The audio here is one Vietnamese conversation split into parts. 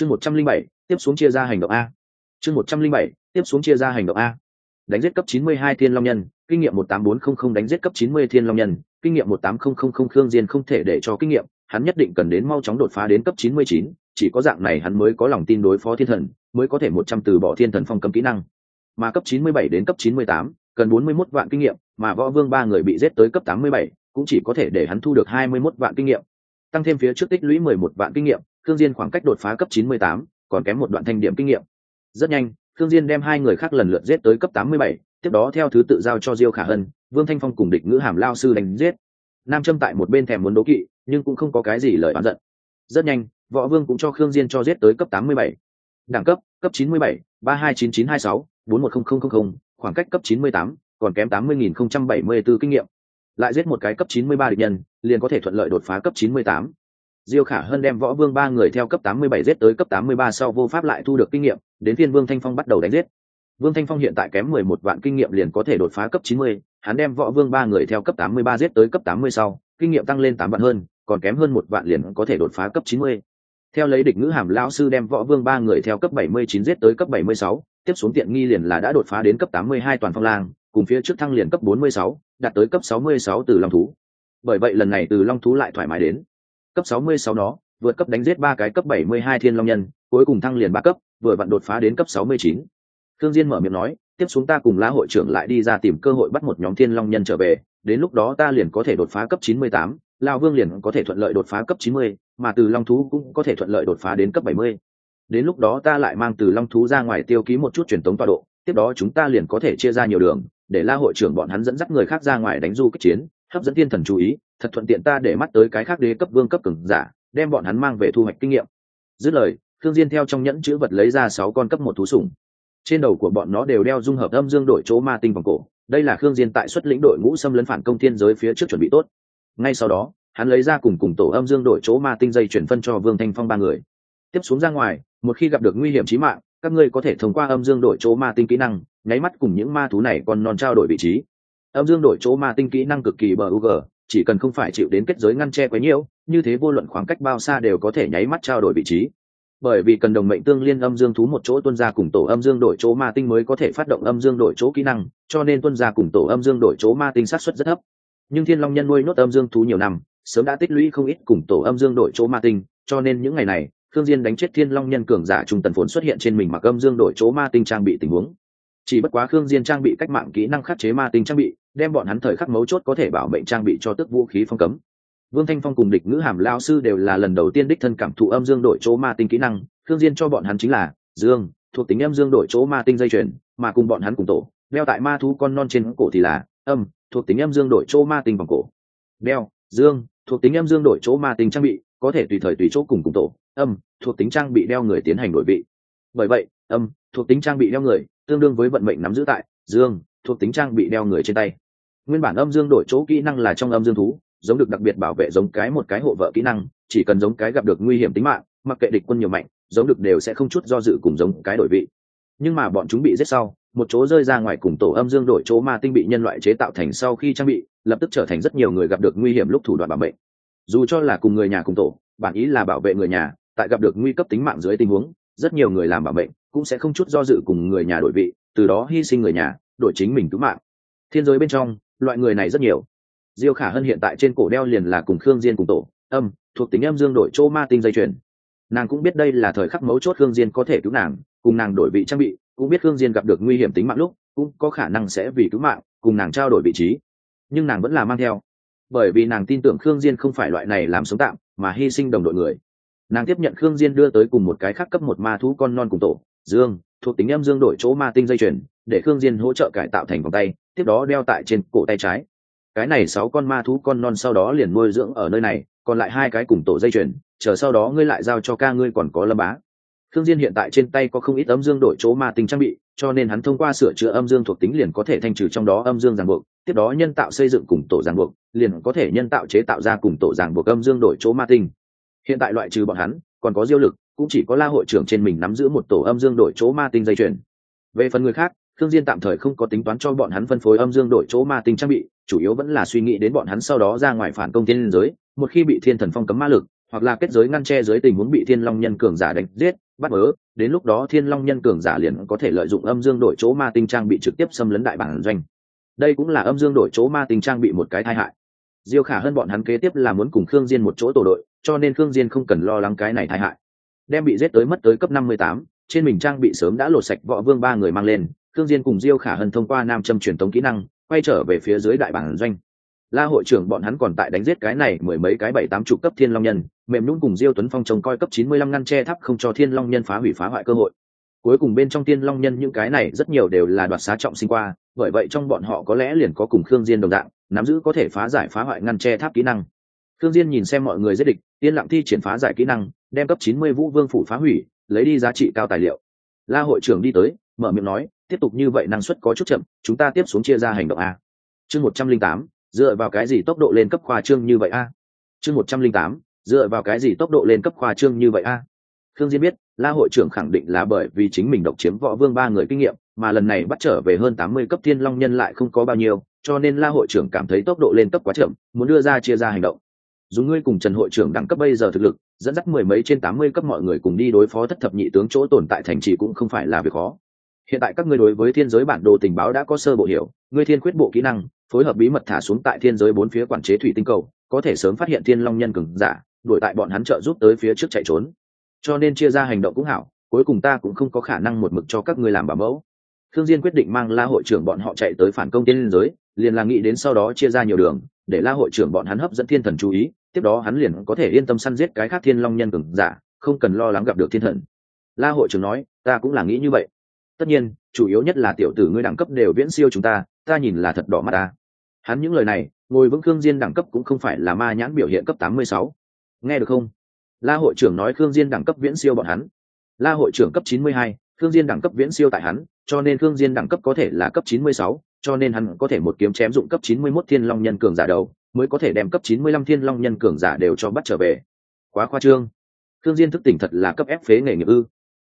chương một trăm linh bảy, tiếp xuống chia ra hành động a. Chương một trăm linh bảy, tiếp xuống chia ra hành động a. Đánh giết cấp chín mươi hai thiên long nhân, kinh nghiệm một tám bốn không không đánh giết cấp chín mươi thiên long nhân, kinh nghiệm một tám không không không khương diên không thể để cho kinh nghiệm, hắn nhất định cần đến mau chóng đột phá đến cấp chín mươi chín, chỉ có dạng này hắn mới có lòng tin đối phó thiên thần, mới có thể một trăm từ bỏ thiên thần phong cấm kỹ năng. Mà cấp chín mươi bảy đến cấp chín mươi tám, cần bốn mươi 41 vạn kinh nghiệm, mà võ vương ba người bị giết tới cấp tám mươi bảy, cũng chỉ có thể để hắn thu được hai mươi 21 vạn kinh nghiệm. Tăng thêm phía trước tích lũy mười một vạn kinh nghiệm Khương Diên khoảng cách đột phá cấp 98, còn kém một đoạn thanh điểm kinh nghiệm. Rất nhanh, Khương Diên đem hai người khác lần lượt giết tới cấp 87, tiếp đó theo thứ tự giao cho Diêu Khả Hân, Vương Thanh Phong cùng địch ngữ hàm lao sư đánh giết. Nam Trâm tại một bên thèm muốn đấu kỵ, nhưng cũng không có cái gì lời oán giận. Rất nhanh, Võ Vương cũng cho Khương Diên cho giết tới cấp 87. Đẳng cấp, cấp 97, 329926, 410000, khoảng cách cấp 98, còn kém 80074 kinh nghiệm. Lại giết một cái cấp 93 địch nhân, liền có thể thuận lợi đột phá cấp 98 diêu khả hơn đem võ vương ba người theo cấp 87 giết tới cấp 83 sau vô pháp lại thu được kinh nghiệm đến phiên vương thanh phong bắt đầu đánh giết. Vương thanh phong hiện tại kém 11 vạn kinh nghiệm liền có thể đột phá cấp 90, hắn đem võ vương ba người theo cấp 83 giết tới cấp 80 sau kinh nghiệm tăng lên 8 vạn hơn còn kém hơn một vạn liền có thể đột phá cấp 90. theo lấy địch ngữ hàm lão sư đem võ vương ba người theo cấp 79 giết tới cấp 76, tiếp xuống tiện nghi liền là đã đột phá đến cấp 82 toàn phong lang cùng phía trước thăng liền cấp 46, đạt tới cấp 66 từ long thú. Bởi vậy lần này từ long thú lại thoải mái đến cấp 66 nó vượt cấp đánh giết ba cái cấp 72 thiên long nhân cuối cùng thăng liền ba cấp vừa vặn đột phá đến cấp 69. thương diên mở miệng nói tiếp xuống ta cùng la hội trưởng lại đi ra tìm cơ hội bắt một nhóm thiên long nhân trở về đến lúc đó ta liền có thể đột phá cấp 98, lao vương liền có thể thuận lợi đột phá cấp 90, mà từ long thú cũng có thể thuận lợi đột phá đến cấp 70. đến lúc đó ta lại mang từ long thú ra ngoài tiêu ký một chút truyền tống tọa độ tiếp đó chúng ta liền có thể chia ra nhiều đường để la hội trưởng bọn hắn dẫn dắt người khác ra ngoài đánh du kích chiến hấp dẫn thiên thần chú ý thật thuận tiện ta để mắt tới cái khác đế cấp vương cấp cường giả, đem bọn hắn mang về thu hoạch kinh nghiệm. Dứt lời thương diên theo trong nhẫn chữ vật lấy ra sáu con cấp một thú sủng. Trên đầu của bọn nó đều đeo dung hợp âm dương đổi chỗ ma tinh vòng cổ. Đây là khương diên tại xuất lĩnh đội ngũ xâm lấn phản công thiên giới phía trước chuẩn bị tốt. Ngay sau đó, hắn lấy ra cùng cùng tổ âm dương đổi chỗ ma tinh dây chuyển phân cho vương thanh phong ba người. Tiếp xuống ra ngoài, một khi gặp được nguy hiểm chí mạng, các ngươi có thể thông qua âm dương đổi chỗ ma tinh kỹ năng, nháy mắt cùng những ma thú này còn non trao đổi vị trí. Âm dương đổi chỗ ma tinh kỹ năng cực kỳ bờ u chỉ cần không phải chịu đến kết giới ngăn che quá nhiều, như thế vô luận khoảng cách bao xa đều có thể nháy mắt trao đổi vị trí. Bởi vì cần đồng mệnh tương liên âm dương thú một chỗ tuân ra cùng tổ âm dương đổi chỗ ma tinh mới có thể phát động âm dương đổi chỗ kỹ năng, cho nên tuân ra cùng tổ âm dương đổi chỗ ma tinh sát xuất rất thấp. Nhưng thiên long nhân nuôi nốt âm dương thú nhiều năm, sớm đã tích lũy không ít cùng tổ âm dương đổi chỗ ma tinh, cho nên những ngày này thương diên đánh chết thiên long nhân cường giả trung tần phồn xuất hiện trên mình mặc âm dương đổi chỗ ma tinh trang bị tình huống. Chỉ bất quá thương diên trang bị cách mạng kỹ năng khắc chế ma tinh trang bị đem bọn hắn thời khắc mấu chốt có thể bảo mệnh trang bị cho tức vũ khí phong cấm. Vương thanh phong cùng địch ngữ hàm lao sư đều là lần đầu tiên đích thân cảm thụ âm dương đổi chỗ ma tinh kỹ năng, Thương diên cho bọn hắn chính là dương, thuộc tính âm dương đổi chỗ ma tinh dây chuyền, mà cùng bọn hắn cùng tổ đeo tại ma thú con non trên cổ thì là âm, thuộc tính âm dương đổi chỗ ma tinh vòng cổ. Đeo dương, thuộc tính âm dương đổi chỗ ma tinh trang bị, có thể tùy thời tùy chỗ cùng cùng tổ, âm, thuộc tính trang bị đeo người tiến hành đổi vị. Bởi vậy, âm, thuộc tính trang bị đeo người, tương đương với vận mệnh nắm giữ tại, dương, thuộc tính trang bị đeo người trên tay nguyên bản âm dương đổi chỗ kỹ năng là trong âm dương thú, giống được đặc biệt bảo vệ giống cái một cái hộ vợ kỹ năng, chỉ cần giống cái gặp được nguy hiểm tính mạng, mặc kệ địch quân nhiều mạnh, giống được đều sẽ không chút do dự cùng giống cái đổi vị. Nhưng mà bọn chúng bị giết sau, một chỗ rơi ra ngoài cùng tổ âm dương đổi chỗ ma tinh bị nhân loại chế tạo thành sau khi trang bị, lập tức trở thành rất nhiều người gặp được nguy hiểm lúc thủ đoạn bảo vệ dù cho là cùng người nhà cùng tổ, bản ý là bảo vệ người nhà, tại gặp được nguy cấp tính mạng dưới tình huống, rất nhiều người làm bảo mệnh cũng sẽ không chút do dự cùng người nhà đổi vị, từ đó hy sinh người nhà, đổi chính mình cứu mạng. Thiên giới bên trong loại người này rất nhiều. Diêu khả hân hiện tại trên cổ đeo liền là cùng khương diên cùng tổ, âm, thuộc tính âm dương đổi chỗ ma tinh dây chuyền. Nàng cũng biết đây là thời khắc mấu chốt khương diên có thể cứu nàng, cùng nàng đổi vị trang bị, cũng biết khương diên gặp được nguy hiểm tính mạng lúc, cũng có khả năng sẽ vì cứu mạng, cùng nàng trao đổi vị trí. Nhưng nàng vẫn là mang theo. Bởi vì nàng tin tưởng khương diên không phải loại này làm sống tạm, mà hy sinh đồng đội người. Nàng tiếp nhận khương diên đưa tới cùng một cái khác cấp một ma thú con non cùng tổ, dương thuộc tính âm dương đổi chỗ ma tinh dây chuyền, để khương diên hỗ trợ cải tạo thành vòng tay, tiếp đó đeo tại trên cổ tay trái. Cái này sáu con ma thú con non sau đó liền nuôi dưỡng ở nơi này, còn lại hai cái cùng tổ dây chuyền, chờ sau đó ngươi lại giao cho ca ngươi còn có lâm bá. Khương diên hiện tại trên tay có không ít âm dương đổi chỗ ma tinh trang bị, cho nên hắn thông qua sửa chữa âm dương thuộc tính liền có thể thanh trừ trong đó âm dương ràng buộc, tiếp đó nhân tạo xây dựng cùng tổ ràng buộc, liền có thể nhân tạo chế tạo ra cùng tổ ràng buộc âm dương đổi chỗ ma tinh. Hiện tại loại trừ bọn hắn, còn có diêu lực cũng chỉ có la hội trưởng trên mình nắm giữ một tổ âm dương đổi chỗ ma tinh dây chuyền. Về phần người khác thương diên tạm thời không có tính toán cho bọn hắn phân phối âm dương đổi chỗ ma tinh trang bị, chủ yếu vẫn là suy nghĩ đến bọn hắn sau đó ra ngoài phản công thiên giới, một khi bị thiên thần phong cấm ma lực, hoặc là kết giới ngăn che dưới tình huống bị thiên long nhân cường giả đánh giết, bắt bớ, đến lúc đó thiên long nhân cường giả liền có thể lợi dụng âm dương đổi chỗ ma tinh trang bị trực tiếp xâm lấn đại bản doanh. Đây cũng là âm dương đổi chỗ ma tinh trang bị một cái tai hại. Diêu khả hơn bọn hắn kế tiếp là muốn cùng khương diên một chỗ tổ đội, cho nên khương diên không cần lo lắng cái này tai hại đem bị giết tới mất tới cấp 58, trên mình trang bị sớm đã lột sạch võ vương ba người mang lên khương diên cùng diêu khả hân thông qua nam châm truyền tống kỹ năng quay trở về phía dưới đại bản doanh. La hội trưởng bọn hắn còn tại đánh giết cái này mười mấy cái bảy tám chục cấp thiên long nhân mềm nhún cùng diêu tuấn phong trông coi cấp chín mươi lăm ngăn che tháp không cho thiên long nhân phá hủy phá hoại cơ hội. Cuối cùng bên trong thiên long nhân những cái này rất nhiều đều là đoạt xá trọng sinh qua bởi vậy trong bọn họ có lẽ liền có cùng khương diên đồng dạng nắm giữ có thể phá giải phá hoại ngăn che tháp kỹ năng. Thương diên nhìn xem mọi người giết địch tiên lặng thi triển phá giải kỹ năng đem cấp chín mươi vũ vương phủ phá hủy lấy đi giá trị cao tài liệu. La hội trưởng đi tới mở miệng nói tiếp tục như vậy năng suất có chút chậm chúng ta tiếp xuống chia ra hành động a. Chương một trăm linh tám dựa vào cái gì tốc độ lên cấp khoa trương như vậy a? Chương một trăm linh tám dựa vào cái gì tốc độ lên cấp khoa trương như vậy a? Thương Diên biết, La hội trưởng khẳng định là bởi vì chính mình độc chiếm võ vương ba người kinh nghiệm, mà lần này bắt trở về hơn tám mươi cấp thiên long nhân lại không có bao nhiêu, cho nên La hội trưởng cảm thấy tốc độ lên cấp quá chậm, muốn đưa ra chia ra hành động. Dùng ngươi cùng Trần hội trưởng đẳng cấp bây giờ thực lực, dẫn dắt mười mấy trên tám mươi cấp mọi người cùng đi đối phó thất thập nhị tướng chỗ tồn tại thành trì cũng không phải là việc khó. Hiện tại các ngươi đối với thiên giới bản đồ tình báo đã có sơ bộ hiểu, ngươi thiên quyết bộ kỹ năng, phối hợp bí mật thả xuống tại thiên giới bốn phía quản chế thủy tinh cầu, có thể sớm phát hiện thiên long nhân cường giả, đuổi tại bọn hắn trợ giúp tới phía trước chạy trốn cho nên chia ra hành động cũng hảo cuối cùng ta cũng không có khả năng một mực cho các ngươi làm bảo mẫu thương diên quyết định mang la hội trưởng bọn họ chạy tới phản công tiên giới liền là nghĩ đến sau đó chia ra nhiều đường để la hội trưởng bọn hắn hấp dẫn thiên thần chú ý, tiếp đó hắn liền có thể yên tâm săn giết cái khác thiên long nhân cường giả, không cần lo lắng gặp được thiên thần. La hội trưởng nói, ta cũng là nghĩ như vậy. Tất nhiên, chủ yếu nhất là tiểu tử ngươi đẳng cấp đều viễn siêu chúng ta ta nhìn là thật đỏ mặt ta. Hắn những lời này, ngồi vững khương diên đẳng cấp cũng không phải là ma nhãn biểu hiện cấp tám mươi sáu. Nghe được không? La hội trưởng nói khương diên đẳng cấp viễn siêu bọn hắn. La hội trưởng cấp chín mươi hai, khương diên đẳng cấp viễn siêu tại hắn, cho nên khương diên đẳng cấp có thể là cấp chín mươi sáu cho nên hắn có thể một kiếm chém dụng cấp 91 thiên long nhân cường giả đầu, mới có thể đem cấp chín mươi lăm thiên long nhân cường giả đều cho bắt trở về. Quá khoa trương. Khương diên thức tỉnh thật là cấp ép phế nghề nghiệp ư.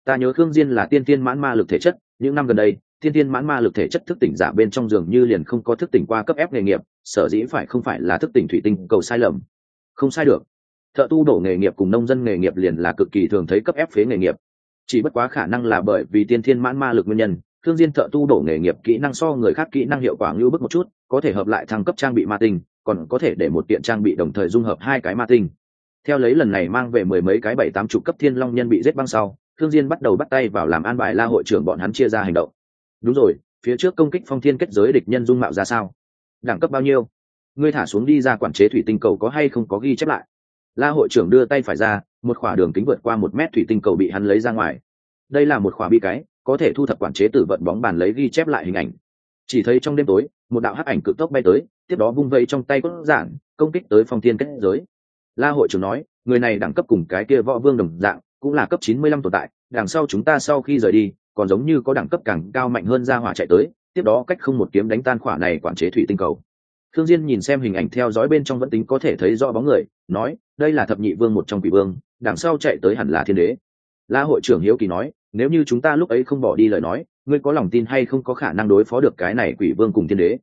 Ta nhớ khương diên là tiên tiên mãn ma lực thể chất, những năm gần đây, tiên tiên mãn ma lực thể chất thức tỉnh giả bên trong giường như liền không có thức tỉnh qua cấp ép nghề nghiệp, sở dĩ phải không phải là thức tỉnh thủy tinh cầu sai lầm. Không sai được. Thợ tu đổ nghề nghiệp cùng nông dân nghề nghiệp liền là cực kỳ thường thấy cấp ép phế nghề nghiệp. Chỉ bất quá khả năng là bởi vì tiên thiên mãn ma lực nguyên nhân thương diên thợ tu đổ nghề nghiệp kỹ năng so người khác kỹ năng hiệu quả ngưu bức một chút, có thể hợp lại thăng cấp trang bị ma tinh, còn có thể để một tiện trang bị đồng thời dung hợp hai cái ma tinh. Theo lấy lần này mang về mười mấy cái bảy tám chục cấp thiên long nhân bị giết băng sau thương diên bắt đầu bắt tay vào làm an bài la hội trưởng bọn hắn chia ra hành động. Đúng rồi, phía trước công kích phong thiên kết giới địch nhân dung mạo ra sao? Đẳng cấp bao nhiêu? Ngươi thả xuống đi ra quản chế thủy tinh cầu có hay không có ghi chép lại? La hội trưởng đưa tay phải ra, một khỏa đường kính vượt qua một mét thủy tinh cầu bị hắn lấy ra ngoài. Đây là một khỏa bi cái có thể thu thập quản chế tử vận bóng bàn lấy ghi chép lại hình ảnh. Chỉ thấy trong đêm tối, một đạo hắc ảnh cực tốc bay tới, tiếp đó vung vây trong tay cốt giản, công kích tới phong thiên kết giới. La hội trưởng nói, người này đẳng cấp cùng cái kia võ vương đồng dạng, cũng là cấp chín mươi lăm tồn tại, đằng sau chúng ta sau khi rời đi, còn giống như có đẳng cấp càng cao mạnh hơn ra hỏa chạy tới, tiếp đó cách không một kiếm đánh tan khỏa này quản chế thủy tinh cầu. Thương diên nhìn xem hình ảnh theo dõi bên trong vẫn tính có thể thấy rõ bóng người, nói, đây là thập nhị vương một trong quỷ vương, đằng sau chạy tới hẳn là thiên đế. La hội trưởng hiếu kỳ nói nếu như chúng ta lúc ấy không bỏ đi lời nói, ngươi có lòng tin hay không có khả năng đối phó được cái này quỷ vương cùng thiên đế?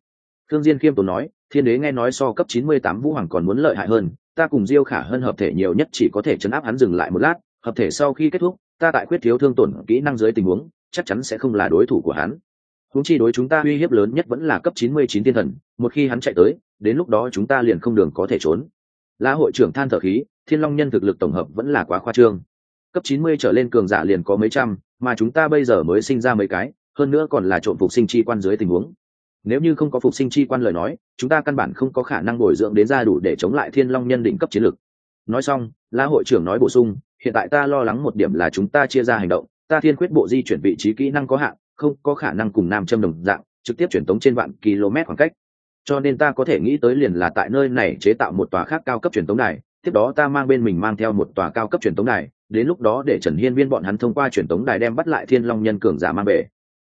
Thương diên khiêm tốn nói, thiên đế nghe nói so cấp chín mươi tám vũ hoàng còn muốn lợi hại hơn, ta cùng diêu khả hơn hợp thể nhiều nhất chỉ có thể chấn áp hắn dừng lại một lát, hợp thể sau khi kết thúc, ta tại quyết thiếu thương tổn kỹ năng dưới tình huống, chắc chắn sẽ không là đối thủ của hắn. Huống chi đối chúng ta uy hiếp lớn nhất vẫn là cấp chín mươi chín thiên thần, một khi hắn chạy tới, đến lúc đó chúng ta liền không đường có thể trốn. La hội trưởng than thở khí, thiên long nhân thực lực tổng hợp vẫn là quá khoa trương cấp chín mươi trở lên cường giả liền có mấy trăm, mà chúng ta bây giờ mới sinh ra mấy cái, hơn nữa còn là trộm phục sinh chi quan dưới tình huống. Nếu như không có phục sinh chi quan lời nói, chúng ta căn bản không có khả năng bồi dưỡng đến ra đủ để chống lại thiên long nhân đỉnh cấp chiến lược nói xong, la hội trưởng nói bổ sung, hiện tại ta lo lắng một điểm là chúng ta chia ra hành động, ta thiên quyết bộ di chuyển vị trí kỹ năng có hạn, không có khả năng cùng nam châm đồng dạng, trực tiếp chuyển tống trên vạn km khoảng cách. Cho nên ta có thể nghĩ tới liền là tại nơi này chế tạo một tòa khác cao cấp truyền tống đài, tiếp đó ta mang bên mình mang theo một tòa cao cấp truyền tống đài đến lúc đó để trần hiên viên bọn hắn thông qua truyền tống đài đem bắt lại thiên long nhân cường giả mang về.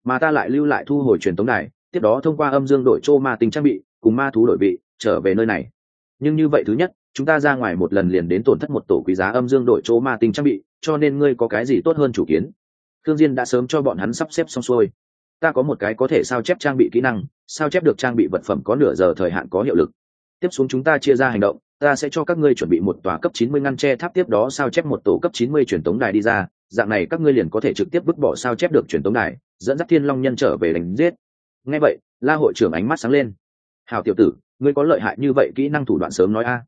Mà ta lại lưu lại thu hồi truyền tống đài, tiếp đó thông qua âm dương đổi châu ma tính trang bị, cùng ma thú đổi vị, trở về nơi này. Nhưng như vậy thứ nhất, chúng ta ra ngoài một lần liền đến tổn thất một tổ quý giá âm dương đổi chỗ ma tinh trang bị, cho nên ngươi có cái gì tốt hơn chủ kiến? Thương diên đã sớm cho bọn hắn sắp xếp xong xuôi. Ta có một cái có thể sao chép trang bị kỹ năng, sao chép được trang bị vật phẩm có nửa giờ thời hạn có hiệu lực. Tiếp xuống chúng ta chia ra hành động ta sẽ cho các ngươi chuẩn bị một tòa cấp 90 ngăn che tháp tiếp đó sao chép một tổ cấp 90 truyền tống đài đi ra, dạng này các ngươi liền có thể trực tiếp vứt bỏ sao chép được truyền tống đài, dẫn dắt Thiên Long nhân trở về đánh giết. Nghe vậy, La hội trưởng ánh mắt sáng lên. "Hảo tiểu tử, ngươi có lợi hại như vậy kỹ năng thủ đoạn sớm nói a."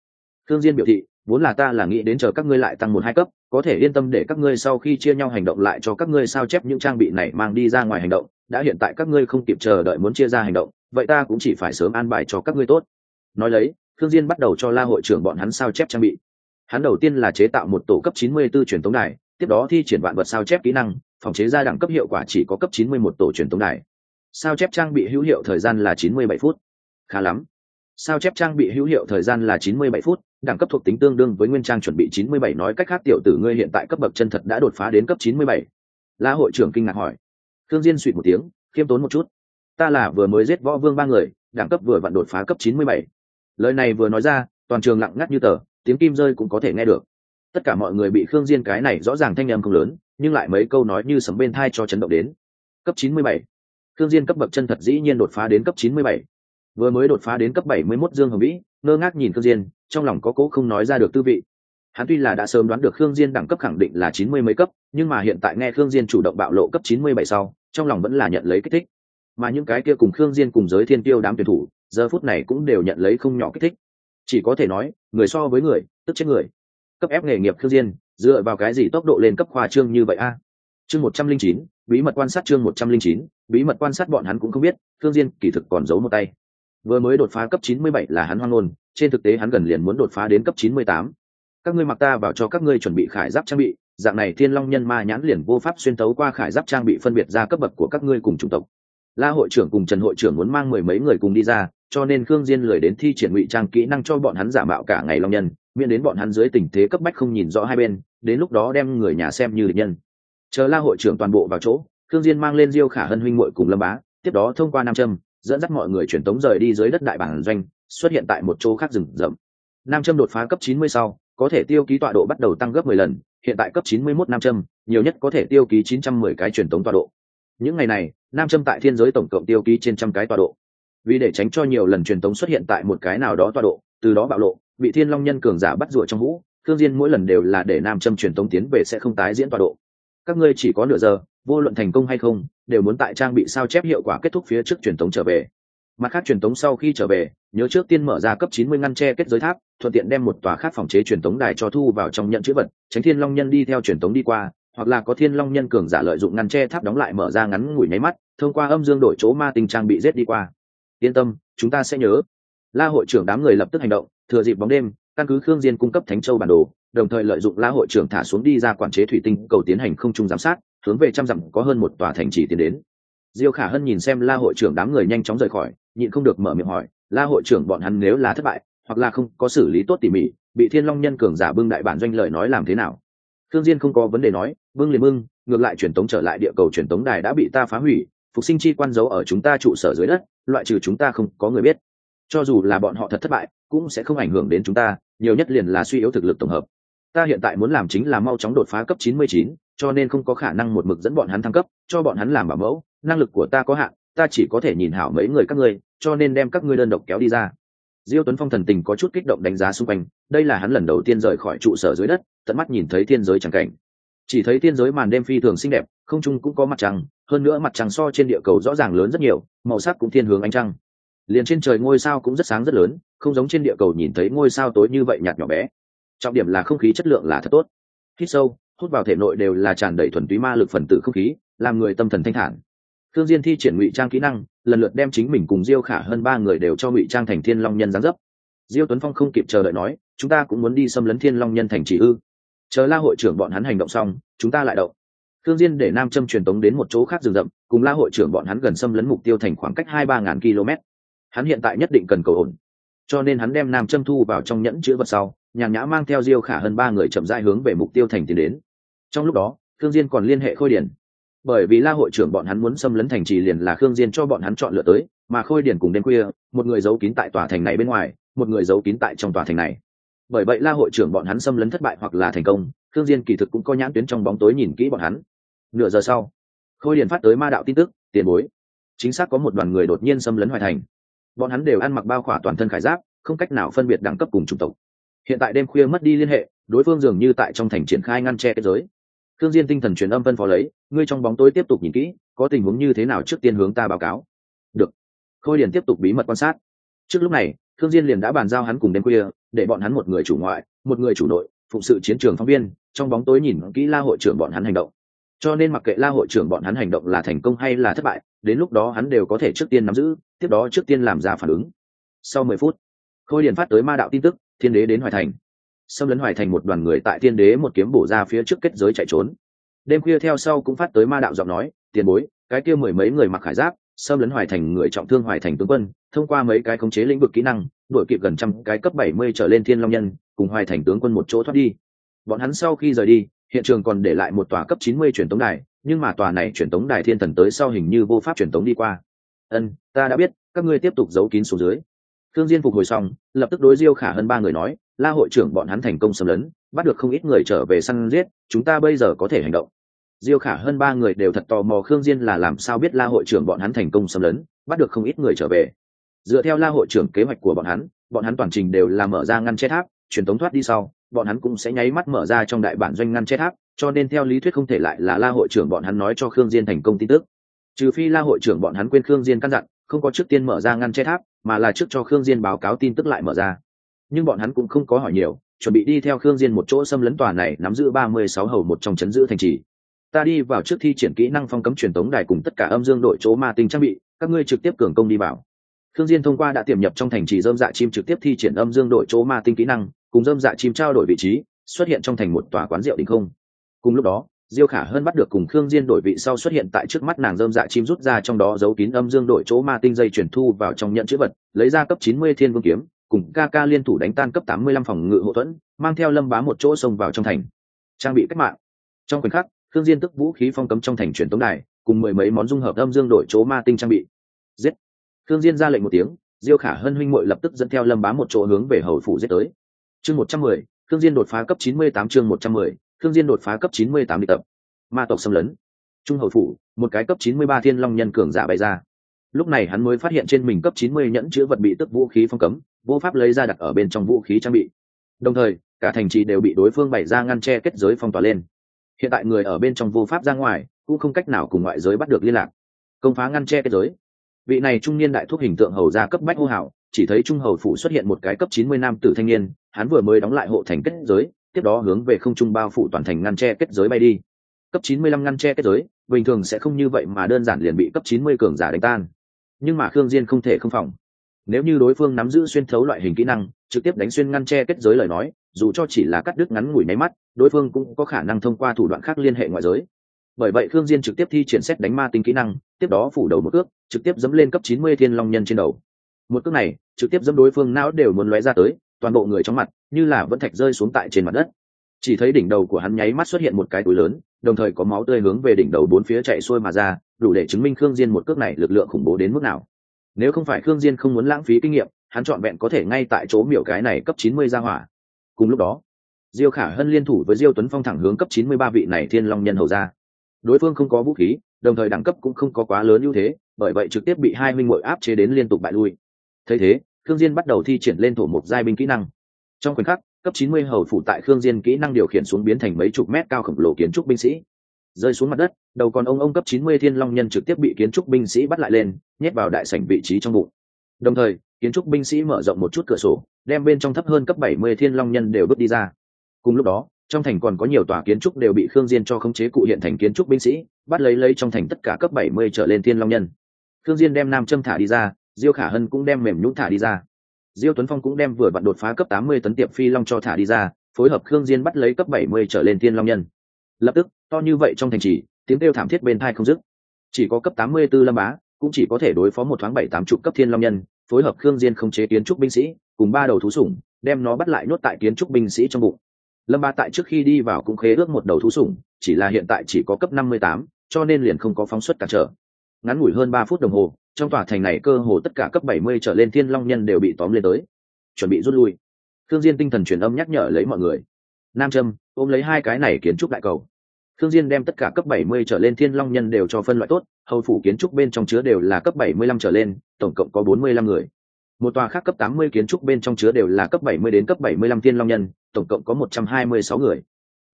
Thương Diên biểu thị, vốn là ta là nghĩ đến chờ các ngươi lại tăng một hai cấp, có thể yên tâm để các ngươi sau khi chia nhau hành động lại cho các ngươi sao chép những trang bị này mang đi ra ngoài hành động, đã hiện tại các ngươi không kịp chờ đợi muốn chia ra hành động, vậy ta cũng chỉ phải sớm an bài cho các ngươi tốt. Nói lấy, Thương Diên bắt đầu cho La hội trưởng bọn hắn sao chép trang bị. Hắn đầu tiên là chế tạo một tổ cấp 94 truyền tống đài, tiếp đó thi triển vạn vật sao chép kỹ năng, phòng chế ra đẳng cấp hiệu quả chỉ có cấp 91 tổ truyền tống đài. Sao chép trang bị hữu hiệu thời gian là 97 phút. Khá lắm. Sao chép trang bị hữu hiệu thời gian là 97 phút, đẳng cấp thuộc tính tương đương với nguyên trang chuẩn bị 97 nói cách khác tiểu tử ngươi hiện tại cấp bậc chân thật đã đột phá đến cấp 97. La hội trưởng kinh ngạc hỏi. Thương Diên suýt một tiếng, khiêm tốn một chút. Ta là vừa mới giết võ vương ba người, đẳng cấp vừa vặn đột phá cấp 97 lời này vừa nói ra, toàn trường lặng ngắt như tờ, tiếng kim rơi cũng có thể nghe được tất cả mọi người bị khương diên cái này rõ ràng thanh âm không lớn, nhưng lại mấy câu nói như sấm bên thai cho chấn động đến cấp 97. khương diên cấp bậc chân thật dĩ nhiên đột phá đến cấp 97. vừa mới đột phá đến cấp 71 dương hồng vĩ, ngơ ngác nhìn khương diên, trong lòng có cố không nói ra được tư vị hắn tuy là đã sớm đoán được khương diên đẳng cấp khẳng định là 90 mấy cấp, nhưng mà hiện tại nghe khương diên chủ động bạo lộ cấp 97 sau, trong lòng vẫn là nhận lấy kích thích mà những cái kia cùng khương diên cùng giới thiên tiêu đám tuyển thủ giờ phút này cũng đều nhận lấy không nhỏ kích thích. Chỉ có thể nói, người so với người, tức chết người. Cấp ép nghề nghiệp khương diên, dựa vào cái gì tốc độ lên cấp khoa trương như vậy a? Chương một trăm linh chín, bí mật quan sát chương một trăm linh chín, bí mật quan sát bọn hắn cũng không biết, khương diên kỳ thực còn giấu một tay. Vừa mới đột phá cấp chín mươi bảy là hắn hoang ngôn, trên thực tế hắn gần liền muốn đột phá đến cấp chín mươi tám. Các ngươi mặc ta vào cho các ngươi chuẩn bị khải giáp trang bị, dạng này thiên long nhân ma nhãn liền vô pháp xuyên tấu qua khải giáp trang bị phân biệt ra cấp bậc của các ngươi cùng chủng tộc. La hội trưởng cùng trần hội trưởng muốn mang mười mấy người cùng đi ra cho nên khương diên lười đến thi triển ngụy trang kỹ năng cho bọn hắn giả mạo cả ngày long nhân, miễn đến bọn hắn dưới tình thế cấp bách không nhìn rõ hai bên, đến lúc đó đem người nhà xem như địch nhân. Chờ la hội trưởng toàn bộ vào chỗ, khương diên mang lên diêu khả hân huynh muội cùng lâm bá, tiếp đó thông qua nam châm, dẫn dắt mọi người chuyển tống rời đi dưới đất đại bản doanh, xuất hiện tại một chỗ khác rừng rậm. Nam châm đột phá cấp 90 sau, có thể tiêu ký tọa độ bắt đầu tăng gấp 10 lần, hiện tại cấp 91 nam châm, nhiều nhất có thể tiêu ký 910 cái truyền tống tọa độ. Những ngày này, nam châm tại thiên giới tổng cộng tiêu ký trên trăm cái tọa độ vì để tránh cho nhiều lần truyền tống xuất hiện tại một cái nào đó tọa độ, từ đó bạo lộ bị thiên long nhân cường giả bắt rụa trong vũ thương diên mỗi lần đều là để nam châm truyền tống tiến về sẽ không tái diễn tọa độ. Các ngươi chỉ có nửa giờ, vô luận thành công hay không, đều muốn tại trang bị sao chép hiệu quả kết thúc phía trước truyền tống trở về. Mặt khác truyền tống sau khi trở về, nhớ trước tiên mở ra cấp 90 ngăn che kết giới tháp, thuận tiện đem một tòa khác phòng chế truyền tống đài cho thu vào trong nhận chữ vật, tránh thiên long nhân đi theo truyền tống đi qua, hoặc là có thiên long nhân cường giả lợi dụng ngăn che tháp đóng lại mở ra ngắn ngủi nháy mắt, thông qua âm dương đổi chỗ ma tình trang bị giết đi qua yên tâm chúng ta sẽ nhớ. La hội trưởng đám người lập tức hành động thừa dịp bóng đêm căn cứ khương diên cung cấp thánh châu bản đồ đồng thời lợi dụng la hội trưởng thả xuống đi ra quản chế thủy tinh cầu tiến hành không trung giám sát hướng về trăm dặm có hơn một tòa thành trì tiến đến. Diêu khả hân nhìn xem la hội trưởng đám người nhanh chóng rời khỏi nhịn không được mở miệng hỏi la hội trưởng bọn hắn nếu là thất bại hoặc là không có xử lý tốt tỉ mỉ bị thiên long nhân cường giả bưng đại bản doanh lợi nói làm thế nào? Thương Diên không có vấn đề nói, bưng liền bưng, ngược lại truyền tống trở lại địa cầu truyền tống đài đã bị ta phá hủy, phục sinh chi quan giấu ở chúng ta trụ sở dưới đất, loại trừ chúng ta không có người biết. Cho dù là bọn họ thật thất bại, cũng sẽ không ảnh hưởng đến chúng ta, nhiều nhất liền là suy yếu thực lực tổng hợp. Ta hiện tại muốn làm chính là mau chóng đột phá cấp 99, cho nên không có khả năng một mực dẫn bọn hắn thăng cấp, cho bọn hắn làm bảo mẫu, năng lực của ta có hạn, ta chỉ có thể nhìn hảo mấy người các ngươi, cho nên đem các ngươi đơn độc kéo đi ra. Diêu Tuấn Phong thần tình có chút kích động đánh giá xung quanh, đây là hắn lần đầu tiên rời khỏi trụ sở dưới đất, tận mắt nhìn thấy thiên giới chẳng cảnh. Chỉ thấy thiên giới màn đêm phi thường xinh đẹp, không trung cũng có mặt trăng, hơn nữa mặt trăng so trên địa cầu rõ ràng lớn rất nhiều, màu sắc cũng thiên hướng ánh trăng. Liền trên trời ngôi sao cũng rất sáng rất lớn, không giống trên địa cầu nhìn thấy ngôi sao tối như vậy nhạt nhỏ bé. Trọng điểm là không khí chất lượng là thật tốt. Hít sâu, hút vào thể nội đều là tràn đầy thuần túy ma lực phần tử không khí, làm người tâm thần thanh thản. Thương Diên thi triển ngụy trang kỹ năng, lần lượt đem chính mình cùng Diêu Khả hơn ba người đều cho ngụy trang thành Thiên Long nhân dáng dấp. Diêu Tuấn Phong không kịp chờ đợi nói, chúng ta cũng muốn đi xâm lấn Thiên Long nhân thành trì ư? Chờ La hội trưởng bọn hắn hành động xong, chúng ta lại động. Thương Diên để Nam Châm truyền tống đến một chỗ khác rừng rậm, cùng La hội trưởng bọn hắn gần xâm lấn mục tiêu thành khoảng cách hai ba ngàn km. Hắn hiện tại nhất định cần cầu ổn, cho nên hắn đem Nam Châm thu vào trong nhẫn chứa vật sau, nhàn nhã mang theo Diêu Khả hơn ba người chậm rãi hướng về mục tiêu thành tiến đến. Trong lúc đó, Thương Diên còn liên hệ Khôi Điển, bởi vì la hội trưởng bọn hắn muốn xâm lấn thành trì liền là khương diên cho bọn hắn chọn lựa tới mà khôi điển cùng đêm khuya một người giấu kín tại tòa thành này bên ngoài một người giấu kín tại trong tòa thành này bởi vậy la hội trưởng bọn hắn xâm lấn thất bại hoặc là thành công khương diên kỳ thực cũng có nhãn tuyến trong bóng tối nhìn kỹ bọn hắn. Nửa giờ sau, khôi Điền phát tới ma đạo tin tức, tiền bối. Chính xác có một đoàn người đột nhiên xâm lấn hoài thành. Bọn hắn đều ăn mặc bao khỏa toàn thân khải giáp, không cách nào phân biệt đẳng cấp cùng chủng tộc. Hiện tại đêm khuya mất đi liên hệ, đối phương dường như tại trong thành triển khai ngăn che kết giới. Thương diên tinh thần truyền âm phân phó lấy, ngươi trong bóng tối tiếp tục nhìn kỹ, có tình huống như thế nào trước tiên hướng ta báo cáo. Được. Khôi điền tiếp tục bí mật quan sát. Trước lúc này thương diên liền đã bàn giao hắn cùng đêm khuya, để bọn hắn một người chủ ngoại, một người chủ nội phụng sự chiến trường phóng viên, trong bóng tối nhìn kỹ la hội trưởng bọn hắn hành động. Cho nên mặc kệ la hội trưởng bọn hắn hành động là thành công hay là thất bại, đến lúc đó hắn đều có thể trước tiên nắm giữ, tiếp đó trước tiên làm ra phản ứng. Sau mười phút, khôi điền phát tới ma đạo tin tức, thiên đế đến hoài thành. Xâm lấn hoài thành một đoàn người tại thiên đế một kiếm bổ ra phía trước kết giới chạy trốn. Đêm khuya theo sau cũng phát tới ma đạo giọng nói, tiền bối, cái kia mười mấy người mặc khải giáp, xâm lấn hoài thành người trọng thương hoài thành tướng quân, thông qua mấy cái khống chế lĩnh vực kỹ năng đội kịp gần trăm cái cấp bảy mươi trở lên thiên long nhân, cùng hoài thành tướng quân một chỗ thoát đi. Bọn hắn sau khi rời đi, hiện trường còn để lại một tòa cấp chín mươi truyền tống đài, nhưng mà tòa này truyền tống đài thiên thần tới sau hình như vô pháp truyền tống đi qua. Ân, ta đã biết, các ngươi tiếp tục giấu kín xuống dưới. Thương diên phục hồi xong, lập tức đối diêu khả hơn ba người nói, la hội trưởng bọn hắn thành công xâm lấn, bắt được không ít người trở về săn giết, chúng ta bây giờ có thể hành động. Diêu khả hơn ba người đều thật tò mò khương diên là làm sao biết la hội trưởng bọn hắn thành công xâm lấn, bắt được không ít người trở về dựa theo la hội trưởng kế hoạch của bọn hắn bọn hắn toàn trình đều là mở ra ngăn che tháp, truyền tống thoát đi sau, bọn hắn cũng sẽ nháy mắt mở ra trong đại bản doanh ngăn che tháp, cho nên theo lý thuyết không thể lại là la hội trưởng bọn hắn nói cho khương diên thành công tin tức. Trừ phi la hội trưởng bọn hắn quên khương diên căn dặn, không có trước tiên mở ra ngăn che tháp, mà là trước cho khương diên báo cáo tin tức lại mở ra. Nhưng bọn hắn cũng không có hỏi nhiều, chuẩn bị đi theo khương diên một chỗ xâm lấn tòa này nắm giữ ba mươi sáu hầu một trong chấn giữ thành trì. Ta đi vào trước thi triển kỹ năng phong cấm truyền tống đài cùng tất cả âm dương đội chỗ ma tinh trang bị, các ngươi trực tiếp cường công đi vào. Thương diên thông qua đã tiềm nhập trong thành trì dơm dạ chim trực tiếp thi triển âm dương đội chỗ ma tinh kỹ năng, cùng dơm dạ chim trao đổi vị trí, xuất hiện trong thành một tòa quán rượu đỉnh không. Cùng lúc đó, diêu khả hơn bắt được cùng khương diên đổi vị sau xuất hiện tại trước mắt nàng dơm dạ chim rút ra trong đó giấu kín âm dương đội chỗ ma tinh dây chuyển thu vào trong nhận chữ vật, lấy ra cấp chín mươi thiên vương kiếm, cùng Kaka liên thủ đánh tan cấp tám mươi lăm phòng ngự hộ thuẫn, mang theo lâm bá một chỗ xông vào trong thành. Trang bị cách mạng. Trong khoảnh khắc, khương diên tức vũ khí phong cấm trong thành truyền tống đài, cùng mười mấy món dung hợp âm dương đội chỗ ma tinh trang bị. Giết! Thương diên ra lệnh một tiếng, diêu khả hân huynh muội lập tức dẫn theo lâm bá một chỗ hướng về hầu phủ giết tới. Chương một trăm mười, khương diên đột phá cấp chín mươi tám chương một trăm mười, khương diên đột phá cấp chín mươi tám đi tập. Ma tộc xâm lấn. Trung hầu phủ, một cái cấp chín mươi ba thiên long nhân cường giả bay ra. Lúc này hắn mới phát hiện trên mình cấp chín mươi nhẫn chứa vật bị tức vũ khí phong cấm, vô pháp lấy ra đặt ở bên trong vũ khí trang bị. Đồng thời, cả thành trì đều bị đối phương bày ra ngăn che kết giới phong tỏa lên. Hiện tại người ở bên trong vô pháp ra ngoài, cũng không cách nào cùng ngoại giới bắt được liên lạc. Công phá ngăn che kết giới vị này trung niên đại thuốc hình tượng hầu ra cấp bách hô hào, chỉ thấy trung hầu phủ xuất hiện một cái cấp chín mươi nam tử thanh niên, hắn vừa mới đóng lại hộ thành kết giới, tiếp đó hướng về không trung bao phủ toàn thành ngăn tre kết giới bay đi. Cấp chín mươi lăm ngăn tre kết giới, bình thường sẽ không như vậy mà đơn giản liền bị cấp chín mươi cường giả đánh tan. Nhưng mà khương diên không thể không phòng. Nếu như đối phương nắm giữ xuyên thấu loại hình kỹ năng, trực tiếp đánh xuyên ngăn tre kết giới lời nói, dù cho chỉ là cắt đứt ngắn ngủi nháy mắt, đối phương cũng có khả năng thông qua thủ đoạn khác liên hệ ngoại giới bởi vậy khương diên trực tiếp thi triển xét đánh ma tinh kỹ năng, tiếp đó phủ đầu một cước, trực tiếp dẫm lên cấp 90 thiên long nhân trên đầu. Một cước này, trực tiếp dẫm đối phương não đều muốn lóe ra tới, toàn bộ người trong mặt, như là vẫn thạch rơi xuống tại trên mặt đất. Chỉ thấy đỉnh đầu của hắn nháy mắt xuất hiện một cái túi lớn, đồng thời có máu tươi hướng về đỉnh đầu bốn phía chạy xuôi mà ra, đủ để chứng minh khương diên một cước này lực lượng khủng bố đến mức nào. Nếu không phải khương diên không muốn lãng phí kinh nghiệm, hắn chọn vẹn có thể ngay tại chỗ miểu cái này cấp 90 ra hỏa. Cùng lúc đó, diêu khả hân liên thủ với diêu tuấn phong thẳng hướng cấp 93 vị này thiên long nhân hầu ra đối phương không có vũ khí, đồng thời đẳng cấp cũng không có quá lớn ưu thế, bởi vậy trực tiếp bị hai minh ngội áp chế đến liên tục bại lui. Thấy thế, khương diên bắt đầu thi triển lên thổ mục giai binh kỹ năng. Trong khoảnh khắc, cấp 90 hầu phủ tại khương diên kỹ năng điều khiển xuống biến thành mấy chục mét cao khổng lồ kiến trúc binh sĩ. Rơi xuống mặt đất, đầu còn ông ông cấp 90 thiên long nhân trực tiếp bị kiến trúc binh sĩ bắt lại lên, nhét vào đại sảnh vị trí trong bụng. Đồng thời, kiến trúc binh sĩ mở rộng một chút cửa sổ, đem bên trong thấp hơn cấp 70 thiên long nhân đều bước đi ra. Cùng lúc đó trong thành còn có nhiều tòa kiến trúc đều bị khương diên cho khống chế cụ hiện thành kiến trúc binh sĩ, bắt lấy lấy trong thành tất cả cấp 70 trở lên thiên long nhân. Khương diên đem nam châm thả đi ra, diêu khả hân cũng đem mềm nhũn thả đi ra. Diêu tuấn phong cũng đem vừa vặn đột phá cấp 80 tấn tiệp phi long cho thả đi ra, phối hợp khương diên bắt lấy cấp 70 trở lên thiên long nhân. Lập tức, to như vậy trong thành trì, tiếng kêu thảm thiết bên tai không dứt. Chỉ có cấp 84 lâm bá, cũng chỉ có thể đối phó một thoáng bảy tám chục cấp thiên long nhân, phối hợp khương diên khống chế kiến trúc binh sĩ, cùng ba đầu thú sủng, đem nó bắt lại nhốt tại kiến trúc binh sĩ trong bụng lâm ba tại trước khi đi vào cũng khế ước một đầu thú sủng chỉ là hiện tại chỉ có cấp 58, cho nên liền không có phóng xuất cản trở ngắn ngủi hơn ba phút đồng hồ trong tòa thành này cơ hồ tất cả cấp 70 trở lên thiên long nhân đều bị tóm lên tới chuẩn bị rút lui Thương Diên tinh thần truyền âm nhắc nhở lấy mọi người. Nam Trâm, ôm lấy hai cái này kiến trúc đại cầu. Thương Diên đem tất cả cấp 70 trở lên Thiên Long nhân đều cho phân loại tốt, hầu phủ kiến trúc bên trong chứa đều là cấp 75 trở lên, tổng cộng có 45 người một tòa khác cấp 80 kiến trúc bên trong chứa đều là cấp 70 đến cấp 75 tiên long nhân tổng cộng có 126 người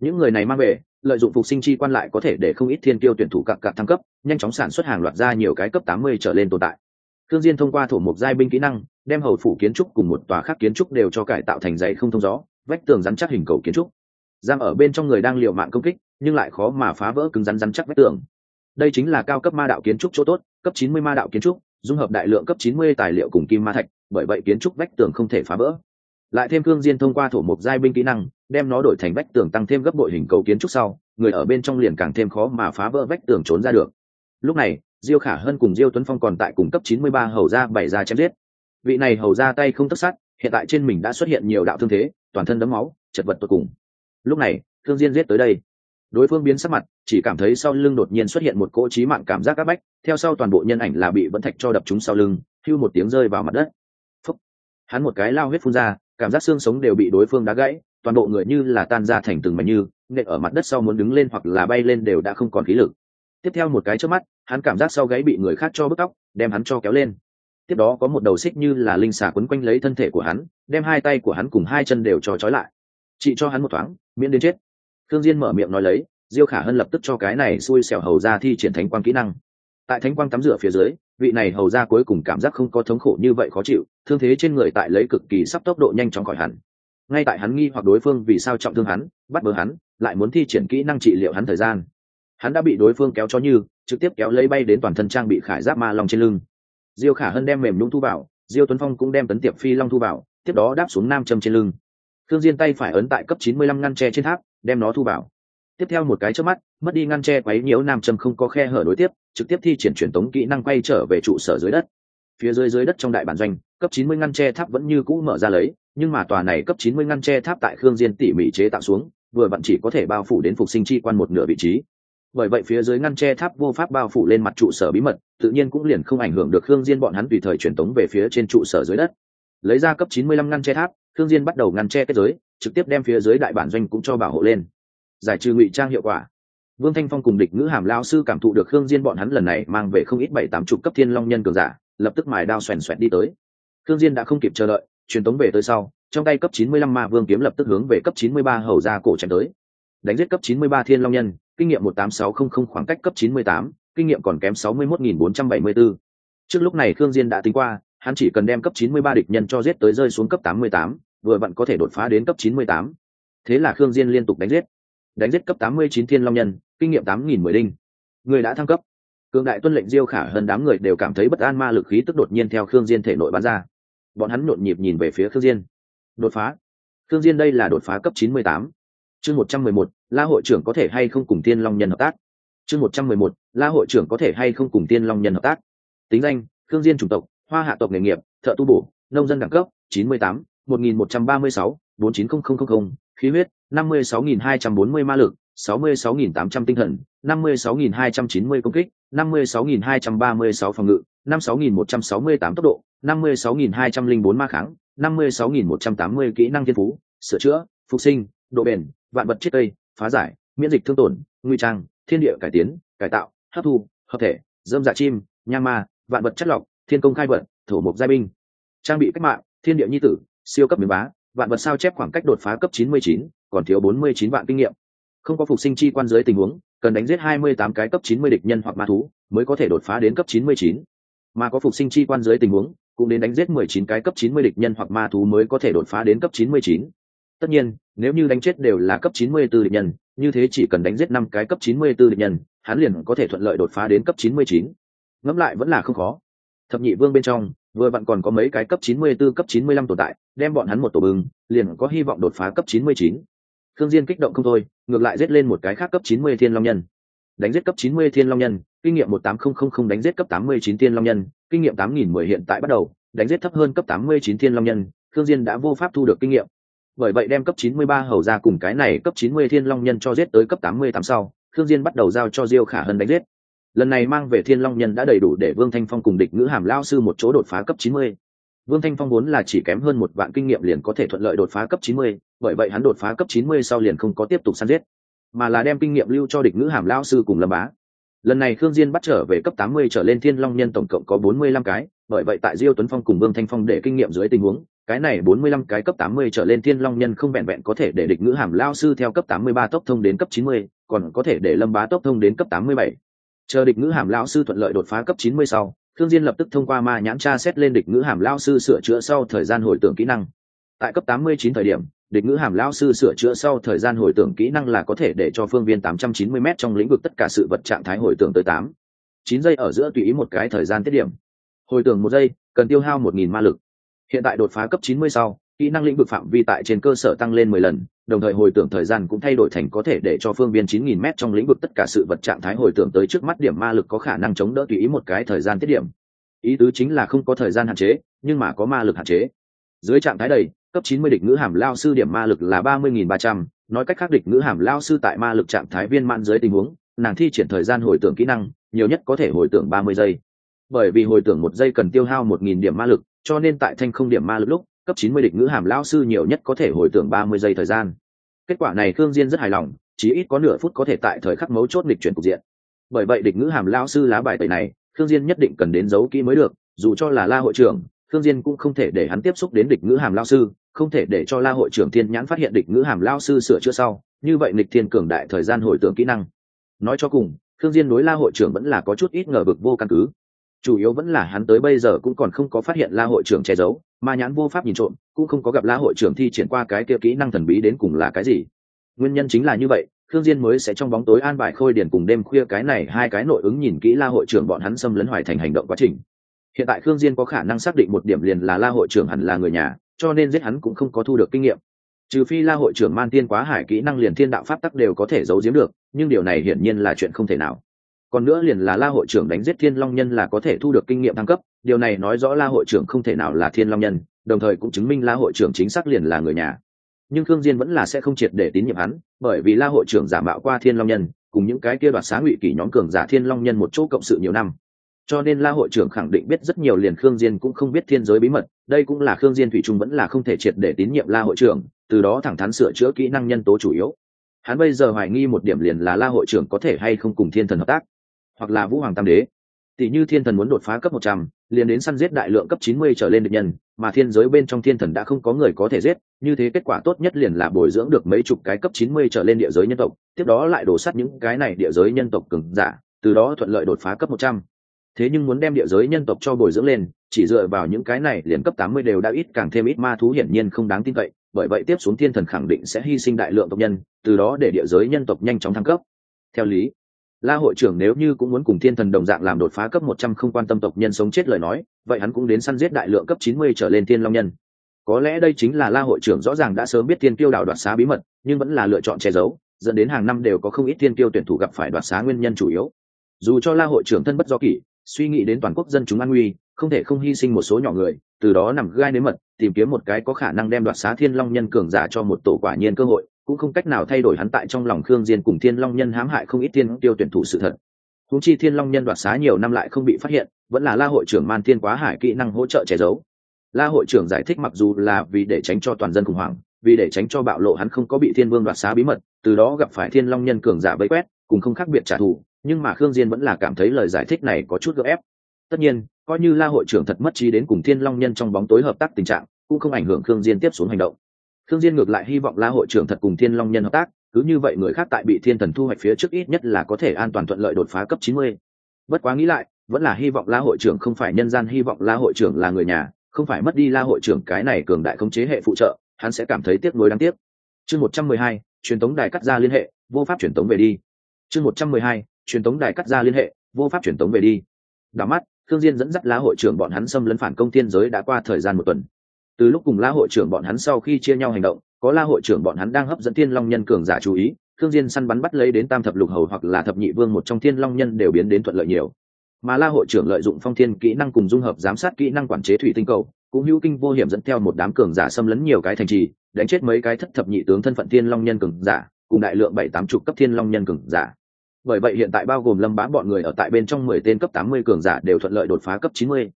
những người này mang về lợi dụng phục sinh chi quan lại có thể để không ít thiên tiêu tuyển thủ cặp cặp thăng cấp nhanh chóng sản xuất hàng loạt ra nhiều cái cấp 80 trở lên tồn tại Thương Diên thông qua thổ mục giai binh kỹ năng, đem hầu phủ kiến trúc cùng một tòa khác kiến trúc đều cho cải tạo thành dãy không thông gió, vách tường rắn chắc hình cầu kiến trúc. Giam ở bên trong người đang liều mạng công kích, nhưng lại khó mà phá vỡ cứng rắn rắn chắc vách tường. Đây chính là cao cấp ma đạo kiến trúc chỗ tốt, cấp 90 ma đạo kiến trúc, dung hợp đại lượng cấp 90 tài liệu cùng kim ma thạch, bởi vậy kiến trúc vách tường không thể phá vỡ. Lại thêm Cương Diên thông qua thổ mục giai binh kỹ năng, đem nó đổi thành vách tường tăng thêm gấp bội hình cầu kiến trúc sau, người ở bên trong liền càng thêm khó mà phá vỡ vách tường trốn ra được. Lúc này, diêu khả hân cùng diêu tuấn phong còn tại cùng cấp chín mươi ba hầu gia bảy ra chém giết vị này hầu gia tay không tất sát hiện tại trên mình đã xuất hiện nhiều đạo thương thế toàn thân đấm máu chật vật tột cùng lúc này thương diên giết tới đây đối phương biến sắc mặt, chỉ cảm thấy sau lưng đột nhiên xuất hiện một cỗ trí mạng cảm giác áp bách, theo sau toàn bộ nhân ảnh là bị vẫn thạch cho đập chúng sau lưng, hưu một tiếng rơi vào mặt đất. Phúc. hắn một cái lao huyết phun ra, cảm giác xương sống đều bị đối phương đá gãy, toàn bộ người như là tan ra thành từng mảnh như, nện ở mặt đất sau muốn đứng lên hoặc là bay lên đều đã không còn khí lực. Tiếp theo một cái trước mắt, hắn cảm giác sau gáy bị người khác cho bức tóc, đem hắn cho kéo lên. Tiếp đó có một đầu xích như là linh xà quấn quanh lấy thân thể của hắn, đem hai tay của hắn cùng hai chân đều cho trói lại. Chị cho hắn một thoáng, miễn đến chết thương diên mở miệng nói lấy, diêu khả hân lập tức cho cái này xui xẻo hầu ra thi triển thánh quang kỹ năng. Tại thánh quang tắm rửa phía dưới, vị này hầu ra cuối cùng cảm giác không có thống khổ như vậy khó chịu, thương thế trên người tại lấy cực kỳ sắp tốc độ nhanh chóng khỏi hẳn. Ngay tại hắn nghi hoặc đối phương vì sao trọng thương hắn, bắt bớ hắn, lại muốn thi triển kỹ năng trị liệu hắn thời gian. Hắn đã bị đối phương kéo cho như, trực tiếp kéo lấy bay đến toàn thân trang bị khải giáp ma long trên lưng. Diêu khả hân đem mềm nhũng thu vào, diêu tuấn phong cũng đem tấn tiệp phi long thu vào, tiếp đó đáp xuống nam châm trên lưng. Thương diên tay phải ấn tại cấp 95 ngăn tre trên tháp đem nó thu vào. Tiếp theo một cái chớp mắt, mất đi ngăn tre quấy nhiễu nam châm không có khe hở đối tiếp, trực tiếp thi triển truyền tống kỹ năng quay trở về trụ sở dưới đất. Phía dưới dưới đất trong đại bản doanh, cấp 90 ngăn tre tháp vẫn như cũ mở ra lấy, nhưng mà tòa này cấp 90 ngăn tre tháp tại khương diên tỉ mỉ chế tạo xuống, vừa vặn chỉ có thể bao phủ đến phục sinh chi quan một nửa vị trí. Bởi vậy phía dưới ngăn tre tháp vô pháp bao phủ lên mặt trụ sở bí mật, tự nhiên cũng liền không ảnh hưởng được khương diên bọn hắn tùy thời truyền tống về phía trên trụ sở dưới đất. Lấy ra cấp 95 ngăn tre tháp, khương diên bắt đầu ngăn tre kết giới trực tiếp đem phía dưới đại bản doanh cũng cho bảo hộ lên. Giải trừ ngụy trang hiệu quả. Vương thanh phong cùng địch ngữ hàm lao sư cảm thụ được khương diên bọn hắn lần này mang về không ít bảy tám chục cấp thiên long nhân cường giả lập tức mài đao xoèn xoẹt đi tới. Khương diên đã không kịp chờ đợi truyền tống về tới sau trong tay cấp 95 ma vương kiếm lập tức hướng về cấp 93 hầu ra cổ chém tới. Đánh giết cấp 93 thiên long nhân kinh nghiệm 18600 khoảng cách cấp 98, kinh nghiệm còn kém 61474. Trước lúc này Khương Diên đã tính qua, hắn chỉ cần đem cấp 93 địch nhân cho giết tới rơi xuống cấp 88, vừa vặn có thể đột phá đến cấp 98. Thế là Khương Diên liên tục đánh giết. Đánh giết cấp 89 thiên long nhân, kinh nghiệm 8010 đinh. Người đã thăng cấp. cường đại tuân lệnh Diêu Khả hơn đám người đều cảm thấy bất an ma lực khí tức đột nhiên theo Khương Diên thể nội bắn ra. Bọn hắn nhộn nhịp nhìn về phía Khương Diên. Đột phá. Khương Diên đây là đột phá cấp 98 chương một trăm mười một la hội trưởng có thể hay không cùng tiên long nhân hợp tác chương một trăm mười một la hội trưởng có thể hay không cùng tiên long nhân hợp tác tính danh khương diên chủng tộc hoa hạ tộc nghề nghiệp thợ tu bổ nông dân đẳng cấp chín mươi tám 1136, 49000, khí huyết, 56240 ma lực, 66800 tinh thần, 56290 công kích, 56236 phòng ngự, 56168 tốc độ, 56204 ma kháng, 56180 kỹ năng thiên phú, sửa chữa, phục sinh, độ bền, vạn vật chết cây, phá giải, miễn dịch thương tổn, nguy trang, thiên địa cải tiến, cải tạo, hấp thu, hợp thể, dâm dạ chim, nhang ma, vạn vật chất lọc, thiên công khai vật, thổ mục giai binh. Trang bị cách mạng, thiên địa nhi tử, siêu cấp miếng bá vạn vật sao chép khoảng cách đột phá cấp 99, còn thiếu 49 vạn kinh nghiệm không có phục sinh chi quan dưới tình huống cần đánh giết 28 cái cấp 90 địch nhân hoặc ma thú mới có thể đột phá đến cấp 99. mà có phục sinh chi quan dưới tình huống cũng đến đánh giết 19 cái cấp 90 địch nhân hoặc ma thú mới có thể đột phá đến cấp 99 tất nhiên nếu như đánh chết đều là cấp 94 địch nhân như thế chỉ cần đánh giết 5 cái cấp 94 địch nhân hắn liền có thể thuận lợi đột phá đến cấp 99. ngẫm lại vẫn là không khó thập nhị vương bên trong vừa vặn còn có mấy cái cấp 94 cấp 95 tồn tại đem bọn hắn một tổ bừng liền có hy vọng đột phá cấp 99. Thương Diên kích động không thôi, ngược lại giết lên một cái khác cấp 90 Thiên Long Nhân. Đánh giết cấp 90 Thiên Long Nhân, kinh nghiệm 18000 đánh giết cấp 89 Thiên Long Nhân, kinh nghiệm 8010 hiện tại bắt đầu, đánh giết thấp hơn cấp 89 Thiên Long Nhân, Thương Diên đã vô pháp thu được kinh nghiệm, bởi vậy đem cấp 93 hầu ra cùng cái này cấp 90 thiên long nhân cho giết tới cấp 88 sau thương diên bắt đầu giao cho diêu khả hân đánh giết lần này mang về thiên long nhân đã đầy đủ để vương thanh phong cùng địch ngữ hàm lao sư một chỗ đột phá cấp 90. vương thanh phong vốn là chỉ kém hơn một vạn kinh nghiệm liền có thể thuận lợi đột phá cấp 90, bởi vậy hắn đột phá cấp 90 sau liền không có tiếp tục săn giết mà là đem kinh nghiệm lưu cho địch ngữ hàm lao sư cùng lâm bá lần này khương diên bắt trở về cấp 80 trở lên thiên long nhân tổng cộng có 45 cái bởi vậy tại diêu tuấn phong cùng vương thanh phong để kinh nghiệm dưới tình huống cái này 45 cái cấp 80 trở lên thiên long nhân không vẹn vẹn có thể để địch ngữ hàm lao sư theo cấp 83 tốc thông đến cấp 90, còn có thể để lâm bá tốc thông đến cấp 87 chờ địch ngữ hàm lao sư thuận lợi đột phá cấp 90 sau Thương Diên lập tức thông qua ma nhãn tra xét lên địch ngữ hàm lao sư sửa chữa sau thời gian hồi tưởng kỹ năng. Tại cấp 89 thời điểm, địch ngữ hàm lao sư sửa chữa sau thời gian hồi tưởng kỹ năng là có thể để cho phương viên 890m trong lĩnh vực tất cả sự vật trạng thái hồi tưởng tới 8. 9 giây ở giữa tùy ý một cái thời gian tiết điểm. Hồi tưởng một giây, cần tiêu hao 1000 ma lực. Hiện tại đột phá cấp 90 sau, kỹ năng lĩnh vực phạm vi tại trên cơ sở tăng lên 10 lần, đồng thời hồi tưởng thời gian cũng thay đổi thành có thể để cho phương viên 9000m trong lĩnh vực tất cả sự vật trạng thái hồi tưởng tới trước mắt điểm ma lực có khả năng chống đỡ tùy ý một cái thời gian tiết điểm. Ý tứ chính là không có thời gian hạn chế, nhưng mà có ma lực hạn chế. Dưới trạng thái đầy, cấp 90 địch ngữ hàm lao sư điểm ma lực là 30300, nói cách khác địch ngữ hàm lao sư tại ma lực trạng thái viên mãn dưới tình huống, nàng thi triển thời gian hồi tưởng kỹ năng, nhiều nhất có thể hồi tưởng 30 giây. Bởi vì hồi tưởng một giây cần tiêu hao 1000 điểm ma lực, cho nên tại thanh không điểm ma lực lúc, cấp 90 địch ngữ hàm lão sư nhiều nhất có thể hồi tưởng 30 giây thời gian. Kết quả này Khương Diên rất hài lòng, chỉ ít có nửa phút có thể tại thời khắc mấu chốt địch chuyển cục diện. Bởi vậy địch ngữ hàm lão sư lá bài tẩy này, Khương Diên nhất định cần đến giấu kỹ mới được, dù cho là La hội trưởng, Khương Diên cũng không thể để hắn tiếp xúc đến địch ngữ hàm lão sư, không thể để cho La hội trưởng Thiên Nhãn phát hiện địch ngữ hàm lão sư sửa chữa sau, như vậy nghịch thiên cường đại thời gian hồi tưởng kỹ năng. Nói cho cùng, Khương Diên đối La hội trưởng vẫn là có chút ít ngờ vực vô căn cứ. Chủ yếu vẫn là hắn tới bây giờ cũng còn không có phát hiện La hội trưởng che giấu, mà nhãn vô pháp nhìn trộm, cũng không có gặp La hội trưởng thi triển qua cái kia kỹ năng thần bí đến cùng là cái gì. Nguyên nhân chính là như vậy, thương Diên mới sẽ trong bóng tối an bài khôi điển cùng đêm khuya cái này hai cái nội ứng nhìn kỹ La hội trưởng bọn hắn xâm lấn hoài thành hành động quá trình. Hiện tại thương Diên có khả năng xác định một điểm liền là La hội trưởng hẳn là người nhà, cho nên giết hắn cũng không có thu được kinh nghiệm. Trừ phi La hội trưởng Man Tiên Quá Hải kỹ năng liền thiên đạo pháp tắc đều có thể giấu giếm được, nhưng điều này hiển nhiên là chuyện không thể nào. Còn nữa liền là La hội trưởng đánh giết Thiên Long nhân là có thể thu được kinh nghiệm thăng cấp, điều này nói rõ La hội trưởng không thể nào là Thiên Long nhân, đồng thời cũng chứng minh La hội trưởng chính xác liền là người nhà. Nhưng khương diên vẫn là sẽ không triệt để tín nhiệm hắn bởi vì la hội trưởng giả mạo qua thiên long nhân cùng những cái kia đoạt sáng ngụy kỷ nhóm cường giả thiên long nhân một chỗ cộng sự nhiều năm. Cho nên la hội trưởng khẳng định biết rất nhiều liền khương diên cũng không biết thiên giới bí mật đây cũng là khương diên thủy trung vẫn là không thể triệt để tín nhiệm la hội trưởng từ đó thẳng thắn sửa chữa kỹ năng nhân tố chủ yếu. Hắn bây giờ hoài nghi một điểm liền là la hội trưởng có thể hay không cùng thiên thần hợp tác hoặc là vũ hoàng tam đế. Tỷ như thiên thần muốn đột phá cấp một trăm, liền đến săn giết đại lượng cấp chín mươi trở lên địch nhân, mà thiên giới bên trong thiên thần đã không có người có thể giết, như thế kết quả tốt nhất liền là bồi dưỡng được mấy chục cái cấp chín mươi trở lên địa giới nhân tộc, tiếp đó lại đổ sát những cái này địa giới nhân tộc cường giả, từ đó thuận lợi đột phá cấp một trăm. Thế nhưng muốn đem địa giới nhân tộc cho bồi dưỡng lên, chỉ dựa vào những cái này liền cấp tám mươi đều đã ít càng thêm ít ma thú hiển nhiên không đáng tin cậy, bởi vậy tiếp xuống thiên thần khẳng định sẽ hy sinh đại lượng tộc nhân, từ đó để địa giới nhân tộc nhanh chóng thăng cấp. Theo lý La hội trưởng nếu như cũng muốn cùng thiên thần đồng dạng làm đột phá cấp một trăm không quan tâm tộc nhân sống chết lời nói, vậy hắn cũng đến săn giết đại lượng cấp chín mươi trở lên thiên long nhân. Có lẽ đây chính là La hội trưởng rõ ràng đã sớm biết thiên tiêu đảo đoạt xá bí mật, nhưng vẫn là lựa chọn che giấu, dẫn đến hàng năm đều có không ít thiên tiêu tuyển thủ gặp phải đoạt xá nguyên nhân chủ yếu. Dù cho La hội trưởng thân bất do kỷ, suy nghĩ đến toàn quốc dân chúng an nguy, không thể không hy sinh một số nhỏ người, từ đó nằm gai nếm mật, tìm kiếm một cái có khả năng đem đoạt xá thiên long nhân cường giả cho một tổ quả nhiên cơ hội, cũng không cách nào thay đổi hắn tại trong lòng khương diên cùng thiên long nhân hãm hại không ít thiên tiêu tuyển thủ sự thật. Húng chi thiên long nhân đoạt xá nhiều năm lại không bị phát hiện, vẫn là la hội trưởng man thiên quá hải kỹ năng hỗ trợ che giấu. La hội trưởng giải thích mặc dù là vì để tránh cho toàn dân khủng hoảng, vì để tránh cho bạo lộ hắn không có bị thiên vương đoạt xá bí mật, từ đó gặp phải thiên long nhân cường giả bấy quét, cùng không khác biệt trả thù, nhưng mà khương diên vẫn là cảm thấy lời giải thích này có chút gượng ép. Tất nhiên, coi như la hội trưởng thật mất trí đến cùng thiên long nhân trong bóng tối hợp tác tình trạng, cũng không ảnh hưởng khương diên tiếp xuống hành động khương diên ngược lại hy vọng la hội trưởng thật cùng thiên long nhân hợp tác cứ như vậy người khác tại bị thiên thần thu hoạch phía trước ít nhất là có thể an toàn thuận lợi đột phá cấp 90. bất quá nghĩ lại vẫn là hy vọng la hội trưởng không phải nhân gian hy vọng la hội trưởng là người nhà không phải mất đi la hội trưởng cái này cường đại khống chế hệ phụ trợ hắn sẽ cảm thấy tiếc nuối đáng tiếc. Chương 112, truyền tống đài cắt ra liên hệ vô pháp truyền tống về đi. Chương 112, truyền tống đài cắt ra liên hệ vô pháp truyền tống về đi. Đảo mắt Khương Diên dẫn dắt La hội trưởng bọn hắn xâm lấn phản công thiên giới đã qua thời gian một tuần từ lúc cùng la hội trưởng bọn hắn sau khi chia nhau hành động, có la hội trưởng bọn hắn đang hấp dẫn thiên long nhân cường giả chú ý, thương diên săn bắn bắt lấy đến tam thập lục hầu hoặc là thập nhị vương một trong thiên long nhân đều biến đến thuận lợi nhiều. Mà la hội trưởng lợi dụng phong thiên kỹ năng cùng dung hợp giám sát kỹ năng quản chế thủy tinh cầu, cũng hữu kinh vô hiểm dẫn theo một đám cường giả xâm lấn nhiều cái thành trì, đánh chết mấy cái thất thập nhị tướng thân phận thiên long nhân cường giả, cùng đại lượng bảy tám chục cấp thiên long nhân cường giả. Bởi vậy hiện tại bao gồm lâm bá bọn người ở tại bên trong mười tên cấp tám mươi cường giả đều thuận lợi đột phá cấp chín mươi.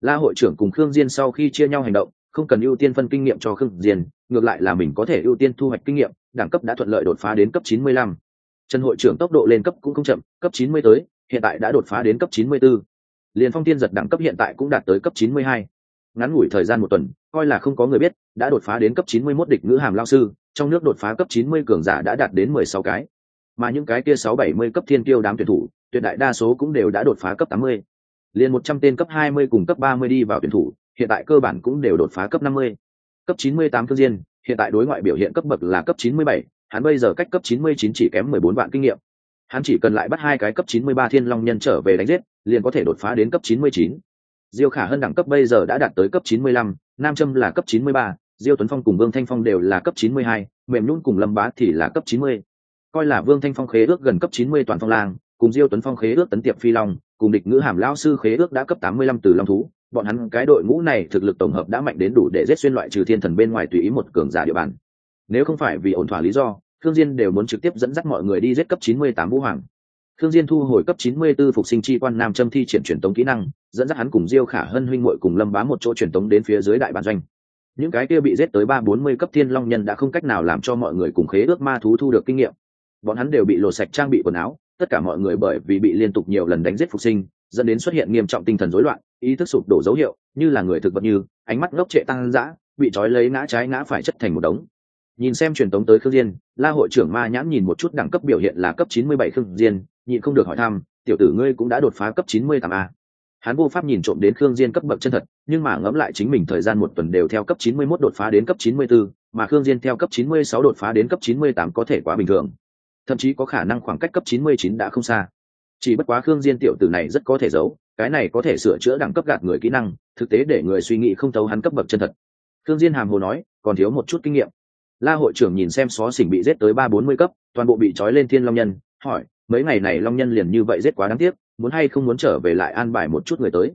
La hội trưởng cùng khương diên sau khi chia nhau hành động không cần ưu tiên phân kinh nghiệm cho khương diên ngược lại là mình có thể ưu tiên thu hoạch kinh nghiệm, đẳng cấp đã thuận lợi đột phá đến cấp 95. trần hội trưởng tốc độ lên cấp cũng không chậm, cấp 90 tới, hiện tại đã đột phá đến cấp 94. liền phong tiên giật đẳng cấp hiện tại cũng đạt tới cấp 92. ngắn ngủi thời gian một tuần, coi là không có người biết, đã đột phá đến cấp 91 địch ngữ hàm lao sư, trong nước đột phá cấp 90 cường giả đã đạt đến 16 cái mà những cái kia 670 cấp thiên kiêu đám tuyển thủ, tuyệt đại đa số cũng đều đã đột phá cấp 80. liền 100 tên cấp 20 cùng cấp 30 đi vào tuyển thủ hiện tại cơ bản cũng đều đột phá cấp 50. cấp 98 cương diên hiện tại đối ngoại biểu hiện cấp bậc là cấp 97, hắn bây giờ cách cấp 99 chỉ kém 14 vạn kinh nghiệm hắn chỉ cần lại bắt hai cái cấp 93 thiên long nhân trở về đánh giết liền có thể đột phá đến cấp 99. diêu khả hơn đẳng cấp bây giờ đã đạt tới cấp 95, nam trâm là cấp 93, diêu tuấn phong cùng vương thanh phong đều là cấp 92, mềm nhún cùng lâm bá thì là cấp 90. coi là vương thanh phong khế ước gần cấp 90 toàn phong lang cùng diêu tuấn phong khế ước tấn tiệp phi long cùng địch ngữ hàm lão sư khế ước đã cấp 85 từ long thú bọn hắn cái đội ngũ này thực lực tổng hợp đã mạnh đến đủ để giết xuyên loại trừ thiên thần bên ngoài tùy ý một cường giả địa bàn. Nếu không phải vì ổn thỏa lý do thương diên đều muốn trực tiếp dẫn dắt mọi người đi giết cấp 98 vũ hoàng. Thương diên thu hồi cấp 94 phục sinh chi quan nam châm thi triển truyền tống kỹ năng, dẫn dắt hắn cùng diêu khả hân huynh muội cùng lâm bá một chỗ truyền tống đến phía dưới đại bản doanh. Những cái kia bị giết tới ba bốn mươi cấp thiên long nhân đã không cách nào làm cho mọi người cùng khế ước ma thú thu được kinh nghiệm. Bọn hắn đều bị lột sạch trang bị quần áo, tất cả mọi người bởi vì bị liên tục nhiều lần đánh giết phục sinh dẫn đến xuất hiện nghiêm trọng tinh thần rối loạn ý thức sụp đổ dấu hiệu như là người thực vật như ánh mắt ngốc trệ tăng dã bị trói lấy ngã trái ngã phải chất thành một đống. Nhìn xem truyền tống tới khương diên la hội trưởng ma nhãn nhìn một chút đẳng cấp biểu hiện là cấp 97 khương diên nhịn không được hỏi thăm tiểu tử ngươi cũng đã đột phá cấp 98 a? Hắn vô pháp nhìn trộm đến khương diên cấp bậc chân thật nhưng mà ngẫm lại chính mình thời gian một tuần đều theo cấp 91 đột phá đến cấp 94, mà khương diên theo cấp 96 đột phá đến cấp 98 có thể quá bình thường. Thậm chí có khả năng khoảng cách cấp 99 đã không xa chỉ bất quá khương diên tiểu tử này rất có thể giấu, cái này có thể sửa chữa đẳng cấp gạt người kỹ năng, thực tế để người suy nghĩ không thấu hắn cấp bậc chân thật. Khương diên hàm hồ nói, còn thiếu một chút kinh nghiệm. La hội trưởng nhìn xem xó xỉnh bị giết tới ba bốn mươi cấp, toàn bộ bị trói lên thiên long nhân, hỏi, mấy ngày này long nhân liền như vậy giết quá đáng tiếc, muốn hay không muốn trở về lại an bài một chút người tới?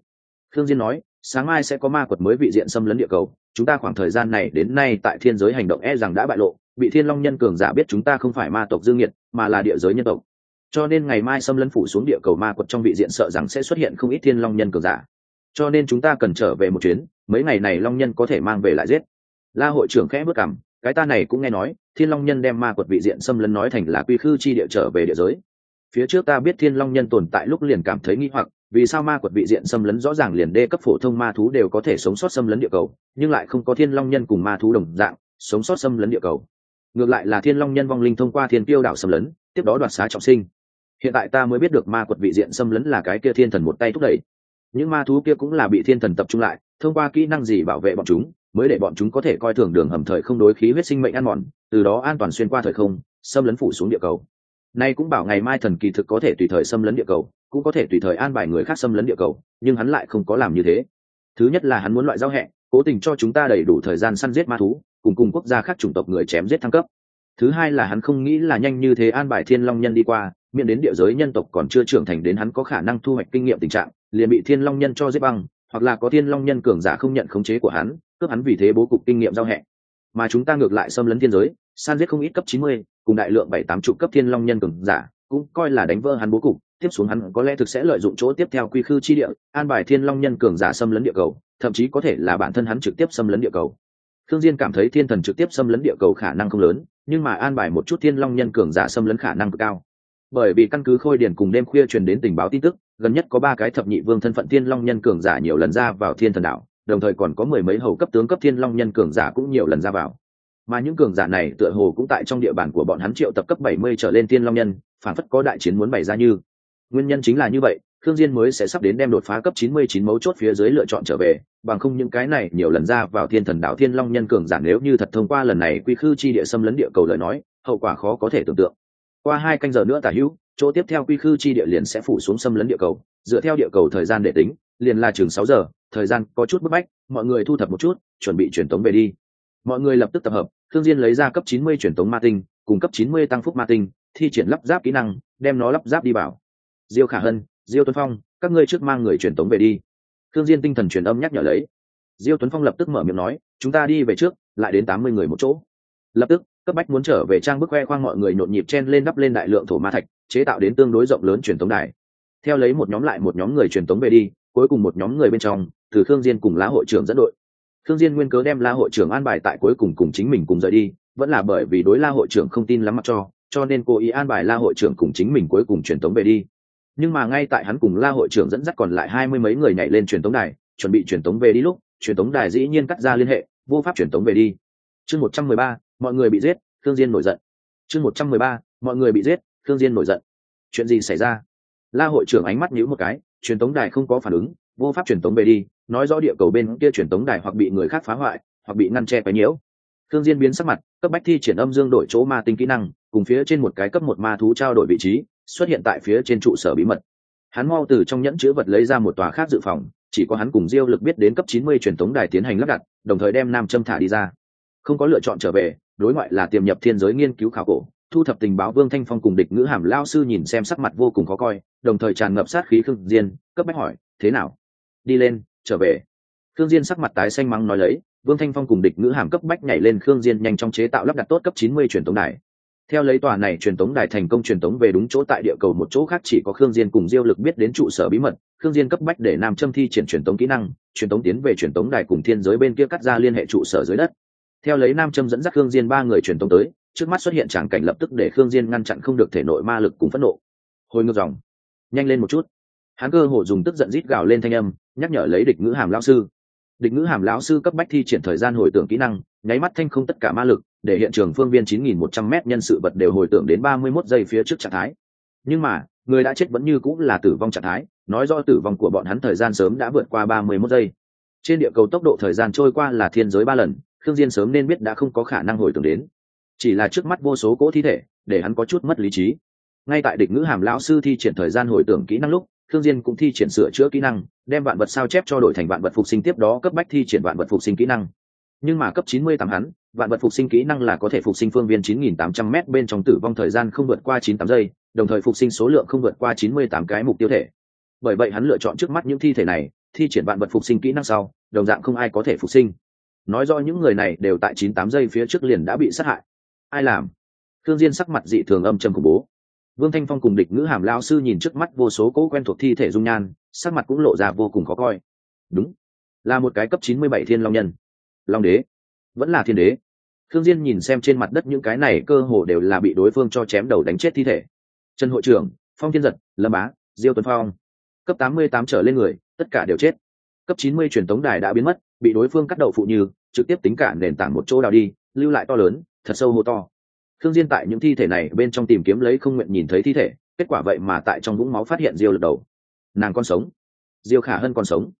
Khương diên nói, sáng mai sẽ có ma quật mới vị diện xâm lấn địa cầu, chúng ta khoảng thời gian này đến nay tại thiên giới hành động e rằng đã bại lộ, bị thiên long nhân cường giả biết chúng ta không phải ma tộc dương nhiệt, mà là địa giới nhân tộc cho nên ngày mai xâm lấn phủ xuống địa cầu ma quật trong vị diện sợ rằng sẽ xuất hiện không ít thiên long nhân cường giả. Cho nên chúng ta cần trở về một chuyến, mấy ngày này long nhân có thể mang về lại giết. La hội trưởng khẽ bước cảm cái ta này cũng nghe nói, thiên long nhân đem ma quật vị diện xâm lấn nói thành là quy khư chi địa trở về địa giới. Phía trước ta biết thiên long nhân tồn tại lúc liền cảm thấy nghi hoặc, vì sao ma quật vị diện xâm lấn rõ ràng liền đê cấp phổ thông ma thú đều có thể sống sót xâm lấn địa cầu, nhưng lại không có thiên long nhân cùng ma thú đồng dạng, sống sót xâm lấn địa cầu. Ngược lại là thiên long nhân vong linh thông qua thiên tiêu đảo xâm lấn, tiếp đó đoạt xá trọng sinh hiện tại ta mới biết được ma quật vị diện xâm lấn là cái kia thiên thần một tay thúc đẩy. Những ma thú kia cũng là bị thiên thần tập trung lại, thông qua kỹ năng gì bảo vệ bọn chúng, mới để bọn chúng có thể coi thường đường hầm thời không đối khí huyết sinh mệnh ăn mòn, từ đó an toàn xuyên qua thời không, xâm lấn phủ xuống địa cầu. Nay cũng bảo ngày mai thần kỳ thực có thể tùy thời xâm lấn địa cầu, cũng có thể tùy thời an bài người khác xâm lấn địa cầu, nhưng hắn lại không có làm như thế. Thứ nhất là hắn muốn loại giao hẹn cố tình cho chúng ta đầy đủ thời gian săn giết ma thú, cùng cùng quốc gia khác chủng tộc người chém giết thăng cấp thứ hai là hắn không nghĩ là nhanh như thế an bài thiên long nhân đi qua, miễn đến địa giới nhân tộc còn chưa trưởng thành đến hắn có khả năng thu hoạch kinh nghiệm tình trạng, liền bị thiên long nhân cho giết băng, hoặc là có thiên long nhân cường giả không nhận khống chế của hắn, cướp hắn vì thế bố cục kinh nghiệm giao hẹn mà chúng ta ngược lại xâm lấn thiên giới, san giết không ít cấp chín mươi, cùng đại lượng bảy tám chục cấp thiên long nhân cường giả, cũng coi là đánh vỡ hắn bố cục, tiếp xuống hắn có lẽ thực sẽ lợi dụng chỗ tiếp theo quy khư chi địa, an bài thiên long nhân cường giả xâm lấn địa cầu, thậm chí có thể là bản thân hắn trực tiếp xâm lấn địa cầu thương diên cảm thấy thiên thần trực tiếp xâm lấn địa cầu khả năng không lớn, nhưng mà an bài một chút thiên long nhân cường giả xâm lấn khả năng cực cao. Bởi vì căn cứ khôi điển cùng đêm khuya truyền đến tình báo tin tức, gần nhất có ba cái thập nhị vương thân phận thiên long nhân cường giả nhiều lần ra vào thiên thần đảo, đồng thời còn có mười mấy hầu cấp tướng cấp thiên long nhân cường giả cũng nhiều lần ra vào. Mà những cường giả này tựa hồ cũng tại trong địa bàn của bọn hắn triệu tập cấp bảy mươi trở lên thiên long nhân, phản phất có đại chiến muốn bày ra như. Nguyên nhân chính là như vậy khương diên mới sẽ sắp đến đem đột phá cấp chín mươi chín mấu chốt phía dưới lựa chọn trở về, bằng không những cái này nhiều lần ra vào thiên thần Đạo thiên long nhân cường giả nếu như thật thông qua lần này quy khư chi địa xâm lấn địa cầu lời nói, hậu quả khó có thể tưởng tượng. Qua hai canh giờ nữa tả hữu, chỗ tiếp theo quy khư chi địa liền sẽ phủ xuống xâm lấn địa cầu, dựa theo địa cầu thời gian để tính, liền là chừng sáu giờ, thời gian có chút bức bách, mọi người thu thập một chút, chuẩn bị truyền tống về đi. Mọi người lập tức tập hợp thương diên lấy ra cấp chín mươi truyền tống ma tinh, cùng cấp chín mươi tăng phúc ma tinh, thi triển lắp ráp kỹ năng, đem nó lắp ráp đi vào. Diêu khả hân diêu tuấn phong, các ngươi trước mang người truyền tống về đi. Thương diên tinh thần truyền âm nhắc nhở lấy. Diêu tuấn phong lập tức mở miệng nói, chúng ta đi về trước, lại đến tám mươi người một chỗ. Lập tức, cấp bách muốn trở về trang bức khoe khoang mọi người nhộn nhịp chen lên đắp lên đại lượng thổ ma thạch, chế tạo đến tương đối rộng lớn truyền tống đài. Theo lấy một nhóm lại một nhóm người truyền tống về đi, cuối cùng một nhóm người bên trong, từ Thương diên cùng lá hội trưởng dẫn đội. Thương diên nguyên cớ đem la hội trưởng an bài tại cuối cùng cùng chính mình cùng rời đi, vẫn là bởi vì đối la hội trưởng không tin lắm mặc cho cho nên cô ý an bài la hội trưởng cùng chính mình cuối cùng truyền tống về đi nhưng mà ngay tại hắn cùng la hội trưởng dẫn dắt còn lại hai mươi mấy người nhảy lên truyền tống đài, chuẩn bị truyền tống về đi lúc, truyền tống đài dĩ nhiên cắt ra liên hệ, vô pháp truyền tống về đi. Chương một trăm mười ba, mọi người bị giết thương diên nổi giận. Chương một trăm mười ba, mọi người bị giết thương diên nổi giận. Chuyện gì xảy ra? La hội trưởng ánh mắt nhíu một cái, truyền tống đài không có phản ứng, vô pháp truyền tống về đi, nói rõ địa cầu bên kia truyền tống đài hoặc bị người khác phá hoại, hoặc bị ngăn che quấy nhiễu. Thương diên biến sắc mặt, cấp bách thi triển âm dương đổi chỗ ma tinh kỹ năng, cùng phía trên một cái cấp một ma thú trao đổi vị trí xuất hiện tại phía trên trụ sở bí mật. Hắn mau từ trong nhẫn chứa vật lấy ra một tòa khác dự phòng, chỉ có hắn cùng diêu lực biết đến cấp 90 truyền tống đài tiến hành lắp đặt, đồng thời đem nam châm thả đi ra. Không có lựa chọn trở về, đối ngoại là tiềm nhập thiên giới nghiên cứu khảo cổ, thu thập tình báo vương thanh phong cùng địch ngữ hàm lao sư nhìn xem sắc mặt vô cùng khó coi, đồng thời tràn ngập sát khí khương diên, cấp bách hỏi, thế nào? Đi lên, trở về. Khương diên sắc mặt tái xanh mắng nói lấy, vương thanh phong cùng địch ngữ hàm cấp bách nhảy lên khương diên nhanh chóng chế tạo lắp đặt tốt cấp 90 truyền tống đài theo lấy tòa này truyền tống đài thành công truyền tống về đúng chỗ tại địa cầu một chỗ khác chỉ có khương diên cùng diêu lực biết đến trụ sở bí mật, khương diên cấp bách để nam châm thi triển truyền tống kỹ năng, truyền tống tiến về truyền tống đài cùng thiên giới bên kia cắt ra liên hệ trụ sở dưới đất. Theo lấy nam châm dẫn dắt khương diên ba người truyền tống tới, trước mắt xuất hiện tràng cảnh lập tức để khương diên ngăn chặn không được thể nội ma lực cùng phẫn nộ. Hồi ngược dòng. Nhanh lên một chút. Hắn cơ hồ dùng tức giận rít gào lên thanh âm, nhắc nhở lấy địch ngữ hàm lão sư. Địch ngữ hàm lão sư cấp bách thi triển thời gian hồi tưởng kỹ năng nháy mắt thanh không tất cả ma lực, để hiện trường phương viên 9.100 m nhân sự vật đều hồi tưởng đến 31 giây phía trước trạng thái. Nhưng mà, người đã chết vẫn như cũng là tử vong trạng thái, nói rõ tử vong của bọn hắn thời gian sớm đã vượt qua 31 giây. Trên địa cầu tốc độ thời gian trôi qua là thiên giới ba lần, khương diên sớm nên biết đã không có khả năng hồi tưởng đến. Chỉ là trước mắt vô số cỗ thi thể, để hắn có chút mất lý trí. Ngay tại địch ngữ hàm lão sư thi triển thời gian hồi tưởng kỹ năng lúc thương diên cũng thi triển sửa chữa kỹ năng, đem vạn vật sao chép cho đổi thành vạn vật phục sinh tiếp đó cấp bách thi triển vạn vật phục sinh kỹ năng nhưng mà cấp 98 hắn, vạn vật phục sinh kỹ năng là có thể phục sinh phương viên 9.800 m bên trong tử vong thời gian không vượt qua 98 giây, đồng thời phục sinh số lượng không vượt qua 98 cái mục tiêu thể. Bởi vậy hắn lựa chọn trước mắt những thi thể này, thi triển vạn vật phục sinh kỹ năng sau, đồng dạng không ai có thể phục sinh. Nói rõ những người này đều tại 98 giây phía trước liền đã bị sát hại. Ai làm? Thương diên sắc mặt dị thường âm trầm khủng bố. Vương thanh phong cùng địch ngữ hàm lao sư nhìn trước mắt vô số cố quen thuộc thi thể dung nhan, sắc mặt cũng lộ ra vô cùng khó coi. Đúng, là một cái cấp chín mươi bảy thiên long nhân long đế. Vẫn là thiên đế. Thương diên nhìn xem trên mặt đất những cái này cơ hồ đều là bị đối phương cho chém đầu đánh chết thi thể. Trần hội trưởng, phong thiên giật, lâm bá, diêu tuấn phong. Cấp tám mươi tám trở lên người, tất cả đều chết. Cấp chín mươi truyền tống đài đã biến mất, bị đối phương cắt đầu phụ như, trực tiếp tính cả nền tảng một chỗ đào đi, lưu lại to lớn, thật sâu hô to. Thương diên tại những thi thể này bên trong tìm kiếm lấy không nguyện nhìn thấy thi thể, kết quả vậy mà tại trong vũng máu phát hiện diêu lật đầu. Nàng còn sống. Diêu khả hân còn sống.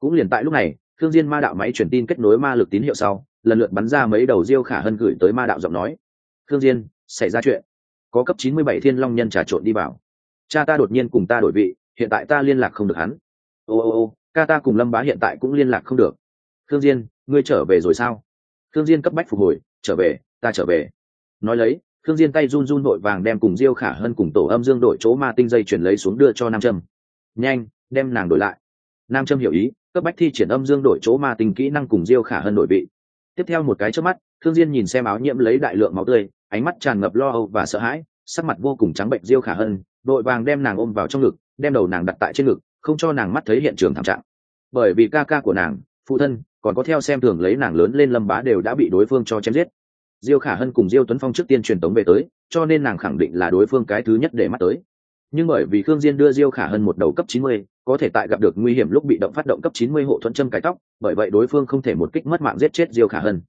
Cũng liền tại lúc này thương diên ma đạo máy truyền tin kết nối ma lực tín hiệu sau, lần lượt bắn ra mấy đầu diêu khả hân gửi tới ma đạo giọng nói. Thương diên, xảy ra chuyện. Có cấp 97 thiên long nhân trà trộn đi vào. Cha ta đột nhiên cùng ta đổi vị, hiện tại ta liên lạc không được hắn. Ô ô ô, ca ta cùng lâm bá hiện tại cũng liên lạc không được. Thương diên, ngươi trở về rồi sao? Thương diên cấp bách phục hồi, trở về, ta trở về. Nói lấy thương diên tay run run đội vàng đem cùng diêu khả hân cùng tổ âm dương đổi chỗ ma tinh dây chuyển lấy xuống đưa cho nam trâm. Nhanh, đem nàng đổi lại. Nam trâm hiểu ý cấp bách thi triển âm dương đổi chỗ ma tình kỹ năng cùng diêu khả hơn đổi vị. Tiếp theo một cái trước mắt, thương diên nhìn xem áo nhiễm lấy đại lượng máu tươi, ánh mắt tràn ngập lo âu và sợ hãi, sắc mặt vô cùng trắng bệnh diêu khả hơn đội vàng đem nàng ôm vào trong ngực, đem đầu nàng đặt tại trên ngực, không cho nàng mắt thấy hiện trường thảm trạng. Bởi vì ca ca của nàng, phụ thân, còn có theo xem thường lấy nàng lớn lên lâm bá đều đã bị đối phương cho chém giết. Diêu khả hân cùng diêu tuấn phong trước tiên truyền tống về tới, cho nên nàng khẳng định là đối phương cái thứ nhất để mắt tới nhưng bởi vì khương diên đưa diêu khả hơn một đầu cấp 90, có thể tại gặp được nguy hiểm lúc bị động phát động cấp 90 hộ thuẫn châm cài tóc bởi vậy đối phương không thể một kích mất mạng giết chết diêu khả hơn.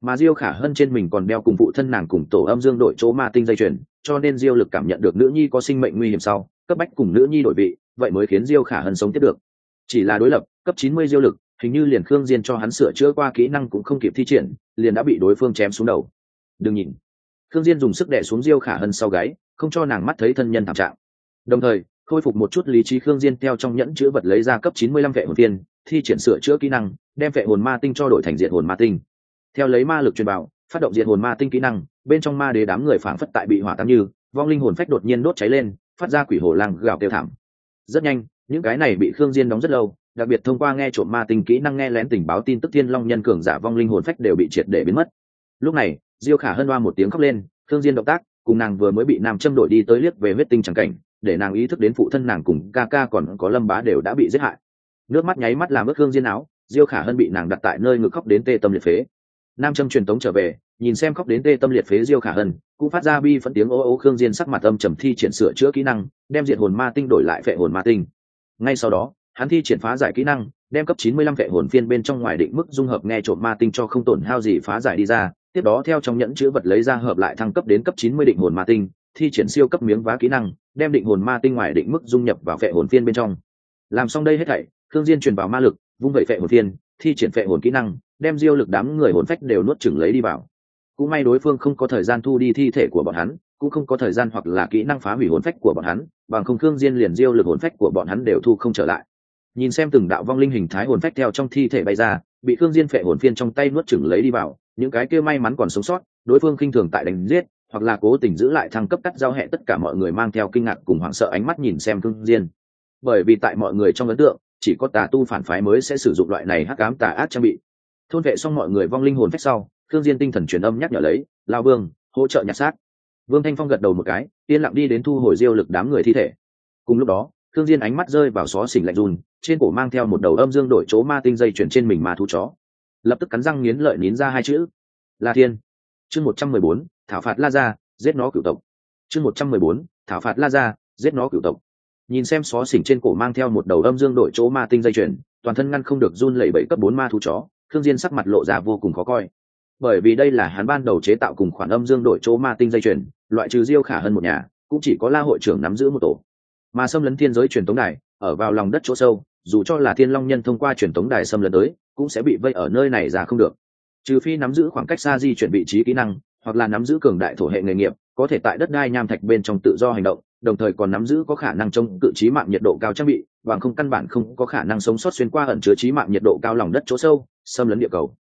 mà diêu khả hơn trên mình còn đeo cùng phụ thân nàng cùng tổ âm dương đội chỗ ma tinh dây chuyền cho nên diêu lực cảm nhận được nữ nhi có sinh mệnh nguy hiểm sau cấp bách cùng nữ nhi đổi vị vậy mới khiến diêu khả hơn sống tiếp được. Chỉ là đối lập cấp 90 diêu lực hình như liền khương diên cho hắn sửa chữa qua kỹ năng cũng không kịp thi triển liền đã bị đối phương chém xuống đầu. Đừng nhìn. Khương diên dùng sức đè xuống diêu khả hơn sau gáy không cho nàng mắt thấy thân nhân thảm trạng đồng thời, khôi phục một chút lý trí khương diên theo trong nhẫn chữ vật lấy ra cấp 95 vệ hồn tiên, thi triển sửa chữa kỹ năng, đem vệ hồn ma tinh cho đổi thành diện hồn ma tinh. Theo lấy ma lực truyền bảo, phát động diện hồn ma tinh kỹ năng, bên trong ma đế đám người phảng phất tại bị hỏa táng như, vong linh hồn phách đột nhiên đốt cháy lên, phát ra quỷ hồ lang gào kêu thảm. Rất nhanh, những cái này bị khương diên đóng rất lâu, đặc biệt thông qua nghe trộm ma tinh kỹ năng nghe lén tình báo tin tức thiên long nhân cường giả vong linh hồn phách đều bị triệt để biến mất. Lúc này, diêu khả hân hoa một tiếng khóc lên, khương diên động tác, cùng nàng vừa mới bị nam châm đổi đi tới liếc về huyết tinh chẳng cảnh để nàng ý thức đến phụ thân nàng cùng ca ca còn có lâm bá đều đã bị giết hại. Nước mắt nháy mắt làm ướt thương diên áo, diêu khả hân bị nàng đặt tại nơi ngực khóc đến tê tâm liệt phế. Nam châm truyền tống trở về, nhìn xem khóc đến tê tâm liệt phế diêu khả hân, cũng phát ra bi phân tiếng ô ô khương diên sắc mặt âm trầm thi triển sửa chữa kỹ năng, đem diệt hồn ma tinh đổi lại phệ hồn ma tinh. Ngay sau đó, hắn thi triển phá giải kỹ năng, đem cấp 95 phệ hồn phiên bên trong ngoài định mức dung hợp nghe trộm ma tinh cho không tổn hao gì phá giải đi ra, tiếp đó theo trong nhẫn chứa vật lấy ra hợp lại thăng cấp đến cấp 90 định hồn ma tinh, thi triển siêu cấp miếng vá kỹ năng đem định hồn ma tinh ngoài định mức dung nhập vào phệ hồn phiên bên trong. Làm xong đây hết thảy, khương diên truyền vào ma lực, vung vẩy phệ hồn phiên, thi triển phệ hồn kỹ năng, đem diêu lực đám người hồn phách đều nuốt chửng lấy đi vào. Cũng may đối phương không có thời gian thu đi thi thể của bọn hắn, cũng không có thời gian hoặc là kỹ năng phá hủy hồn phách của bọn hắn, bằng không khương diên liền diêu lực hồn phách của bọn hắn đều thu không trở lại. Nhìn xem từng đạo vong linh hình thái hồn phách theo trong thi thể bay ra, bị khương diên phệ hồn phiên trong tay nuốt chửng lấy đi vào, những cái kia may mắn còn sống sót, đối phương khinh thường tại đánh giết hoặc là cố tình giữ lại thăng cấp cắt giao hệ tất cả mọi người mang theo kinh ngạc cùng hoảng sợ ánh mắt nhìn xem Thương diên. Bởi vì tại mọi người trong ấn tượng, chỉ có tà tu phản phái mới sẽ sử dụng loại này hắc ám tà ác trang bị. Thôn vệ xong mọi người vong linh hồn phách sau thương diên tinh thần truyền âm nhắc nhở lấy, lao vương, hỗ trợ nhặt xác. Vương thanh phong gật đầu một cái, yên lặng đi đến thu hồi diêu lực đám người thi thể. Cùng lúc đó thương diên ánh mắt rơi vào xó xỉnh lạnh run, trên cổ mang theo một đầu âm dương đổi chỗ ma tinh dây chuyển trên mình mà thu chó. Lập tức cắn răng nghiến lợi nín ra hai chữ. La thiên. Chương một trăm mười bốn thảo phạt la gia, giết nó cửu tộc. Chương một trăm mười bốn, thảo phạt la gia, giết nó cửu tộc. Nhìn xem xó xỉnh trên cổ mang theo một đầu âm dương đổi chỗ ma tinh dây chuyển toàn thân ngăn không được run lẩy bẩy cấp bốn ma thú chó thương diên sắc mặt lộ ra vô cùng khó coi. Bởi vì đây là hắn ban đầu chế tạo cùng khoản âm dương đổi chỗ ma tinh dây chuyền, loại trừ diêu khả hơn một nhà, cũng chỉ có la hội trưởng nắm giữ một tổ. Mà xâm lấn thiên giới truyền tống đài, ở vào lòng đất chỗ sâu, dù cho là thiên long nhân thông qua truyền tống đài xâm lấn tới, cũng sẽ bị vây ở nơi này ra không được. Trừ phi nắm giữ khoảng cách xa di chuyển vị trí kỹ năng hoặc là nắm giữ cường đại thổ hệ nghề nghiệp, có thể tại đất đai nham thạch bên trong tự do hành động, đồng thời còn nắm giữ có khả năng chống cự trí mạng nhiệt độ cao trang bị và không căn bản không có khả năng sống sót xuyên qua ẩn chứa trí mạng nhiệt độ cao lòng đất chỗ sâu, xâm lấn địa cầu.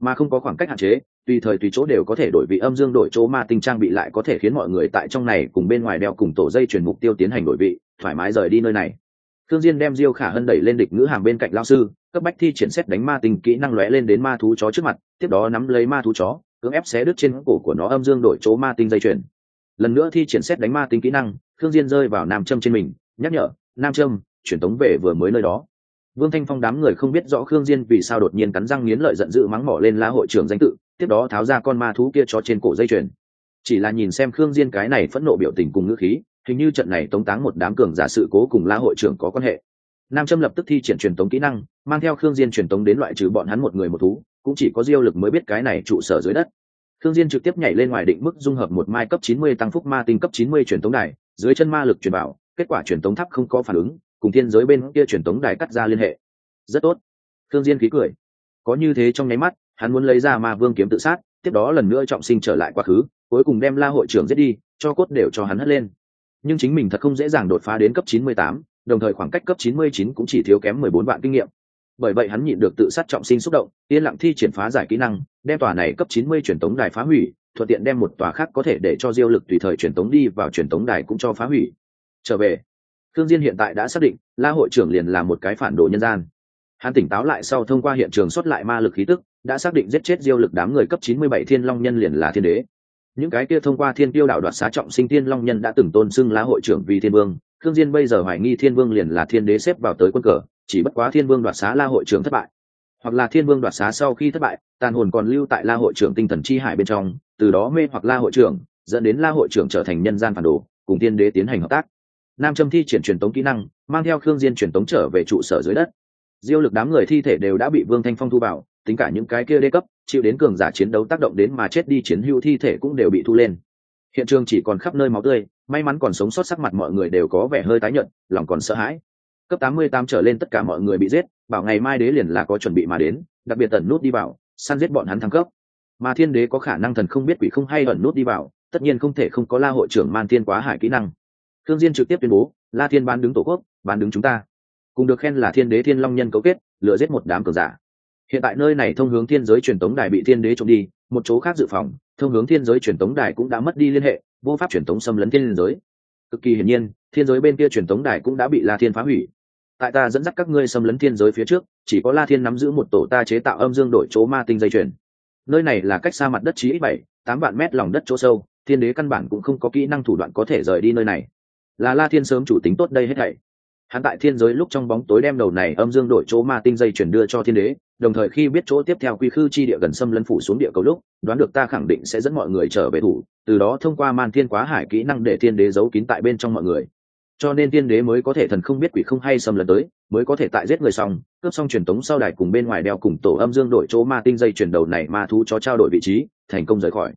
Mà không có khoảng cách hạn chế, tùy thời tùy chỗ đều có thể đổi vị âm dương đổi chỗ ma tinh trang bị lại có thể khiến mọi người tại trong này cùng bên ngoài đeo cùng tổ dây chuyển mục tiêu tiến hành đổi vị, thoải mái rời đi nơi này. Thương diên đem diêu khả hân đẩy lên địch ngữ hàng bên cạnh lao sư, cấp bách thi triển xét đánh ma tinh kỹ năng lóe lên đến ma thú chó trước mặt, tiếp đó nắm lấy ma thú chó cưỡng ép xé đứt trên cổ của nó âm dương đổi chỗ ma tinh dây chuyền. Lần nữa thi triển xét đánh ma tinh kỹ năng thương diên rơi vào nam châm trên mình, nhắc nhở, nam châm, chuyển tống về vừa mới nơi đó. Vương thanh phong đám người không biết rõ khương diên vì sao đột nhiên cắn răng nghiến lợi giận dữ mắng mỏ lên la hội trưởng danh tự, tiếp đó tháo ra con ma thú kia cho trên cổ dây chuyền. Chỉ là nhìn xem khương diên cái này phẫn nộ biểu tình cùng ngữ khí, hình như trận này tống táng một đám cường giả sự cố cùng la hội trưởng có quan hệ nam châm lập tức thi triển truyền tống kỹ năng mang theo khương diên truyền tống đến loại trừ bọn hắn một người một thú cũng chỉ có diêu lực mới biết cái này trụ sở dưới đất. Khương diên trực tiếp nhảy lên ngoài định mức dung hợp một mai cấp 90 tăng phúc ma tinh cấp 90 truyền tống đài dưới chân ma lực truyền bảo kết quả truyền tống tháp không có phản ứng cùng thiên giới bên kia truyền tống đài cắt ra liên hệ. Rất tốt. Khương diên khí cười. Có như thế trong nháy mắt hắn muốn lấy ra ma vương kiếm tự sát tiếp đó lần nữa trọng sinh trở lại quá khứ cuối cùng đem la hội trưởng giết đi cho cốt đều cho hắn hất lên. Nhưng chính mình thật không dễ dàng đột phá đến cấp 98, đồng thời khoảng cách cấp 99 cũng chỉ thiếu kém 14 vạn kinh nghiệm. Bởi vậy hắn nhịn được tự sát trọng sinh xúc động, yên lặng thi triển phá giải kỹ năng, đem tòa này cấp 90 truyền tống đài phá hủy, thuận tiện đem một tòa khác có thể để cho diêu lực tùy thời truyền tống đi vào truyền tống đài cũng cho phá hủy. Trở về thương diên hiện tại đã xác định, la hội trưởng liền là một cái phản đồ nhân gian. Hắn tỉnh táo lại sau thông qua hiện trường xuất lại ma lực khí tức, đã xác định giết chết diêu lực đám người cấp 97 thiên long nhân liền là thiên đế. Những cái kia thông qua thiên tiêu đạo đoạt xá trọng sinh thiên long nhân đã từng tôn xưng la hội trưởng vì thiên vương thương diên bây giờ hoài nghi thiên vương liền là thiên đế xếp vào tới quân cờ, chỉ bất quá thiên vương đoạt xá la hội trưởng thất bại. Hoặc là thiên vương đoạt xá sau khi thất bại, tàn hồn còn lưu tại la hội trưởng tinh thần chi hải bên trong, từ đó mê hoặc la hội trưởng, dẫn đến la hội trưởng trở thành nhân gian phản đồ, cùng thiên đế tiến hành hợp tác. Nam châm thi triển truyền tống kỹ năng, mang theo khương diên truyền tống trở về trụ sở dưới đất. Diêu lực đám người thi thể đều đã bị vương thanh phong thu vào, tính cả những cái kia đê cấp, chịu đến cường giả chiến đấu tác động đến mà chết đi chiến hữu thi thể cũng đều bị thu lên. Hiện trường chỉ còn khắp nơi máu tươi may mắn còn sống sót sắc mặt mọi người đều có vẻ hơi tái nhợt, lòng còn sợ hãi. Cấp 88 trở lên tất cả mọi người bị giết, bảo ngày mai đế liền là có chuẩn bị mà đến, đặc biệt tẩn nút đi vào, săn giết bọn hắn thăng cấp. Mà thiên đế có khả năng thần không biết quỷ không hay ẩn nút đi vào, tất nhiên không thể không có la hội trưởng man thiên quá hải kỹ năng. Thương diên trực tiếp tuyên bố, la thiên bán đứng tổ quốc, bán đứng chúng ta. Cùng được khen là thiên đế thiên long nhân cấu kết, lừa giết một đám cường giả. Hiện tại nơi này thông hướng thiên giới truyền tống đài bị thiên đế trộm đi, một chỗ khác dự phòng, thông hướng thiên giới truyền tống đài cũng đã mất đi liên hệ vô pháp truyền tống xâm lấn thiên giới. Cực kỳ hiển nhiên, thiên giới bên kia truyền tống đài cũng đã bị la thiên phá hủy. Tại ta dẫn dắt các ngươi xâm lấn thiên giới phía trước, chỉ có la thiên nắm giữ một tổ ta chế tạo âm dương đổi chỗ ma tinh dây chuyền. Nơi này là cách xa mặt đất chí ít bảy, tám vạn mét lòng đất chỗ sâu, thiên đế căn bản cũng không có kỹ năng thủ đoạn có thể rời đi nơi này. Là la thiên sớm chủ tính tốt đây hết thảy. Hắn tại thiên giới lúc trong bóng tối đem đầu này âm dương đổi chỗ ma tinh dây chuyển đưa cho thiên đế đồng thời khi biết chỗ tiếp theo quy khư chi địa gần xâm lấn phủ xuống địa cầu lúc, đoán được ta khẳng định sẽ dẫn mọi người trở về thủ, từ đó thông qua man thiên quá hải kỹ năng để thiên đế giấu kín tại bên trong mọi người. Cho nên tiên đế mới có thể thần không biết quỷ không hay xâm lấn tới, mới có thể tại giết người xong, cướp xong truyền tống sau đài cùng bên ngoài đeo cùng tổ âm dương đổi chỗ ma tinh dây chuyển đầu này ma thú cho trao đổi vị trí, thành công rời khỏi.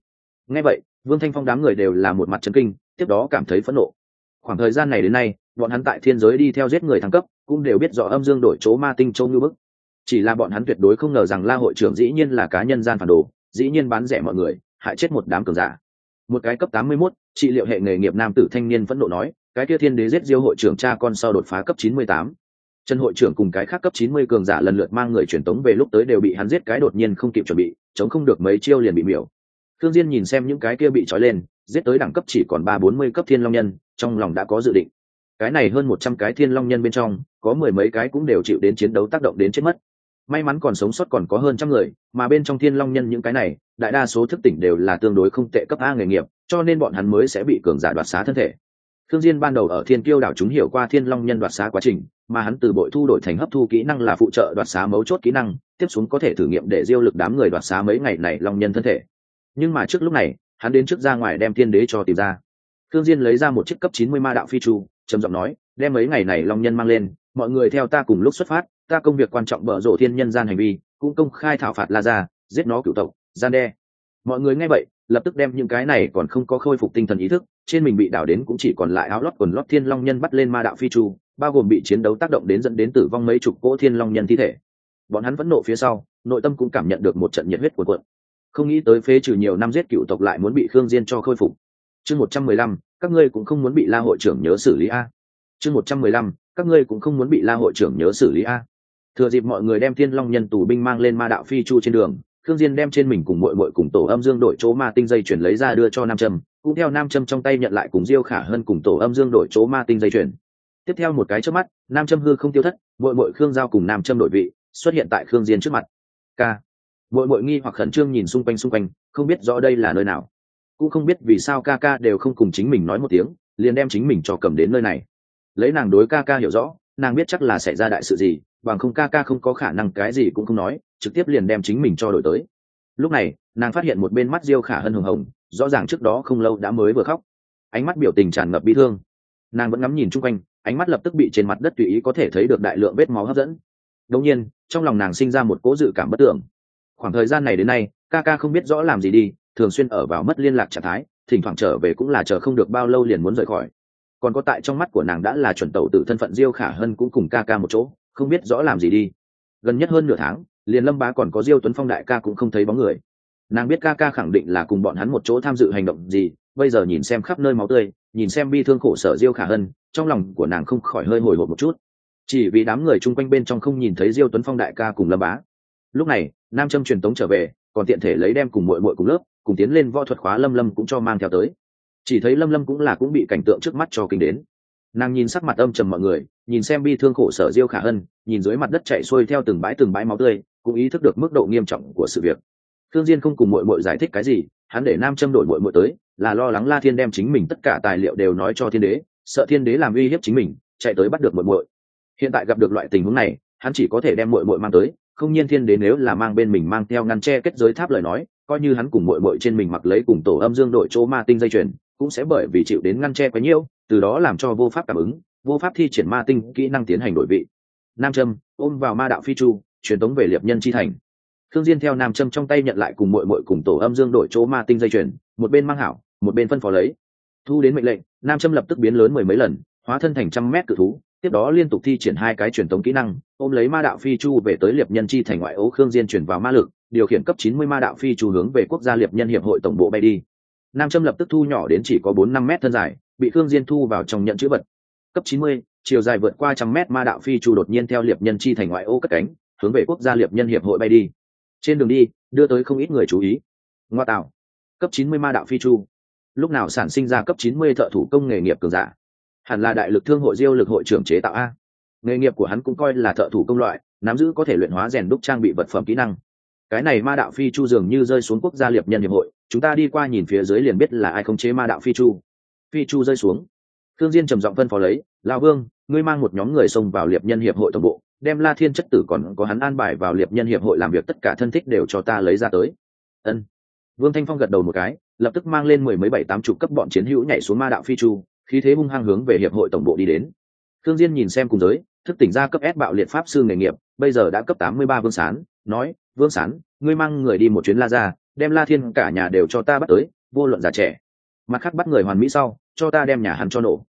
Ngay vậy, vương thanh phong đám người đều là một mặt chấn kinh, tiếp đó cảm thấy phẫn nộ. Khoảng thời gian này đến nay, bọn hắn tại thiên giới đi theo giết người thăng cấp, cũng đều biết rõ âm dương đổi chỗ ma tinh châu như bức chỉ là bọn hắn tuyệt đối không ngờ rằng la hội trưởng dĩ nhiên là cá nhân gian phản đồ dĩ nhiên bán rẻ mọi người hại chết một đám cường giả. Một cái cấp tám mươi 81, trị liệu hệ nghề nghiệp nam tử thanh niên phẫn nộ nói cái kia thiên đế giết diêu hội trưởng cha con sau đột phá cấp chín mươi tám. Trần hội trưởng cùng cái khác cấp chín mươi cường giả lần lượt mang người truyền tống về lúc tới đều bị hắn giết cái đột nhiên không kịp chuẩn bị chống không được mấy chiêu liền bị miểu. Thương diên nhìn xem những cái kia bị trói lên giết tới đẳng cấp chỉ còn ba bốn mươi cấp thiên long nhân trong lòng đã có dự định. Cái này hơn một trăm cái thiên long nhân bên trong có mười mấy cái cũng đều chịu đến chiến đấu tác động đến chết mất may mắn còn sống sót còn có hơn trăm người mà bên trong thiên long nhân những cái này đại đa số thức tỉnh đều là tương đối không tệ cấp a nghề nghiệp cho nên bọn hắn mới sẽ bị cường giả đoạt xá thân thể Thương Diên ban đầu ở Thiên Kiêu đảo chúng hiểu qua Thiên Long Nhân đoạt xá quá trình, mà hắn từ bội thu đổi thành hấp thu kỹ năng là phụ trợ đoạt xá mấu chốt kỹ năng, tiếp xuống có thể thử nghiệm để diêu lực đám người đoạt xá mấy ngày này Long Nhân thân thể. Nhưng mà trước lúc này, hắn đến trước ra ngoài đem Thiên Đế cho tìm ra. Thương Diên lấy ra một chiếc cấp 90 ma đạo phi chu, trầm giọng nói, đem mấy ngày này Long Nhân mang lên, mọi người theo ta cùng lúc xuất phát, ta công việc quan trọng bở rộ thiên nhân gian hành vi, cũng công khai thảo phạt La gia, giết nó cửu tộc, gian đe. Mọi người nghe vậy, lập tức đem những cái này còn không có khôi phục tinh thần ý thức, trên mình bị đảo đến cũng chỉ còn lại áo lót quần lót thiên long nhân bắt lên ma đạo phi chu bao gồm bị chiến đấu tác động đến dẫn đến tử vong mấy chục cỗ thiên long nhân thi thể. Bọn hắn vẫn nộ phía sau nội tâm cũng cảm nhận được một trận nhiệt huyết của quận không nghĩ tới phế trừ nhiều năm giết cựu tộc lại muốn bị khương diên cho khôi phục. Chương một trăm mười lăm các ngươi cũng không muốn bị la hội trưởng nhớ xử lý a. Chương một trăm mười lăm các ngươi cũng không muốn bị la hội trưởng nhớ xử lý a thừa dịp mọi người đem thiên long nhân tù binh mang lên ma đạo phi chu trên đường, khương diên đem trên mình cùng muội muội cùng tổ âm dương đổi chỗ ma tinh dây chuyển lấy ra đưa cho nam trâm, cũng theo nam Trâm trong tay nhận lại cùng diêu khả hơn cùng tổ âm dương đổi chỗ ma tinh dây chuyển. tiếp theo một cái trước mắt, nam Trâm hư không tiêu thất Mội Mội khương giao cùng nam Trâm đổi vị, xuất hiện tại khương diên trước mặt. K Mội Mội nghi hoặc khẩn trương nhìn xung quanh xung quanh, không biết rõ đây là nơi nào. Cũng không biết vì sao ca ca đều không cùng chính mình nói một tiếng, liền đem chính mình cho cầm đến nơi này. Lấy nàng đối ca ca hiểu rõ, nàng biết chắc là xảy ra đại sự gì bằng không ca ca không có khả năng cái gì cũng không nói, trực tiếp liền đem chính mình cho đổi tới. Lúc này, nàng phát hiện một bên mắt diêu khả hân hồng hồng, rõ ràng trước đó không lâu đã mới vừa khóc. Ánh mắt biểu tình tràn ngập bi thương. Nàng vẫn ngắm nhìn chung quanh, ánh mắt lập tức bị trên mặt đất tùy ý có thể thấy được đại lượng vết máu hấp dẫn. Đông nhiên, trong lòng nàng sinh ra một cố dự cảm bất tưởng. Khoảng thời gian này đến nay, ca ca không biết rõ làm gì đi, thường xuyên ở vào mất liên lạc trạng thái, thỉnh thoảng trở về cũng là chờ không được bao lâu liền muốn rời khỏi. Còn có tại trong mắt của nàng đã là chuẩn tẩu tự thân phận diêu khả hân cũng cùng ca ca một chỗ không biết rõ làm gì đi. Gần nhất hơn nửa tháng, liền lâm bá còn có diêu tuấn phong đại ca cũng không thấy bóng người. Nàng biết ca ca khẳng định là cùng bọn hắn một chỗ tham dự hành động gì, bây giờ nhìn xem khắp nơi máu tươi, nhìn xem bi thương khổ sở diêu khả hân, trong lòng của nàng không khỏi hơi hồi hộp một chút. Chỉ vì đám người chung quanh bên trong không nhìn thấy diêu tuấn phong đại ca cùng lâm bá. Lúc này, nam trâm truyền tống trở về, còn tiện thể lấy đem cùng mội mội cùng lớp, cùng tiến lên võ thuật khóa lâm lâm cũng cho mang theo tới. Chỉ thấy lâm lâm cũng là cũng bị cảnh tượng trước mắt cho kinh đến nàng nhìn sắc mặt âm trầm mọi người, nhìn xem bi thương khổ sở diêu khả hân, nhìn dưới mặt đất chạy xuôi theo từng bãi từng bãi máu tươi, cũng ý thức được mức độ nghiêm trọng của sự việc. Thương diên không cùng muội muội giải thích cái gì, hắn để nam châm đổi muội muội tới, là lo lắng la thiên đem chính mình tất cả tài liệu đều nói cho thiên đế, sợ thiên đế làm uy hiếp chính mình, chạy tới bắt được muội muội. Hiện tại gặp được loại tình huống này, hắn chỉ có thể đem muội muội mang tới, không nhiên thiên đế nếu là mang bên mình mang theo ngăn che kết giới tháp lời nói, coi như hắn cùng muội muội trên mình mặc lấy cùng tổ âm dương đội chỗ ma tinh dây chuyền, cũng sẽ bởi vì chịu đến ngăn che quá nhiều từ đó làm cho vô pháp cảm ứng, vô pháp thi triển ma tinh kỹ năng tiến hành đổi vị. Nam Trâm ôm vào ma đạo phi chu, truyền tống về liệp nhân chi thành. Thương diên theo nam Trâm trong tay nhận lại cùng muội muội cùng tổ âm dương đổi chỗ ma tinh dây chuyền, một bên mang hảo, một bên phân phó lấy. Thu đến mệnh lệnh, nam Trâm lập tức biến lớn mười mấy lần, hóa thân thành trăm mét cự thú, tiếp đó liên tục thi triển hai cái truyền tống kỹ năng, ôm lấy ma đạo phi chu về tới liệp nhân chi thành ngoại ấu khương diên chuyển vào ma lực, điều khiển cấp 90 ma đạo phi chu hướng về quốc gia liệp nhân hiệp hội tổng bộ bay đi. Nam châm lập tức thu nhỏ đến chỉ có bốn năm mét thân dài bị khương diên thu vào trong nhận chữ vật. Cấp 90, chiều dài vượt qua trăm mét ma đạo phi chu đột nhiên theo liệp nhân chi thành ngoại ô cất cánh hướng về quốc gia liệp nhân hiệp hội bay đi. Trên đường đi đưa tới không ít người chú ý. Ngoa tạo. Cấp chín mươi ma đạo phi chu. Lúc nào sản sinh ra cấp chín mươi thợ thủ công nghề nghiệp cường giả? Hẳn là đại lực thương hội diêu lực hội trưởng chế tạo a. Nghề nghiệp của hắn cũng coi là thợ thủ công loại nắm giữ có thể luyện hóa rèn đúc trang bị vật phẩm kỹ năng. Cái này ma đạo phi chu dường như rơi xuống quốc gia liệp nhân hiệp hội chúng ta đi qua nhìn phía dưới liền biết là ai không chế ma đạo phi chu phi chu rơi xuống. Thương diên trầm giọng phân phó lấy lão vương ngươi mang một nhóm người xông vào liệp nhân hiệp hội tổng bộ đem la thiên chất tử còn có hắn an bài vào liệp nhân hiệp hội làm việc tất cả thân thích đều cho ta lấy ra tới. Ân. Vương thanh phong gật đầu một cái lập tức mang lên mười mấy bảy tám chục cấp bọn chiến hữu nhảy xuống ma đạo phi chu khí thế hung hăng hướng về hiệp hội tổng bộ đi đến. Thương diên nhìn xem cùng giới thức tỉnh ra cấp S bạo liệt pháp sư nghề nghiệp bây giờ đã cấp tám mươi ba vương sán nói vương sán ngươi mang người đi một chuyến la gia, đem la thiên cả nhà đều cho ta bắt tới vô luận già trẻ mặt khác bắt người hoàn mỹ sau, cho ta đem nhà hắn cho nổ.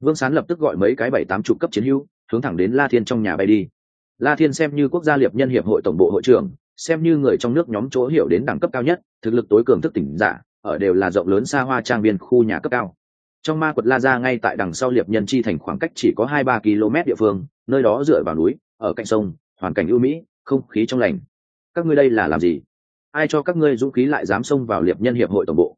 Vương sán lập tức gọi mấy cái bảy tám chục cấp chiến hữu, hướng thẳng đến la thiên trong nhà bay đi. La thiên xem như quốc gia liệp nhân hiệp hội tổng bộ hội trưởng, xem như người trong nước nhóm chỗ hiểu đến đẳng cấp cao nhất, thực lực tối cường thức tỉnh giả, ở đều là rộng lớn xa hoa trang viên khu nhà cấp cao. Trong ma quật la ra ngay tại đằng sau liệp nhân chi thành khoảng cách chỉ có hai ba km địa phương, nơi đó dựa vào núi, ở cạnh sông, hoàn cảnh ưu mỹ, không khí trong lành. Các ngươi đây là làm gì? Ai cho các ngươi dũng khí lại dám xông vào liệp nhân hiệp hội tổng bộ?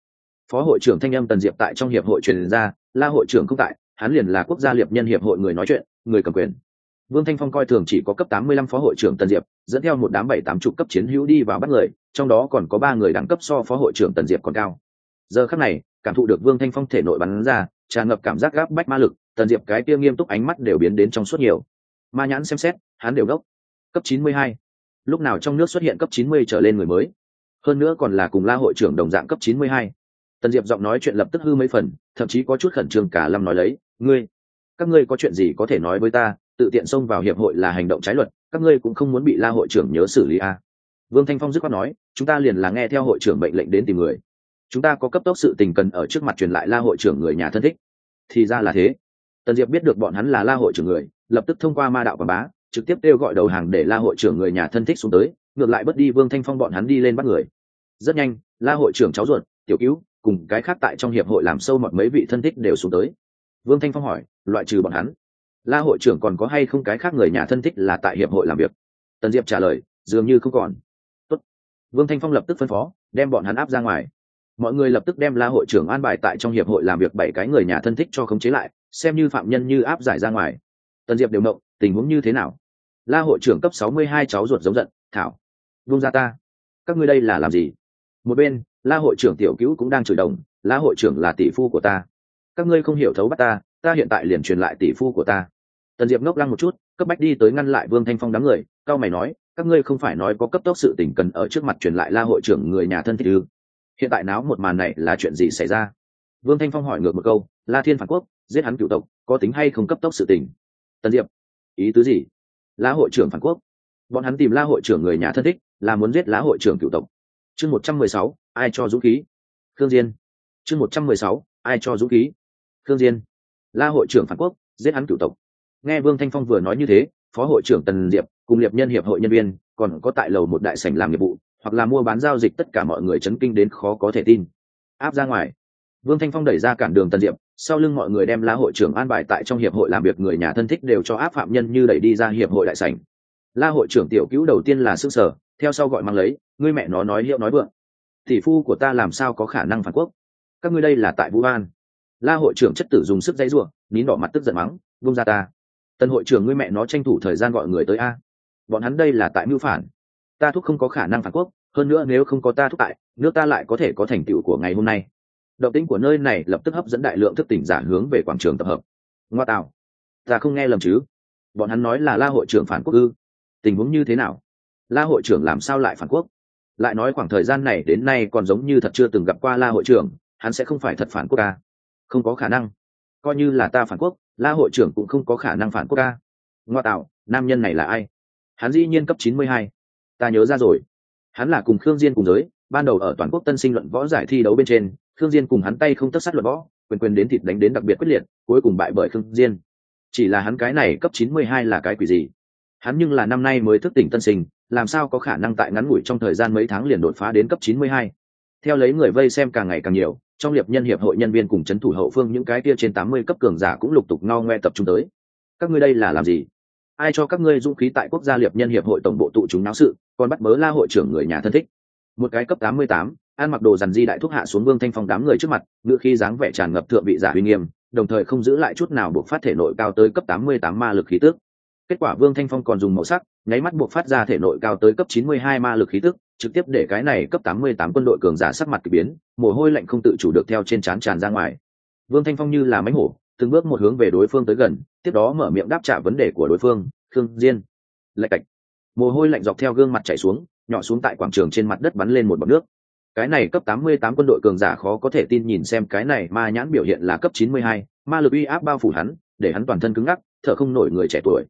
Phó hội trưởng thanh âm tần diệp tại trong hiệp hội truyền ra, la hội trưởng không tại, hắn liền là quốc gia liệp nhân hiệp hội người nói chuyện, người cầm quyền. Vương thanh phong coi thường chỉ có cấp tám mươi lăm phó hội trưởng tần diệp, dẫn theo một đám bảy, tám chục cấp chiến hữu đi vào bắt người, trong đó còn có ba người đẳng cấp so phó hội trưởng tần diệp còn cao. Giờ khắc này, cảm thụ được vương thanh phong thể nội bắn ra, tràn ngập cảm giác gáp bách ma lực, tần diệp cái kia nghiêm túc ánh mắt đều biến đến trong suốt nhiều. Ma nhãn xem xét, hắn đều gốc cấp chín mươi hai. Lúc nào trong nước xuất hiện cấp chín mươi trở lên người mới? Hơn nữa còn là cùng la hội trưởng đồng dạng cấp chín mươi hai tần diệp giọng nói chuyện lập tức hư mấy phần, thậm chí có chút khẩn trương cả lâm nói lấy, ngươi, các ngươi có chuyện gì có thể nói với ta, tự tiện xông vào hiệp hội là hành động trái luật, các ngươi cũng không muốn bị la hội trưởng nhớ xử lý a à. vương thanh phong dứt khoát nói, chúng ta liền là nghe theo hội trưởng mệnh lệnh đến tìm người. Chúng ta có cấp tốc sự tình cần ở trước mặt truyền lại la hội trưởng người nhà thân thích. Thì ra là thế. Tần diệp biết được bọn hắn là la hội trưởng người, lập tức thông qua ma đạo quảng bá, trực tiếp kêu gọi đầu hàng để la hội trưởng người nhà thân thích xuống tới, ngược lại bất đi vương thanh phong bọn hắn đi lên bắt người. Rất nhanh, la hội trưởng cháu ruột, tiểu cứu cùng cái khác tại trong hiệp hội làm sâu mọi mấy vị thân thích đều xuống tới. Vương thanh phong hỏi, loại trừ bọn hắn, la hội trưởng còn có hay không cái khác người nhà thân thích là tại hiệp hội làm việc? Tần diệp trả lời, dường như không còn. Tốt. vương thanh phong lập tức phân phó, đem bọn hắn áp ra ngoài. Mọi người lập tức đem la hội trưởng an bài tại trong hiệp hội làm việc bảy cái người nhà thân thích cho khống chế lại, xem như phạm nhân như áp giải ra ngoài. Tần diệp đều động tình huống như thế nào? La hội trưởng cấp sáu mươi hai cháu ruột giống giận, thảo vung ra ta. Các ngươi đây là làm gì? Một bên la hội trưởng tiểu cứu cũng đang chửi đồng, la hội trưởng là tỷ phu của ta. Các ngươi không hiểu thấu bắt ta ta hiện tại liền truyền lại tỷ phu của ta. Tần diệp ngốc lăng một chút, cấp bách đi tới ngăn lại vương thanh phong đám người, cao mày nói, các ngươi không phải nói có cấp tốc sự tình cần ở trước mặt truyền lại la hội trưởng người nhà thân thích ư? Hiện tại náo một màn này là chuyện gì xảy ra? Vương thanh phong hỏi ngược một câu, la thiên phản quốc, giết hắn cựu tộc, có tính hay không cấp tốc sự tình? Tần diệp, ý tứ gì? La hội trưởng phản quốc. Bọn hắn tìm la hội trưởng người nhà thân thích, là muốn giết lá hội trưởng cựu tộc chương một trăm mười sáu, ai cho dũng khí? Khương diên. Chương một trăm mười sáu, ai cho dũng khí? Khương diên. La hội trưởng phản quốc, giết hắn cựu tộc. Nghe vương thanh phong vừa nói như thế, phó hội trưởng tần diệp cùng liệp nhân hiệp hội nhân viên còn có tại lầu một đại sảnh làm nghiệp vụ, hoặc là mua bán giao dịch tất cả mọi người chấn kinh đến khó có thể tin. Áp ra ngoài. Vương thanh phong đẩy ra cản đường tần diệp, sau lưng mọi người đem la hội trưởng an bài tại trong hiệp hội làm việc người nhà thân thích đều cho áp phạm nhân như đẩy đi ra hiệp hội đại sảnh. La hội trưởng tiểu cứu đầu tiên là sức sở theo sau gọi mang lấy, ngươi mẹ nó nói hiệu nói vượng. Tỷ phu của ta làm sao có khả năng phản quốc? Các ngươi đây là tại vũ an. La hội trưởng chất tử dùng sức dãy ruộng nín đỏ mặt tức giận mắng vung ra ta. Tân hội trưởng ngươi mẹ nó tranh thủ thời gian gọi người tới a. Bọn hắn đây là tại mưu phản. Ta thúc không có khả năng phản quốc, hơn nữa nếu không có ta thúc tại, nước ta lại có thể có thành tựu của ngày hôm nay. Động tĩnh của nơi này lập tức hấp dẫn đại lượng thức tỉnh giả hướng về quảng trường tập hợp. Ngoa tạo. Ta không nghe lầm chứ? Bọn hắn nói là la hội trưởng phản quốc ư? Tình huống như thế nào? La hội trưởng làm sao lại phản quốc? Lại nói khoảng thời gian này đến nay còn giống như thật chưa từng gặp qua la hội trưởng, hắn sẽ không phải thật phản quốc ca. Không có khả năng. Coi như là ta phản quốc, la hội trưởng cũng không có khả năng phản quốc ca. Ngoa tạo, nam nhân này là ai? Hắn dĩ nhiên cấp chín mươi hai. Ta nhớ ra rồi. Hắn là cùng khương diên cùng giới, ban đầu ở toàn quốc tân sinh luận võ giải thi đấu bên trên, khương diên cùng hắn tay không tất sát luận võ, quyền quyền đến thịt đánh đến đặc biệt quyết liệt, cuối cùng bại bởi khương diên. Chỉ là hắn cái này cấp chín mươi hai là cái quỷ gì? Hắn nhưng là năm nay mới thức tỉnh tân sinh làm sao có khả năng tại ngắn ngủi trong thời gian mấy tháng liền đột phá đến cấp 92. theo lấy người vây xem càng ngày càng nhiều trong liệp nhân hiệp hội nhân viên cùng chấn thủ hậu phương những cái kia trên 80 cấp cường giả cũng lục tục ngao ngoe tập trung tới. Các ngươi đây là làm gì? Ai cho các ngươi dũng khí tại quốc gia liệp nhân hiệp hội tổng bộ tụ chúng náo sự còn bắt bớ la hội trưởng người nhà thân thích? Một cái cấp 88, an mặc đồ dằn di đại thúc hạ xuống vương thanh phong đám người trước mặt ngựa khi dáng vẻ tràn ngập thượng vị giả uy nghiêm đồng thời không giữ lại chút nào buộc phát thể nội cao tới cấp 88 ma lực khí tước kết quả vương thanh phong còn dùng màu sắc nháy mắt buộc phát ra thể nội cao tới cấp 92 ma lực khí tức trực tiếp để cái này cấp 88 quân đội cường giả sắc mặt kỳ biến mồ hôi lạnh không tự chủ được theo trên trán tràn ra ngoài. Vương thanh phong như là mánh hổ từng bước một hướng về đối phương tới gần tiếp đó mở miệng đáp trả vấn đề của đối phương khương diên. Lạch cạch. Mồ hôi lạnh dọc theo gương mặt chảy xuống nhỏ xuống tại quảng trường trên mặt đất bắn lên một bọt nước. Cái này cấp 88 quân đội cường giả khó có thể tin nhìn xem cái này ma nhãn biểu hiện là cấp 92, ma lực uy áp bao phủ hắn để hắn toàn thân cứng ngắc thở không nổi người trẻ tuổi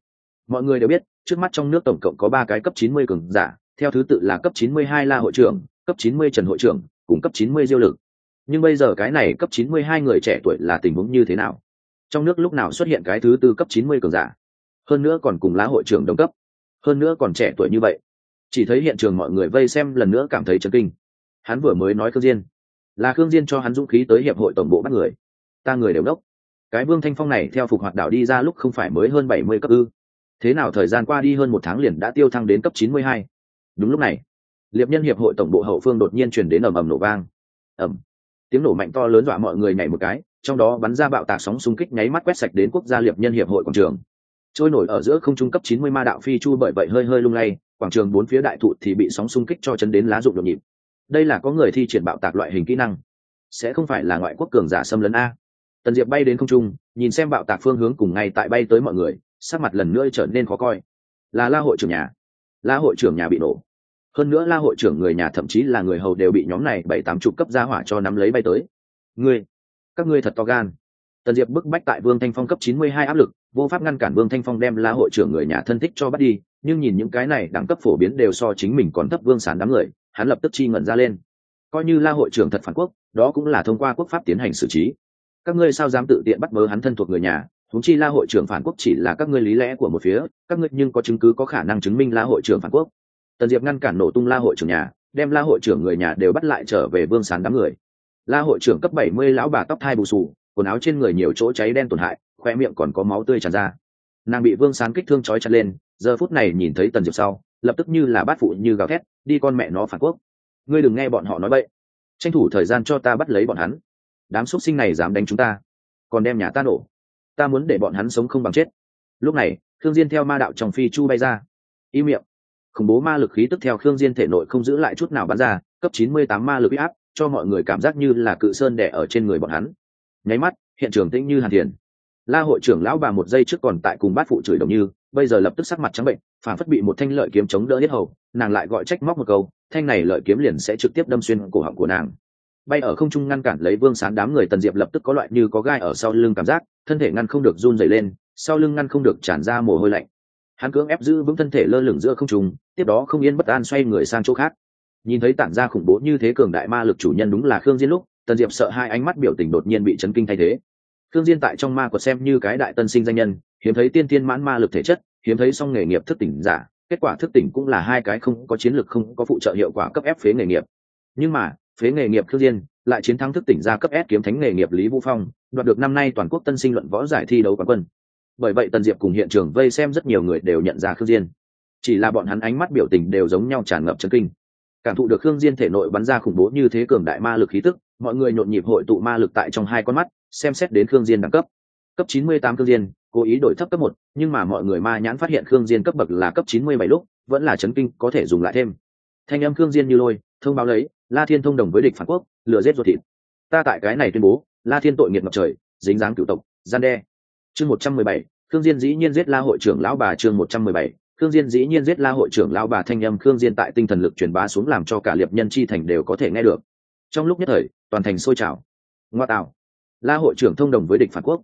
mọi người đều biết, trước mắt trong nước tổng cộng có ba cái cấp 90 cường giả, theo thứ tự là cấp 92 la hội trưởng, cấp 90 trần hội trưởng, cùng cấp 90 diêu lực. Nhưng bây giờ cái này cấp 92 người trẻ tuổi là tình huống như thế nào? Trong nước lúc nào xuất hiện cái thứ tư cấp 90 cường giả? Hơn nữa còn cùng lá hội trưởng đồng cấp. Hơn nữa còn trẻ tuổi như vậy. Chỉ thấy hiện trường mọi người vây xem lần nữa cảm thấy chấn kinh. Hắn vừa mới nói khương diên. Là khương diên cho hắn dũng khí tới hiệp hội tổng bộ bắt người. Ta người đều đốc. Cái vương thanh phong này theo phục hoạt đảo đi ra lúc không phải mới hơn bảy mươi cấp ư thế nào thời gian qua đi hơn một tháng liền đã tiêu thăng đến cấp chín mươi hai? Đúng lúc này, liệp nhân hiệp hội tổng bộ hậu phương đột nhiên truyền đến ầm ầm nổ vang. Ầm. Tiếng nổ mạnh to lớn dọa mọi người nhảy một cái, trong đó bắn ra bạo tạc sóng xung kích nháy mắt quét sạch đến quốc gia liệp nhân hiệp hội quảng trường. Trôi nổi ở giữa không trung cấp chín mươi ma đạo phi chu bởi vậy hơi hơi lung lay, quảng trường bốn phía đại thụ thì bị sóng xung kích cho chấn đến lá rụng nhộn nhịp. Đây là có người thi triển bạo tạc loại hình kỹ năng. Sẽ không phải là ngoại quốc cường giả xâm lấn a. Tần diệp bay đến không trung, nhìn xem bạo tạc phương hướng cùng ngay tại bay tới mọi người sắc mặt lần nữa trở nên khó coi. Là la hội trưởng nhà. La hội trưởng nhà bị nổ. Hơn nữa la hội trưởng người nhà thậm chí là người hầu đều bị nhóm này bảy tám chục cấp ra hỏa cho nắm lấy bay tới. Ngươi, các ngươi thật to gan. Tần diệp bức bách tại vương thanh phong cấp chín mươi hai áp lực, vô pháp ngăn cản vương thanh phong đem la hội trưởng người nhà thân thích cho bắt đi, nhưng nhìn những cái này đẳng cấp phổ biến đều so chính mình còn thấp vương sán đám người, hắn lập tức chi ngẩn ra lên. Coi như la hội trưởng thật phản quốc, đó cũng là thông qua quốc pháp tiến hành xử trí. Các ngươi sao dám tự tiện bắt bớ hắn thân thuộc người nhà? Huống chi la hội trưởng phản quốc chỉ là các ngươi lý lẽ của một phía, các ngươi nhưng có chứng cứ có khả năng chứng minh la hội trưởng phản quốc. Tần diệp ngăn cản nổ tung la hội trưởng nhà, đem la hội trưởng người nhà đều bắt lại trở về vương sán đám người. La hội trưởng cấp bảy mươi lão bà tóc thai bù xù quần áo trên người nhiều chỗ cháy đen tổn hại, khoe miệng còn có máu tươi tràn ra. Nàng bị vương sán kích thương trói chặt lên, giờ phút này nhìn thấy tần diệp sau, lập tức như là bát phụ như gào thét, đi con mẹ nó phản quốc. Ngươi đừng nghe bọn họ nói bậy. Tranh thủ thời gian cho ta bắt lấy bọn hắn. Đám x sinh này dám đánh chúng ta. Còn đem nhà ta nổ ta muốn để bọn hắn sống không bằng chết. Lúc này, khương diên theo ma đạo trong phi chu bay ra. Y miệng. Khủng bố ma lực khí tức theo khương diên thể nội không giữ lại chút nào bắn ra, cấp 98 ma lực áp, cho mọi người cảm giác như là cự sơn đè ở trên người bọn hắn. Nháy mắt, hiện trường tĩnh như hàn thiền. La hội trưởng lão bà một giây trước còn tại cùng bát phụ chửi đồng như, bây giờ lập tức sắc mặt trắng bệnh, phản phất bị một thanh lợi kiếm chống đỡ hết hầu, nàng lại gọi trách móc một câu, thanh này lợi kiếm liền sẽ trực tiếp đâm xuyên cổ họng của nàng bay ở không trung ngăn cản lấy vương sán đám người tần diệp lập tức có loại như có gai ở sau lưng cảm giác, thân thể ngăn không được run dày lên, sau lưng ngăn không được tràn ra mồ hôi lạnh. Hắn cưỡng ép giữ vững thân thể lơ lửng giữa không trung, tiếp đó không yên bất an xoay người sang chỗ khác. Nhìn thấy tản ra khủng bố như thế cường đại ma lực chủ nhân đúng là khương diên lúc, tần diệp sợ hai ánh mắt biểu tình đột nhiên bị chấn kinh thay thế. Khương diên tại trong ma quật xem như cái đại tân sinh danh nhân, hiếm thấy tiên tiên mãn ma lực thể chất, hiếm thấy song nghề nghiệp thức tỉnh giả, kết quả thức tỉnh cũng là hai cái không có chiến lược không có phụ trợ hiệu quả cấp ép phế nghề nghiệp. Nhưng mà phế nghề nghiệp khương diên lại chiến thắng thức tỉnh ra cấp S kiếm thánh nghề nghiệp Lý Vũ Phong, đoạt được năm nay toàn quốc tân sinh luận võ giải thi đấu quán quân. Bởi vậy Tần Diệp cùng hiện trường vây xem rất nhiều người đều nhận ra Khương Diên. Chỉ là bọn hắn ánh mắt biểu tình đều giống nhau tràn ngập chấn kinh. Cảm thụ được Khương Diên thể nội bắn ra khủng bố như thế cường đại ma lực khí tức, mọi người nhộn nhịp hội tụ ma lực tại trong hai con mắt, xem xét đến Khương Diên đẳng cấp. Cấp 98 Khương Diên, cố ý đổi thấp cấp một, nhưng mà mọi người ma nhãn phát hiện Khương Diên cấp bậc là cấp 97 lúc, vẫn là chấn kinh, có thể dùng lại thêm. Thanh âm Khương Diên như lôi, thông báo lấy, La Thiên thông đồng với địch phản quốc, lừa rết ruột thịt. Ta tại cái này tuyên bố la thiên tội nghiệt ngập trời dính dáng cựu tộc gian đe. Chương một trăm mười bảy khương diên dĩ nhiên giết la hội trưởng lão bà chương một trăm mười bảy khương diên dĩ nhiên giết la hội trưởng lão bà thanh âm khương diên tại tinh thần lực truyền bá xuống làm cho cả liệp nhân chi thành đều có thể nghe được. Trong lúc nhất thời toàn thành sôi trào. Ngoa tạo. La hội trưởng thông đồng với địch phản quốc.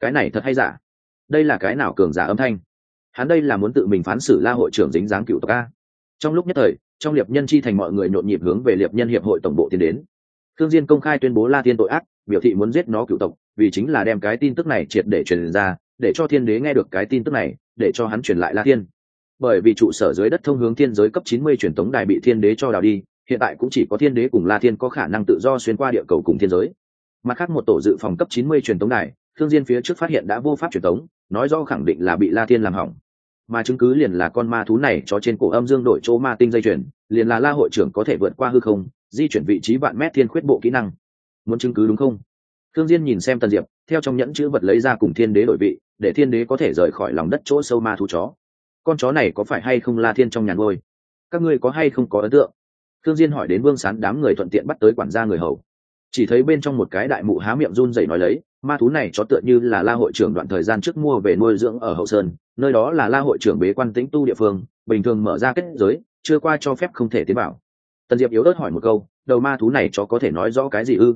Cái này thật hay giả? Đây là cái nào cường giả âm thanh? Hắn đây là muốn tự mình phán xử la hội trưởng dính dáng cựu tộc a. Trong lúc nhất thời trong liệp nhân chi thành mọi người nhộn nhịp hướng về liệp nhân hiệp hội tổng bộ tiến đến Thương Diên công khai tuyên bố La Thiên tội ác, biểu thị muốn giết nó cựu tộc, vì chính là đem cái tin tức này triệt để truyền ra, để cho Thiên Đế nghe được cái tin tức này, để cho hắn truyền lại La Thiên. Bởi vì trụ sở dưới đất thông hướng thiên giới cấp 90 truyền tống đài bị Thiên Đế cho đào đi, hiện tại cũng chỉ có Thiên Đế cùng La Thiên có khả năng tự do xuyên qua địa cầu cùng thiên giới. Mặt khác một tổ dự phòng cấp 90 truyền tống đài, Thương Diên phía trước phát hiện đã vô pháp truyền tống, nói rõ khẳng định là bị La Thiên làm hỏng. Mà chứng cứ liền là con ma thú này cho trên cổ âm dương đổi chỗ ma tinh dây chuyển liền là La hội trưởng có thể vượt qua hư không, di chuyển vị trí vạn mét thiên khuyết bộ kỹ năng. Muốn chứng cứ đúng không? Thương diên nhìn xem tần diệp theo trong nhẫn chữ vật lấy ra cùng thiên đế đổi vị để thiên đế có thể rời khỏi lòng đất chỗ sâu ma thú chó. Con chó này có phải hay không la thiên trong nhà ngôi? Các ngươi có hay không có ấn tượng? Thương diên hỏi đến vương sán đám người thuận tiện bắt tới quản gia người hầu. Chỉ thấy bên trong một cái đại mụ há miệng run rẩy nói lấy ma thú này chó tựa như là la hội trưởng đoạn thời gian trước mua về nuôi dưỡng ở hậu sơn nơi đó là la hội trưởng bế quan tĩnh tu địa phương, bình thường mở ra kết giới, chưa qua cho phép không thể tiến vào. Tần diệp yếu ớt hỏi một câu, đầu ma thú này cho có thể nói rõ cái gì ư?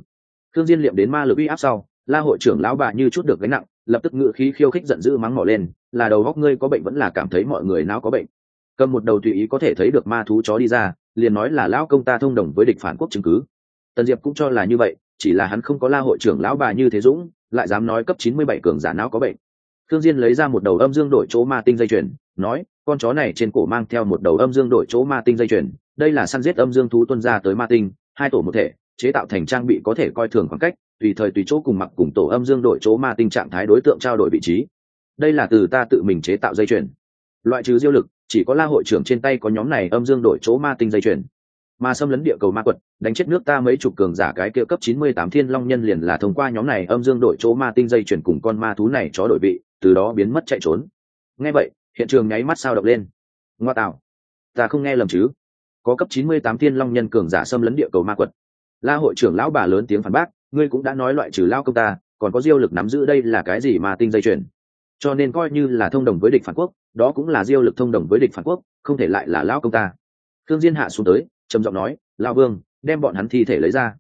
Thương diên liệm đến ma lực uy áp sau, la hội trưởng lão bà như chút được gánh nặng, lập tức ngự khí khiêu khích giận dữ mắng mỏ lên, là đầu góc ngươi có bệnh vẫn là cảm thấy mọi người não có bệnh. Cầm một đầu tùy ý có thể thấy được ma thú chó đi ra, liền nói là lão công ta thông đồng với địch phản quốc chứng cứ. Tần diệp cũng cho là như vậy, chỉ là hắn không có la hội trưởng lão bà như thế dũng, lại dám nói cấp chín mươi bảy cường giả não có bệnh thương diên lấy ra một đầu âm dương đổi chỗ ma tinh dây chuyền, nói, con chó này trên cổ mang theo một đầu âm dương đổi chỗ ma tinh dây chuyền, đây là săn giết âm dương thú tuân ra tới ma tinh, hai tổ một thể, chế tạo thành trang bị có thể coi thường khoảng cách, tùy thời tùy chỗ cùng mặc cùng tổ âm dương đổi chỗ ma tinh trạng thái đối tượng trao đổi vị trí. Đây là từ ta tự mình chế tạo dây chuyền. Loại trừ diêu lực, chỉ có la hội trưởng trên tay có nhóm này âm dương đổi chỗ ma tinh dây chuyền. Mà xâm lấn địa cầu ma quật, đánh chết nước ta mấy chục cường giả cái kia cấp chín mươi tám thiên long nhân liền là thông qua nhóm này âm dương đổi chỗ ma tinh dây chuyển cùng con ma thú này chó đổi vị từ đó biến mất chạy trốn. Nghe vậy, hiện trường nháy mắt sao động lên. Ngoa tạo. Ta không nghe lầm chứ? Có cấp chín mươi tám thiên long nhân cường giả xâm lấn địa cầu ma quật. La hội trưởng lão bà lớn tiếng phản bác, ngươi cũng đã nói loại trừ lao công ta, còn có diêu lực nắm giữ đây là cái gì mà tinh dây chuyển cho nên coi như là thông đồng với địch phản quốc, đó cũng là diêu lực thông đồng với địch phản quốc, không thể lại là lao công ta. Thương diên hạ xuống tới, trầm giọng nói lao vương, đem bọn hắn thi thể lấy ra.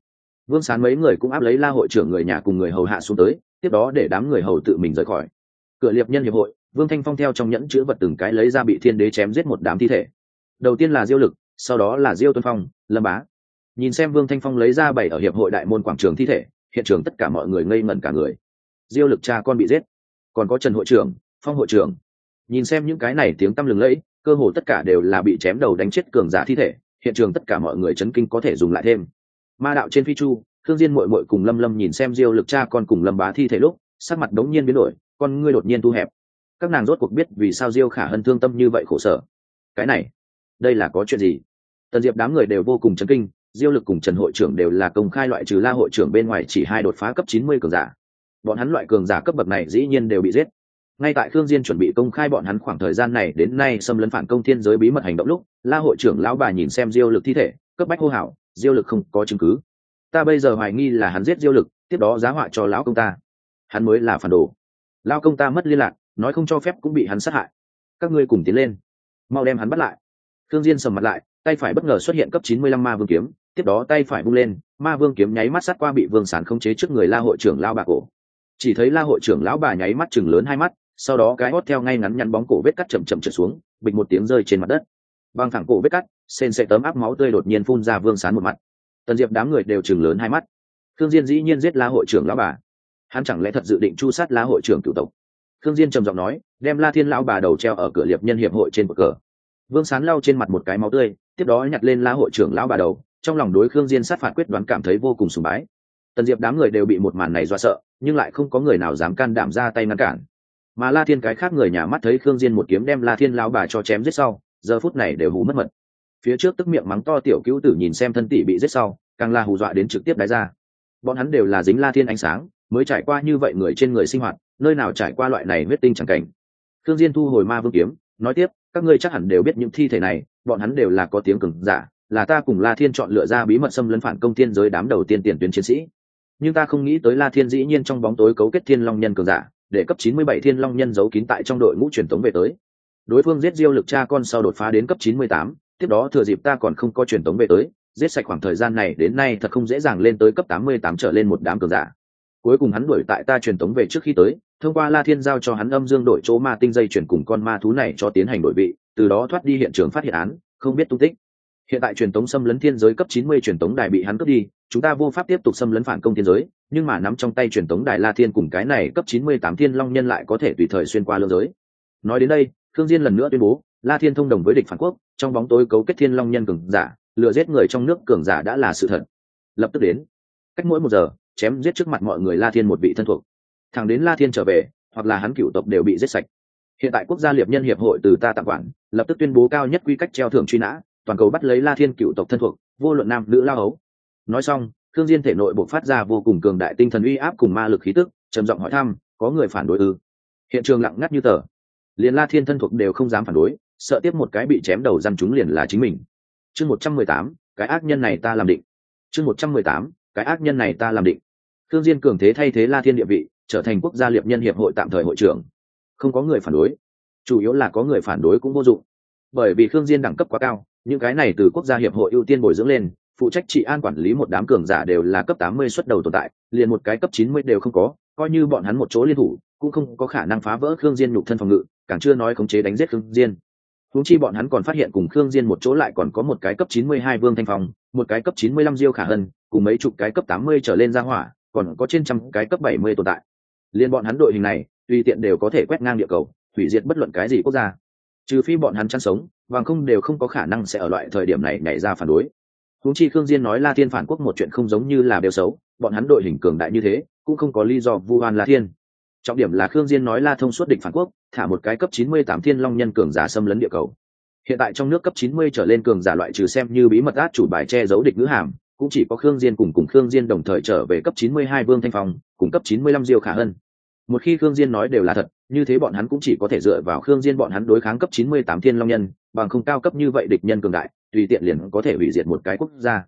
Vương sán mấy người cũng áp lấy la hội trưởng người nhà cùng người hầu hạ xuống tới, tiếp đó để đám người hầu tự mình rời khỏi cửa liệp nhân hiệp hội, vương thanh phong theo trong nhẫn chữ vật từng cái lấy ra bị thiên đế chém giết một đám thi thể. Đầu tiên là diêu lực, sau đó là diêu tuân phong, lâm bá. Nhìn xem vương thanh phong lấy ra bảy ở hiệp hội đại môn quảng trường thi thể, hiện trường tất cả mọi người ngây ngẩn cả người. Diêu lực cha con bị giết. Còn có trần hội trưởng, phong hội trưởng. Nhìn xem những cái này tiếng tăm lừng lẫy, cơ hồ tất cả đều là bị chém đầu đánh chết cường giả thi thể, hiện trường tất cả mọi người chấn kinh có thể dùng lại thêm. Ma đạo trên phi chu thương diên muội muội cùng lâm lâm nhìn xem diêu lực cha con cùng lâm bá thi thể lúc, sắc mặt đống nhiên biến đổi con ngươi đột nhiên thu hẹp. Các nàng rốt cuộc biết vì sao diêu khả hân thương tâm như vậy khổ sở. Cái này, đây là có chuyện gì? Tần diệp đám người đều vô cùng chấn kinh, diêu lực cùng trần hội trưởng đều là công khai loại trừ la hội trưởng bên ngoài chỉ hai đột phá cấp chín mươi cường giả. Bọn hắn loại cường giả cấp bậc này dĩ nhiên đều bị giết. Ngay tại khương diên chuẩn bị công khai bọn hắn khoảng thời gian này, đến nay xâm lấn phản công thiên giới bí mật hành động lúc, la hội trưởng lão bà nhìn xem diêu lực thi thể, cấp bách hô hào, diêu lực không có chứng cứ. Ta bây giờ hoài nghi là hắn giết diêu lực, tiếp đó giá họa cho lão công ta. Hắn mới là phản đồ lão công ta mất liên lạc, nói không cho phép cũng bị hắn sát hại. Các ngươi cùng tiến lên. Mau đem hắn bắt lại. Thương diên sầm mặt lại, tay phải bất ngờ xuất hiện cấp chín mươi lăm ma vương kiếm, tiếp đó tay phải bung lên, ma vương kiếm nháy mắt sát qua bị vương sản không chế trước người la hội trưởng lao bà cổ. Chỉ thấy la hội trưởng lão bà nháy mắt chừng lớn hai mắt, sau đó cái hót theo ngay ngắn nhắn bóng cổ vết cắt chậm chậm trượt xuống, bịch một tiếng rơi trên mặt đất. Băng thẳng cổ vết cắt sen sẽ tấm áp máu tươi đột nhiên phun ra vương sán một mặt. Tần diệp đám người đều chừng lớn hai mắt. Thương diên dĩ nhiên giết la hội trưởng lão bà hắn chẳng lẽ thật dự định chu sát la hội trưởng cựu tộc? Khương diên trầm giọng nói, đem la thiên lão bà đầu treo ở cửa liệp nhân hiệp hội trên bậc cờ. Vương sán lau trên mặt một cái máu tươi, tiếp đó nhặt lên la hội trưởng lão bà đầu, trong lòng đối khương diên sát phạt quyết đoán cảm thấy vô cùng sùng bái. Tần diệp đám người đều bị một màn này dọa sợ, nhưng lại không có người nào dám can đảm ra tay ngăn cản. Mà la thiên cái khác người nhà mắt thấy khương diên một kiếm đem la thiên lão bà cho chém giết sau, giờ phút này đều hú mất mật. Phía trước tức miệng mắng to tiểu cứu tử nhìn xem thân tỷ bị giết sau, càng là hù dọa đến trực tiếp đáy ra. Bọn hắn đều là dính la thiên ánh sáng mới trải qua như vậy người trên người sinh hoạt nơi nào trải qua loại này huyết tinh chẳng cảnh. Thương diên thu hồi ma vương kiếm nói tiếp các ngươi chắc hẳn đều biết những thi thể này bọn hắn đều là có tiếng cường giả là ta cùng la thiên chọn lựa ra bí mật xâm lấn phản công thiên giới đám đầu tiên tiền tuyến chiến sĩ. Nhưng ta không nghĩ tới la thiên dĩ nhiên trong bóng tối cấu kết thiên long nhân cường giả để cấp 97 thiên long nhân giấu kín tại trong đội ngũ truyền tống về tới. Đối phương giết diêu lực cha con sau đột phá đến cấp 98, tiếp đó thừa dịp ta còn không có truyền tống về tới giết sạch khoảng thời gian này đến nay thật không dễ dàng lên tới cấp 88 trở lên một đám cường giả cuối cùng hắn đuổi tại ta truyền tống về trước khi tới, thông qua la thiên giao cho hắn âm dương đổi chỗ ma tinh dây chuyển cùng con ma thú này cho tiến hành đổi vị, từ đó thoát đi hiện trường phát hiện án, không biết tung tích. Hiện tại truyền tống xâm lấn thiên giới cấp 90 truyền tống đài bị hắn cướp đi, chúng ta vô pháp tiếp tục xâm lấn phản công thiên giới, nhưng mà nắm trong tay truyền tống đài la thiên cùng cái này cấp 98 thiên long nhân lại có thể tùy thời xuyên qua lương giới. Nói đến đây thương diên lần nữa tuyên bố, la thiên thông đồng với địch phản quốc, trong bóng tối cấu kết thiên long nhân cường giả, lừa giết người trong nước cường giả đã là sự thật. Lập tức đến. Cách mỗi một giờ chém giết trước mặt mọi người la thiên một vị thân thuộc. Thằng đến la thiên trở về, hoặc là hắn cựu tộc đều bị giết sạch. Hiện tại quốc gia liệp nhân hiệp hội từ ta tạm quản, lập tức tuyên bố cao nhất quy cách treo thưởng truy nã, toàn cầu bắt lấy la thiên cựu tộc thân thuộc, vô luận nam, nữ lao ấu nói xong thương diên thể nội bộc phát ra vô cùng cường đại tinh thần uy áp cùng ma lực khí tức, trầm giọng hỏi thăm, có người phản đối ư? Hiện trường lặng ngắt như tờ. Liền la thiên thân thuộc đều không dám phản đối, sợ tiếp một cái bị chém đầu răn chúng liền là chính mình. Chương một trăm mười tám, cái ác nhân này ta làm định. Chương một trăm mười tám, cái ác nhân này ta làm định thương diên cường thế thay thế la thiên địa vị, trở thành quốc gia liệp nhân hiệp hội tạm thời hội trưởng. Không có người phản đối. Chủ yếu là có người phản đối cũng vô dụng. Bởi vì khương diên đẳng cấp quá cao, những cái này từ quốc gia hiệp hội ưu tiên bồi dưỡng lên, phụ trách trị an quản lý một đám cường giả đều là cấp 80 xuất đầu tồn tại, liền một cái cấp 90 đều không có, coi như bọn hắn một chỗ liên thủ, cũng không có khả năng phá vỡ khương diên nhục thân phòng ngự, càng chưa nói khống chế đánh giết khương diên. Huống chi bọn hắn còn phát hiện cùng khương diên một chỗ lại còn có một cái cấp 92 vương thanh phong, một cái cấp 95 diêu khả hân, cùng mấy chục cái cấp 80 trở lên ra hỏa còn có trên trăm cái cấp 70 tồn tại. Liên bọn hắn đội hình này, tùy tiện đều có thể quét ngang địa cầu, hủy diệt bất luận cái gì quốc gia. Trừ phi bọn hắn chăn sống vàng không đều không có khả năng sẽ ở loại thời điểm này nhảy ra phản đối. Huống chi khương diên nói la thiên phản quốc một chuyện không giống như là đều xấu, bọn hắn đội hình cường đại như thế, cũng không có lý do vu oan la thiên. Trọng điểm là khương diên nói la thông suốt địch phản quốc, thả một cái cấp 98 thiên long nhân cường giả xâm lấn địa cầu. Hiện tại trong nước cấp 90 trở lên cường giả loại trừ xem như bí mật át chủ bài che giấu địch ngữ hàm cũng chỉ có khương diên cùng cùng khương diên đồng thời trở về cấp 92 vương thanh phong, cùng cấp 95 diêu khả hân. Một khi khương diên nói đều là thật, như thế bọn hắn cũng chỉ có thể dựa vào khương diên bọn hắn đối kháng cấp 98 thiên long nhân, bằng không cao cấp như vậy địch nhân cường đại, tùy tiện liền có thể hủy diệt một cái quốc gia.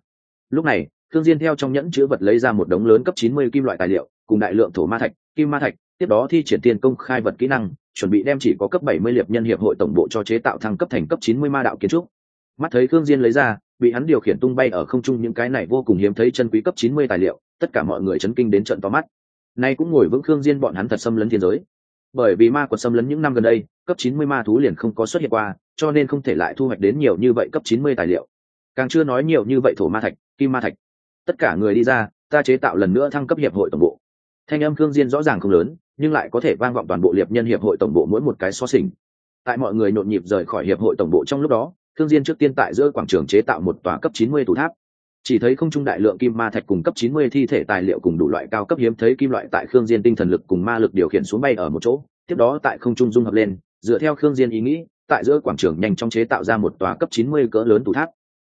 Lúc này, khương diên theo trong nhẫn chứa vật lấy ra một đống lớn cấp 90 kim loại tài liệu, cùng đại lượng thổ ma thạch, kim ma thạch, tiếp đó thi triển tiền công khai vật kỹ năng, chuẩn bị đem chỉ có cấp 70 liệp nhân hiệp hội tổng bộ cho chế tạo thăng cấp thành cấp 90 ma đạo kiến trúc. Mắt thấy khương diên lấy ra bị hắn điều khiển tung bay ở không trung những cái này vô cùng hiếm thấy chân quý cấp 90 tài liệu, tất cả mọi người chấn kinh đến trận to mắt. Nay cũng ngồi vững khương diên bọn hắn thật xâm lấn thiên giới. Bởi vì ma quật xâm lấn những năm gần đây, cấp 90 ma thú liền không có xuất hiện qua, cho nên không thể lại thu hoạch đến nhiều như vậy cấp 90 tài liệu. Càng chưa nói nhiều như vậy thổ ma thạch, kim ma thạch. Tất cả người đi ra, ta chế tạo lần nữa thăng cấp hiệp hội tổng bộ. Thanh âm khương diên rõ ràng không lớn, nhưng lại có thể vang vọng toàn bộ liệp nhân hiệp hội tổng bộ mỗi một cái so sình tại mọi người nhộn nhịp rời khỏi hiệp hội tổng bộ trong lúc đó thương diên trước tiên tại giữa quảng trường chế tạo một tòa cấp 90 tủ tháp. Chỉ thấy không trung đại lượng kim ma thạch cùng cấp 90 thi thể tài liệu cùng đủ loại cao cấp hiếm thấy kim loại tại khương diên tinh thần lực cùng ma lực điều khiển xuống bay ở một chỗ, tiếp đó tại không trung dung hợp lên, dựa theo khương diên ý nghĩ, tại giữa quảng trường nhanh chóng chế tạo ra một tòa cấp 90 cỡ lớn tủ tháp.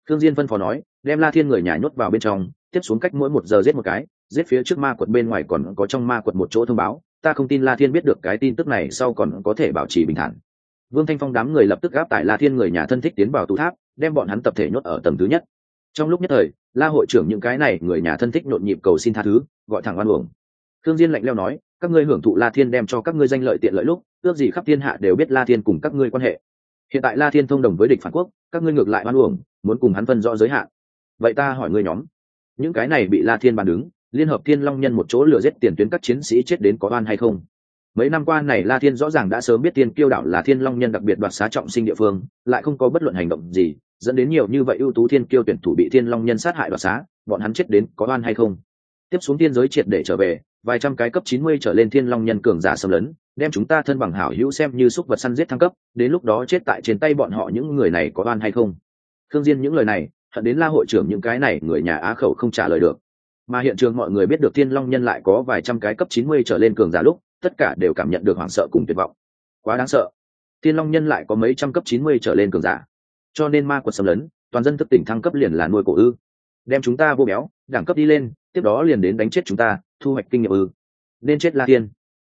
Khương diên phân phó nói, đem la thiên người nhà nhốt vào bên trong, tiếp xuống cách mỗi một giờ giết một cái, giết phía trước ma quật bên ngoài còn có trong ma quật một chỗ thông báo, ta không tin la thiên biết được cái tin tức này sau còn có thể bảo trì bình thản vương thanh phong đám người lập tức gáp tại la thiên người nhà thân thích tiến vào tù tháp, đem bọn hắn tập thể nhốt ở tầng thứ nhất. Trong lúc nhất thời, la hội trưởng những cái này người nhà thân thích nhộn nhịp cầu xin tha thứ, gọi thẳng oan uổng. Thương diên lạnh leo nói, các ngươi hưởng thụ la thiên đem cho các ngươi danh lợi tiện lợi lúc, ước gì khắp thiên hạ đều biết la thiên cùng các ngươi quan hệ. Hiện tại la thiên thông đồng với địch phản quốc, các ngươi ngược lại oan uổng, muốn cùng hắn phân rõ giới hạn. Vậy ta hỏi ngươi nhóm, những cái này bị la thiên bàn đứng, liên hợp thiên long nhân một chỗ lừa giết tiền tuyến các chiến sĩ chết đến có oan hay không? Mấy năm qua này la thiên rõ ràng đã sớm biết tiên kiêu đảo là thiên long nhân đặc biệt đoạt xá trọng sinh địa phương, lại không có bất luận hành động gì, dẫn đến nhiều như vậy ưu tú thiên kiêu tuyển thủ bị thiên long nhân sát hại đoạt xá, bọn hắn chết đến có oan hay không? Tiếp xuống thiên giới triệt để trở về, vài trăm cái cấp chín mươi trở lên thiên long nhân cường giả xâm lấn, đem chúng ta thân bằng hảo hữu xem như xúc vật săn giết thăng cấp, đến lúc đó chết tại trên tay bọn họ những người này có oan hay không? Thương diên những lời này, hận đến la hội trưởng những cái này người nhà á khẩu không trả lời được. Mà hiện trường mọi người biết được thiên long nhân lại có vài trăm cái cấp chín mươi trở lên cường giả lúc tất cả đều cảm nhận được hoảng sợ cùng tuyệt vọng. Quá đáng sợ. Thiên long nhân lại có mấy trăm cấp chín mươi trở lên cường giả. Cho nên ma quật xâm lấn toàn dân thức tỉnh thăng cấp liền là nuôi cổ ư. Đem chúng ta vô béo đẳng cấp đi lên tiếp đó liền đến đánh chết chúng ta thu hoạch kinh nghiệm ư. Nên chết la thiên.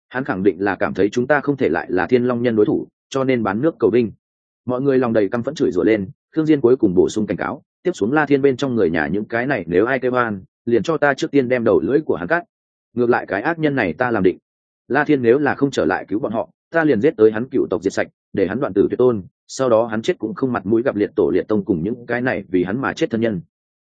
Hắn khẳng định là cảm thấy chúng ta không thể lại là thiên long nhân đối thủ cho nên bán nước cầu binh. mọi người lòng đầy căm phẫn chửi rủa lên thương diên cuối cùng bổ sung cảnh cáo tiếp xuống la thiên bên trong người nhà những cái này nếu ai kêu hoan, liền cho ta trước tiên đem đầu lưỡi của hắn cắt. Ngược lại cái ác nhân này ta làm định la thiên nếu là không trở lại cứu bọn họ, ta liền giết tới hắn cựu tộc diệt sạch, để hắn đoạn tử tuyệt tôn, sau đó hắn chết cũng không mặt mũi gặp liệt tổ liệt tông cùng những cái này vì hắn mà chết thân nhân.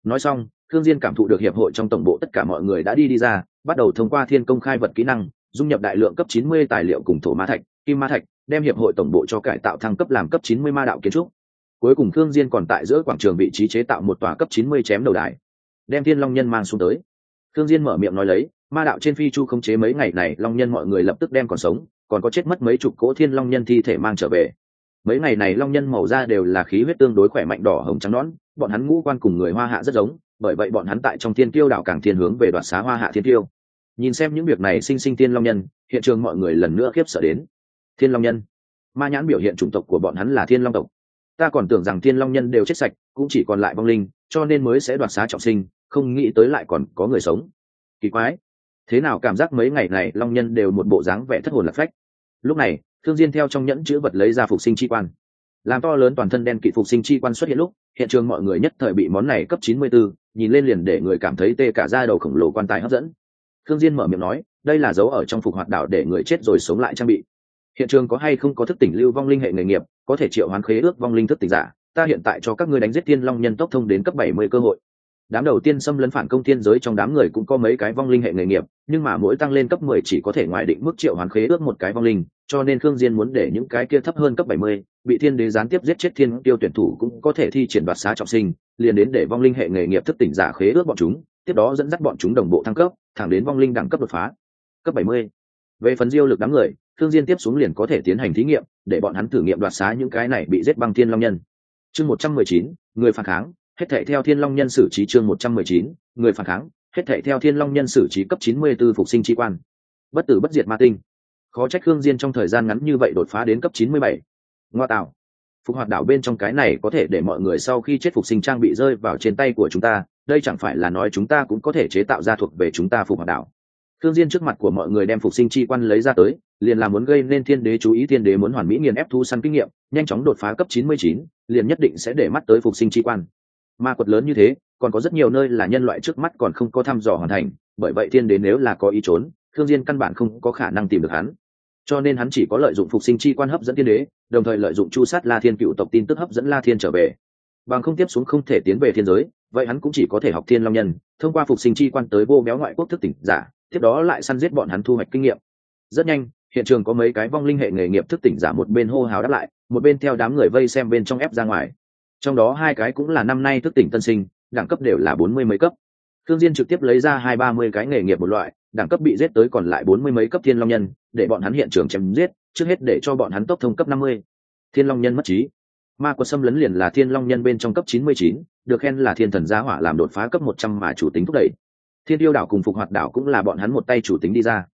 Nói xong thương diên cảm thụ được hiệp hội trong tổng bộ tất cả mọi người đã đi đi ra, bắt đầu thông qua thiên công khai vật kỹ năng, dung nhập đại lượng cấp 90 tài liệu cùng thổ ma thạch, kim ma thạch, đem hiệp hội tổng bộ cho cải tạo thăng cấp làm cấp 90 ma đạo kiến trúc. Cuối cùng thương diên còn tại giữa quảng trường vị trí chế tạo một tòa cấp 90 chém đầu đài, đem thiên long nhân mang xuống tới. Thương diên mở miệng nói lấy ma đạo trên phi chu không chế mấy ngày này, long nhân mọi người lập tức đem còn sống, còn có chết mất mấy chục cỗ thiên long nhân thi thể mang trở về. Mấy ngày này long nhân màu da đều là khí huyết tương đối khỏe mạnh, đỏ hồng trắng nõn, bọn hắn ngũ quan cùng người hoa hạ rất giống, bởi vậy bọn hắn tại trong thiên tiêu đảo càng thiên hướng về đoạt xá hoa hạ thiên tiêu nhìn xem những việc này sinh sinh thiên long nhân, hiện trường mọi người lần nữa khiếp sợ đến. Thiên long nhân, ma nhãn biểu hiện chủng tộc của bọn hắn là thiên long tộc. Ta còn tưởng rằng thiên long nhân đều chết sạch, cũng chỉ còn lại vong linh, cho nên mới sẽ đoạt xá trọng sinh, không nghĩ tới lại còn có người sống. Kỳ quái thế nào cảm giác mấy ngày này long nhân đều một bộ dáng vẻ thất hồn lạc phách. Lúc này thương diên theo trong nhẫn chữ vật lấy ra phục sinh chi quan. Làm to lớn toàn thân đen kỵ phục sinh chi quan xuất hiện lúc hiện trường mọi người nhất thời bị món này cấp 94, nhìn lên liền để người cảm thấy tê cả da đầu khổng lồ quan tài hấp dẫn. Thương diên mở miệng nói đây là dấu ở trong phục hoạt đảo để người chết rồi sống lại trang bị. Hiện trường có hay không có thức tỉnh lưu vong linh hệ nghề nghiệp có thể triệu hoán khế ước vong linh thức tỉnh giả ta hiện tại cho các ngươi đánh giết tiên long nhân tốc thông đến cấp bảy mươi cơ hội đám đầu tiên xâm lấn phản công tiên giới trong đám người cũng có mấy cái vong linh hệ nghề nghiệp, nhưng mà mỗi tăng lên cấp mười chỉ có thể ngoại định mức triệu hoàn khế ước một cái vong linh, cho nên khương diên muốn để những cái kia thấp hơn cấp bảy mươi, bị thiên đế gián tiếp giết chết thiên tiêu tuyển thủ cũng có thể thi triển đoạt xá trọng sinh, liền đến để vong linh hệ nghề nghiệp thức tỉnh giả khế ước bọn chúng, tiếp đó dẫn dắt bọn chúng đồng bộ thăng cấp, thẳng đến vong linh đẳng cấp đột phá. Cấp bảy mươi. Về phần diêu lực đám người, khương diên tiếp xuống liền có thể tiến hành thí nghiệm, để bọn hắn thử nghiệm đoạt xá những cái này bị giết băng thiên long nhân. Chương một trăm mười chín, người phản kháng hết thệ theo thiên long nhân sử trí chương một trăm mười chín người phản kháng. Hết thệ theo thiên long nhân sử trí cấp chín mươi 94 phục sinh chi quan. Bất tử bất diệt ma tinh. Khó trách khương diên trong thời gian ngắn như vậy đột phá đến cấp chín mươi bảy. Ngoa tạo. Phục hoạt đảo bên trong cái này có thể để mọi người sau khi chết phục sinh trang bị rơi vào trên tay của chúng ta đây chẳng phải là nói chúng ta cũng có thể chế tạo ra thuộc về chúng ta phục hoạt đảo. Thương Diên trước mặt của mọi người đem phục sinh chi quan lấy ra tới, liền là muốn gây nên thiên đế chú ý thiên đế muốn hoàn mỹ nghiền ép thu săn kinh nghiệm, nhanh chóng đột phá cấp 99, liền nhất định sẽ để mắt tới phục sinh chi quan. Ma quật lớn như thế, còn có rất nhiều nơi là nhân loại trước mắt còn không có thăm dò hoàn thành, bởi vậy thiên đế nếu là có ý trốn, Thương Diên căn bản không có khả năng tìm được hắn. Cho nên hắn chỉ có lợi dụng phục sinh chi quan hấp dẫn thiên đế, đồng thời lợi dụng chu sát La Thiên cựu tộc tin tức hấp dẫn La Thiên trở về. Bằng không tiếp xuống không thể tiến về thiên giới, vậy hắn cũng chỉ có thể học thiên long nhân, thông qua phục sinh chi quan tới vô béo ngoại quốc thức tỉnh giả, tiếp đó lại săn giết bọn hắn thu hoạch kinh nghiệm rất nhanh hiện trường có mấy cái vong linh hệ nghề nghiệp thức tỉnh giả một bên hô hào đáp lại một bên theo đám người vây xem bên trong ép ra ngoài trong đó hai cái cũng là năm nay thức tỉnh tân sinh, đẳng cấp đều là bốn mươi mấy cấp. Thương diên trực tiếp lấy ra hai ba mươi cái nghề nghiệp một loại, đẳng cấp bị giết tới còn lại bốn mươi mấy cấp thiên long nhân, để bọn hắn hiện trường chém giết, trước hết để cho bọn hắn tốc thông cấp năm mươi. Thiên long nhân mất trí. Ma quật xâm lấn liền là thiên long nhân bên trong cấp chín mươi chín, được khen là thiên thần gia hỏa làm đột phá cấp một trăm mà chủ tính thúc đẩy. Thiên tiêu đảo cùng phục hoạt đảo cũng là bọn hắn một tay chủ tính đi ra.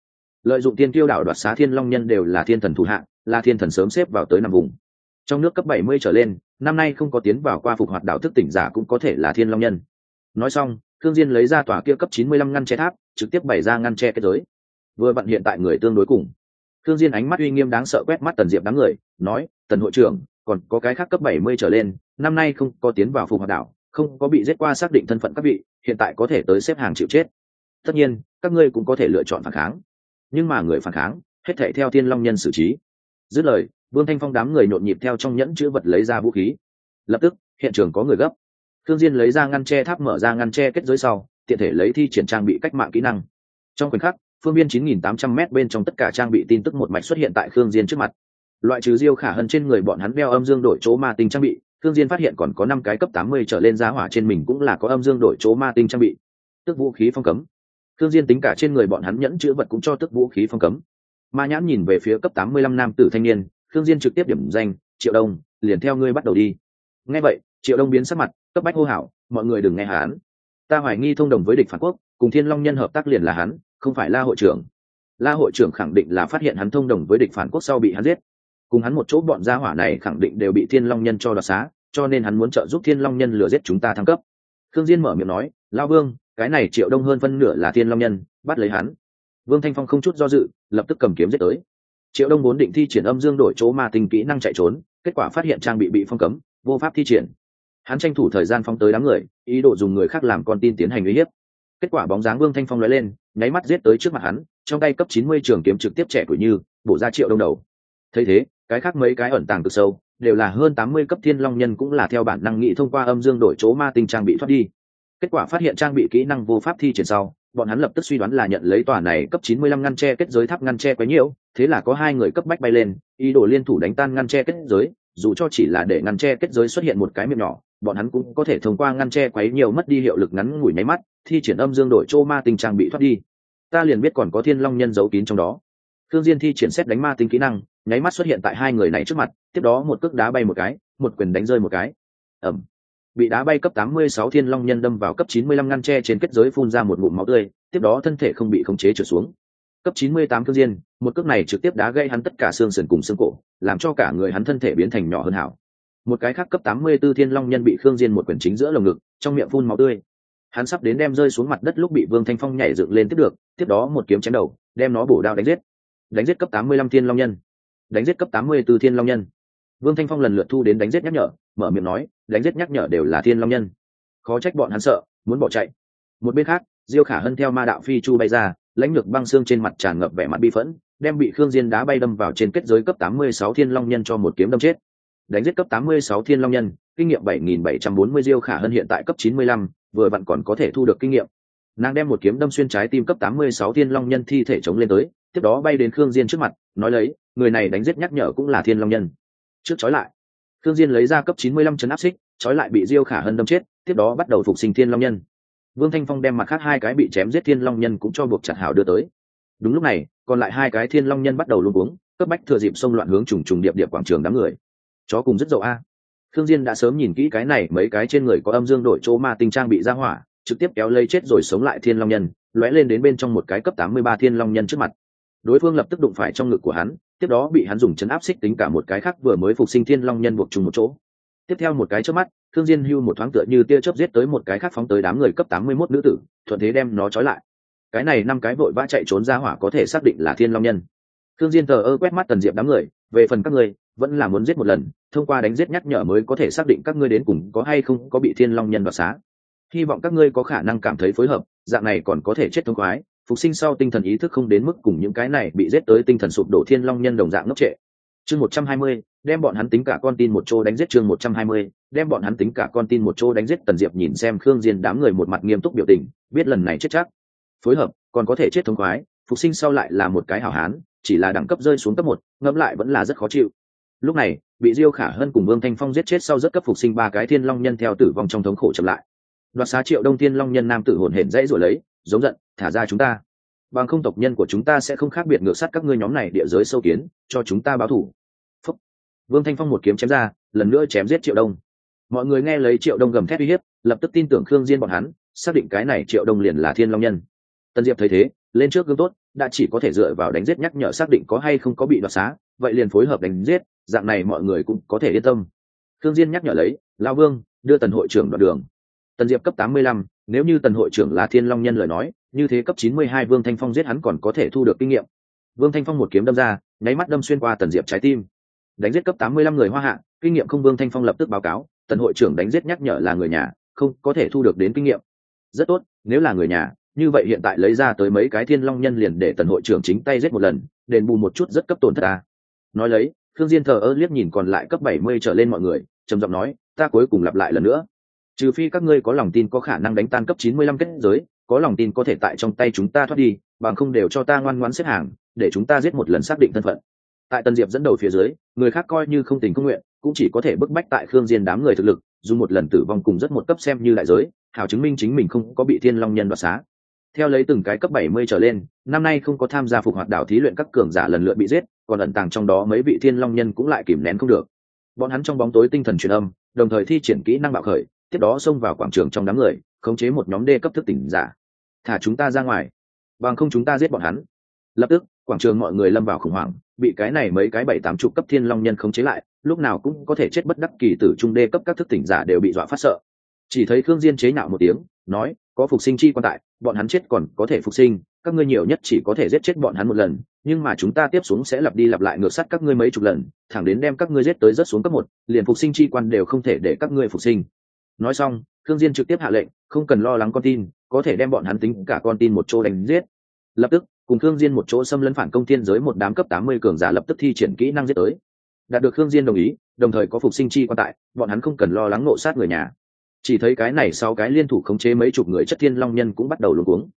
Lợi dụng thiên tiêu đảo đoạt xá thiên long nhân đều là thiên thần thủ hạng là thiên thần sớm xếp vào tới năm vùng trong nước cấp bảy mươi trở lên, năm nay không có tiến vào qua phục hoạt đảo thức tỉnh giả cũng có thể là thiên long nhân. Nói xong thương diên lấy ra tòa kia cấp chín mươi lăm ngăn che tháp, trực tiếp bày ra ngăn che kết giới. Vừa vặn hiện tại người tương đối cùng. Thương diên ánh mắt uy nghiêm đáng sợ quét mắt tần diệp đám người, nói, tần hội trưởng, còn có cái khác cấp bảy mươi trở lên, năm nay không có tiến vào phục hoạt đảo, không có bị giết qua xác định thân phận các vị, hiện tại có thể tới xếp hàng chịu chết. Tất nhiên, các ngươi cũng có thể lựa chọn phản kháng. Nhưng mà người phản kháng, hết thể theo thiên long nhân xử trí. Dứt lời vương thanh phong đám người nhộn nhịp theo trong nhẫn chữ vật lấy ra vũ khí. Lập tức, hiện trường có người gấp. Thương diên lấy ra ngăn tre tháp mở ra ngăn tre kết giới sau, tiện thể lấy thi triển trang bị cách mạng kỹ năng. Trong khoảnh khắc, phương biên 9.800 m bên trong tất cả trang bị tin tức một mạch xuất hiện tại khương diên trước mặt. Loại trừ diêu khả hân trên người bọn hắn đeo âm dương đổi chỗ ma tinh trang bị thương diên phát hiện còn có năm cái cấp tám mươi trở lên giá hỏa trên mình cũng là có âm dương đổi chỗ ma tinh trang bị. Tức vũ khí phong cấm. Thương diên tính cả trên người bọn hắn nhẫn chữ vật cũng cho tức vũ khí phong cấm. Ma nhãn nhìn về phía cấp tám mươi lăm nam tử thanh niên khương diên trực tiếp điểm danh, triệu đông, liền theo ngươi bắt đầu đi. Nghe vậy, triệu đông biến sắc mặt, cấp bách hô hào, mọi người đừng nghe hắn. Ta hoài nghi thông đồng với địch phản quốc, cùng thiên long nhân hợp tác liền là hắn, không phải la hội trưởng. La hội trưởng khẳng định là phát hiện hắn thông đồng với địch phản quốc sau bị hắn giết. Cùng hắn một chỗ bọn gia hỏa này khẳng định đều bị thiên long nhân cho đoạt xá, cho nên hắn muốn trợ giúp thiên long nhân lừa giết chúng ta thăng cấp. Thương diên mở miệng nói lao vương, cái này triệu đông hơn phân nửa là thiên long nhân, bắt lấy hắn. Vương thanh phong không chút do dự, lập tức cầm kiếm giết tới triệu đông vốn định thi triển âm dương đổi chỗ ma tinh kỹ năng chạy trốn, kết quả phát hiện trang bị bị phong cấm, vô pháp thi triển. Hắn tranh thủ thời gian phong tới đám người, ý đồ dùng người khác làm con tin tiến hành uy hiếp. Kết quả bóng dáng vương thanh phong nói lên, nháy mắt giết tới trước mặt hắn, trong tay cấp chín mươi trường kiếm trực tiếp trẻ tuổi như, bổ ra triệu đông đầu. Thấy thế, cái khác mấy cái ẩn tàng cực sâu, đều là hơn tám mươi cấp thiên long nhân cũng là theo bản năng nghĩ thông qua âm dương đổi chỗ ma tinh trang bị thoát đi. Kết quả phát hiện trang bị kỹ năng vô pháp thi triển sau bọn hắn lập tức suy đoán là nhận lấy tòa này cấp chín mươi lăm ngăn tre kết giới tháp ngăn tre quá nhiều, thế là có hai người cấp bách bay lên, ý đồ liên thủ đánh tan ngăn tre kết giới, dù cho chỉ là để ngăn tre kết giới xuất hiện một cái miệng nhỏ, bọn hắn cũng có thể thông qua ngăn tre quấy nhiều mất đi hiệu lực ngắn ngủi nháy mắt, thi triển âm dương đổi trô ma tinh trang bị thoát đi. Ta liền biết còn có thiên long nhân giấu kín trong đó. Thương diên thi triển xét đánh ma tinh kỹ năng, nháy mắt xuất hiện tại hai người này trước mặt, tiếp đó một cước đá bay một cái, một quyền đánh rơi một cái. Ầm bị đá bay cấp 86 thiên long nhân đâm vào cấp 95 ngăn tre trên kết giới phun ra một ngụm máu tươi, tiếp đó thân thể không bị khống chế trở xuống. Cấp 98 cương diên, một cước này trực tiếp đá gây hắn tất cả xương sườn cùng xương cổ, làm cho cả người hắn thân thể biến thành nhỏ hơn hảo. Một cái khác cấp 84 thiên long nhân bị khương diên một quyền chính giữa lồng ngực, trong miệng phun máu tươi. Hắn sắp đến đem rơi xuống mặt đất lúc bị vương thanh phong nhảy dựng lên tiếp được, tiếp đó một kiếm chém đầu, đem nó bổ đao đánh giết. Đánh giết cấp 85 thiên long nhân. Đánh giết cấp tám mươi b ố thiên long nhân vương thanh phong lần lượt thu đến đánh giết nhắc nhở mở miệng nói đánh giết nhắc nhở đều là thiên long nhân. Khó trách bọn hắn sợ muốn bỏ chạy. Một bên khác diêu khả hân theo ma đạo phi chu bay ra lãnh lược băng xương trên mặt tràn ngập vẻ mặt bi phẫn đem bị khương diên đá bay đâm vào trên kết giới cấp 86 thiên long nhân cho một kiếm đâm chết. Đánh giết cấp 86 thiên long nhân kinh nghiệm 7.740 diêu khả hơn hiện tại cấp 95, vừa vặn còn có thể thu được kinh nghiệm. Nàng đem một kiếm đâm xuyên trái tim cấp 86 thiên long nhân thi thể chống lên tới tiếp đó bay đến khương diên trước mặt nói lấy người này đánh giết nhắc nhở cũng là thiên long nhân trước chói lại. Khương diên lấy ra cấp 95 chấn áp xích chói lại bị diêu khả hân đâm chết tiếp đó bắt đầu phục sinh thiên long nhân. Vương thanh phong đem mặt khác hai cái bị chém giết thiên long nhân cũng cho buộc chặt hảo đưa tới. Đúng lúc này còn lại hai cái thiên long nhân bắt đầu luống cuống cấp bách thừa dịp xông loạn hướng trùng trùng điệp điệp quảng trường đám người. Chó cùng rất dậu a. Khương Diên đã sớm nhìn kỹ cái này mấy cái trên người có âm dương đổi chỗ ma tinh trang bị ra hỏa, trực tiếp kéo lấy chết rồi sống lại Thiên Long Nhân, lóe lên đến bên trong một cái cấp 83 Thiên Long Nhân trước mặt. Đối phương lập tức đụng phải trong ngực của hắn, tiếp đó bị hắn dùng chấn áp xích tính cả một cái khác vừa mới phục sinh Thiên Long Nhân buộc chung một chỗ. Tiếp theo một cái chớp mắt, thương Diên hưu một thoáng tựa như tia chớp giết tới một cái khác phóng tới đám người cấp 81 nữ tử, thuận thế đem nó trói lại. Cái này năm cái vội vã chạy trốn ra hỏa có thể xác định là Thiên Long Nhân. thương Diên thờ ơ quét mắt Tần Diệp đám người, về phần các ngươi vẫn là muốn giết một lần thông qua đánh giết nhắc nhở mới có thể xác định các ngươi đến cùng có hay không có bị thiên long nhân đoạt xá hy vọng các ngươi có khả năng cảm thấy phối hợp dạng này còn có thể chết thông khoái phục sinh sau tinh thần ý thức không đến mức cùng những cái này bị giết tới tinh thần sụp đổ thiên long nhân đồng dạng ngốc trệ. Chương một trăm hai mươi, đem bọn hắn tính cả con tin một chỗ đánh giết chương một trăm hai mươi, đem bọn hắn tính cả con tin một chỗ đánh giết tần diệp nhìn xem khương diên đám người một mặt nghiêm túc biểu tình, biết lần này chết chắc. Phối hợp, còn có thể chết thông khoái, phục sinh sau lại là một cái hảo hán, chỉ là đẳng cấp rơi xuống cấp một, ngẫm lại vẫn là rất khó chịu. Lúc này, bị diêu khả hân cùng vương thanh phong giết chết sau rất cấp phục sinh ba cái thiên long nhân theo tử vong trong thống khổ chậm lại. Đoạt xá triệu đông thiên long nhân nam tử hồn hển dãy rồi lấy, giống giận thả ra chúng ta. Bằng không tộc nhân của chúng ta sẽ không khác biệt ngược sát các ngươi nhóm này địa giới sâu kiến cho chúng ta báo thủ. Phúc. vương thanh phong một kiếm chém ra lần nữa chém giết triệu đông. Mọi người nghe lấy triệu đông gầm thét uy hiếp lập tức tin tưởng khương diên bọn hắn xác định cái này triệu đông liền là thiên long nhân. Tân diệp thấy thế lên trước gương tốt đã chỉ có thể dựa vào đánh giết nhắc nhở xác định có hay không có bị đoạt xá vậy liền phối hợp đánh giết dạng này mọi người cũng có thể yên tâm. Thương diên nhắc nhở lấy lao vương đưa tần hội trưởng đoạn đường. Tần diệp cấp tám mươi lăm, nếu như tần hội trưởng là thiên long nhân lời nói, như thế cấp chín mươi hai vương thanh phong giết hắn còn có thể thu được kinh nghiệm. Vương thanh phong một kiếm đâm ra, nháy mắt đâm xuyên qua tần diệp trái tim. Đánh giết cấp tám mươi lăm người hoa hạ, kinh nghiệm không vương thanh phong lập tức báo cáo, tần hội trưởng đánh giết nhắc nhở là người nhà, không, có thể thu được đến kinh nghiệm. Rất tốt, nếu là người nhà, như vậy hiện tại lấy ra tới mấy cái thiên long nhân liền để tần hội trưởng chính tay giết một lần, đền bù một chút rất cấp tổn thất ta. Nói lấy thương diên thờ ơ liếc nhìn còn lại cấp bảy mươi trở lên mọi người, trầm giọng nói, ta cuối cùng lặp lại lần nữa trừ phi các ngươi có lòng tin có khả năng đánh tan cấp chín mươi lăm kết giới, có lòng tin có thể tại trong tay chúng ta thoát đi, bằng không đều cho ta ngoan ngoãn xếp hàng, để chúng ta giết một lần xác định thân phận. Tại tần diệp dẫn đầu phía dưới, người khác coi như không tình không nguyện, cũng chỉ có thể bức bách tại khương diên đám người thực lực dùng một lần tử vong cùng rất một cấp xem như đại giới, hảo chứng minh chính mình không có bị thiên long nhân đoạt xá. Theo lấy từng cái cấp 70 trở lên, năm nay không có tham gia phục hoạt đảo thí luyện các cường giả lần lượt bị giết, còn ẩn tàng trong đó mấy vị thiên long nhân cũng lại kìm nén không được. Bọn hắn trong bóng tối tinh thần truyền âm, đồng thời thi triển kỹ năng bạo khởi tiếp đó xông vào quảng trường trong đám người, khống chế một nhóm đê cấp thức tỉnh giả. Thả chúng ta ra ngoài, bằng không chúng ta giết bọn hắn. Lập tức, quảng trường mọi người lâm vào khủng hoảng, bị cái này mấy cái bảy tám chục cấp thiên long nhân khống chế lại, lúc nào cũng có thể chết bất đắc kỳ tử trung đê cấp các thức tỉnh giả đều bị dọa phát sợ. Chỉ thấy khương diên chế nhạo một tiếng, nói, có phục sinh chi quan tại, bọn hắn chết còn có thể phục sinh, các ngươi nhiều nhất chỉ có thể giết chết bọn hắn một lần, nhưng mà chúng ta tiếp xuống sẽ lặp đi lặp lại ngược sát các ngươi mấy chục lần, thẳng đến đem các ngươi giết tới rất xuống cấp một, liền phục sinh chi quan đều không thể để các ngươi phục sinh nói xong thương diên trực tiếp hạ lệnh, không cần lo lắng con tin, có thể đem bọn hắn tính cả con tin một chỗ đánh giết. Lập tức, cùng thương diên một chỗ xâm lấn phản công thiên giới một đám cấp tám mươi cường giả lập tức thi triển kỹ năng giết tới. Đạt được thương diên đồng ý, đồng thời có phục sinh chi quan tại, bọn hắn không cần lo lắng nộ sát người nhà. Chỉ thấy cái này sau cái liên thủ khống chế mấy chục người chất thiên long nhân cũng bắt đầu luống cuống,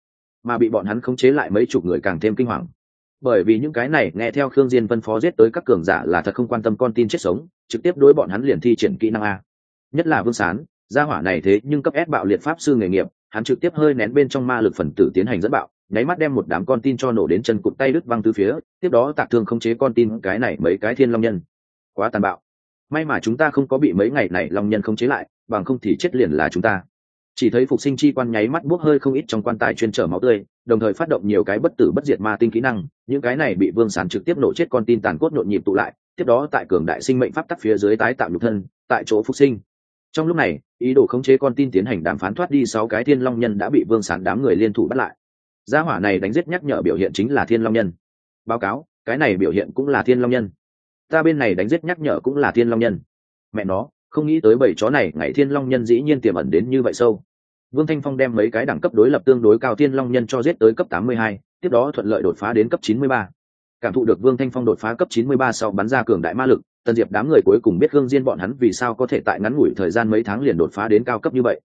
mà bị bọn hắn khống chế lại mấy chục người càng thêm kinh hoàng. Bởi vì những cái này nghe theo khương diên vân phó giết tới các cường giả là thật không quan tâm con tin chết sống, trực tiếp đối bọn hắn liền thi triển kỹ năng a. Nhất là vương sán gia hỏa này thế nhưng cấp ép bạo liệt pháp sư nghề nghiệp, hắn trực tiếp hơi nén bên trong ma lực phần tử tiến hành dẫn bạo, nháy mắt đem một đám con tin cho nổ đến chân cụt tay đứt văng từ phía, tiếp đó tạc thương khống chế con tin cái này mấy cái thiên long nhân. Quá tàn bạo. May mà chúng ta không có bị mấy ngày này long nhân khống chế lại, bằng không thì chết liền là chúng ta. Chỉ thấy phục sinh chi quan nháy mắt buốc hơi không ít trong quan tài chuyên trở máu tươi, đồng thời phát động nhiều cái bất tử bất diệt ma tinh kỹ năng, những cái này bị vương sán trực tiếp nổ chết con tin tàn cốt nhộn nhịp tụ lại, tiếp đó tại cường đại sinh mệnh pháp tắc phía dưới tái tạo nhục thân, tại chỗ phục sinh trong lúc này, ý đồ khống chế con tin tiến hành đàm phán thoát đi sáu cái thiên long nhân đã bị vương sán đám người liên thủ bắt lại. Gia hỏa này đánh giết nhắc nhở biểu hiện chính là thiên long nhân. Báo cáo, cái này biểu hiện cũng là thiên long nhân. Ta bên này đánh giết nhắc nhở cũng là thiên long nhân. Mẹ nó, không nghĩ tới bảy chó này, ngày thiên long nhân dĩ nhiên tiềm ẩn đến như vậy sâu. Vương thanh phong đem mấy cái đẳng cấp đối lập tương đối cao thiên long nhân cho giết tới cấp tám mươi hai, tiếp đó thuận lợi đột phá đến cấp chín mươi ba cảm thụ được vương thanh phong đột phá cấp chín mươi ba sau bắn ra cường đại ma lực, tần diệp đám người cuối cùng biết gương diên bọn hắn vì sao có thể tại ngắn ngủi thời gian mấy tháng liền đột phá đến cao cấp như vậy.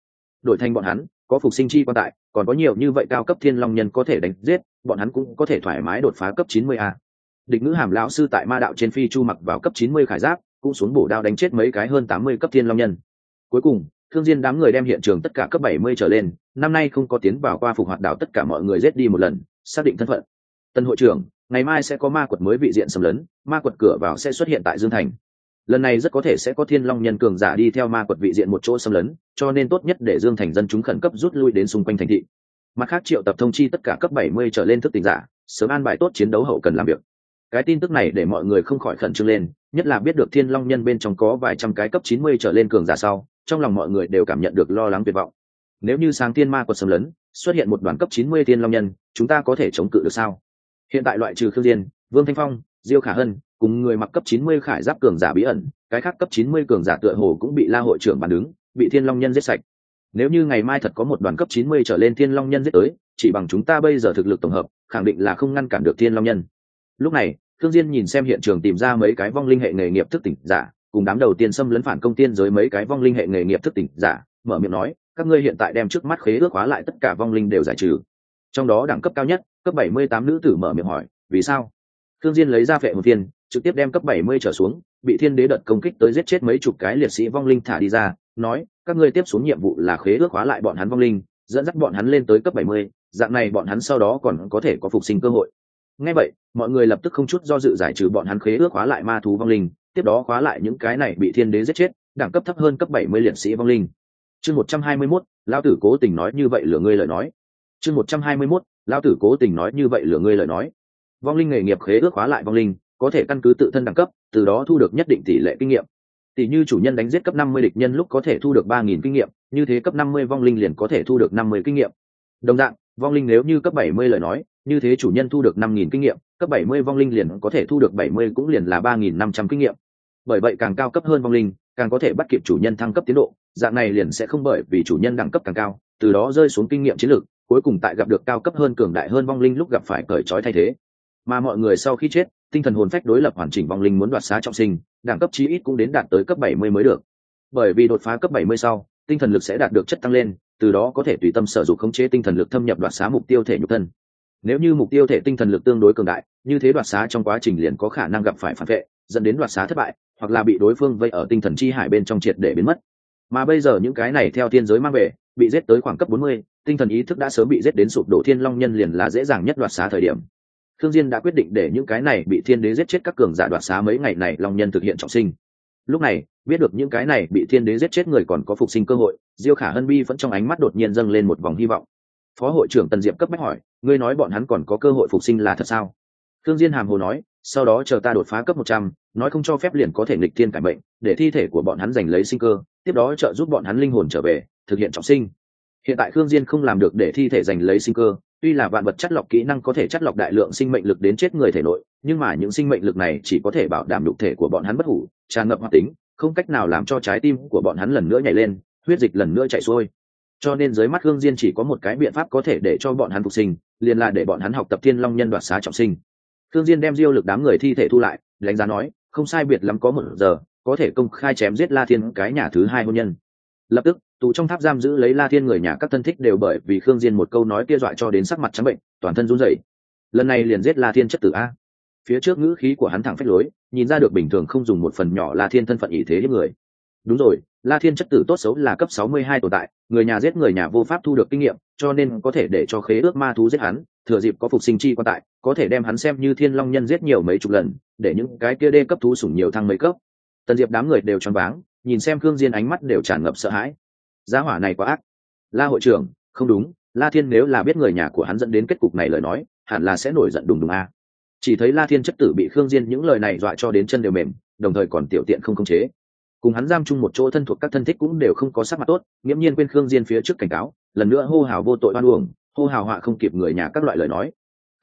Đổi thành bọn hắn, có phục sinh chi quan tại, còn có nhiều như vậy cao cấp thiên long nhân có thể đánh giết, bọn hắn cũng có thể thoải mái đột phá cấp chín mươi a. Địch ngữ hàm lão sư tại ma đạo trên phi chu mặc vào cấp chín mươi khải giáp, cũng xuống bổ đao đánh chết mấy cái hơn tám mươi cấp thiên long nhân. Cuối cùng thương diên đám người đem hiện trường tất cả cấp bảy mươi trở lên, năm nay không có tiến vào qua phục hoạt đảo tất cả mọi người giết đi một lần, xác định thân phận. Tân hội trưởng ngày mai sẽ có ma quật mới vị diện xâm lấn, ma quật cửa vào sẽ xuất hiện tại dương thành. Lần này rất có thể sẽ có thiên long nhân cường giả đi theo ma quật vị diện một chỗ xâm lấn, cho nên tốt nhất để dương thành dân chúng khẩn cấp rút lui đến xung quanh thành thị. Mặt khác triệu tập thông chi tất cả cấp 70 trở lên thức tỉnh giả, sớm an bài tốt chiến đấu hậu cần làm việc. Cái tin tức này để mọi người không khỏi khẩn trương lên, nhất là biết được thiên long nhân bên trong có vài trăm cái cấp 90 trở lên cường giả sau, trong lòng mọi người đều cảm nhận được lo lắng tuyệt vọng. Nếu như sáng tiên ma quật xâm lấn, xuất hiện một đoàn cấp 90 thiên long nhân, chúng ta có thể chống cự được sao? Hiện tại loại trừ khương diên, vương thanh phong, diêu khả hân, cùng người mặc cấp 90 khải giáp cường giả bí ẩn, cái khác cấp 90 cường giả tựa hồ cũng bị la hội trưởng bàn đứng, bị thiên long nhân giết sạch. Nếu như ngày mai thật có một đoàn cấp 90 trở lên thiên long nhân giết tới, chỉ bằng chúng ta bây giờ thực lực tổng hợp, khẳng định là không ngăn cản được thiên long nhân. Lúc này thương diên nhìn xem hiện trường tìm ra mấy cái vong linh hệ nghề nghiệp thức tỉnh giả, cùng đám đầu tiên xâm lấn phản công tiên giới mấy cái vong linh hệ nghề nghiệp thức tỉnh giả, mở miệng nói, các ngươi hiện tại đem trước mắt khế ước hóa lại tất cả vong linh đều giải trừ. Trong đó đẳng cấp cao nhất cấp 78 nữ tử mở miệng hỏi vì sao? Thương diên lấy ra phệ hồn thiên trực tiếp đem cấp 70 trở xuống bị thiên đế đợt công kích tới giết chết mấy chục cái liệt sĩ vong linh thả đi ra nói các ngươi tiếp xuống nhiệm vụ là khế ước hóa lại bọn hắn vong linh dẫn dắt bọn hắn lên tới cấp 70, dạng này bọn hắn sau đó còn có thể có phục sinh cơ hội. Ngay vậy mọi người lập tức không chút do dự giải trừ bọn hắn khế ước hóa lại ma thú vong linh tiếp đó khóa lại những cái này bị thiên đế giết chết đẳng cấp thấp hơn cấp 70 liệt sĩ vong linh. Chương 121, lão tử cố tình nói như vậy lừa ngươi lời nói. Chương 121, lão tử cố tình nói như vậy lừa ngươi lời nói. Vong linh nghề nghiệp khế ước hóa lại vong linh, có thể căn cứ tự thân đẳng cấp, từ đó thu được nhất định tỷ lệ kinh nghiệm. Tỷ như chủ nhân đánh giết cấp 50 địch nhân lúc có thể thu được ba nghìn kinh nghiệm, như thế cấp 50 vong linh liền có thể thu được 50 kinh nghiệm. Đồng dạng, vong linh nếu như cấp 70 lời nói, như thế chủ nhân thu được 5.000 kinh nghiệm, cấp 70 vong linh liền có thể thu được 70 cũng liền là 3.500 kinh nghiệm. Bởi vậy càng cao cấp hơn vong linh, càng có thể bắt kịp chủ nhân thăng cấp tiến độ, dạng này liền sẽ không bởi vì chủ nhân đẳng cấp càng cao, từ đó rơi xuống kinh nghiệm chiến lược cuối cùng tại gặp được cao cấp hơn cường đại hơn vong linh lúc gặp phải cởi trói thay thế. Mà mọi người sau khi chết tinh thần hồn phách đối lập hoàn chỉnh vong linh muốn đoạt xá trọng sinh đẳng cấp chí ít cũng đến đạt tới cấp 70 mới được. Bởi vì đột phá cấp 70 sau tinh thần lực sẽ đạt được chất tăng lên từ đó có thể tùy tâm sử dụng khống chế tinh thần lực thâm nhập đoạt xá mục tiêu thể nhục thân. Nếu như mục tiêu thể tinh thần lực tương đối cường đại như thế đoạt xá trong quá trình liền có khả năng gặp phải phản vệ dẫn đến đoạt xá thất bại hoặc là bị đối phương vây ở tinh thần chi hải bên trong triệt để biến mất. Mà bây giờ những cái này theo thiên giới mang về bị giết tới khoảng cấp 40, tinh thần ý thức đã sớm bị giết đến sụp đổ thiên long nhân liền là dễ dàng nhất đoạt xá thời điểm. Thương diên đã quyết định để những cái này bị thiên đế giết chết các cường giả đoạt xá mấy ngày này long nhân thực hiện trọng sinh. Lúc này biết được những cái này bị thiên đế giết chết người còn có phục sinh cơ hội diêu khả hân bi vẫn trong ánh mắt đột nhiên dâng lên một vòng hy vọng. Phó hội trưởng tần diệp cấp bách hỏi ngươi nói bọn hắn còn có cơ hội phục sinh là thật sao? Thương diên hàm hồ nói sau đó chờ ta đột phá cấp một trăm, nói không cho phép liền có thể nghịch thiên cải bệnh để thi thể của bọn hắn giành lấy sinh cơ tiếp đó trợ giúp bọn hắn linh hồn trở về thực hiện trọng sinh hiện tại khương diên không làm được để thi thể giành lấy sinh cơ, tuy là vạn vật chất lọc kỹ năng có thể chất lọc đại lượng sinh mệnh lực đến chết người thể nội, nhưng mà những sinh mệnh lực này chỉ có thể bảo đảm nhục thể của bọn hắn bất hủ, tràn ngập hoạt tính, không cách nào làm cho trái tim của bọn hắn lần nữa nhảy lên, huyết dịch lần nữa chạy xuôi. Cho nên dưới mắt hương diên chỉ có một cái biện pháp có thể để cho bọn hắn phục sinh, liền là để bọn hắn học tập thiên long nhân đoạt xá trọng sinh. Hương diên đem diêu lực đám người thi thể thu lại, đánh giá nói, không sai biệt lắm có một giờ, có thể công khai chém giết la thiên cái nhà thứ hai hôn nhân lập tức, tù trong tháp giam giữ lấy la thiên người nhà các thân thích đều bởi vì khương diên một câu nói kia dọa cho đến sắc mặt trắng bệnh, toàn thân run rẩy. Lần này liền giết la thiên chất tử a. Phía trước ngữ khí của hắn thẳng phách lối, nhìn ra được bình thường không dùng một phần nhỏ la thiên thân phận ý thế hiếp người. Đúng rồi, la thiên chất tử tốt xấu là cấp 62 tồn tại, người nhà giết người nhà vô pháp thu được kinh nghiệm, cho nên có thể để cho khế ước ma thú giết hắn, thừa dịp có phục sinh chi quan tại, có thể đem hắn xem như thiên long nhân giết nhiều mấy chục lần, để những cái kia đê cấp thú sủng nhiều thăng mấy cấp. Tần diệp đám người đều choáng váng nhìn xem khương diên ánh mắt đều tràn ngập sợ hãi. Gia hỏa này quá ác. La hội trưởng, không đúng, la thiên nếu là biết người nhà của hắn dẫn đến kết cục này lời nói, hẳn là sẽ nổi giận đùng đùng a. Chỉ thấy la thiên chất tử bị khương diên những lời này dọa cho đến chân đều mềm, đồng thời còn tiểu tiện không khống chế. Cùng hắn giam chung một chỗ thân thuộc các thân thích cũng đều không có sắc mặt tốt, nghiễm nhiên quên khương diên phía trước cảnh cáo, lần nữa hô hào vô tội oan uổng, hô hào họa không kịp người nhà các loại lời nói.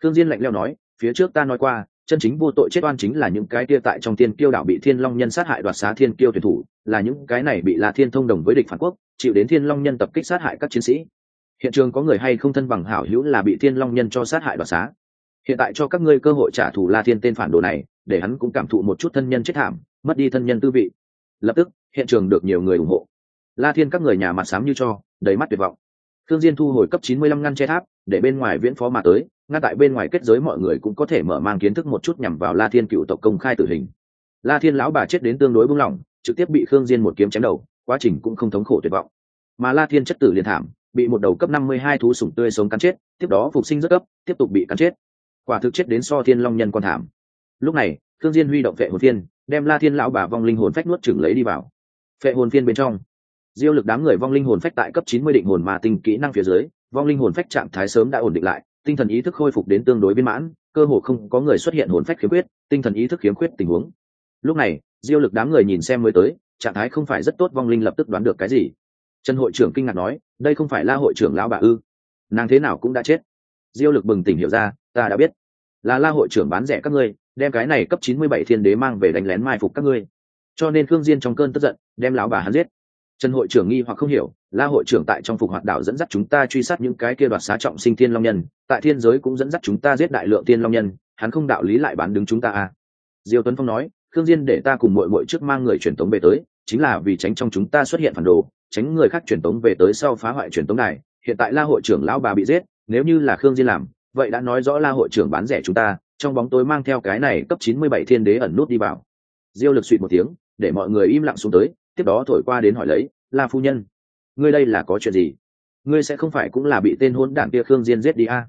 Khương diên lạnh lẽo nói, phía trước ta nói qua, chân chính vô tội chết oan chính là những cái kia tại trong tiên kiêu đảo bị thiên long nhân sát hại đoạt xá thiên kiêu tuyển thủ là những cái này bị la thiên thông đồng với địch phản quốc, chịu đến thiên long nhân tập kích sát hại các chiến sĩ. Hiện trường có người hay không thân bằng hảo hữu là bị thiên long nhân cho sát hại đoạt xá. Hiện tại cho các ngươi cơ hội trả thù la thiên tên phản đồ này, để hắn cũng cảm thụ một chút thân nhân chết thảm, mất đi thân nhân tư vị. Lập tức, hiện trường được nhiều người ủng hộ. La thiên các người nhà mặt sám như cho, đầy mắt tuyệt vọng. Thương diên thu hồi cấp 95 ngăn che tháp, để bên ngoài viễn phó mà tới ngay tại bên ngoài kết giới mọi người cũng có thể mở mang kiến thức một chút nhằm vào la thiên cựu tộc công khai tử hình. La thiên lão bà chết đến tương đối buông lỏng trực tiếp bị khương diên một kiếm chém đầu, quá trình cũng không thống khổ tuyệt vọng. Mà la thiên chất tử liền thảm, bị một đầu cấp 52 thú sủng tươi sống cắn chết, tiếp đó phục sinh rất cấp tiếp tục bị cắn chết. Quả thực chết đến so thiên long nhân còn thảm. Lúc này thương diên huy động vệ hồn phiên, đem la thiên lão bà vong linh hồn phách nuốt chửng lấy đi vào. Vệ hồn phiên bên trong, diêu lực đám người vong linh hồn phách tại cấp 90 định hồn mà tinh kỹ năng phía dưới, vong linh hồn phách trạng thái sớm đã ổn định lại, tinh thần ý thức khôi phục đến tương đối viên mãn, cơ hồ không có người xuất hiện hồn phách khiếm khuyết, tinh thần ý thức khiếm khuyết tình huống. Lúc này diêu lực đám người nhìn xem mới tới, trạng thái không phải rất tốt, vong linh lập tức đoán được cái gì. Trần hội trưởng kinh ngạc nói, đây không phải la hội trưởng lão bà ư? Nàng thế nào cũng đã chết. Diêu lực bừng tỉnh hiểu ra, ta đã biết. Là la hội trưởng bán rẻ các ngươi, đem cái này cấp chín mươi bảy thiên đế mang về đánh lén mai phục các ngươi. Cho nên khương diên trong cơn tức giận, đem lão bà hắn giết. Trần hội trưởng nghi hoặc không hiểu, la hội trưởng tại trong phục hoạt đảo dẫn dắt chúng ta truy sát những cái kia đoạt xá trọng sinh thiên long nhân, tại thiên giới cũng dẫn dắt chúng ta giết đại lượng thiên long nhân, hắn không đạo lý lại bán đứng chúng ta à? Diêu tuấn phong nói khương diên để ta cùng muội muội trước mang người truyền tống về tới, chính là vì tránh trong chúng ta xuất hiện phản đồ, tránh người khác truyền tống về tới sau phá hoại truyền tống này. Hiện tại la hội trưởng lão bà bị giết, nếu như là khương diên làm, vậy đã nói rõ la hội trưởng bán rẻ chúng ta, trong bóng tối mang theo cái này cấp 97 thiên đế ẩn nút đi vào. Diêu lực suy một tiếng, để mọi người im lặng xuống tới, tiếp đó thổi qua đến hỏi lấy, la phu nhân, ngươi đây là có chuyện gì? Ngươi sẽ không phải cũng là bị tên hôn đản kia khương diên giết đi a? À?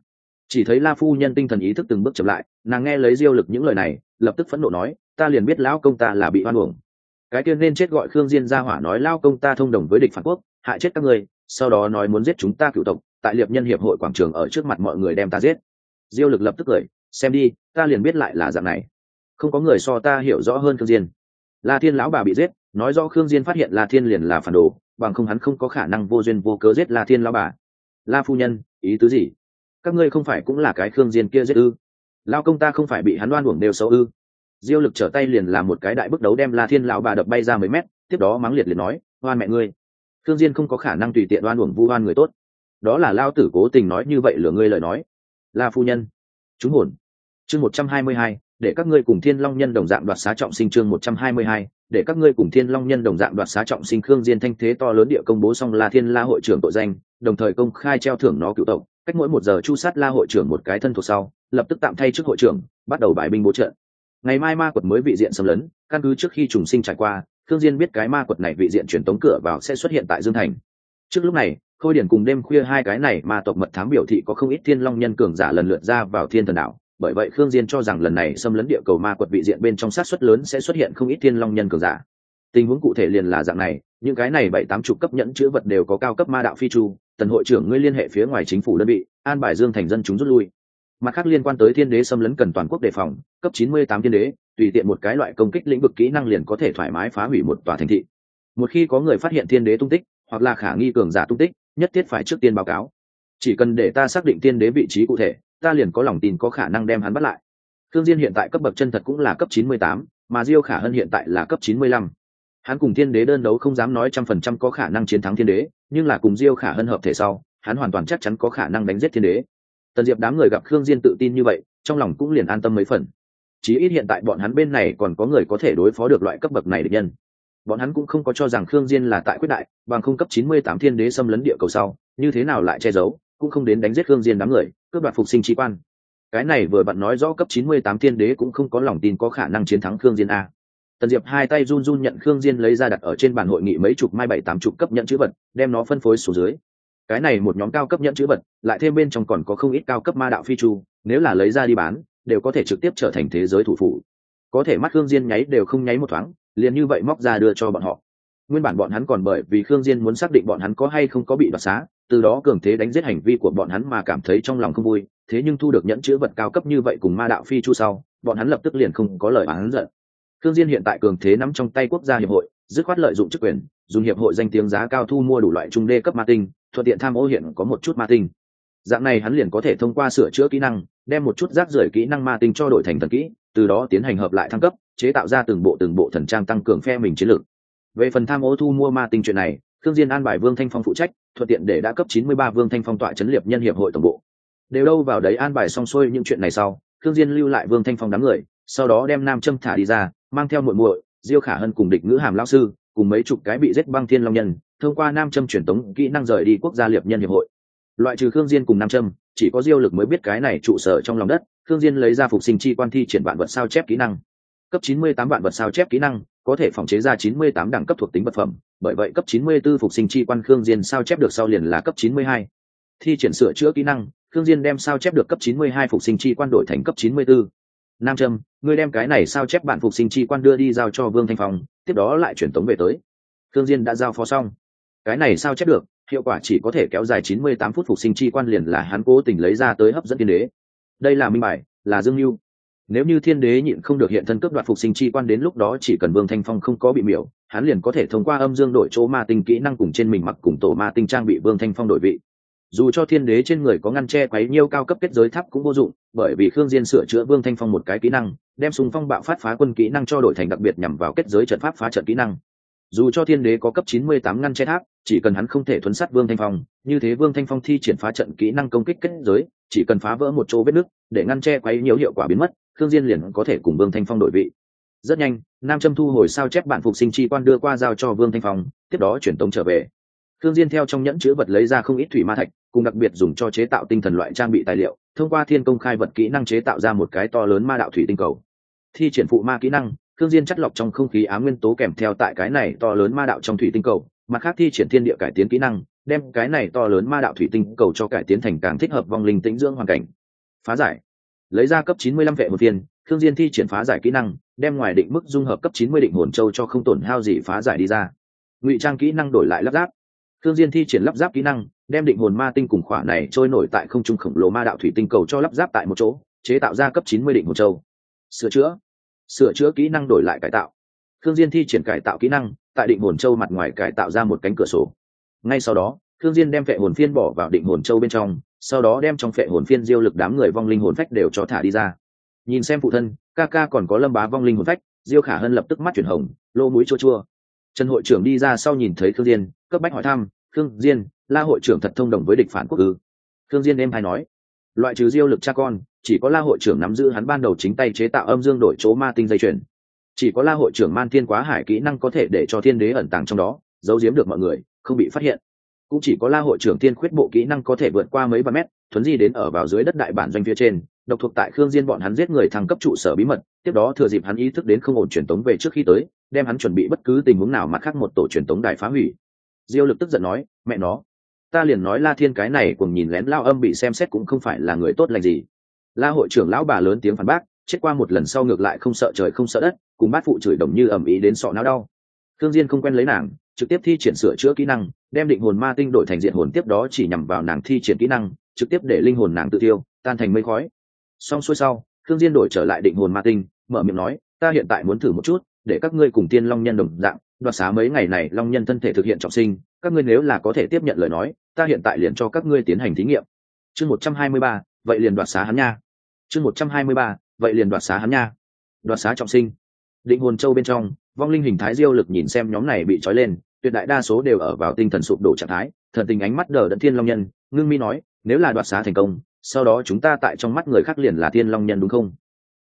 chỉ thấy la phu nhân tinh thần ý thức từng bước chậm lại, nàng nghe lấy diêu lực những lời này, lập tức phẫn nộ nói ta liền biết lão công ta là bị oan uổng. Cái kia nên chết gọi khương diên ra hỏa nói lao công ta thông đồng với địch phản quốc, hại chết các ngươi sau đó nói muốn giết chúng ta cựu tộc, tại liệp nhân hiệp hội quảng trường ở trước mặt mọi người đem ta giết. Diêu lực lập tức cười, xem đi, ta liền biết lại là dạng này. Không có người so ta hiểu rõ hơn khương diên. La thiên lão bà bị giết, nói rõ khương diên phát hiện la thiên liền là phản đồ, bằng không hắn không có khả năng vô duyên vô cớ giết la thiên lão bà. La phu nhân, ý tứ gì? Các ngươi không phải cũng là cái khương diên kia giết ư? Lao công ta không phải bị hắn đoan uổng đều xấu ư? Diêu lực trở tay liền làm một cái đại bức đấu đem la thiên lão bà đập bay ra mấy mét, tiếp đó mắng liệt liệt nói, oan mẹ ngươi. Thương diên không có khả năng tùy tiện oan uổng vu oan người tốt. Đó là lao tử cố tình nói như vậy lừa ngươi lời nói. La phu nhân, chúng hồn. Chương một trăm hai mươi hai, để các ngươi cùng thiên long nhân đồng dạng đoạt xá trọng sinh chương một trăm hai mươi hai, để các ngươi cùng thiên long nhân đồng dạng đoạt xá trọng sinh khương diên thanh thế to lớn địa công bố xong la thiên la hội trưởng tội danh, đồng thời công khai treo thưởng nó cựu tộc. Cách mỗi một giờ chu sát la hội trưởng một cái thân thuộc sau, lập tức tạm thay chức hội trưởng, bắt đầu bài binh bố trận ngày mai ma quật mới vị diện xâm lấn, căn cứ trước khi trùng sinh trải qua thương diên biết cái ma quật này vị diện truyền tống cửa vào sẽ xuất hiện tại dương thành. Trước lúc này, khôi điển cùng đêm khuya hai cái này ma tộc mật thám biểu thị có không ít thiên long nhân cường giả lần lượt ra vào thiên thần đảo. Bởi vậy khương diên cho rằng lần này xâm lấn địa cầu ma quật vị diện bên trong sát suất lớn sẽ xuất hiện không ít thiên long nhân cường giả. Tình huống cụ thể liền là dạng này, những cái này bảy tám chục cấp nhẫn chữ vật đều có cao cấp ma đạo phi chu. Tần hội trưởng, ngươi liên hệ phía ngoài chính phủ đơn vị, an bài dương thành dân chúng rút lui mặt khác liên quan tới thiên đế xâm lấn cần toàn quốc đề phòng cấp 98 thiên đế tùy tiện một cái loại công kích lĩnh vực kỹ năng liền có thể thoải mái phá hủy một tòa thành thị. Một khi có người phát hiện thiên đế tung tích hoặc là khả nghi cường giả tung tích nhất thiết phải trước tiên báo cáo. Chỉ cần để ta xác định thiên đế vị trí cụ thể ta liền có lòng tin có khả năng đem hắn bắt lại. Thương diên hiện tại cấp bậc chân thật cũng là cấp 98, mà diêu khả hân hiện tại là cấp 95. hắn cùng thiên đế đơn đấu không dám nói trăm phần trăm có khả năng chiến thắng thiên đế nhưng là cùng diêu khả hân hợp thể sau hắn hoàn toàn chắc chắn có khả năng đánh giết thiên đế tần diệp đám người gặp khương diên tự tin như vậy, trong lòng cũng liền an tâm mấy phần. Chí ít hiện tại bọn hắn bên này còn có người có thể đối phó được loại cấp bậc này được nhân. Bọn hắn cũng không có cho rằng khương diên là tại quyết đại, bằng không cấp 98 thiên đế xâm lấn địa cầu sau, như thế nào lại che giấu, cũng không đến đánh giết khương diên đám người, cướp đoạt phục sinh chi quan. Cái này vừa bạn nói rõ cấp 98 thiên đế cũng không có lòng tin có khả năng chiến thắng khương diên a. Tần diệp hai tay run run nhận khương diên lấy ra đặt ở trên bàn hội nghị mấy chục mai bảy tám chục cấp nhận chữ vật, đem nó phân phối xuống dưới cái này một nhóm cao cấp nhẫn chữ vật, lại thêm bên trong còn có không ít cao cấp ma đạo phi chu, nếu là lấy ra đi bán, đều có thể trực tiếp trở thành thế giới thủ phủ. Có thể mắt khương diên nháy đều không nháy một thoáng, liền như vậy móc ra đưa cho bọn họ. Nguyên bản bọn hắn còn bởi vì khương diên muốn xác định bọn hắn có hay không có bị đoạt xá, từ đó cường thế đánh giết hành vi của bọn hắn mà cảm thấy trong lòng không vui, thế nhưng thu được nhẫn chữ vật cao cấp như vậy cùng ma đạo phi chu sau, bọn hắn lập tức liền không có lời oán giận. Khương diên hiện tại cường thế nắm trong tay quốc gia hiệp hội, dứt khoát lợi dụng chức quyền, dùng hiệp hội danh tiếng giá cao thu mua đủ loại trung đê cấp ma tinh thuận tiện tham ô hiện có một chút ma tinh. Dạng này hắn liền có thể thông qua sửa chữa kỹ năng, đem một chút rác rưởi kỹ năng ma tinh cho đổi thành thần kỹ, từ đó tiến hành hợp lại thăng cấp, chế tạo ra từng bộ từng bộ thần trang tăng cường phe mình chiến lược. Về phần tham ô thu mua ma tinh chuyện này thương diên an bài vương thanh phong phụ trách, thuận tiện để đã cấp 93 vương thanh phong tọa chấn liệp nhân hiệp hội tổng bộ. Đều đâu vào đấy an bài xong xuôi những chuyện này sau thương diên lưu lại vương thanh phong đám người, sau đó đem nam châm thả đi ra, mang theo muội muội, diêu khả hân cùng địch ngữ hàm lão sư, cùng mấy chục cái bị giết băng thiên long nhân thông qua nam châm truyền tống kỹ năng rời đi quốc gia liệp nhân hiệp hội loại trừ khương diên cùng nam châm, chỉ có diêu lực mới biết cái này trụ sở trong lòng đất, khương diên lấy ra phục sinh chi quan thi triển vạn vật sao chép kỹ năng cấp 98 vạn vật sao chép kỹ năng, có thể phòng chế ra 98 đẳng cấp thuộc tính vật phẩm, bởi vậy cấp 94 phục sinh chi quan khương diên sao chép được sau liền là cấp 92. thi triển sửa chữa kỹ năng, khương diên đem sao chép được cấp 92 phục sinh chi quan đổi thành cấp 94. nam trâm ngươi đem cái này sao chép bản phục sinh chi quan đưa đi giao cho vương thanh phong, tiếp đó lại chuyển tống về tới khương diên đã giao phó xong cái này sao chép được, hiệu quả chỉ có thể kéo dài 98 phút phục sinh chi quan liền là hắn cố tình lấy ra tới hấp dẫn thiên đế. Đây là minh bài, là dương lưu. Nếu như thiên đế nhịn không được hiện thân cướp đoạt phục sinh chi quan đến lúc đó chỉ cần vương thanh phong không có bị miểu, hắn liền có thể thông qua âm dương đổi chỗ ma tinh kỹ năng cùng trên mình mặc cùng tổ ma tinh trang bị vương thanh phong đổi vị. Dù cho thiên đế trên người có ngăn che quấy nhiêu cao cấp kết giới thấp cũng vô dụng, bởi vì khương diên sửa chữa vương thanh phong một cái kỹ năng, đem súng phong bạo phát phá quân kỹ năng cho đổi thành đặc biệt nhằm vào kết giới trận pháp phá trận kỹ năng dù cho thiên đế có cấp 98 ngăn che tháp, chỉ cần hắn không thể thuấn sát vương thanh phong, như thế vương thanh phong thi triển phá trận kỹ năng công kích kết giới, chỉ cần phá vỡ một chỗ vết nứt, để ngăn che quấy nhiều hiệu quả biến mất thương diên liền có thể cùng vương thanh phong đổi vị. Rất nhanh, nam châm thu hồi sao chép bản phục sinh chi quan đưa qua giao cho vương thanh phong, tiếp đó chuyển tống trở về. Thương diên theo trong nhẫn chứa vật lấy ra không ít thủy ma thạch, cùng đặc biệt dùng cho chế tạo tinh thần loại trang bị tài liệu, thông qua thiên công khai vật kỹ năng chế tạo ra một cái to lớn ma đạo thủy tinh cầu. Thi triển phụ ma kỹ năng thương diên chất lọc trong không khí ám nguyên tố kèm theo tại cái này to lớn ma đạo trong thủy tinh cầu, mặt khác thi triển thiên địa cải tiến kỹ năng, đem cái này to lớn ma đạo thủy tinh cầu cho cải tiến thành càng thích hợp vong linh tĩnh dưỡng hoàn cảnh. Phá giải. Lấy ra cấp 95 vệ một viên thương diên thi triển phá giải kỹ năng, đem ngoài định mức dung hợp cấp 90 định hồn châu cho không tổn hao gì phá giải đi ra. Ngụy trang kỹ năng đổi lại lắp ráp. Thương diên thi triển lắp ráp kỹ năng, đem định hồn ma tinh cùng khỏa này trôi nổi tại không trung khổng lồ ma đạo thủy tinh cầu cho lắp ráp tại một chỗ, chế tạo ra cấp 90 định hồn châu. Sửa chữa sửa chữa kỹ năng đổi lại cải tạo. Thương diên thi triển cải tạo kỹ năng, tại định hồn châu mặt ngoài cải tạo ra một cánh cửa sổ. Ngay sau đó thương diên đem phệ hồn phiên bỏ vào định hồn châu bên trong, sau đó đem trong phệ hồn phiên diêu lực đám người vong linh hồn phách đều cho thả đi ra. Nhìn xem phụ thân, ca ca còn có lâm bá vong linh hồn phách, diêu khả hân lập tức mắt chuyển hồng, lô mũi chua chua. Trần hội trưởng đi ra sau nhìn thấy thương diên, cấp bách hỏi thăm thương diên, la hội trưởng thật thông đồng với địch phản quốc ư? Thương diên em hay nói, loại trừ diêu lực cha con chỉ có la hội trưởng nắm giữ hắn ban đầu chính tay chế tạo âm dương đổi chỗ ma tinh dây chuyền. Chỉ có la hội trưởng man thiên quá hải kỹ năng có thể để cho thiên đế ẩn tàng trong đó, giấu giếm được mọi người, không bị phát hiện. Cũng chỉ có la hội trưởng thiên khuyết bộ kỹ năng có thể vượt qua mấy ba mét, thuấn di đến ở vào dưới đất đại bản doanh phía trên, độc thuộc tại khương diên bọn hắn giết người thăng cấp trụ sở bí mật, tiếp đó thừa dịp hắn ý thức đến không ổn truyền tống về trước khi tới, đem hắn chuẩn bị bất cứ tình huống nào mặt khác một tổ truyền tống đài phá hủy. Diêu lực tức giận nói, mẹ nó, ta liền nói la thiên cái này cùng nhìn lén lao âm bị xem xét cũng không phải là người tốt lành gì la hội trưởng lão bà lớn tiếng phản bác, chết qua một lần sau ngược lại không sợ trời không sợ đất, cùng bát phụ chửi đồng như ầm ĩ đến sọ não đau. Thương diên không quen lấy nàng, trực tiếp thi triển sửa chữa kỹ năng, đem định hồn ma tinh đổi thành diện hồn tiếp đó chỉ nhằm vào nàng thi triển kỹ năng, trực tiếp để linh hồn nàng tự tiêu, tan thành mây khói. Xong xuôi sau thương diên đổi trở lại định hồn ma tinh, mở miệng nói, ta hiện tại muốn thử một chút, để các ngươi cùng tiên long nhân đồng dạng, đoạt xá mấy ngày này long nhân thân thể thực hiện trọng sinh, các ngươi nếu là có thể tiếp nhận lời nói, ta hiện tại liền cho các ngươi tiến hành thí nghiệm. Chương một trăm hai mươi ba, vậy liền đoạt xá hắn nha chương một trăm hai mươi ba, vậy liền đoạt xá hắn nha. Đoạt xá trọng sinh. Định hồn châu bên trong, vong linh hình thái diêu lực nhìn xem nhóm này bị trói lên, tuyệt đại đa số đều ở vào tinh thần sụp đổ trạng thái, thần tình ánh mắt đờ đẫn thiên long nhân, ngưng mi nói, nếu là đoạt xá thành công, sau đó chúng ta tại trong mắt người khác liền là thiên long nhân đúng không?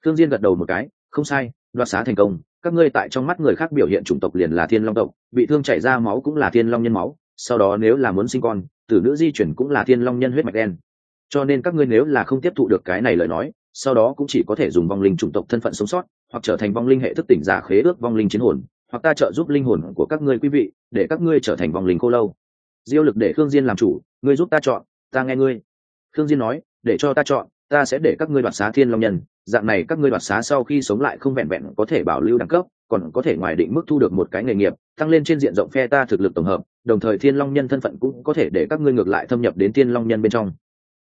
Thương diên gật đầu một cái, không sai, đoạt xá thành công, các ngươi tại trong mắt người khác biểu hiện chủng tộc liền là thiên long tộc, bị thương chảy ra máu cũng là thiên long nhân máu, sau đó nếu là muốn sinh con, tử nữ di chuyển cũng là thiên long nhân huyết mạch đen cho nên các ngươi nếu là không tiếp thụ được cái này lời nói, sau đó cũng chỉ có thể dùng vong linh chủng tộc thân phận sống sót, hoặc trở thành vong linh hệ thức tỉnh giả khế ước vong linh chiến hồn, hoặc ta trợ giúp linh hồn của các ngươi quý vị, để các ngươi trở thành vong linh cô lâu. Diêu lực để khương diên làm chủ, ngươi giúp ta chọn, ta nghe ngươi. Khương diên nói, để cho ta chọn, ta sẽ để các ngươi đoạt xá thiên long nhân, dạng này các ngươi đoạt xá sau khi sống lại không vẹn vẹn có thể bảo lưu đẳng cấp, còn có thể ngoài định mức thu được một cái nghề nghiệp, tăng lên trên diện rộng phe ta thực lực tổng hợp, đồng thời thiên long nhân thân phận cũng có thể để các ngươi ngược lại thâm nhập đến thiên long nhân bên trong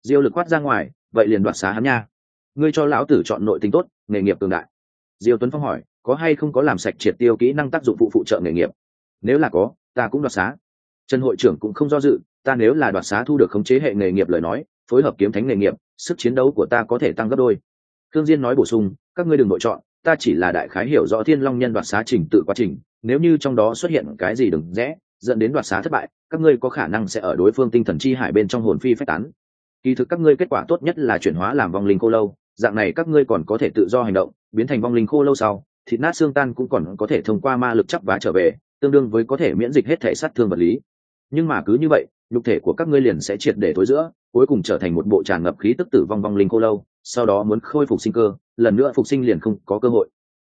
diêu lực quát ra ngoài, vậy liền đoạt xá hắn nha. Ngươi cho lão tử chọn nội tính tốt, nghề nghiệp cường đại. Diêu tuấn phong hỏi, có hay không có làm sạch triệt tiêu kỹ năng tác dụng phụ phụ trợ nghề nghiệp? Nếu là có, ta cũng đoạt xá. Trần hội trưởng cũng không do dự, ta nếu là đoạt xá thu được khống chế hệ nghề nghiệp lời nói, phối hợp kiếm thánh nghề nghiệp, sức chiến đấu của ta có thể tăng gấp đôi. Thương diên nói bổ sung, các ngươi đừng nội chọn, ta chỉ là đại khái hiểu rõ thiên long nhân đoạt xá trình tự quá trình, nếu như trong đó xuất hiện cái gì đừng rẽ, dẫn đến đoạt xá thất bại, các ngươi có khả năng sẽ ở đối phương tinh thần chi hải bên trong hồn phi phách tán kỳ thực các ngươi kết quả tốt nhất là chuyển hóa làm vong linh khô lâu, dạng này các ngươi còn có thể tự do hành động, biến thành vong linh khô lâu sau, thịt nát xương tan cũng còn có thể thông qua ma lực chấp vá trở về, tương đương với có thể miễn dịch hết thể sát thương vật lý. Nhưng mà cứ như vậy, nhục thể của các ngươi liền sẽ triệt để thối giữa, cuối cùng trở thành một bộ tràn ngập khí tức tử vong vong linh khô lâu, sau đó muốn khôi phục sinh cơ, lần nữa phục sinh liền không có cơ hội.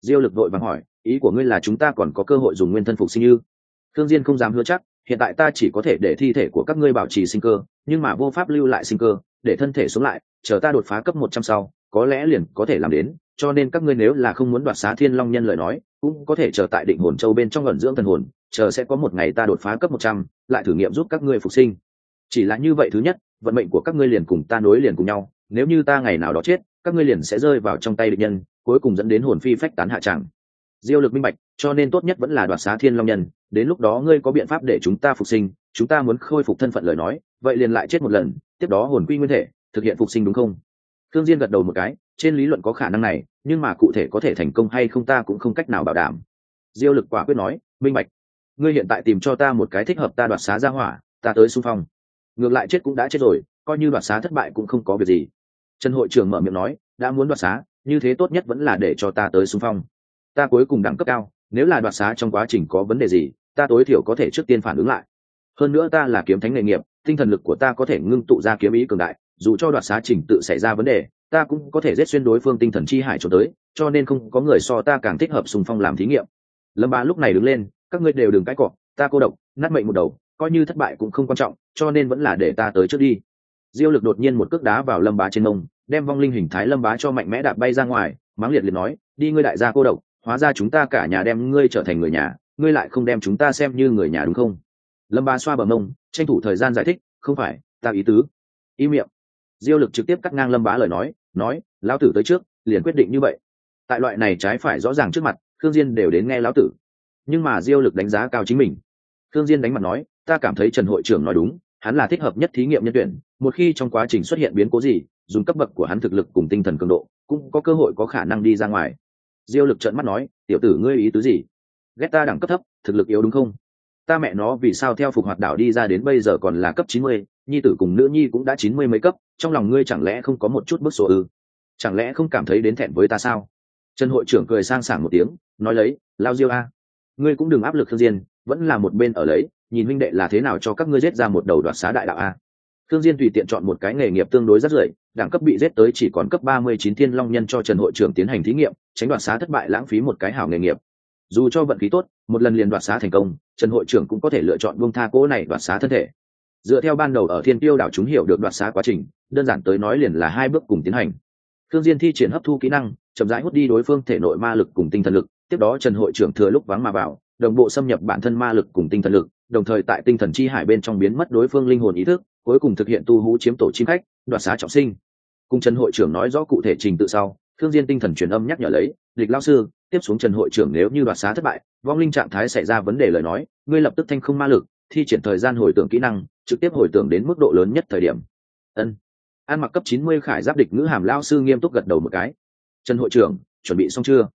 Diêu lực vội vàng hỏi, ý của ngươi là chúng ta còn có cơ hội dùng nguyên thân phục sinh như thương diên không dám hứa chắc hiện tại ta chỉ có thể để thi thể của các ngươi bảo trì sinh cơ, nhưng mà vô pháp lưu lại sinh cơ, để thân thể xuống lại, chờ ta đột phá cấp một trăm sau, có lẽ liền có thể làm đến, cho nên các ngươi nếu là không muốn đoạt xá thiên long nhân lời nói, cũng có thể chờ tại định hồn châu bên trong ẩn dưỡng thần hồn, chờ sẽ có một ngày ta đột phá cấp một trăm, lại thử nghiệm giúp các ngươi phục sinh. Chỉ là như vậy thứ nhất, vận mệnh của các ngươi liền cùng ta nối liền cùng nhau, nếu như ta ngày nào đó chết, các ngươi liền sẽ rơi vào trong tay địch nhân, cuối cùng dẫn đến hồn phi phách tán hạ chẳng diêu lực minh bạch, cho nên tốt nhất vẫn là đoạt xá thiên long nhân, đến lúc đó ngươi có biện pháp để chúng ta phục sinh, chúng ta muốn khôi phục thân phận lời nói, vậy liền lại chết một lần, tiếp đó hồn quy nguyên thể, thực hiện phục sinh đúng không? Thương diên gật đầu một cái, trên lý luận có khả năng này, nhưng mà cụ thể có thể thành công hay không ta cũng không cách nào bảo đảm. Diêu lực quả quyết nói, minh bạch. Ngươi hiện tại tìm cho ta một cái thích hợp ta đoạt xá ra hỏa, ta tới xung phong. Ngược lại chết cũng đã chết rồi, coi như đoạt xá thất bại cũng không có việc gì. Trần hội trưởng mở miệng nói, đã muốn đoạt xá, như thế tốt nhất vẫn là để cho ta tới xung phong ta cuối cùng đẳng cấp cao, nếu là đoạt xá trong quá trình có vấn đề gì, ta tối thiểu có thể trước tiên phản ứng lại. Hơn nữa ta là kiếm thánh nghề nghiệp, tinh thần lực của ta có thể ngưng tụ ra kiếm ý cường đại, dù cho đoạt xá trình tự xảy ra vấn đề, ta cũng có thể giết xuyên đối phương tinh thần chi hải trốn tới, cho nên không có người so ta càng thích hợp sùng phong làm thí nghiệm. Lâm ba lúc này đứng lên, các ngươi đều đừng cãi cọ, ta cô độc, nát mệnh một đầu, coi như thất bại cũng không quan trọng, cho nên vẫn là để ta tới trước đi. Diêu lực đột nhiên một cước đá vào lâm bá trên mông, đem vong linh hình thái lâm bá cho mạnh mẽ đạp bay ra ngoài mắng liệt liệt nói, đi ngươi đại gia cô độc hóa ra chúng ta cả nhà đem ngươi trở thành người nhà, ngươi lại không đem chúng ta xem như người nhà đúng không? Lâm bá xoa bờ mông, tranh thủ thời gian giải thích, không phải, ta ý tứ. Ý miệng. Diêu lực trực tiếp cắt ngang lâm bá lời nói nói, lão tử tới trước, liền quyết định như vậy. Tại loại này trái phải rõ ràng trước mặt thương diên đều đến nghe lão tử. Nhưng mà diêu lực đánh giá cao chính mình. Thương diên đánh mặt nói, ta cảm thấy trần hội trưởng nói đúng, hắn là thích hợp nhất thí nghiệm nhân tuyển, một khi trong quá trình xuất hiện biến cố gì, dùng cấp bậc của hắn thực lực cùng tinh thần cường độ, cũng có cơ hội có khả năng đi ra ngoài diêu lực trợn mắt nói, tiểu tử ngươi ý tứ gì? Ghét ta đẳng cấp thấp, thực lực yếu đúng không? Ta mẹ nó vì sao theo phục hoạt đảo đi ra đến bây giờ còn là cấp chín mươi, nhi tử cùng nữ nhi cũng đã chín mươi mấy cấp, trong lòng ngươi chẳng lẽ không có một chút bức số ư? Chẳng lẽ không cảm thấy đến thẹn với ta sao? Trần hội trưởng cười sang sảng một tiếng, nói lấy, lao diêu a, ngươi cũng đừng áp lực thương diên, vẫn là một bên ở lấy, nhìn huynh đệ là thế nào cho các ngươi giết ra một đầu đoạt xá đại đạo a. Thương diên tùy tiện chọn một cái nghề nghiệp tương đối rất rưởi, đẳng cấp bị giết tới chỉ còn cấp ba mươi chín thiên long nhân cho trần hội trưởng tiến hành thí nghiệm tránh đoạt xá thất bại lãng phí một cái hảo nghề nghiệp. Dù cho vận khí tốt, một lần liền đoạt xá thành công, trần hội trưởng cũng có thể lựa chọn buông tha cố này đoạt xá thân thể. Dựa theo ban đầu ở thiên tiêu đảo chúng hiểu được đoạt xá quá trình, đơn giản tới nói liền là hai bước cùng tiến hành. Thương diên thi triển hấp thu kỹ năng, chậm rãi hút đi đối phương thể nội ma lực cùng tinh thần lực, tiếp đó trần hội trưởng thừa lúc vắng mà vào, đồng bộ xâm nhập bản thân ma lực cùng tinh thần lực, đồng thời tại tinh thần chi hải bên trong biến mất đối phương linh hồn ý thức, cuối cùng thực hiện tu hú chiếm tổ chim khách, đoạt xá trọng sinh. Cùng trần hội trưởng nói rõ cụ thể trình tự sau thương diên tinh thần truyền âm nhắc nhở lấy lịch lao sư, tiếp xuống trần hội trưởng nếu như đoạt xá thất bại, vong linh trạng thái xảy ra vấn đề lời nói, ngươi lập tức thanh không ma lực, thi triển thời gian hồi tưởng kỹ năng, trực tiếp hồi tưởng đến mức độ lớn nhất thời điểm. Ân. An mặc cấp chín mươi khải giáp địch ngữ hàm lao sư nghiêm túc gật đầu một cái. Trần hội trưởng, chuẩn bị xong chưa?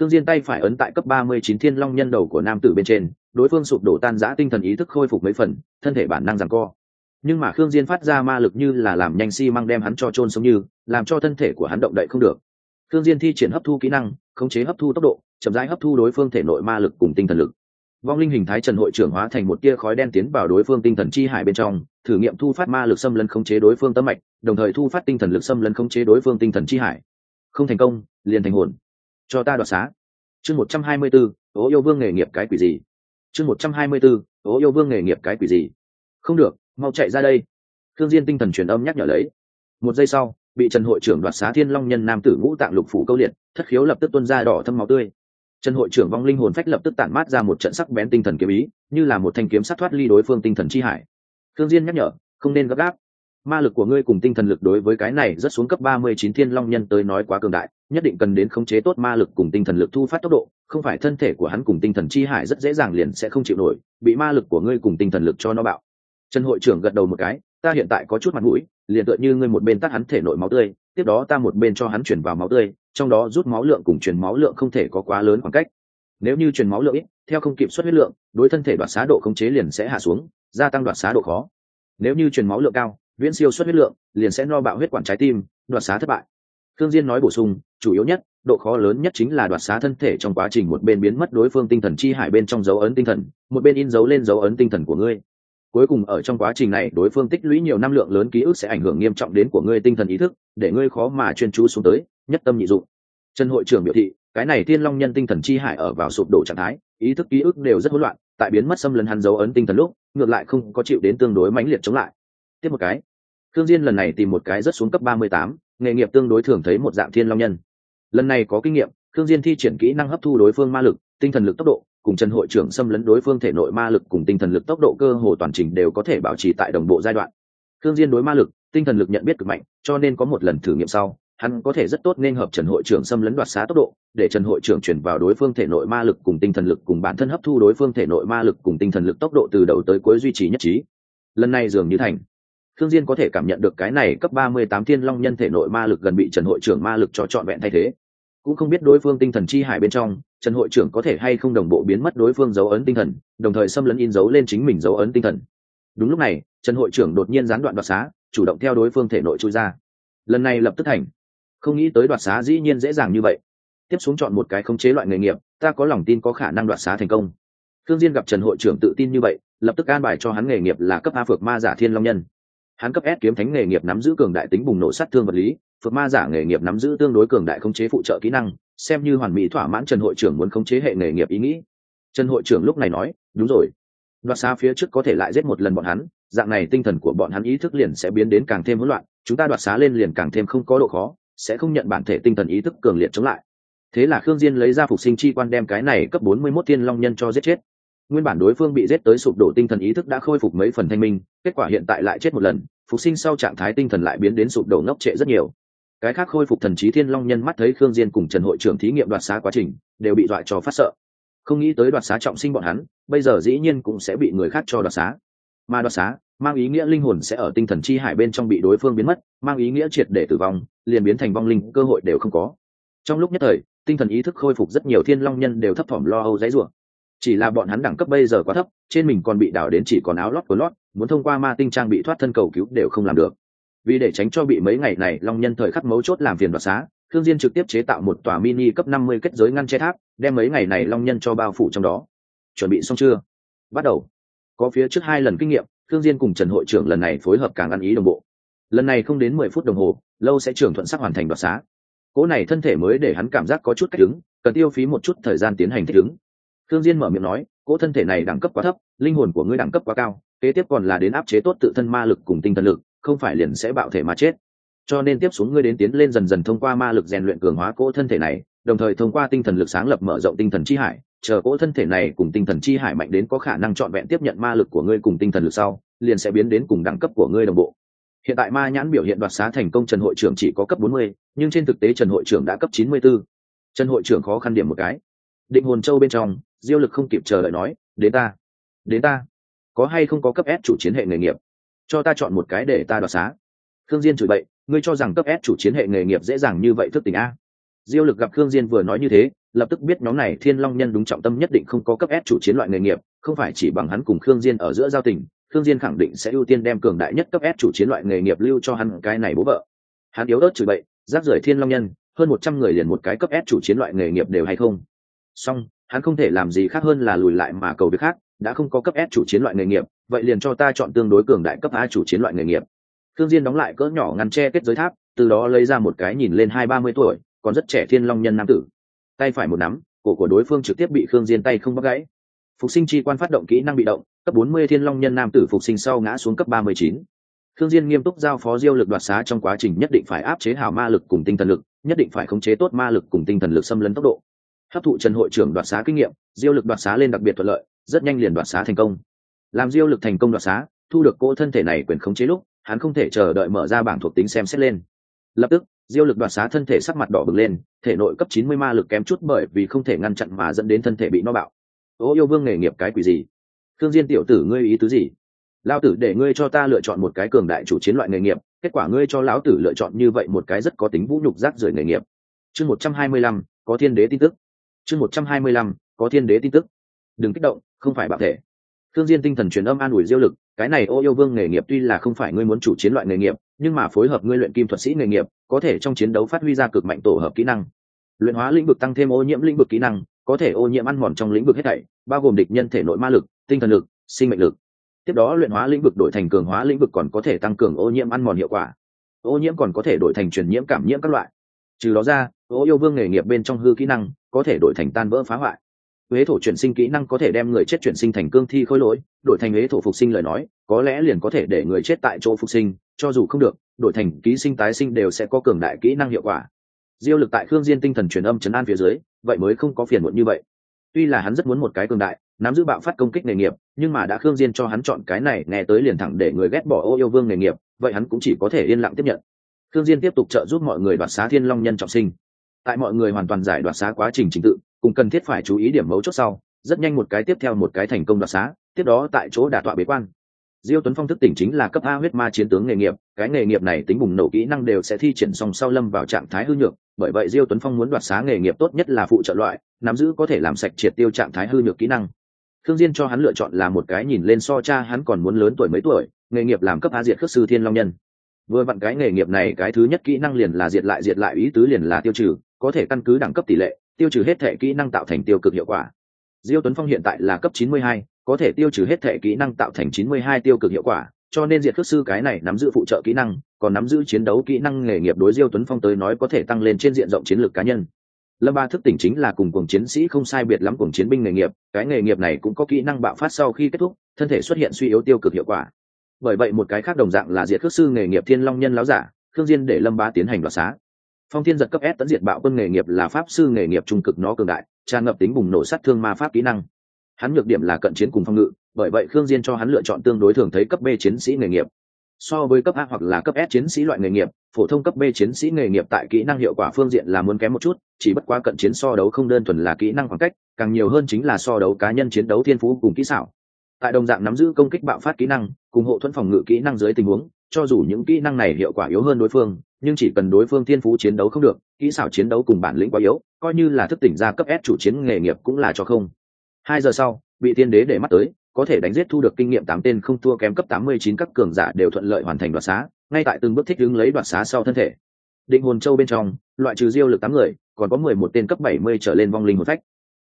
Thương diên tay phải ấn tại cấp ba mươi chín thiên long nhân đầu của nam tử bên trên, đối phương sụp đổ tan rã tinh thần ý thức khôi phục mấy phần, thân thể bản năng giằng co. Nhưng mà khương diên phát ra ma lực như là làm nhanh si măng đem hắn cho trôn sống như, làm cho thân thể của hắn động đậy không được khương diên thi triển hấp thu kỹ năng khống chế hấp thu tốc độ chậm rãi hấp thu đối phương thể nội ma lực cùng tinh thần lực. Vong linh hình thái trần hội trưởng hóa thành một tia khói đen tiến vào đối phương tinh thần chi hải bên trong thử nghiệm thu phát ma lực xâm lấn khống chế đối phương tâm mạch đồng thời thu phát tinh thần lực xâm lấn khống chế đối phương tinh thần chi hải. Không thành công liền thành hồn. Cho ta đoạt xá. Chương một trăm hai mươi 124, ố yêu vương nghề nghiệp cái quỷ gì? Chương một trăm hai mươi 124, ố yêu vương nghề nghiệp cái quỷ gì? Không được mau chạy ra đây. Thương diên tinh thần truyền âm nhắc nhở lấy. Một giây sau bị trần hội trưởng đoạt xá thiên long nhân nam tử ngũ tạng lục phủ câu liệt, thất khiếu lập tức tuôn ra đỏ thâm máu tươi. Trần hội trưởng vong linh hồn phách lập tức tản mát ra một trận sắc bén tinh thần kiếm ý, như là một thanh kiếm sát thoát ly đối phương tinh thần chi hải. Thương diên nhắc nhở, không nên gấp gáp. Ma lực của ngươi cùng tinh thần lực đối với cái này rất xuống cấp ba mươi chín thiên long nhân tới nói quá cường đại, nhất định cần đến khống chế tốt ma lực cùng tinh thần lực thu phát tốc độ, không phải thân thể của hắn cùng tinh thần chi hải rất dễ dàng liền sẽ không chịu nổi, bị ma lực của ngươi cùng tinh thần lực cho nó bạo. Trần hội trưởng gật đầu một cái, ta hiện tại có chút mặt mũi liền tựa như ngươi một bên tắt hắn thể nội máu tươi, tiếp đó ta một bên cho hắn chuyển vào máu tươi, trong đó rút máu lượng cùng chuyển máu lượng không thể có quá lớn khoảng cách. Nếu như chuyển máu lượng ít, theo không kịp xuất huyết lượng, đối thân thể đoạt xá độ khống chế liền sẽ hạ xuống, gia tăng đoạt xá độ khó. Nếu như chuyển máu lượng cao, viễn siêu suất huyết lượng, liền sẽ no bạo huyết quản trái tim, đoạt xá thất bại. Thương diên nói bổ sung, chủ yếu nhất, độ khó lớn nhất chính là đoạt xá thân thể trong quá trình một bên biến mất đối phương tinh thần chi hải bên trong dấu ấn tinh thần, một bên in dấu lên dấu ấn tinh thần của ngươi cuối cùng ở trong quá trình này đối phương tích lũy nhiều năng lượng lớn ký ức sẽ ảnh hưởng nghiêm trọng đến của ngươi tinh thần ý thức để ngươi khó mà chuyên chú xuống tới nhất tâm nhị dụng. Trần hội trưởng biểu thị cái này thiên long nhân tinh thần chi hải ở vào sụp đổ trạng thái ý thức ký ức đều rất hỗn loạn tại biến mất xâm lấn hắn dấu ấn tinh thần lúc ngược lại không có chịu đến tương đối mãnh liệt chống lại. Tiếp một cái thương diên lần này tìm một cái rất xuống cấp ba mươi tám, nghề nghiệp tương đối thường thấy một dạng thiên long nhân. Lần này có kinh nghiệm thương diên thi triển kỹ năng hấp thu đối phương ma lực tinh thần lực tốc độ cùng trần hội trưởng xâm lấn đối phương thể nội ma lực cùng tinh thần lực tốc độ cơ hồ toàn trình đều có thể bảo trì tại đồng bộ giai đoạn. Thương diên đối ma lực, tinh thần lực nhận biết cực mạnh, cho nên có một lần thử nghiệm sau, hắn có thể rất tốt nên hợp trần hội trưởng xâm lấn đoạt xá tốc độ, để trần hội trưởng chuyển vào đối phương thể nội ma lực cùng tinh thần lực cùng bản thân hấp thu đối phương thể nội ma lực cùng tinh thần lực tốc độ từ đầu tới cuối duy trì nhất trí. Lần này dường như thành. Thương diên có thể cảm nhận được cái này cấp 38 thiên long nhân thể nội ma lực gần bị trần hội trưởng ma lực cho trọn vẹn thay thế cũng không biết đối phương tinh thần chi hải bên trong, trần hội trưởng có thể hay không đồng bộ biến mất đối phương dấu ấn tinh thần, đồng thời xâm lấn in dấu lên chính mình dấu ấn tinh thần. Đúng lúc này, trần hội trưởng đột nhiên gián đoạn đoạt xá, chủ động theo đối phương thể nội chui ra. Lần này lập tức thành. Không nghĩ tới đoạt xá dĩ nhiên dễ dàng như vậy. Tiếp xuống chọn một cái khống chế loại nghề nghiệp, ta có lòng tin có khả năng đoạt xá thành công. Thương diên gặp trần hội trưởng tự tin như vậy, lập tức an bài cho hắn nghề nghiệp là cấp a phược ma giả thiên long nhân. Hắn cấp s kiếm thánh nghề nghiệp nắm giữ cường đại tính bùng nổ sát thương vật lý phật ma giả nghề nghiệp nắm giữ tương đối cường đại khống chế phụ trợ kỹ năng, xem như hoàn mỹ thỏa mãn trần hội trưởng muốn khống chế hệ nghề nghiệp ý nghĩ. Trần hội trưởng lúc này nói, đúng rồi. Đoạt xa phía trước có thể lại giết một lần bọn hắn, dạng này tinh thần của bọn hắn ý thức liền sẽ biến đến càng thêm hỗn loạn, chúng ta đoạt xá lên liền càng thêm không có độ khó, sẽ không nhận bản thể tinh thần ý thức cường liệt chống lại. Thế là khương diên lấy ra phục sinh chi quan đem cái này cấp 41 thiên long nhân cho giết chết. Nguyên bản đối phương bị giết tới sụp đổ tinh thần ý thức đã khôi phục mấy phần thanh minh, kết quả hiện tại lại chết một lần, phục sinh sau trạng thái tinh thần lại biến đến sụp đổ ngốc trệ rất nhiều cái khác khôi phục thần trí thiên long nhân mắt thấy khương diên cùng trần hội trưởng thí nghiệm đoạt xá quá trình, đều bị dọa cho phát sợ. Không nghĩ tới đoạt xá trọng sinh bọn hắn, bây giờ dĩ nhiên cũng sẽ bị người khác cho đoạt xá. Mà đoạt xá, mang ý nghĩa linh hồn sẽ ở tinh thần chi hải bên trong bị đối phương biến mất, mang ý nghĩa triệt để tử vong, liền biến thành vong linh, cơ hội đều không có. Trong lúc nhất thời, tinh thần ý thức khôi phục rất nhiều thiên long nhân đều thấp thỏm lo âu dãy rủa. Chỉ là bọn hắn đẳng cấp bây giờ quá thấp, trên mình còn bị đảo đến chỉ còn áo lót của lót, muốn thông qua ma tinh trang bị thoát thân cầu cứu đều không làm được vì để tránh cho bị mấy ngày này long nhân thời khắc mấu chốt làm phiền đoạt xá thương diên trực tiếp chế tạo một tòa mini cấp 50 kết giới ngăn che tháp, đem mấy ngày này long nhân cho bao phủ trong đó. Chuẩn bị xong chưa? Bắt đầu. Có phía trước hai lần kinh nghiệm thương diên cùng trần hội trưởng lần này phối hợp càng ăn ý đồng bộ. Lần này không đến mười phút đồng hồ, lâu sẽ trưởng thuận sắc hoàn thành đoạt xá. Cố này thân thể mới để hắn cảm giác có chút cách đứng, cần tiêu phí một chút thời gian tiến hành thích ứng thương diên mở miệng nói, cố thân thể này đẳng cấp quá thấp, linh hồn của ngươi đẳng cấp quá cao, kế tiếp còn là đến áp chế tốt tự thân ma lực cùng tinh thần lực không phải liền sẽ bạo thể mà chết. Cho nên tiếp xuống ngươi đến tiến lên dần dần thông qua ma lực rèn luyện cường hóa cỗ thân thể này đồng thời thông qua tinh thần lực sáng lập mở rộng tinh thần chi hải chờ cỗ thân thể này cùng tinh thần chi hải mạnh đến có khả năng trọn vẹn tiếp nhận ma lực của ngươi cùng tinh thần lực sau liền sẽ biến đến cùng đẳng cấp của ngươi đồng bộ. Hiện tại ma nhãn biểu hiện đoạt xá thành công trần hội trưởng chỉ có cấp 40, nhưng trên thực tế trần hội trưởng đã cấp 94. trần hội trưởng khó khăn điểm một cái. Định hồn châu bên trong diêu lực không kịp chờ đợi nói đến ta đến ta. Có hay không có cấp s chủ chiến hệ nghề nghiệp? Cho ta chọn một cái để ta đoạt xá. Khương diên chửi bậy, ngươi cho rằng cấp s chủ chiến hệ nghề nghiệp dễ dàng như vậy thức tỉnh a. Diêu lực gặp khương diên vừa nói như thế, lập tức biết nhóm này thiên long nhân đúng trọng tâm nhất định không có cấp s chủ chiến loại nghề nghiệp, không phải chỉ bằng hắn cùng khương diên ở giữa giao tình, khương diên khẳng định sẽ ưu tiên đem cường đại nhất cấp s chủ chiến loại nghề nghiệp lưu cho hắn cái này bố vợ. Hắn yếu ớt chửi bậy, rác rưởi thiên long nhân, hơn một trăm người liền một cái cấp s chủ chiến loại nghề nghiệp đều hay không? Song hắn không thể làm gì khác hơn là lùi lại mà cầu việc khác đã không có cấp s chủ chiến loại nghề nghiệp vậy liền cho ta chọn tương đối cường đại cấp a chủ chiến loại nghề nghiệp. Thương diên đóng lại cỡ nhỏ ngăn che kết giới tháp từ đó lấy ra một cái nhìn lên hai ba mươi tuổi còn rất trẻ thiên long nhân nam tử. Tay phải một nắm cổ của đối phương trực tiếp bị khương diên tay không bắt gãy. Phục sinh chi quan phát động kỹ năng bị động cấp bốn mươi thiên long nhân nam tử phục sinh sau ngã xuống cấp ba mươi chín. Thương Diên nghiêm túc giao phó Diêu Lực đoạt xá trong quá trình nhất định phải áp chế hào ma lực cùng tinh thần lực, nhất định phải khống chế tốt ma lực cùng tinh thần lực xâm lấn tốc độ. Hấp thụ Trần hội trưởng đoạt xá kinh nghiệm, Diêu Lực đoạt xá lên đặc biệt thuận lợi, rất nhanh liền đoạt xá thành công. Làm Diêu Lực thành công đoạt xá, thu được cỗ thân thể này quyền khống chế lúc, hắn không thể chờ đợi mở ra bảng thuộc tính xem xét lên. Lập tức, Diêu Lực đoạt xá thân thể sắc mặt đỏ bừng lên, thể nội cấp 90 ma lực kém chút bởi vì không thể ngăn chặn mà dẫn đến thân thể bị no bạo. Ô yêu vương nghề nghiệp cái quỷ gì? Thương Diên tiểu tử ngươi ý tứ gì? Lão tử để ngươi cho ta lựa chọn một cái cường đại chủ chiến loại nghề nghiệp, kết quả ngươi cho lão tử lựa chọn như vậy một cái rất có tính vũ nhục rác rưởi nghề nghiệp. Chương 125, có thiên đế tin tức. Chương 125, có thiên đế tin tức. Đừng kích động, không phải bạo thể. thương diên tinh thần truyền âm an ủi diêu lực cái này ô yêu vương nghề nghiệp tuy là không phải ngươi muốn chủ chiến loại nghề nghiệp nhưng mà phối hợp ngươi luyện kim thuật sĩ nghề nghiệp có thể trong chiến đấu phát huy ra cực mạnh tổ hợp kỹ năng luyện hóa lĩnh vực tăng thêm ô nhiễm lĩnh vực kỹ năng có thể ô nhiễm ăn mòn trong lĩnh vực hết thảy bao gồm địch nhân thể nội ma lực tinh thần lực sinh mệnh lực tiếp đó luyện hóa lĩnh vực đổi thành cường hóa lĩnh vực còn có thể tăng cường ô nhiễm ăn mòn hiệu quả ô nhiễm còn có thể đổi thành truyền nhiễm cảm nhiễm các loại trừ đó ra ô yêu vương nghề nghiệp bên trong hư kỹ năng có thể đổi thành tan vỡ phá hoại. Huế thổ chuyển sinh kỹ năng có thể đem người chết chuyển sinh thành cương thi khôi lỗi, đổi thành huế thổ phục sinh lời nói, có lẽ liền có thể để người chết tại chỗ phục sinh, cho dù không được, đổi thành ký sinh tái sinh đều sẽ có cường đại kỹ năng hiệu quả. Diêu lực tại khương diên tinh thần truyền âm chấn an phía dưới, vậy mới không có phiền muộn như vậy. Tuy là hắn rất muốn một cái cường đại, nắm giữ bạo phát công kích nghề nghiệp, nhưng mà đã khương diên cho hắn chọn cái này, nghe tới liền thẳng để người ghét bỏ ô yêu vương nghề nghiệp, vậy hắn cũng chỉ có thể yên lặng tiếp nhận. Khương diên tiếp tục trợ giúp mọi người đoạt xá thiên long nhân trọng sinh tại mọi người hoàn toàn giải đoạt xá quá trình trình tự, cùng cần thiết phải chú ý điểm mấu chốt sau, rất nhanh một cái tiếp theo một cái thành công đoạt xá, tiếp đó tại chỗ đả tọa bế quan. Diêu tuấn phong thức tỉnh chính là cấp a huyết ma chiến tướng nghề nghiệp, cái nghề nghiệp này tính bùng nổ kỹ năng đều sẽ thi triển song sau lâm vào trạng thái hư nhược, bởi vậy diêu tuấn phong muốn đoạt xá nghề nghiệp tốt nhất là phụ trợ loại, nắm giữ có thể làm sạch triệt tiêu trạng thái hư nhược kỹ năng. Thương diên cho hắn lựa chọn là một cái nhìn lên so cha hắn còn muốn lớn tuổi mấy tuổi, nghề nghiệp làm cấp a diệt khước sư thiên long nhân. Vừa vặn cái nghề nghiệp này cái thứ nhất kỹ năng liền là diệt lại diệt lại ý tứ liền là tiêu trừ có thể căn cứ đẳng cấp tỷ lệ tiêu trừ hết thể kỹ năng tạo thành tiêu cực hiệu quả. Diêu tuấn phong hiện tại là cấp 92, có thể tiêu trừ hết thể kỹ năng tạo thành 92 tiêu cực hiệu quả cho nên diệt khước sư cái này nắm giữ phụ trợ kỹ năng còn nắm giữ chiến đấu kỹ năng nghề nghiệp đối diêu tuấn phong tới nói có thể tăng lên trên diện rộng chiến lược cá nhân. Lâm ba thức tỉnh chính là cùng cuồng chiến sĩ không sai biệt lắm cuồng chiến binh nghề nghiệp cái nghề nghiệp này cũng có kỹ năng bạo phát sau khi kết thúc thân thể xuất hiện suy yếu tiêu cực hiệu quả. Bởi vậy một cái khác đồng dạng là diệt khước sư nghề nghiệp thiên long nhân láo giả khương diên để lâm ba tiến hành đoạt xá phong thiên giật cấp s tấn diệt bạo quân nghề nghiệp là pháp sư nghề nghiệp trung cực nó cường đại, tràn ngập tính bùng nổ sát thương ma pháp kỹ năng. Hắn nhược điểm là cận chiến cùng phong ngự, bởi vậy khương diên cho hắn lựa chọn tương đối thường thấy cấp b chiến sĩ nghề nghiệp. So với cấp a hoặc là cấp s chiến sĩ loại nghề nghiệp, phổ thông cấp b chiến sĩ nghề nghiệp tại kỹ năng hiệu quả phương diện là muốn kém một chút, chỉ bất quá cận chiến so đấu không đơn thuần là kỹ năng khoảng cách, càng nhiều hơn chính là so đấu cá nhân chiến đấu thiên phú cùng kỹ xảo. Tại đồng dạng nắm giữ công kích bạo phát kỹ năng, cùng hộ thuẫn phòng ngự kỹ năng dưới tình huống, cho dù những kỹ năng này hiệu quả yếu hơn đối phương nhưng chỉ cần đối phương thiên phú chiến đấu không được, kỹ xảo chiến đấu cùng bản lĩnh quá yếu, coi như là thức tỉnh ra cấp s chủ chiến nghề nghiệp cũng là cho không. Hai giờ sau bị tiên đế để mắt tới, có thể đánh giết thu được kinh nghiệm tám tên không thua kém cấp tám mươi chín các cường giả đều thuận lợi hoàn thành đoạt xá, ngay tại từng bước thích đứng lấy đoạt xá sau thân thể. Định hồn châu bên trong, loại trừ diêu lực tám người, còn có mười một tên cấp bảy mươi trở lên vong linh một phách.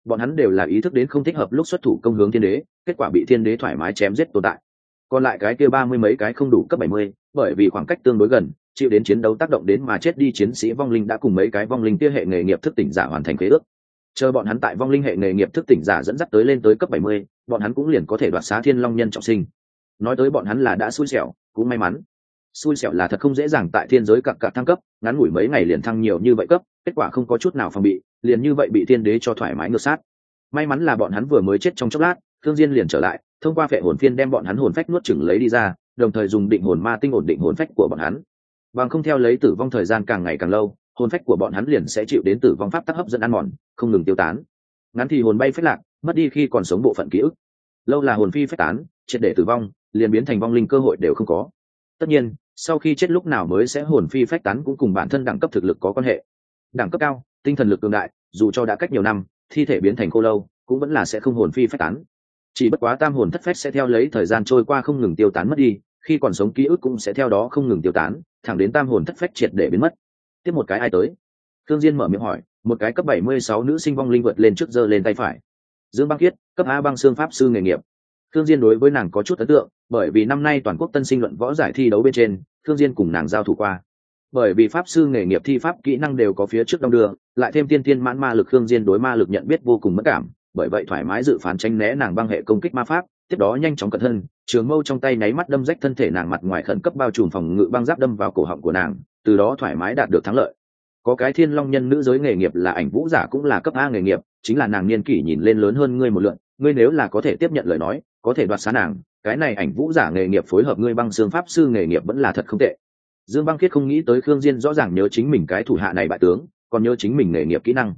Bọn hắn đều là ý thức đến không thích hợp lúc xuất thủ công hướng thiên đế, kết quả bị thiên đế thoải mái chém giết tồn tại. Còn lại cái kia ba mươi mấy cái không đủ cấp bảy mươi, bởi vì khoảng cách tương đối gần chịu đến chiến đấu tác động đến mà chết đi chiến sĩ vong linh đã cùng mấy cái vong linh kia hệ nghề nghiệp thức tỉnh giả hoàn thành kế ước. Chờ bọn hắn tại vong linh hệ nghề nghiệp thức tỉnh giả dẫn dắt tới lên tới cấp bảy mươi, bọn hắn cũng liền có thể đoạt xá thiên long nhân trọng sinh. Nói tới bọn hắn là đã xui xẻo, cũng may mắn. Xui xẻo là thật không dễ dàng tại thiên giới cặp cặp thăng cấp, ngắn ngủi mấy ngày liền thăng nhiều như vậy cấp, kết quả không có chút nào phòng bị, liền như vậy bị thiên đế cho thoải mái ngược sát. May mắn là bọn hắn vừa mới chết trong chốc lát, thương diên liền trở lại, thông qua phệ hồn phiên đem bọn hắn hồn phách nuốt chửng lấy đi ra, đồng thời dùng định hồn ma tinh ổn định hồn phách của bọn hắn bằng không theo lấy tử vong thời gian càng ngày càng lâu, hồn phách của bọn hắn liền sẽ chịu đến tử vong pháp tắc hấp dẫn ăn mòn, không ngừng tiêu tán. Ngắn thì hồn bay phách lạc, mất đi khi còn sống bộ phận ký ức. Lâu là hồn phi phách tán, triệt để tử vong, liền biến thành vong linh cơ hội đều không có. Tất nhiên, sau khi chết lúc nào mới sẽ hồn phi phách tán cũng cùng bản thân đẳng cấp thực lực có quan hệ. Đẳng cấp cao, tinh thần lực cường đại, dù cho đã cách nhiều năm, thi thể biến thành cô lâu, cũng vẫn là sẽ không hồn phi phách tán. Chỉ bất quá tam hồn thất phách sẽ theo lấy thời gian trôi qua không ngừng tiêu tán mất đi, khi còn sống ký ức cũng sẽ theo đó không ngừng tiêu tán thẳng đến tam hồn thất phách triệt để biến mất. Tiếp một cái ai tới? Thương diên mở miệng hỏi, một cái cấp bảy mươi sáu nữ sinh vong linh vượt lên trước giơ lên tay phải. Dương băng kiết, cấp a băng xương pháp sư nghề nghiệp. Thương diên đối với nàng có chút ấn tượng, bởi vì năm nay toàn quốc tân sinh luận võ giải thi đấu bên trên thương diên cùng nàng giao thủ qua. Bởi vì pháp sư nghề nghiệp thi pháp kỹ năng đều có phía trước đông đường lại thêm tiên tiên mãn ma lực thương diên đối ma lực nhận biết vô cùng mất cảm, bởi vậy thoải mái dự phán tranh né nàng băng hệ công kích ma pháp tiếp đó nhanh chóng cẩn thân, trường mâu trong tay nháy mắt đâm rách thân thể nàng mặt ngoài khẩn cấp bao trùm phòng ngự băng giáp đâm vào cổ họng của nàng, từ đó thoải mái đạt được thắng lợi. Có cái thiên long nhân nữ giới nghề nghiệp là ảnh vũ giả cũng là cấp a nghề nghiệp, chính là nàng niên kỷ nhìn lên lớn hơn ngươi một lượng ngươi nếu là có thể tiếp nhận lời nói, có thể đoạt xá nàng, cái này ảnh vũ giả nghề nghiệp phối hợp ngươi băng xương pháp sư nghề nghiệp vẫn là thật không tệ. Dương băng khiết không nghĩ tới khương diên rõ ràng nhớ chính mình cái thủ hạ này bại tướng, còn nhớ chính mình nghề nghiệp kỹ năng.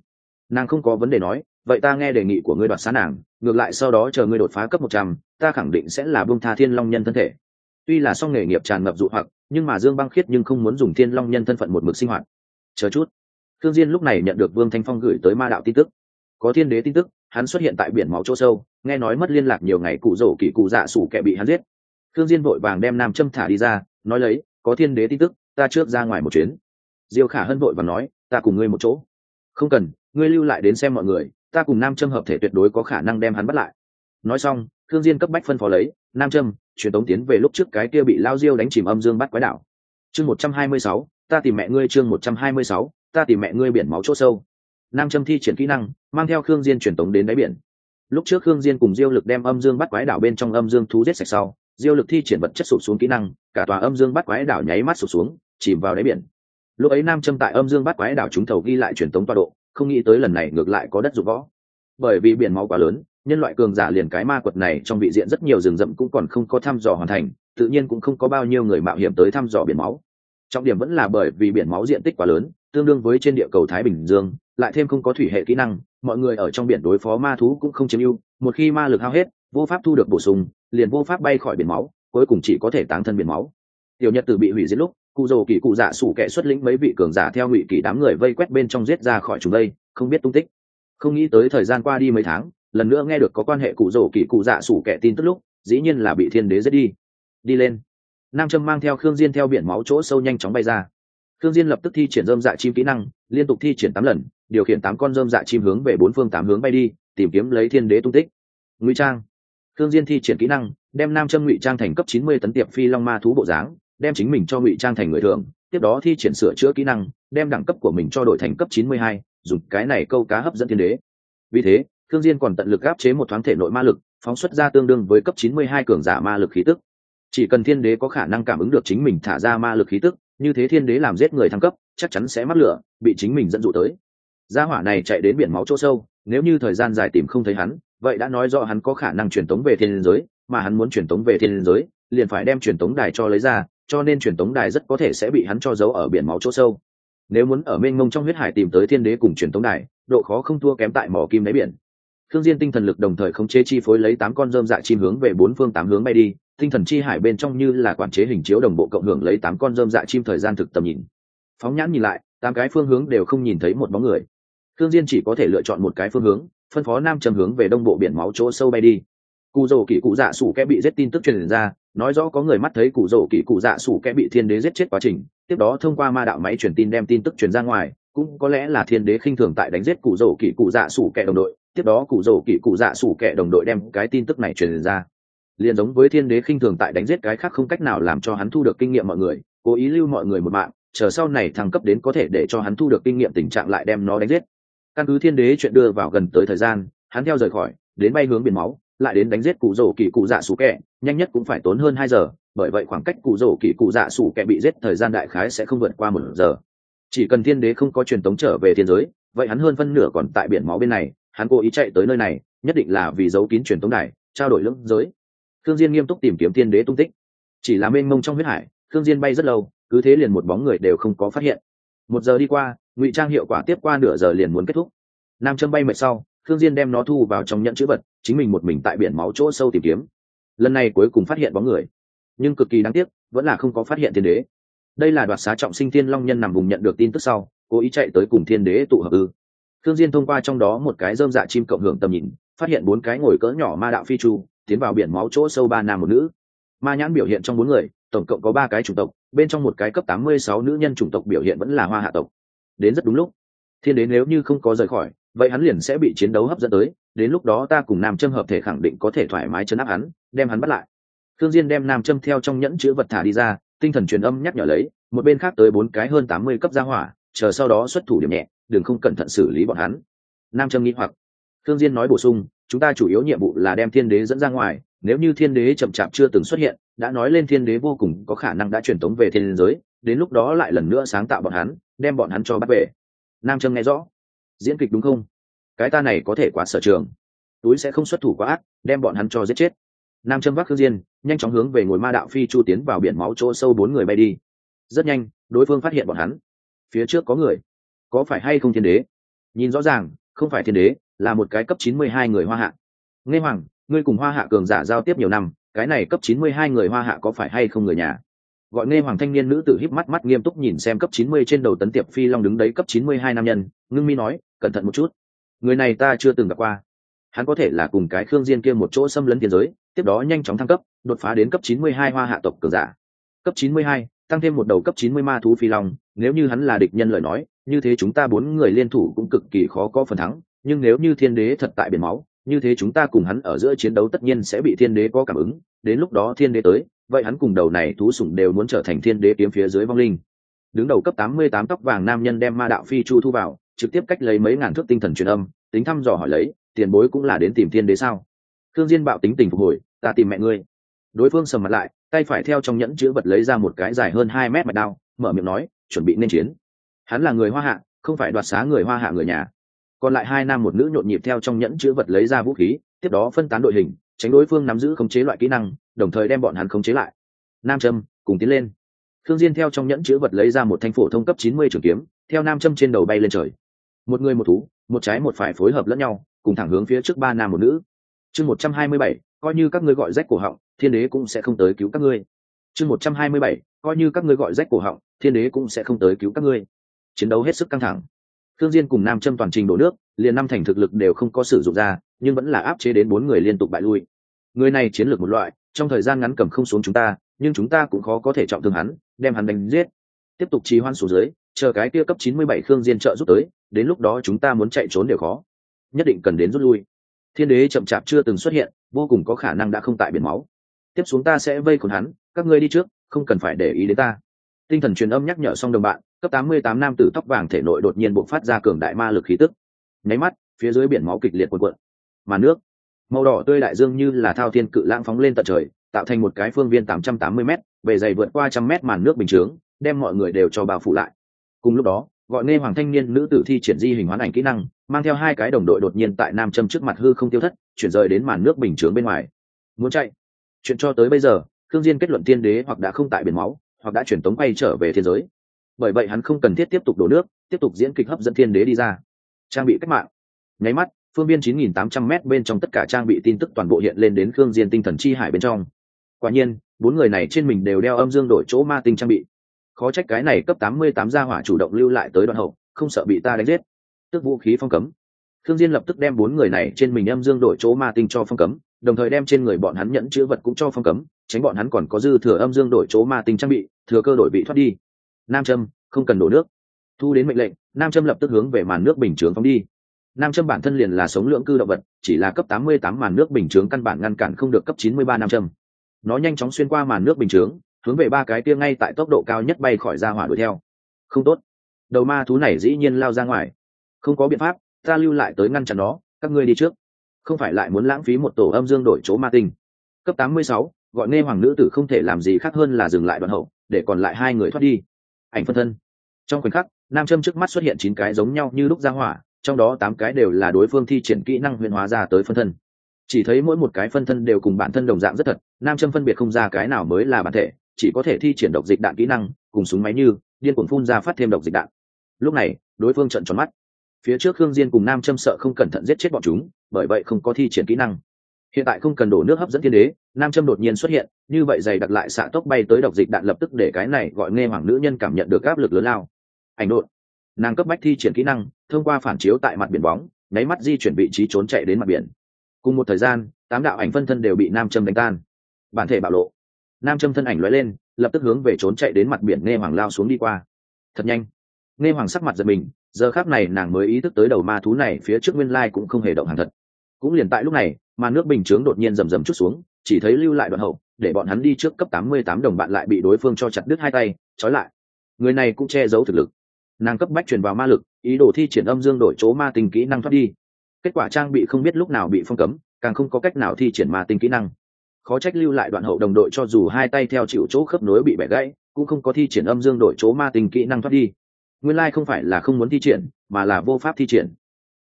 Nàng không có vấn đề nói vậy ta nghe đề nghị của ngươi đoạt xá nàng, ngược lại sau đó chờ ngươi đột phá cấp một trăm, ta khẳng định sẽ là bông tha thiên long nhân thân thể. Tuy là song nghề nghiệp tràn ngập dụ hoặc, nhưng mà dương băng khiết nhưng không muốn dùng thiên long nhân thân phận một mực sinh hoạt. Chờ chút. Thương diên lúc này nhận được vương thanh phong gửi tới ma đạo tin tức. Có thiên đế tin tức, hắn xuất hiện tại biển máu chỗ sâu, nghe nói mất liên lạc nhiều ngày cụ rổ kỳ cụ dạ sủ kẻ bị hắn giết. Thương diên vội vàng đem nam châm thả đi ra, nói lấy, có thiên đế tin tức, ta trước ra ngoài một chuyến. Diêu khả hân vội và nói, ta cùng ngươi một chỗ. Không cần, ngươi lưu lại đến xem mọi người ta cùng nam châm hợp thể tuyệt đối có khả năng đem hắn bắt lại. Nói xong thương diên cấp bách phân phó lấy, nam châm, truyền tống tiến về lúc trước cái kia bị lao diêu đánh chìm âm dương bắt quái đảo. Chương một trăm hai mươi sáu, ta tìm mẹ ngươi chương một trăm hai mươi sáu, ta tìm mẹ ngươi biển máu chỗ sâu. Nam châm thi triển kỹ năng, mang theo khương diên truyền tống đến đáy biển. Lúc trước khương diên cùng diêu lực đem âm dương bắt quái đảo bên trong âm dương thú giết sạch sau, diêu lực thi triển vật chất sụp xuống kỹ năng, cả tòa âm dương bắt quái đảo nháy mắt sụp xuống, chìm vào đáy biển. Lúc ấy nam châm tại âm dương bắt quái đảo trúng thầu ghi lại truyền tống tọa độ không nghĩ tới lần này ngược lại có đất dụng võ. Bởi vì biển máu quá lớn, nhân loại cường giả liền cái ma quật này trong vị diện rất nhiều rừng rậm cũng còn không có thăm dò hoàn thành, tự nhiên cũng không có bao nhiêu người mạo hiểm tới thăm dò biển máu. Trọng điểm vẫn là bởi vì biển máu diện tích quá lớn, tương đương với trên địa cầu thái bình dương, lại thêm không có thủy hệ kỹ năng, mọi người ở trong biển đối phó ma thú cũng không chiếm ưu, một khi ma lực hao hết, vô pháp thu được bổ sung, liền vô pháp bay khỏi biển máu, cuối cùng chỉ có thể tán thân biển máu. Tiểu nhật từ bị hủy diệt lúc cụ rồ kỳ cụ dạ sủ kẻ xuất lĩnh mấy vị cường giả theo ngụy kỳ đám người vây quét bên trong giết ra khỏi chúng đây, không biết tung tích. Không nghĩ tới thời gian qua đi mấy tháng, lần nữa nghe được có quan hệ cụ rồ kỳ cụ dạ sủ kẻ tin tức lúc, dĩ nhiên là bị thiên đế giết đi. Đi lên. Nam trâm mang theo khương diên theo biển máu chỗ sâu nhanh chóng bay ra. Khương diên lập tức thi triển dơm dạ chim kỹ năng, liên tục thi triển tám lần, điều khiển tám con dơm dạ chim hướng về bốn phương tám hướng bay đi, tìm kiếm lấy thiên đế tung tích. Ngụy trang. Khương diên thi triển kỹ năng, đem nam châm ngụy trang thành cấp chín mươi tấn tiệp phi long ma thú bộ dáng đem chính mình cho ngụy trang thành người thường tiếp đó thi triển sửa chữa kỹ năng đem đẳng cấp của mình cho đổi thành cấp chín mươi hai, dùng cái này câu cá hấp dẫn thiên đế. Vì thế thương diên còn tận lực áp chế một thoáng thể nội ma lực phóng xuất ra tương đương với cấp chín mươi hai cường giả ma lực khí tức. Chỉ cần thiên đế có khả năng cảm ứng được chính mình thả ra ma lực khí tức như thế thiên đế làm giết người thăng cấp chắc chắn sẽ mắc lửa bị chính mình dẫn dụ tới. Gia hỏa này chạy đến biển máu chỗ sâu nếu như thời gian dài tìm không thấy hắn vậy đã nói rõ hắn có khả năng truyền tống về thiên giới mà hắn muốn truyền tống về thiên giới liền phải đem truyền tống đài cho lấy ra cho nên truyền tống đài rất có thể sẽ bị hắn cho giấu ở biển máu chỗ sâu. Nếu muốn ở mênh mông trong huyết hải tìm tới thiên đế cùng truyền tống đài, độ khó không thua kém tại mỏ kim đáy biển. Thương diên tinh thần lực đồng thời không chế chi phối lấy tám con rơm dạ chim hướng về bốn phương tám hướng bay đi, tinh thần chi hải bên trong như là quản chế hình chiếu đồng bộ cộng hưởng lấy tám con rơm dạ chim thời gian thực tầm nhìn. Phóng nhãn nhìn lại, tám cái phương hướng đều không nhìn thấy một bóng người. Thương diên chỉ có thể lựa chọn một cái phương hướng, phân phó nam trầm hướng về đông bộ biển máu chỗ sâu bay đi cụ rổ kỳ cụ dạ sủ kẽ bị giết tin tức truyền ra, nói rõ có người mắt thấy cụ rổ kỳ cụ dạ sủ kẽ bị thiên đế giết chết quá trình, tiếp đó thông qua ma đạo máy truyền tin đem tin tức truyền ra ngoài, cũng có lẽ là thiên đế khinh thường tại đánh giết cụ rổ kỳ cụ dạ sủ kẽ đồng đội, tiếp đó cụ rổ kỳ cụ dạ sủ kẽ đồng đội đem cái tin tức này truyền ra. Liền giống với thiên đế khinh thường tại đánh giết cái khác không cách nào làm cho hắn thu được kinh nghiệm mọi người, cố ý lưu mọi người một mạng, chờ sau này thăng cấp đến có thể để cho hắn thu được kinh nghiệm tình trạng lại đem nó đánh giết. Căn cứ thiên đế chuyện đưa vào gần tới thời gian, hắn theo rời khỏi, đến bay hướng biển máu lại đến đánh giết cụ rổ kỳ cụ dạ sủ kẹ, nhanh nhất cũng phải tốn hơn hai giờ, bởi vậy khoảng cách cụ rổ kỳ cụ dạ sủ kẹ bị giết thời gian đại khái sẽ không vượt qua một giờ. Chỉ cần thiên đế không có truyền tống trở về thiên giới, vậy hắn hơn phân nửa còn tại biển máu bên này, hắn cố ý chạy tới nơi này, nhất định là vì giấu kín truyền tống này trao đổi lưỡng giới. Thương diên nghiêm túc tìm kiếm thiên đế tung tích. Chỉ là mênh mông trong huyết hải thương diên bay rất lâu, cứ thế liền một bóng người đều không có phát hiện. Một giờ đi qua, ngụy trang hiệu quả tiếp qua nửa giờ liền muốn kết thúc. Nam châm bay mệt sau thương diên đem nó thu vào trong nhận chữ vật, chính mình một mình tại biển máu chỗ sâu tìm kiếm. Lần này cuối cùng phát hiện bóng người. Nhưng cực kỳ đáng tiếc, vẫn là không có phát hiện thiên đế. Đây là đoạt xá trọng sinh thiên long nhân nằm vùng nhận được tin tức sau, cố ý chạy tới cùng thiên đế tụ hợp ư. Thương diên thông qua trong đó một cái dơm dạ chim cộng hưởng tầm nhìn, phát hiện bốn cái ngồi cỡ nhỏ ma đạo phi chu tiến vào biển máu chỗ sâu ba nam một nữ. Ma nhãn biểu hiện trong bốn người, tổng cộng có ba cái chủng tộc, bên trong một cái cấp tám mươi sáu nữ nhân chủng tộc biểu hiện vẫn là hoa hạ tộc. Đến rất đúng lúc. Thiên đế nếu như không có rời khỏi vậy hắn liền sẽ bị chiến đấu hấp dẫn tới, đến lúc đó ta cùng nam châm hợp thể khẳng định có thể thoải mái chấn áp hắn, đem hắn bắt lại. Thương diên đem nam châm theo trong nhẫn chứa vật thả đi ra, tinh thần truyền âm nhắc nhở lấy, một bên khác tới bốn cái hơn tám mươi cấp gia hỏa, chờ sau đó xuất thủ điểm nhẹ, đừng không cẩn thận xử lý bọn hắn. Nam châm nghĩ hoặc. Thương diên nói bổ sung, chúng ta chủ yếu nhiệm vụ là đem thiên đế dẫn ra ngoài, nếu như thiên đế chậm chạp chưa từng xuất hiện, đã nói lên thiên đế vô cùng có khả năng đã truyền tống về thiên giới, đến lúc đó lại lần nữa sáng tạo bọn hắn, đem bọn hắn cho bắt về. Nam trâm nghe rõ diễn kịch đúng không? Cái ta này có thể quá sở trường. Túi sẽ không xuất thủ quá ác, đem bọn hắn cho giết chết. Nam châm vác khương diên nhanh chóng hướng về ngồi ma đạo phi chu tiến vào biển máu chỗ sâu bốn người bay đi. Rất nhanh, đối phương phát hiện bọn hắn. Phía trước có người. Có phải hay không thiên đế? Nhìn rõ ràng, không phải thiên đế, là một cái cấp chín mươi hai người hoa hạ. Nghe hoàng, ngươi cùng hoa hạ cường giả giao tiếp nhiều năm, cái này cấp chín mươi hai người hoa hạ có phải hay không người nhà? Gọi nghe hoàng thanh niên nữ tử híp mắt mắt nghiêm túc nhìn xem cấp chín mươi trên đầu tấn tiệp phi long đứng đấy cấp chín mươi hai nam nhân, ngưng mi nói cẩn thận một chút. Người này ta chưa từng gặp qua. Hắn có thể là cùng cái khương diên kia một chỗ xâm lấn thiên giới tiếp đó nhanh chóng thăng cấp đột phá đến cấp 92 hoa hạ tộc cường giả. Cấp 92, tăng thêm một đầu cấp 90 ma thú phi long nếu như hắn là địch nhân lời nói như thế chúng ta bốn người liên thủ cũng cực kỳ khó có phần thắng nhưng nếu như thiên đế thật tại biển máu như thế chúng ta cùng hắn ở giữa chiến đấu tất nhiên sẽ bị thiên đế có cảm ứng đến lúc đó thiên đế tới vậy hắn cùng đầu này thú sủng đều muốn trở thành thiên đế kiếm phía dưới vong linh. Đứng đầu cấp 88 tóc vàng nam nhân đem ma đạo phi chu thu vào trực tiếp cách lấy mấy ngàn thước tinh thần truyền âm, tính thăm dò hỏi lấy, tiền bối cũng là đến tìm thiên đế sao? Thương diên bạo tính tình phục hồi, ta tìm mẹ ngươi. Đối phương sầm mặt lại, tay phải theo trong nhẫn chứa vật lấy ra một cái dài hơn hai mét mạch đao, mở miệng nói, chuẩn bị nên chiến. Hắn là người hoa hạ, không phải đoạt xá người hoa hạ người nhà. Còn lại hai nam một nữ nhộn nhịp theo trong nhẫn chứa vật lấy ra vũ khí, tiếp đó phân tán đội hình, tránh đối phương nắm giữ khống chế loại kỹ năng, đồng thời đem bọn hắn khống chế lại. Nam châm, cùng tiến lên. Thương diên theo trong nhẫn chứa vật lấy ra một thanh phổ thông cấp 90 trường kiếm, theo nam châm trên đầu bay lên trời một người một thú một trái một phải phối hợp lẫn nhau cùng thẳng hướng phía trước ba nam một nữ. Chương 127, coi như các ngươi gọi rách cổ họng thiên đế cũng sẽ không tới cứu các ngươi. Chương 127, coi như các ngươi gọi rách cổ họng thiên đế cũng sẽ không tới cứu các ngươi. Chiến đấu hết sức căng thẳng. Thương diên cùng nam châm toàn trình đổ nước liền năm thành thực lực đều không có sử dụng ra nhưng vẫn là áp chế đến bốn người liên tục bại lui. Người này chiến lược một loại trong thời gian ngắn cầm không xuống chúng ta nhưng chúng ta cũng khó có thể trọng thương hắn đem hắn đánh giết. Tiếp tục trì hoãn xuống dưới chờ cái kia cấp 97 khương diên trợ giúp tới đến lúc đó chúng ta muốn chạy trốn đều khó. Nhất định cần đến rút lui. Thiên đế chậm chạp chưa từng xuất hiện, vô cùng có khả năng đã không tại biển máu. Tiếp xuống ta sẽ vây khốn hắn, các ngươi đi trước, không cần phải để ý đến ta. Tinh thần truyền âm nhắc nhở xong đồng bạn, cấp 88 nam tử tóc vàng thể nội đột nhiên bộc phát ra cường đại ma lực khí tức. Nháy mắt, phía dưới biển máu kịch liệt cuộn cuộn. Mà nước, màu đỏ tươi đại dương như là thao thiên cự lãng phóng lên tận trời, tạo thành một cái phương viên 880 m bề dày vượt qua trăm mét màn nước bình chướng, đem mọi người đều cho bao phủ lại. Cùng lúc đó gọi nghe hoàng thanh niên nữ tử thi triển di hình hoán ảnh kỹ năng, mang theo hai cái đồng đội đột nhiên tại nam châm trước mặt hư không tiêu thất, chuyển rời đến màn nước bình chướng bên ngoài. Muốn chạy? Chuyện cho tới bây giờ thương diên kết luận tiên đế hoặc đã không tại biển máu, hoặc đã chuyển tống quay trở về thiên giới. Bởi vậy hắn không cần thiết tiếp tục đổ nước, tiếp tục diễn kịch hấp dẫn thiên đế đi ra. Trang bị cách mạng. Nháy mắt, phương biên 9.800 m bên trong tất cả trang bị tin tức toàn bộ hiện lên đến khương diên tinh thần chi hải bên trong. Quả nhiên, bốn người này trên mình đều đeo âm dương đổi chỗ ma tinh trang bị khó trách cái này cấp 88 gia hỏa chủ động lưu lại tới đoạn hậu, không sợ bị ta đánh giết. Tức vũ khí phong cấm. Thương diên lập tức đem bốn người này trên mình âm dương đổi chỗ ma tinh cho phong cấm, đồng thời đem trên người bọn hắn nhẫn chứa vật cũng cho phong cấm, tránh bọn hắn còn có dư thừa âm dương đổi chỗ ma tinh trang bị, thừa cơ đổi bị thoát đi. Nam châm, không cần đổ nước. Thu đến mệnh lệnh, nam châm lập tức hướng về màn nước bình chướng phóng đi. Nam châm bản thân liền là sống lượng cư động vật, chỉ là cấp 88 màn nước bình chướng căn bản ngăn cản không được cấp 93 nam châm. Nó nhanh chóng xuyên qua màn nước bình chướng hướng về ba cái kia ngay tại tốc độ cao nhất bay khỏi ra hỏa đuổi theo. Không tốt. Đầu ma thú này dĩ nhiên lao ra ngoài. Không có biện pháp ta lưu lại tới ngăn chặn nó các ngươi đi trước. Không phải lại muốn lãng phí một tổ âm dương đổi chỗ ma tinh. Cấp 86, gọi nghe hoàng nữ tử không thể làm gì khác hơn là dừng lại đoạn hậu để còn lại hai người thoát đi. Ảnh phân thân. Trong khoảnh khắc nam châm trước mắt xuất hiện chín cái giống nhau như lúc ra hỏa trong đó tám cái đều là đối phương thi triển kỹ năng huyền hóa ra tới phân thân. Chỉ thấy mỗi một cái phân thân đều cùng bản thân đồng dạng rất thật nam châm phân biệt không ra cái nào mới là bản thể chỉ có thể thi triển độc dịch đạn kỹ năng, cùng súng máy như điên cuồng phun ra phát thêm độc dịch đạn. Lúc này, đối phương trận tròn mắt. Phía trước khương diên cùng nam châm sợ không cẩn thận giết chết bọn chúng, bởi vậy không có thi triển kỹ năng. Hiện tại không cần đổ nước hấp dẫn thiên đế, nam châm đột nhiên xuất hiện, như vậy dày đặt lại xạ tốc bay tới độc dịch đạn lập tức để cái này gọi nghe hoàng nữ nhân cảm nhận được áp lực lớn lao. Ảnh đột. Nàng cấp bách thi triển kỹ năng, thông qua phản chiếu tại mặt biển bóng, nháy mắt di chuyển vị trí trốn chạy đến mặt biển. Cùng một thời gian, tám đạo ảnh phân thân đều bị nam châm đánh tan. Bản thể bạo lộ nam châm thân ảnh lóe lên, lập tức hướng về trốn chạy đến mặt biển nghe hoàng lao xuống đi qua. Thật nhanh. Nghe hoàng sắc mặt giật mình, giờ khác này nàng mới ý thức tới đầu ma thú này phía trước nguyên lai cũng không hề động hàng thật. Cũng liền tại lúc này, mà nước bình chướng đột nhiên rầm rầm chút xuống, chỉ thấy lưu lại đoạn hậu, để bọn hắn đi trước cấp tám mươi tám đồng bạn lại bị đối phương cho chặt đứt hai tay, trói lại. Người này cũng che giấu thực lực. Nàng cấp bách truyền vào ma lực, ý đồ thi triển âm dương đổi chỗ ma tình kỹ năng thoát đi. Kết quả trang bị không biết lúc nào bị phong cấm, càng không có cách nào thi triển ma tinh kỹ năng khó trách lưu lại đoạn hậu đồng đội cho dù hai tay theo chịu chỗ khớp nối bị bẻ gãy, cũng không có thi triển âm dương đổi chỗ ma tình kỹ năng thoát đi. Nguyên lai không phải là không muốn thi triển, mà là vô pháp thi triển.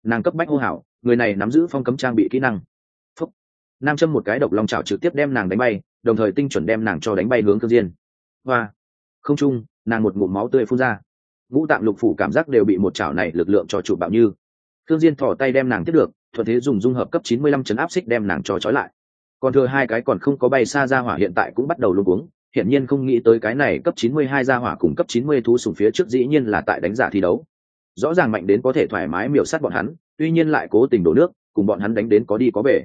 Nàng cấp bách hô hảo người này nắm giữ phong cấm trang bị kỹ năng. Phúc. nam châm một cái độc lòng chảo trực tiếp đem nàng đánh bay, đồng thời tinh chuẩn đem nàng cho đánh bay hướng cơ diên. Hoa. Không chung nàng một ngụm máu tươi phun ra. Ngũ tạng lục phủ cảm giác đều bị một chảo này lực lượng cho chủ bạo như. Thương diên thò tay đem nàng tiếp được, thuận thế dùng dung hợp cấp 95 chấn áp xích đem nàng cho trói lại còn thừa hai cái còn không có bay xa ra hỏa hiện tại cũng bắt đầu luống cuống. Hiển nhiên không nghĩ tới cái này cấp 92 ra hỏa cùng cấp 90 thú sủng phía trước dĩ nhiên là tại đánh giả thi đấu. Rõ ràng mạnh đến có thể thoải mái miểu sát bọn hắn, tuy nhiên lại cố tình đổ nước, cùng bọn hắn đánh đến có đi có về.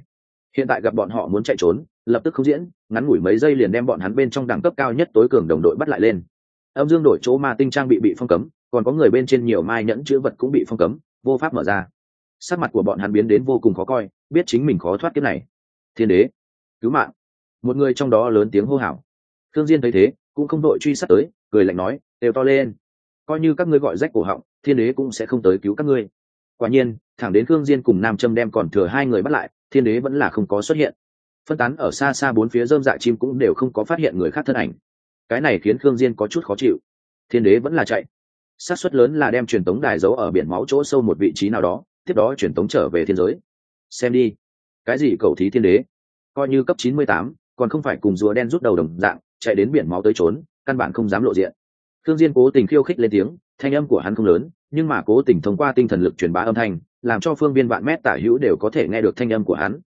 Hiện tại gặp bọn họ muốn chạy trốn, lập tức không diễn, ngắn ngủi mấy giây liền đem bọn hắn bên trong đẳng cấp cao nhất tối cường đồng đội bắt lại lên. Âm dương đổi chỗ ma tinh trang bị bị phong cấm, còn có người bên trên nhiều mai nhẫn chữ vật cũng bị phong cấm, vô pháp mở ra. Sắc mặt của bọn hắn biến đến vô cùng khó coi, biết chính mình khó thoát kiếp này. Thiên đế cứu mạng. Một người trong đó lớn tiếng hô hào. Thương diên thấy thế, cũng không đội truy sát tới, cười lạnh nói, đều to lên. Coi như các ngươi gọi rách cổ họng, thiên đế cũng sẽ không tới cứu các ngươi. Quả nhiên, thẳng đến thương diên cùng nam châm đem còn thừa hai người bắt lại, thiên đế vẫn là không có xuất hiện. Phân tán ở xa xa bốn phía dơm dạ chim cũng đều không có phát hiện người khác thân ảnh. Cái này khiến thương diên có chút khó chịu. Thiên đế vẫn là chạy. Xác suất lớn là đem truyền tống đài giấu ở biển máu chỗ sâu một vị trí nào đó, tiếp đó truyền tống trở về thiên giới. Xem đi. Cái gì cầu thí thiên đế? Coi như cấp 98, còn không phải cùng rùa đen rút đầu đồng dạng chạy đến biển máu tới trốn căn bản không dám lộ diện. Thương diên cố tình khiêu khích lên tiếng thanh âm của hắn không lớn nhưng mà cố tình thông qua tinh thần lực truyền bá âm thanh làm cho phương viên vạn mét tả hữu đều có thể nghe được thanh âm của hắn.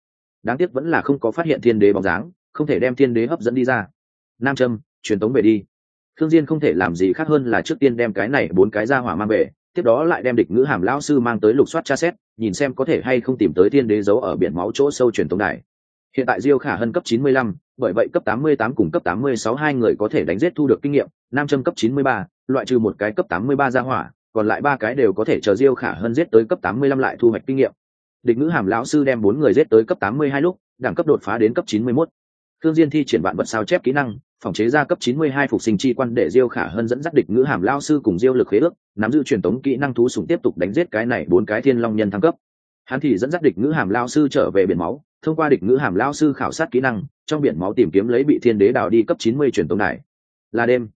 Đáng tiếc vẫn là không có phát hiện thiên đế bóng dáng không thể đem thiên đế hấp dẫn đi ra. Nam châm truyền tống về đi. Thương diên không thể làm gì khác hơn là trước tiên đem cái này bốn cái ra hỏa mang về tiếp đó lại đem địch ngữ hàm lão sư mang tới lục soát tra xét nhìn xem có thể hay không tìm tới thiên đế giấu ở biển máu chỗ sâu truyền tống đài hiện tại diêu khả hân cấp 95, bởi vậy cấp 88 cùng cấp 86 hai người có thể đánh giết thu được kinh nghiệm nam châm cấp 93, loại trừ một cái cấp 83 ra hỏa còn lại ba cái đều có thể chờ diêu khả hân giết tới cấp 85 lại thu hoạch kinh nghiệm địch ngữ hàm lão sư đem bốn người giết tới cấp 82 lúc đẳng cấp đột phá đến cấp 91. Thương Diên thi triển vạn vật sao chép kỹ năng, phòng chế ra cấp 92 phục sinh chi quan để Diêu Khả Hân dẫn dắt địch ngữ hàm lão sư cùng Diêu lực khế ước, nắm giữ truyền tống kỹ năng thú sủng tiếp tục đánh giết cái này bốn cái thiên long nhân thăng cấp. Hắn thì dẫn dắt địch ngữ hàm lão sư trở về biển máu, thông qua địch ngữ hàm lao sư khảo sát kỹ năng, trong biển máu tìm kiếm lấy bị thiên đế đào đi cấp 90 truyền tống đài. Là đêm.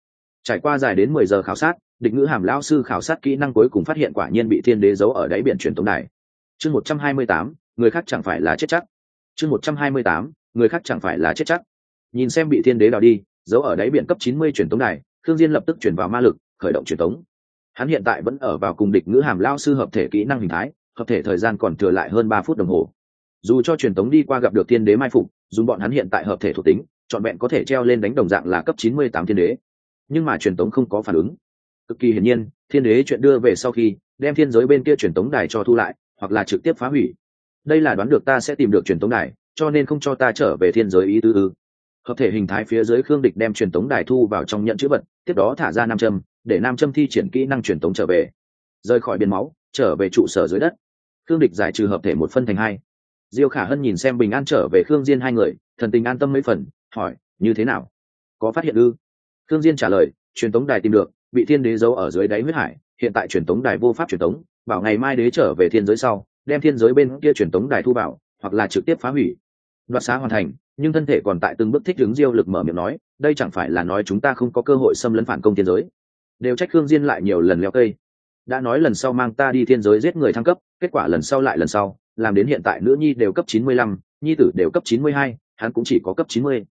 Trải qua dài đến 10 giờ khảo sát, địch ngữ hàm lao sư khảo sát kỹ năng cuối cùng phát hiện quả nhiên bị thiên đế giấu ở đáy biển truyền tống đài. Chương 128, người khác chẳng phải là chết chắc. Chương 128, người khác chẳng phải là chết chắc. Nhìn xem bị thiên đế đào đi, giấu ở đáy biển cấp 90 truyền tống đài, Thương Diên lập tức chuyển vào ma lực, khởi động truyền tống. Hắn hiện tại vẫn ở vào cùng địch ngữ hàm lao sư hợp thể kỹ năng hình thái, hợp thể thời gian còn thừa lại hơn ba phút đồng hồ dù cho truyền tống đi qua gặp được thiên đế mai phục, dù bọn hắn hiện tại hợp thể thuộc tính, trọn vẹn có thể treo lên đánh đồng dạng là cấp chín mươi tám thiên đế. Nhưng mà truyền tống không có phản ứng. Cực kỳ hiển nhiên, thiên đế chuyện đưa về sau khi, đem thiên giới bên kia truyền tống đài cho thu lại, hoặc là trực tiếp phá hủy. Đây là đoán được ta sẽ tìm được truyền tống đài, cho nên không cho ta trở về thiên giới ý tứ ư. Hợp thể hình thái phía dưới khương địch đem truyền tống đài thu vào trong nhận chữ vật, tiếp đó thả ra nam châm, để nam châm thi triển kỹ năng truyền tống trở về. Rời khỏi biển máu, trở về trụ sở dưới đất. Khương địch giải trừ hợp thể một phân thành hai diêu khả hân nhìn xem bình an trở về khương diên hai người, thần tình an tâm mấy phần, hỏi, như thế nào? Có phát hiện ư? Khương diên trả lời, truyền tống đài tìm được, bị thiên đế giấu ở dưới đáy huyết hải, hiện tại truyền tống đài vô pháp truyền tống, bảo ngày mai đế trở về thiên giới sau, đem thiên giới bên kia truyền tống đài thu vào, hoặc là trực tiếp phá hủy. Đoạt xá hoàn thành, nhưng thân thể còn tại từng bước thích ứng diêu lực mở miệng nói, đây chẳng phải là nói chúng ta không có cơ hội xâm lấn phản công thiên giới. Đều trách khương diên lại nhiều lần leo cây. Đã nói lần sau mang ta đi thiên giới giết người thăng cấp, kết quả lần sau lại lần sau làm đến hiện tại nữ nhi đều cấp 95, nhi tử đều cấp 92, hắn cũng chỉ có cấp 90.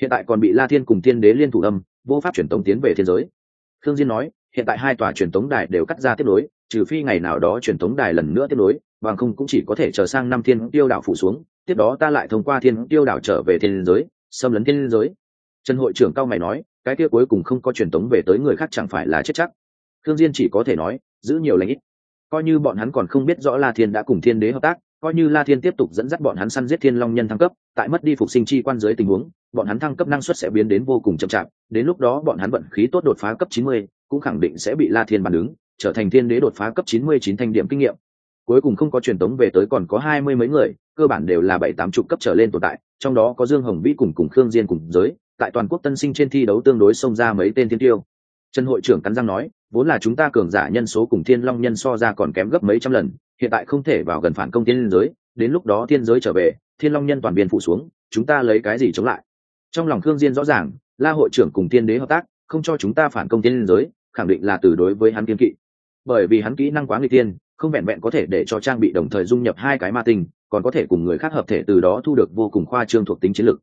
Hiện tại còn bị La Thiên cùng Thiên Đế liên thủ âm, vô pháp truyền tống tiến về thiên giới. Khương Diên nói, hiện tại hai tòa truyền tống đài đều cắt ra tiếp nối, trừ phi ngày nào đó truyền tống đài lần nữa tiếp nối, bằng không cũng chỉ có thể chờ sang năm Thiên Tiêu đảo phủ xuống, tiếp đó ta lại thông qua Thiên Tiêu đảo trở về thiên giới, xâm lấn thiên giới. Trần hội trưởng cao mày nói, cái kia cuối cùng không có truyền tống về tới người khác chẳng phải là chết chắc. Khương Diên chỉ có thể nói, giữ nhiều lành ít. Coi như bọn hắn còn không biết rõ La Thiên đã cùng Thiên Đế hợp tác, coi như la thiên tiếp tục dẫn dắt bọn hắn săn giết thiên long nhân thăng cấp tại mất đi phục sinh chi quan dưới tình huống bọn hắn thăng cấp năng suất sẽ biến đến vô cùng chậm chạp đến lúc đó bọn hắn vận khí tốt đột phá cấp 90, cũng khẳng định sẽ bị la thiên bàn ứng trở thành thiên đế đột phá cấp 99 thanh điểm kinh nghiệm. Cuối cùng không có truyền tống về tới còn có hai mươi mấy người cơ bản đều là bảy tám chục cấp trở lên tồn tại trong đó có dương hồng vĩ cùng cùng khương diên cùng giới tại toàn quốc tân sinh trên thi đấu tương đối xông ra mấy tên thiên tiêu. Trần hội trưởng cắn răng nói vốn là chúng ta cường giả nhân số cùng thiên long nhân so ra còn kém gấp mấy trăm lần hiện tại không thể vào gần phản công thiên giới, đến lúc đó thiên giới trở về, thiên long nhân toàn biên phụ xuống, chúng ta lấy cái gì chống lại? Trong lòng khương diên rõ ràng, la hội trưởng cùng thiên đế hợp tác, không cho chúng ta phản công thiên giới, khẳng định là từ đối với hắn kiên kỵ. Bởi vì hắn kỹ năng quá nguy tiên không vẹn vẹn có thể để cho trang bị đồng thời dung nhập hai cái ma tinh, còn có thể cùng người khác hợp thể từ đó thu được vô cùng khoa trương thuộc tính chiến lược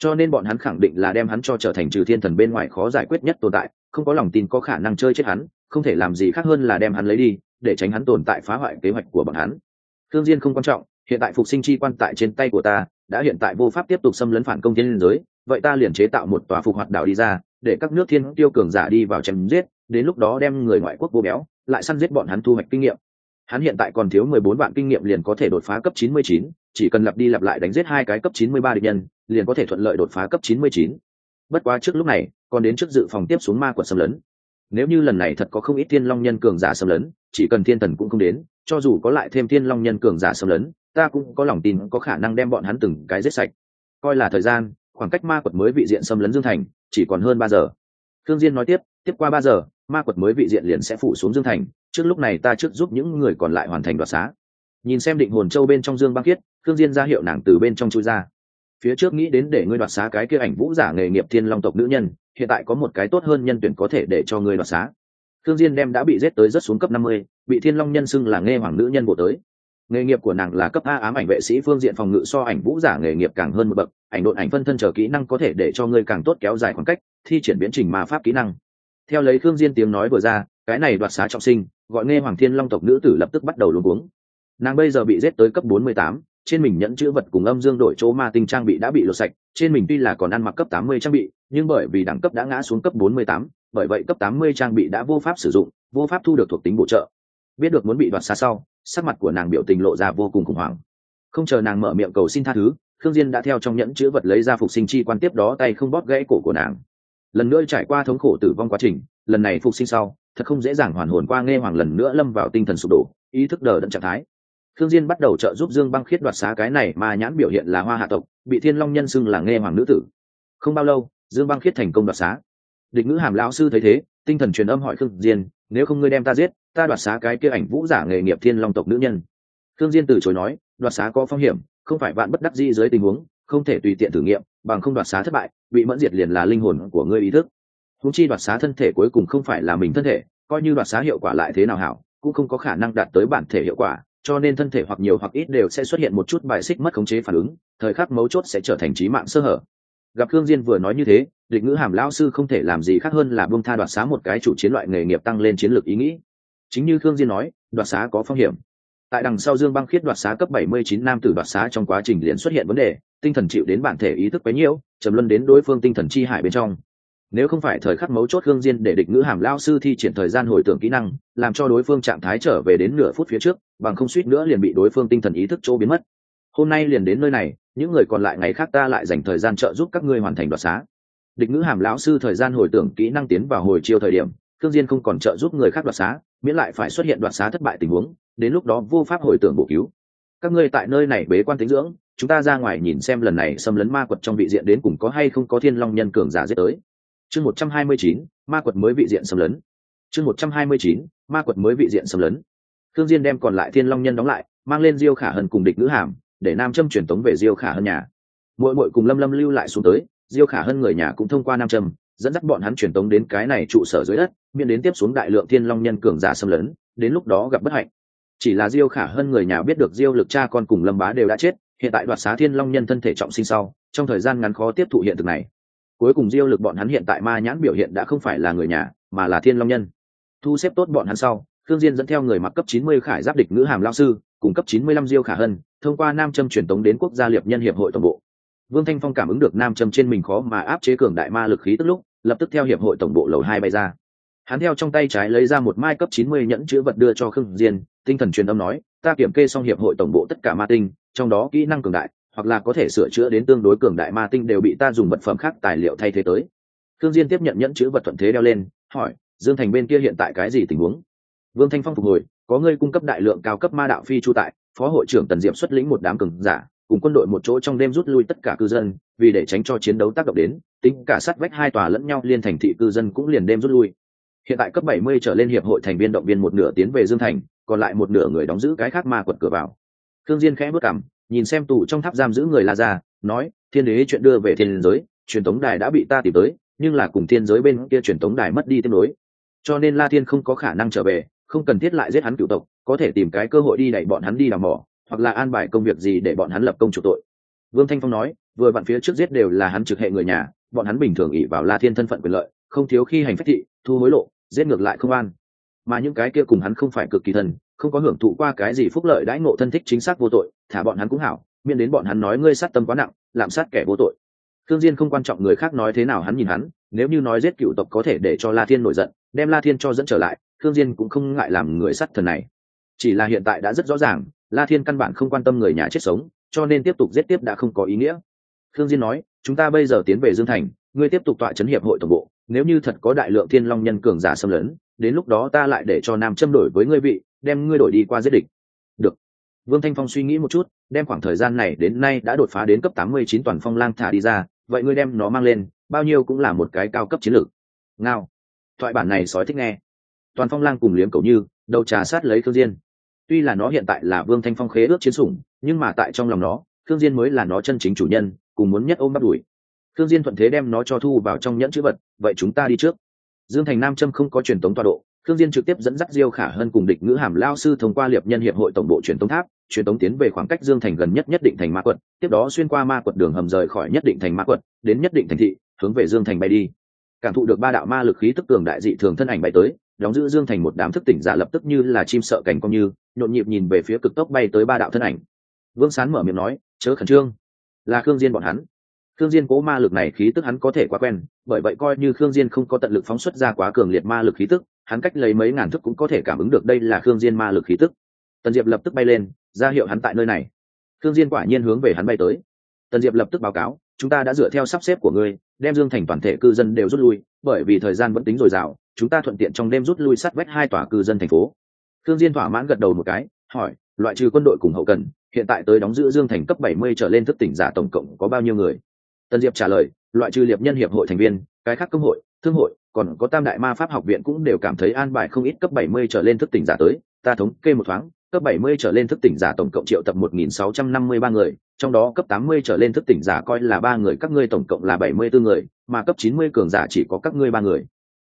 cho nên bọn hắn khẳng định là đem hắn cho trở thành trừ thiên thần bên ngoài khó giải quyết nhất tồn tại, không có lòng tin có khả năng chơi chết hắn, không thể làm gì khác hơn là đem hắn lấy đi để tránh hắn tồn tại phá hoại kế hoạch của bọn hắn. Thương diên không quan trọng, hiện tại phục sinh chi quan tại trên tay của ta, đã hiện tại vô pháp tiếp tục xâm lấn phản công thiên giới, vậy ta liền chế tạo một tòa phục hoạt đảo đi ra, để các nước thiên tiêu cường giả đi vào chém giết, đến lúc đó đem người ngoại quốc vô béo, lại săn giết bọn hắn thu hoạch kinh nghiệm. Hắn hiện tại còn thiếu mười bốn vạn kinh nghiệm liền có thể đột phá cấp chín mươi chín, chỉ cần lặp đi lặp lại đánh giết hai cái cấp chín mươi ba địch nhân, liền có thể thuận lợi đột phá cấp chín mươi chín. Bất quá trước lúc này, còn đến trước dự phòng tiếp xuống ma quật xâm lấn nếu như lần này thật có không ít thiên long nhân cường giả xâm lấn, chỉ cần thiên thần cũng không đến, cho dù có lại thêm thiên long nhân cường giả xâm lấn, ta cũng có lòng tin, có khả năng đem bọn hắn từng cái giết sạch. Coi là thời gian, khoảng cách ma quật mới vị diện xâm lấn dương thành, chỉ còn hơn ba giờ. Thương diên nói tiếp tiếp qua ba giờ, ma quật mới vị diện liền sẽ phủ xuống dương thành, trước lúc này ta trước giúp những người còn lại hoàn thành đoạt xá. Nhìn xem định hồn châu bên trong dương băng kiết thương diên ra hiệu nàng từ bên trong chui ra. Phía trước nghĩ đến để ngươi đoạt xá cái kia ảnh vũ giả nghề nghiệp thiên long tộc nữ nhân hiện tại có một cái tốt hơn nhân tuyển có thể để cho ngươi đoạt xá. Thương diên đem đã bị giết tới rất xuống cấp 50, bị thiên long nhân xưng là nghe hoàng nữ nhân bộ tới. Nghề nghiệp của nàng là cấp a ám ảnh vệ sĩ phương diện phòng ngự so ảnh vũ giả nghề nghiệp càng hơn một bậc ảnh độn ảnh phân thân chờ kỹ năng có thể để cho ngươi càng tốt kéo dài khoảng cách thi triển biến trình ma pháp kỹ năng. Theo lấy thương diên tiếng nói vừa ra cái này đoạt xá trọng sinh gọi nghe hoàng thiên long tộc nữ tử lập tức bắt đầu luống cuống. Nàng bây giờ bị giết tới cấp 48, trên mình nhẫn chữ vật cùng âm dương đổi chỗ ma tinh trang bị đã bị lột sạch trên mình tuy là còn ăn mặc cấp 80 trang bị nhưng bởi vì đẳng cấp đã ngã xuống cấp 48, bởi vậy cấp 80 trang bị đã vô pháp sử dụng vô pháp thu được thuộc tính bổ trợ. Biết được muốn bị đoạt xa sau sắc mặt của nàng biểu tình lộ ra vô cùng khủng hoảng. Không chờ nàng mở miệng cầu xin tha thứ khương diên đã theo trong nhẫn chữ vật lấy ra phục sinh chi quan tiếp đó tay không bóp gãy cổ của nàng. Lần nữa trải qua thống khổ tử vong quá trình lần này phục sinh sau thật không dễ dàng hoàn hồn qua nghe hoàng lần nữa lâm vào tinh thần sụp đổ ý thức đờ đẫn trạng thái. Thương Diên bắt đầu trợ giúp Dương Băng Khiết đoạt xá cái này mà nhãn biểu hiện là hoa hạ tộc, bị Thiên Long nhân xưng là nghe hoàng nữ tử. Không bao lâu, Dương Băng Khiết thành công đoạt xá. Địch ngữ Hàm lão sư thấy thế, tinh thần truyền âm hỏi Thương Diên, nếu không ngươi đem ta giết, ta đoạt xá cái kia ảnh vũ giả nghề nghiệp Thiên Long tộc nữ nhân. Thương Diên từ chối nói, đoạt xá có phong hiểm, không phải bạn bất đắc dĩ dưới tình huống, không thể tùy tiện thử nghiệm, bằng không đoạt xá thất bại, bị mẫn diệt liền là linh hồn của ngươi ý thức. Huống chi đoạt xá thân thể cuối cùng không phải là mình thân thể, coi như đoạt xá hiệu quả lại thế nào hảo, cũng không có khả năng đạt tới bản thể hiệu quả, cho nên thân thể hoặc nhiều hoặc ít đều sẽ xuất hiện một chút bài xích mất khống chế phản ứng thời khắc mấu chốt sẽ trở thành trí mạng sơ hở gặp khương diên vừa nói như thế, địch ngữ hàm lão sư không thể làm gì khác hơn là buông tha đoạt xá một cái chủ chiến loại nghề nghiệp tăng lên chiến lược ý nghĩ. Chính như khương diên nói, đoạt xá có phong hiểm. Tại đằng sau dương băng khiết đoạt xá cấp 79 nam tử đoạt xá trong quá trình liền xuất hiện vấn đề, tinh thần chịu đến bản thể ý thức bấy nhiêu, trầm luân đến đối phương tinh thần chi hải bên trong. Nếu không phải thời khắc mấu chốt khương diên để địch ngữ hàm lao sư thi triển thời gian hồi tưởng kỹ năng, làm cho đối phương trạng thái trở về đến nửa phút phía trước, bằng không suýt nữa liền bị đối phương tinh thần ý thức chỗ biến mất hôm nay liền đến nơi này, những người còn lại ngày khác ta lại dành thời gian trợ giúp các ngươi hoàn thành đoạt xá. Địch ngữ hàm lão sư thời gian hồi tưởng kỹ năng tiến vào hồi chiêu thời điểm, thương diên không còn trợ giúp người khác đoạt xá, miễn lại phải xuất hiện đoạt xá thất bại tình huống, đến lúc đó vô pháp hồi tưởng bổ cứu. Các ngươi tại nơi này bế quan tính dưỡng, chúng ta ra ngoài nhìn xem lần này xâm lấn ma quật trong vị diện đến cùng có hay không có thiên long nhân cường giả giết tới. Chương một trăm hai mươi chín, ma quật mới vị diện xâm lấn. Chương một trăm hai mươi chín, ma quật mới vị diện xâm lấn. Thương diên đem còn lại thiên long nhân đóng lại, mang lên diêu khả hân cùng địch ngữ hàm để nam châm truyền tống về diêu khả hân nhà. Muội muội cùng lâm lâm lưu lại xuống tới, diêu khả hân người nhà cũng thông qua nam châm, dẫn dắt bọn hắn truyền tống đến cái này trụ sở dưới đất miễn đến tiếp xuống đại lượng thiên long nhân cường giả xâm lấn, đến lúc đó gặp bất hạnh. Chỉ là diêu khả hân người nhà biết được diêu lực cha con cùng lâm bá đều đã chết, hiện tại đoạt xá thiên long nhân thân thể trọng sinh sau, trong thời gian ngắn khó tiếp thụ hiện thực này. Cuối cùng diêu lực bọn hắn hiện tại ma nhãn biểu hiện đã không phải là người nhà, mà là thiên long nhân. Thu xếp tốt bọn hắn sau thương diên dẫn theo người mặc cấp 90 khải giáp địch ngữ hàm lao sư, cùng cấp 95 diêu khả hân thông qua nam châm truyền tống đến quốc gia liệp nhân hiệp hội tổng bộ. Vương thanh phong cảm ứng được nam châm trên mình khó mà áp chế cường đại ma lực khí tức lúc, lập tức theo hiệp hội tổng bộ lầu hai bay ra. Hắn theo trong tay trái lấy ra một mai cấp 90 nhẫn chữ vật đưa cho khương diên, tinh thần truyền âm nói, ta kiểm kê xong hiệp hội tổng bộ tất cả ma tinh, trong đó kỹ năng cường đại, hoặc là có thể sửa chữa đến tương đối cường đại ma tinh đều bị ta dùng vật phẩm khác tài liệu thay thế tới. Khương diên tiếp nhận nhẫn chữ vật thuận thế đeo lên, hỏi, dương thành bên kia hiện tại cái gì tình huống? Vương thanh phong phục hồi, có ngươi cung cấp đại lượng cao cấp ma đạo phi chu tại phó hội trưởng tần diệp xuất lĩnh một đám cường giả, cùng quân đội một chỗ trong đêm rút lui tất cả cư dân, vì để tránh cho chiến đấu tác động đến, tính cả sát vách hai tòa lẫn nhau liên thành thị cư dân cũng liền đêm rút lui. Hiện tại cấp 70 trở lên hiệp hội thành viên động viên một nửa tiến về dương thành, còn lại một nửa người đóng giữ cái khác ma quật cửa vào. Thương diên khẽ bước cằm, nhìn xem tù trong tháp giam giữ người la ra nói, thiên đế chuyện đưa về thiên giới, truyền tống đài đã bị ta tìm tới, nhưng là cùng thiên giới bên kia truyền tống đài mất đi tiếp nối cho nên la thiên không có khả năng trở về, không cần thiết lại giết hắn cựu tộc có thể tìm cái cơ hội đi đẩy bọn hắn đi làm mỏ hoặc là an bài công việc gì để bọn hắn lập công chủ tội. Vương thanh phong nói vừa vặn phía trước giết đều là hắn trực hệ người nhà bọn hắn bình thường ỉ vào la thiên thân phận quyền lợi không thiếu khi hành phách thị thu hối lộ giết ngược lại không an. Mà những cái kia cùng hắn không phải cực kỳ thần, không có hưởng thụ qua cái gì phúc lợi đãi ngộ thân thích chính xác vô tội thả bọn hắn cũng hảo miễn đến bọn hắn nói ngươi sát tâm quá nặng làm sát kẻ vô tội. Thương diên không quan trọng người khác nói thế nào hắn nhìn hắn nếu như nói giết cựu tộc có thể để cho la thiên nổi giận đem la thiên cho dẫn trở lại thương diên cũng không ngại làm người sát thần này chỉ là hiện tại đã rất rõ ràng, la thiên căn bản không quan tâm người nhà chết sống, cho nên tiếp tục giết tiếp đã không có ý nghĩa. Thương diên nói, chúng ta bây giờ tiến về dương thành, ngươi tiếp tục tọa chấn hiệp hội tổng bộ, nếu như thật có đại lượng thiên long nhân cường giả xâm lấn, đến lúc đó ta lại để cho nam châm đổi với ngươi vị, đem ngươi đổi đi qua giết địch. Được. Vương thanh phong suy nghĩ một chút, đem khoảng thời gian này đến nay đã đột phá đến cấp tám mươi chín toàn phong lang thả đi ra, vậy ngươi đem nó mang lên, bao nhiêu cũng là một cái cao cấp chiến lược. Ngao. Thoại bản này sói thích nghe. Toàn phong lang cùng liếm cầu như, đầu trà sát lấy thương diên tuy là nó hiện tại là vương thanh phong khế ước chiến sủng, nhưng mà tại trong lòng nó thương diên mới là nó chân chính chủ nhân, cùng muốn nhất ôm bắt đuổi. Thương diên thuận thế đem nó cho thu vào trong nhẫn chữ vật, vậy chúng ta đi trước. Dương thành nam trâm không có truyền tống toa độ thương diên trực tiếp dẫn dắt diêu khả hơn cùng địch ngữ hàm lao sư thông qua liệp nhân hiệp hội tổng bộ truyền tống tháp, truyền tống tiến về khoảng cách dương thành gần nhất nhất định thành ma quật, tiếp đó xuyên qua ma quật đường hầm rời khỏi nhất định thành ma quật, đến nhất định thành thị, hướng về dương thành bay đi. Cảm thụ được ba đạo ma lực khí tức cường đại dị thường thân ảnh bay tới, đóng giữ dương thành một đám thức tỉnh giả lập tức như là chim sợ cảnh cong như nhộn nhịp nhìn về phía cực tốc bay tới ba đạo thân ảnh. Vương sán mở miệng nói, chớ khẩn trương, là khương diên bọn hắn. Khương diên cố ma lực này khí tức hắn có thể quá quen, bởi vậy coi như khương diên không có tận lực phóng xuất ra quá cường liệt ma lực khí tức, hắn cách lấy mấy ngàn thức cũng có thể cảm ứng được đây là khương diên ma lực khí tức. Tần diệp lập tức bay lên, ra hiệu hắn tại nơi này. Khương diên quả nhiên hướng về hắn bay tới. Tần diệp lập tức báo cáo, chúng ta đã dựa theo sắp xếp của ngươi, đem dương thành toàn thể cư dân đều rút lui, bởi vì thời gian vẫn tính dồi dào, chúng ta thuận tiện trong đêm rút lui sát vách hai tòa cư dân thành phố thương diên thỏa mãn gật đầu một cái hỏi loại trừ quân đội cùng hậu cần hiện tại tới đóng giữ dương thành cấp 70 trở lên thức tỉnh giả tổng cộng có bao nhiêu người tần diệp trả lời loại trừ liệp nhân hiệp hội thành viên cái khác công hội thương hội còn có tam đại ma pháp học viện cũng đều cảm thấy an bài không ít cấp 70 trở lên thức tỉnh giả tới ta thống kê một thoáng cấp 70 trở lên thức tỉnh giả tổng cộng triệu tập 1653 người, trong đó cấp 80 trở lên thức tỉnh giả coi là ba người các ngươi tổng cộng là 74 người, mà cấp 90 cường giả chỉ có các ngươi ba người.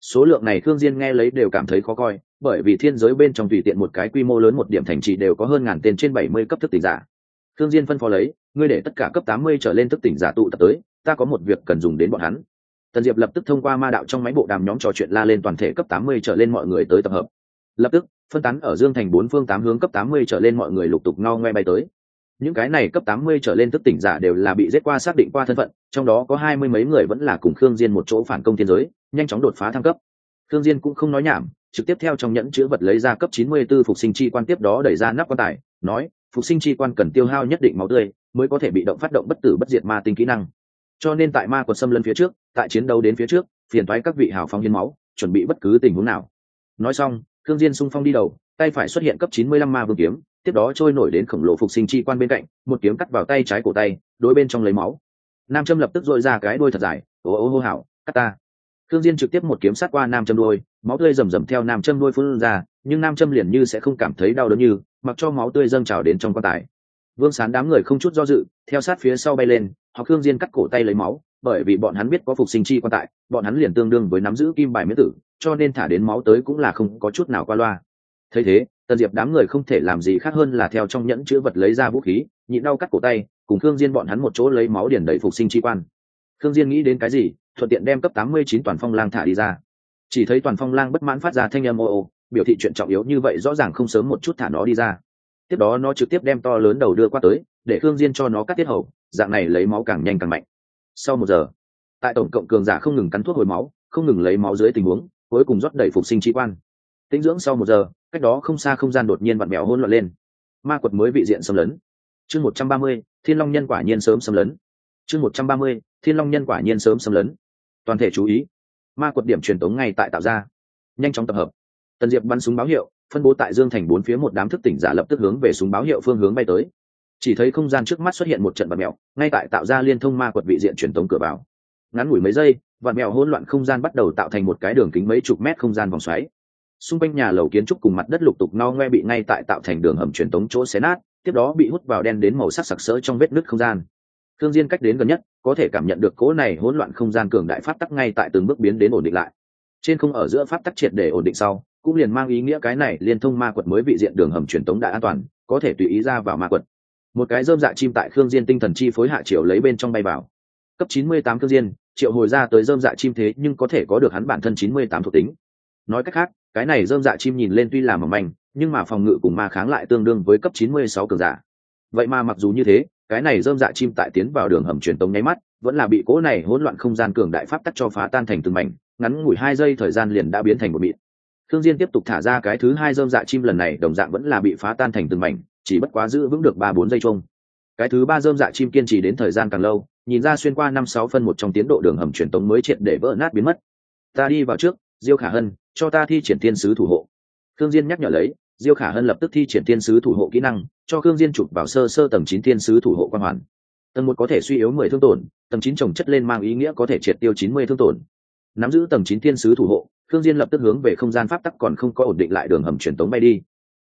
Số lượng này Thương Diên nghe lấy đều cảm thấy khó coi, bởi vì thiên giới bên trong tùy tiện một cái quy mô lớn một điểm thành trì đều có hơn ngàn tên trên 70 cấp thức tỉnh giả. Thương Diên phân phó lấy, ngươi để tất cả cấp 80 trở lên thức tỉnh giả tụ tập tới, ta có một việc cần dùng đến bọn hắn. Tần Diệp lập tức thông qua ma đạo trong máy bộ đàm nhóm trò chuyện la lên toàn thể cấp 80 trở lên mọi người tới tập hợp. Lập tức, phân tán ở dương thành bốn phương tám hướng cấp tám mươi trở lên mọi người lục tục ngao ngoe bay tới những cái này cấp tám mươi trở lên thức tỉnh giả đều là bị giết qua xác định qua thân phận, trong đó có hai mươi mấy người vẫn là cùng khương diên một chỗ phản công thiên giới, nhanh chóng đột phá thăng cấp. Khương diên cũng không nói nhảm, trực tiếp theo trong nhẫn chứa vật lấy ra cấp chín mươi 94 phục sinh chi quan tiếp đó đẩy ra nắp quan tài, nói, phục sinh chi quan cần tiêu hao nhất định máu tươi, mới có thể bị động phát động bất tử bất diệt ma tinh kỹ năng. Cho nên tại ma quật xâm lân phía trước, tại chiến đấu đến phía trước, phiền toái các vị hào phong hiến máu, chuẩn bị bất cứ tình huống nào. Nói xong thương diên sung phong đi đầu, tay phải xuất hiện cấp 95 ma vương kiếm tiếp đó trôi nổi đến khổng lồ phục sinh chi quan bên cạnh, một kiếm cắt vào tay trái cổ tay, đối bên trong lấy máu. Nam châm lập tức dội ra cái đuôi thật dài, ô ô hô hảo cắt ta. Thương diên trực tiếp một kiếm sát qua nam châm đuôi, máu tươi rầm rầm theo nam châm đuôi phun ra, nhưng nam châm liền như sẽ không cảm thấy đau đớn như, mặc cho máu tươi dâng trào đến trong quan tài. Vương sán đám người không chút do dự, theo sát phía sau bay lên, họ thương diên cắt cổ tay lấy máu, bởi vì bọn hắn biết có phục sinh chi quan tại bọn hắn liền tương đương với nắm giữ kim bài miễn tử, cho nên thả đến máu tới cũng là không có chút nào qua loa thấy thế, tần diệp đám người không thể làm gì khác hơn là theo trong nhẫn chữ vật lấy ra vũ khí, nhịn đau cắt cổ tay, cùng thương diên bọn hắn một chỗ lấy máu điển đẩy phục sinh chi quan. Thương diên nghĩ đến cái gì, thuận tiện đem cấp tám mươi chín toàn phong lang thả đi ra. Chỉ thấy toàn phong lang bất mãn phát ra thanh âm ô ô, biểu thị chuyện trọng yếu như vậy rõ ràng không sớm một chút thả nó đi ra. Tiếp đó nó trực tiếp đem to lớn đầu đưa qua tới, để thương diên cho nó cắt tiết hầu, dạng này lấy máu càng nhanh càng mạnh. Sau một giờ, tại tổng cộng cường giả không ngừng cắn thuốc hồi máu, không ngừng lấy máu dưới tình huống, cuối cùng rót đẩy phục sinh chi quan tĩnh dưỡng sau một giờ, cách đó không xa không gian đột nhiên vặn mèo hôn loạn lên. Ma quật mới vị diện xâm lấn. Chương một trăm ba mươi, thiên long nhân quả nhiên sớm xâm lấn. Chương một trăm ba mươi, thiên long nhân quả nhiên sớm xâm lấn. Toàn thể chú ý. Ma quật điểm truyền tống ngay tại tạo ra. Nhanh chóng tập hợp. Tần diệp bắn súng báo hiệu, phân bố tại dương thành bốn phía một đám thức tỉnh giả lập tức hướng về súng báo hiệu phương hướng bay tới. Chỉ thấy không gian trước mắt xuất hiện một trận vật mèo ngay tại tạo ra liên thông ma quật vị diện truyền tống cửa vào. Ngắn ngủi mấy giây vạn mèo hỗn loạn không gian bắt đầu tạo thành một cái đường kính mấy chục mét không gian vòng xoáy xung quanh nhà lầu kiến trúc cùng mặt đất lục tục no ngoe bị ngay tại tạo thành đường hầm truyền tống chỗ xé nát, tiếp đó bị hút vào đen đến màu sắc sặc sỡ trong vết nứt không gian. Thương diên cách đến gần nhất, có thể cảm nhận được cỗ này hỗn loạn không gian cường đại pháp tắc ngay tại từng bước biến đến ổn định lại. Trên không ở giữa pháp tắc triệt để ổn định sau, cũng liền mang ý nghĩa cái này liên thông ma quật mới vị diện đường hầm truyền tống đã an toàn, có thể tùy ý ra vào ma quật. Một cái dơm dạ chim tại khương diên tinh thần chi phối hạ triệu lấy bên trong bay vào. Cấp 98 khương diên, triệu hồi ra tới dơm dạ chim thế nhưng có thể có được hắn bản thân 98 thuộc tính nói cách khác, cái này dơm dạ chim nhìn lên tuy là mỏng manh, nhưng mà phòng ngự cùng ma kháng lại tương đương với cấp 96 cường giả. Vậy mà mặc dù như thế, cái này dơm dạ chim tại tiến vào đường hầm truyền tống nháy mắt, vẫn là bị cố này hỗn loạn không gian cường đại pháp tắc cho phá tan thành từng mảnh, ngắn ngủi hai giây thời gian liền đã biến thành một mịn. Thương diên tiếp tục thả ra cái thứ hai dơm dạ chim lần này, đồng dạng vẫn là bị phá tan thành từng mảnh, chỉ bất quá giữ vững được ba bốn giây chung. Cái thứ ba dơm dạ chim kiên trì đến thời gian càng lâu, nhìn ra xuyên qua năm sáu phân một trong tiến độ đường hầm truyền tống mới triệt để vỡ nát biến mất. Ta đi vào trước, diêu khả hân cho ta thi triển tiên sứ thủ hộ. Thương diên nhắc nhở lấy, diêu khả hân lập tức thi triển tiên sứ thủ hộ kỹ năng, cho thương diên chụp vào sơ sơ tầng chín tiên sứ thủ hộ quan hoàn. Tầng một có thể suy yếu mười thương tổn, tầng chín trồng chất lên mang ý nghĩa có thể triệt tiêu chín mươi thương tổn. Nắm giữ tầng chín tiên sứ thủ hộ thương diên lập tức hướng về không gian pháp tắc còn không có ổn định lại đường hầm truyền tống bay đi.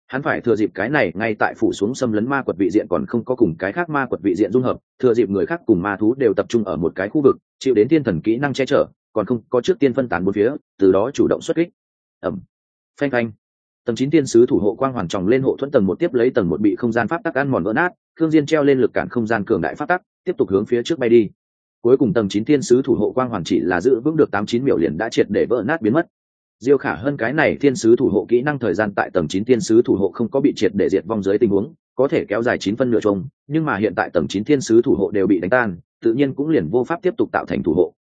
Hắn phải thừa dịp cái này, ngay tại phủ xuống xâm lấn ma quật vị diện còn không có cùng cái khác ma quật vị diện dung hợp, thừa dịp người khác cùng ma thú đều tập trung ở một cái khu vực, chịu đến thiên thần kỹ năng che chở còn không có trước tiên phân tán bốn phía, từ đó chủ động xuất kích. Ẩm phanh phanh. Tầng chín tiên sứ thủ hộ quang hoàn tròng lên hộ thuẫn tầng một tiếp lấy tầng một bị không gian pháp tắc ăn mòn vỡ nát thương diên treo lên lực cản không gian cường đại pháp tắc, tiếp tục hướng phía trước bay đi. Cuối cùng tầng chín tiên sứ thủ hộ quang hoàn chỉ là giữ vững được tám chín miểu liền đã triệt để vỡ nát biến mất. Diêu khả hơn cái này tiên sứ thủ hộ kỹ năng thời gian tại tầng chín tiên sứ thủ hộ không có bị triệt để diệt vong dưới tình huống, có thể kéo dài chín phân nửa chung nhưng mà hiện tại tầng chín tiên sứ thủ hộ đều bị đánh tan, tự nhiên cũng liền vô pháp tiếp tục tạo thành thủ hộ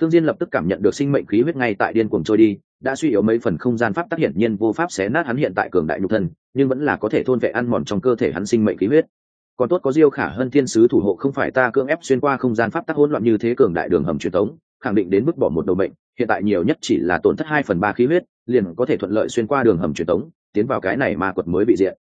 thương diên lập tức cảm nhận được sinh mệnh khí huyết ngay tại điên cuồng trôi đi, đã suy yếu mấy phần không gian pháp tác hiển nhiên vô pháp xé nát hắn hiện tại cường đại nhục thân, nhưng vẫn là có thể thôn vệ ăn mòn trong cơ thể hắn sinh mệnh khí huyết. Còn tốt có diêu khả hơn thiên sứ thủ hộ không phải ta cưỡng ép xuyên qua không gian pháp tắc hỗn loạn như thế cường đại đường hầm truyền thống khẳng định đến mức bỏ một đầu mệnh, hiện tại nhiều nhất chỉ là tổn thất hai phần ba khí huyết, liền có thể thuận lợi xuyên qua đường hầm truyền tống, tiến vào cái này ma quật mới bị diện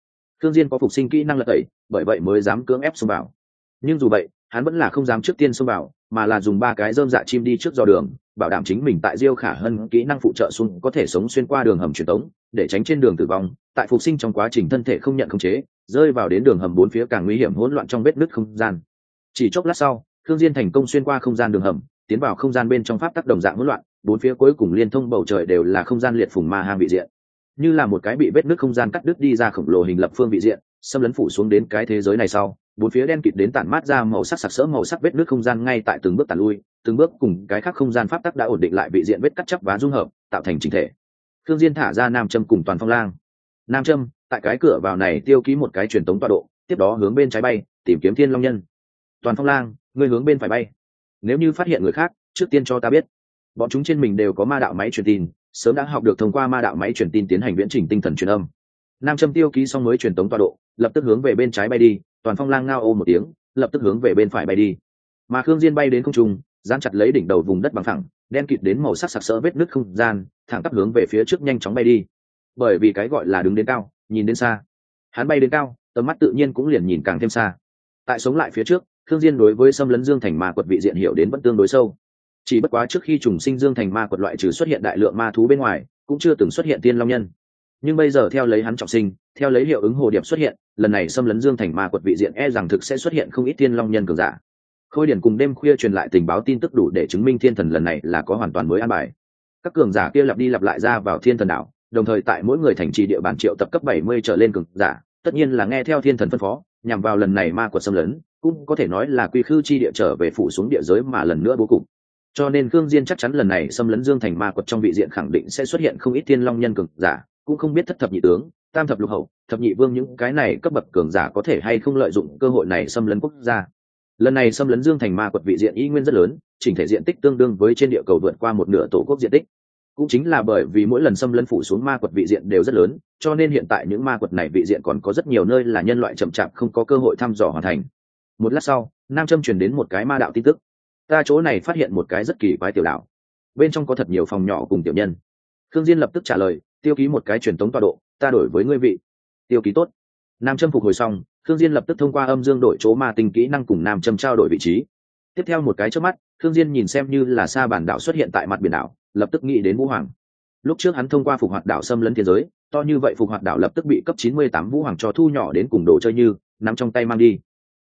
thương diên có phục sinh kỹ năng lật tẩy, bởi vậy mới dám cưỡng ép xông vào. Nhưng dù vậy hắn vẫn là không dám trước tiên xông vào, mà là dùng ba cái dơm dạ chim đi trước dò đường, bảo đảm chính mình tại diêu khả hơn kỹ năng phụ trợ xuống có thể sống xuyên qua đường hầm truyền tống, để tránh trên đường tử vong. Tại phục sinh trong quá trình thân thể không nhận khống chế, rơi vào đến đường hầm bốn phía càng nguy hiểm hỗn loạn trong vết nứt không gian. Chỉ chốc lát sau thương diên thành công xuyên qua không gian đường hầm, tiến vào không gian bên trong pháp tắc đồng dạng hỗn loạn, bốn phía cuối cùng liên thông bầu trời đều là không gian liệt phùng ma hang vị diện. Như là một cái bị vết nứt không gian cắt đứt đi ra khổng lồ hình lập phương vị diện, xâm lấn phủ xuống đến cái thế giới này sau bốn phía đen kịt đến tản mát ra màu sắc sặc sỡ, màu sắc vết nước không gian ngay tại từng bước tàn lui, từng bước cùng cái khác không gian pháp tắc đã ổn định lại vị diện vết cắt chấp và dung hợp, tạo thành chính thể. Thương diên thả ra nam châm cùng toàn phong lang. Nam châm, tại cái cửa vào này tiêu ký một cái truyền tống tọa độ, tiếp đó hướng bên trái bay, tìm kiếm thiên long nhân. Toàn phong lang, ngươi hướng bên phải bay. Nếu như phát hiện người khác, trước tiên cho ta biết. Bọn chúng trên mình đều có ma đạo máy truyền tin, sớm đã học được thông qua ma đạo máy truyền tin tiến hành viễn trình tinh thần truyền âm. Nam châm tiêu ký xong mới truyền tống tọa độ, lập tức hướng về bên trái bay đi toàn phong lang ngao ô một tiếng, lập tức hướng về bên phải bay đi. Mà khương diên bay đến không trung, dán chặt lấy đỉnh đầu vùng đất bằng phẳng, đen kịt đến màu sắc sặc sỡ vết nứt không gian, thẳng tắp hướng về phía trước nhanh chóng bay đi. Bởi vì cái gọi là đứng đến cao, nhìn đến xa. Hắn bay đến cao, tầm mắt tự nhiên cũng liền nhìn càng thêm xa. Tại sống lại phía trước thương diên đối với xâm lấn dương thành ma quật vị diện hiểu đến vẫn tương đối sâu. Chỉ bất quá trước khi trùng sinh dương thành ma quật loại trừ xuất hiện đại lượng ma thú bên ngoài, cũng chưa từng xuất hiện tiên long nhân. Nhưng bây giờ theo lấy hắn trọng sinh theo lấy hiệu ứng hồ điệp xuất hiện, lần này xâm lấn dương thành ma quật vị diện e rằng thực sẽ xuất hiện không ít tiên long nhân cường giả. Khôi điển cùng đêm khuya truyền lại tình báo tin tức đủ để chứng minh thiên thần lần này là có hoàn toàn mới an bài. Các cường giả kia lặp đi lặp lại ra vào thiên thần đảo, đồng thời tại mỗi người thành trì địa bàn triệu tập cấp bảy mươi trở lên cường giả, tất nhiên là nghe theo thiên thần phân phó, nhằm vào lần này ma quật xâm lấn, cũng có thể nói là quy khư chi địa trở về phủ xuống địa giới mà lần nữa bố cục. Cho nên khương diên chắc chắn lần này xâm lấn dương thành ma quật trong vị diện khẳng định sẽ xuất hiện không ít thiên long nhân cường giả, cũng không biết thất thập nhị tướng tam thập lục hậu, thập nhị vương những cái này cấp bậc cường giả có thể hay không lợi dụng cơ hội này xâm lấn quốc gia. Lần này xâm lấn dương thành ma quật vị diện y nguyên rất lớn, chỉnh thể diện tích tương đương với trên địa cầu vượt qua một nửa tổ quốc diện tích. Cũng chính là bởi vì mỗi lần xâm lấn phủ xuống ma quật vị diện đều rất lớn, cho nên hiện tại những ma quật này vị diện còn có rất nhiều nơi là nhân loại chậm chạp không có cơ hội thăm dò hoàn thành. Một lát sau, nam châm truyền đến một cái ma đạo tin tức. Ta chỗ này phát hiện một cái rất kỳ quái tiểu đạo. Bên trong có thật nhiều phòng nhỏ cùng tiểu nhân. Thương diên lập tức trả lời tiêu ký một cái truyền tống tọa độ, ta đổi với ngươi vị. Tiêu ký tốt. Nam châm phục hồi xong thương diên lập tức thông qua âm dương đổi chỗ ma tinh kỹ năng cùng nam châm trao đổi vị trí. Tiếp theo một cái trước mắt thương diên nhìn xem như là xa bản đảo xuất hiện tại mặt biển đảo, lập tức nghĩ đến vũ hoàng. Lúc trước hắn thông qua phục hoạt đảo xâm lấn thiên giới, to như vậy phục hoạt đảo lập tức bị cấp 98 vũ hoàng cho thu nhỏ đến cùng đồ chơi như, nắm trong tay mang đi.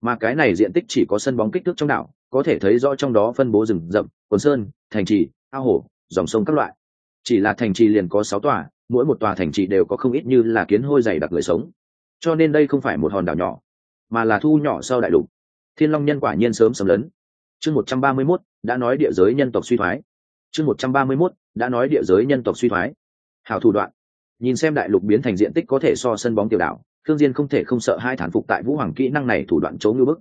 Mà cái này diện tích chỉ có sân bóng kích thước trong đảo, có thể thấy rõ trong đó phân bố rừng rậm, quần sơn, thành trì, ao hồ, dòng sông các loại. Chỉ là thành trì liền có sáu tòa mỗi một tòa thành trì đều có không ít như là kiến hôi dày đặc người sống. Cho nên đây không phải một hòn đảo nhỏ, mà là thu nhỏ sau đại lục. Thiên long nhân quả nhiên sớm sầm lấn. Chương một trăm ba mươi mốt, đã nói địa giới nhân tộc suy thoái. Chương một trăm ba mươi mốt, đã nói địa giới nhân tộc suy thoái. Hào thủ đoạn. Nhìn xem đại lục biến thành diện tích có thể so sân bóng tiểu đảo thương diên không thể không sợ hai thản phục tại vũ hoàng kỹ năng này thủ đoạn chống như bức.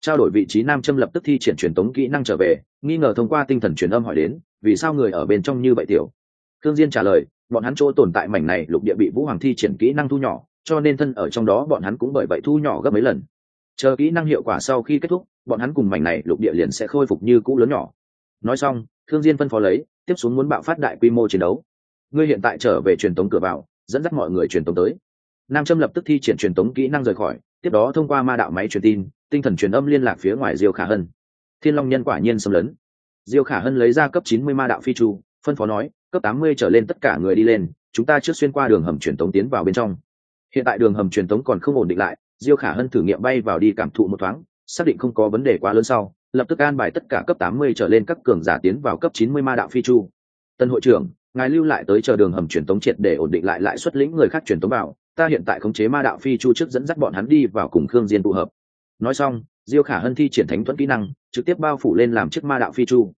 Trao đổi vị trí nam châm lập tức thi triển truyền tống kỹ năng trở về, nghi ngờ thông qua tinh thần truyền âm hỏi đến, vì sao người ở bên trong như vậy tiểu? Thương diên trả lời bọn hắn chỗ tồn tại mảnh này lục địa bị vũ hoàng thi triển kỹ năng thu nhỏ, cho nên thân ở trong đó bọn hắn cũng bởi vậy thu nhỏ gấp mấy lần. Chờ kỹ năng hiệu quả sau khi kết thúc, bọn hắn cùng mảnh này lục địa liền sẽ khôi phục như cũ lớn nhỏ. Nói xong, thương diên phân phó lấy, tiếp xuống muốn bạo phát đại quy mô chiến đấu. Ngươi hiện tại trở về truyền tống cửa vào, dẫn dắt mọi người truyền tống tới. Nam châm lập tức thi triển truyền tống kỹ năng rời khỏi, tiếp đó thông qua ma đạo máy truyền tin, tinh thần truyền âm liên lạc phía ngoài diêu khả hân. Thiên long nhân quả nhiên xâm lấn. Diêu khả hân lấy ra cấp chín mươi ma đạo phi chu, phân phó nói cấp tám mươi trở lên tất cả người đi lên, chúng ta trước xuyên qua đường hầm truyền tống tiến vào bên trong. Hiện tại đường hầm truyền tống còn không ổn định lại, diêu khả hân thử nghiệm bay vào đi cảm thụ một thoáng, xác định không có vấn đề quá lớn sau, lập tức an bài tất cả cấp tám mươi trở lên các cường giả tiến vào cấp chín mươi ma đạo phi chu. Tân hội trưởng, ngài lưu lại tới chờ đường hầm truyền tống triệt để ổn định lại lại xuất lĩnh người khác truyền tống vào, ta hiện tại khống chế ma đạo phi chu trước dẫn dắt bọn hắn đi vào cùng khương diên tụ hợp. Nói xong, diêu khả hân thi triển thánh thuẫn kỹ năng, trực tiếp bao phủ lên làm chiếc ma đạo phi chu.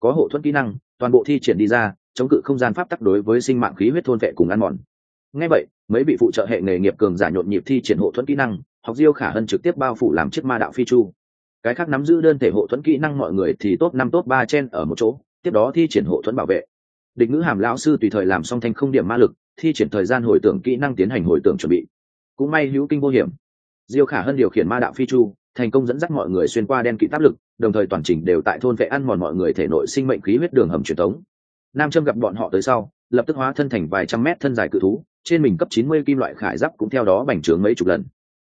Có hộ thuẫn kỹ năng, toàn bộ thi triển đi ra chống cự không gian pháp tắc đối với sinh mạng khí huyết thôn vệ cùng ăn mòn. Ngay vậy, mấy bị phụ trợ hệ nghề nghiệp cường giả nhộn nhịp thi triển hộ thuẫn kỹ năng, học diêu khả hân trực tiếp bao phủ làm chiếc ma đạo phi chu. Cái khác nắm giữ đơn thể hộ thuẫn kỹ năng mọi người thì top năm, top ba trên ở một chỗ, tiếp đó thi triển hộ thuẫn bảo vệ. Địch ngữ hàm lão sư tùy thời làm xong thanh không điểm ma lực, thi triển thời gian hồi tưởng kỹ năng tiến hành hồi tưởng chuẩn bị. Cũng may hữu kinh vô hiểm. Diêu khả hân điều khiển ma đạo phi chu, thành công dẫn dắt mọi người xuyên qua đen kỵ áp lực, đồng thời toàn trình đều tại thôn vệ ăn mòn mọi người thể nội sinh mệnh khí huyết đường hầm truyền thống nam châm gặp bọn họ tới sau, lập tức hóa thân thành vài trăm mét thân dài cự thú, trên mình cấp chín mươi kim loại khải giáp cũng theo đó bành trướng mấy chục lần.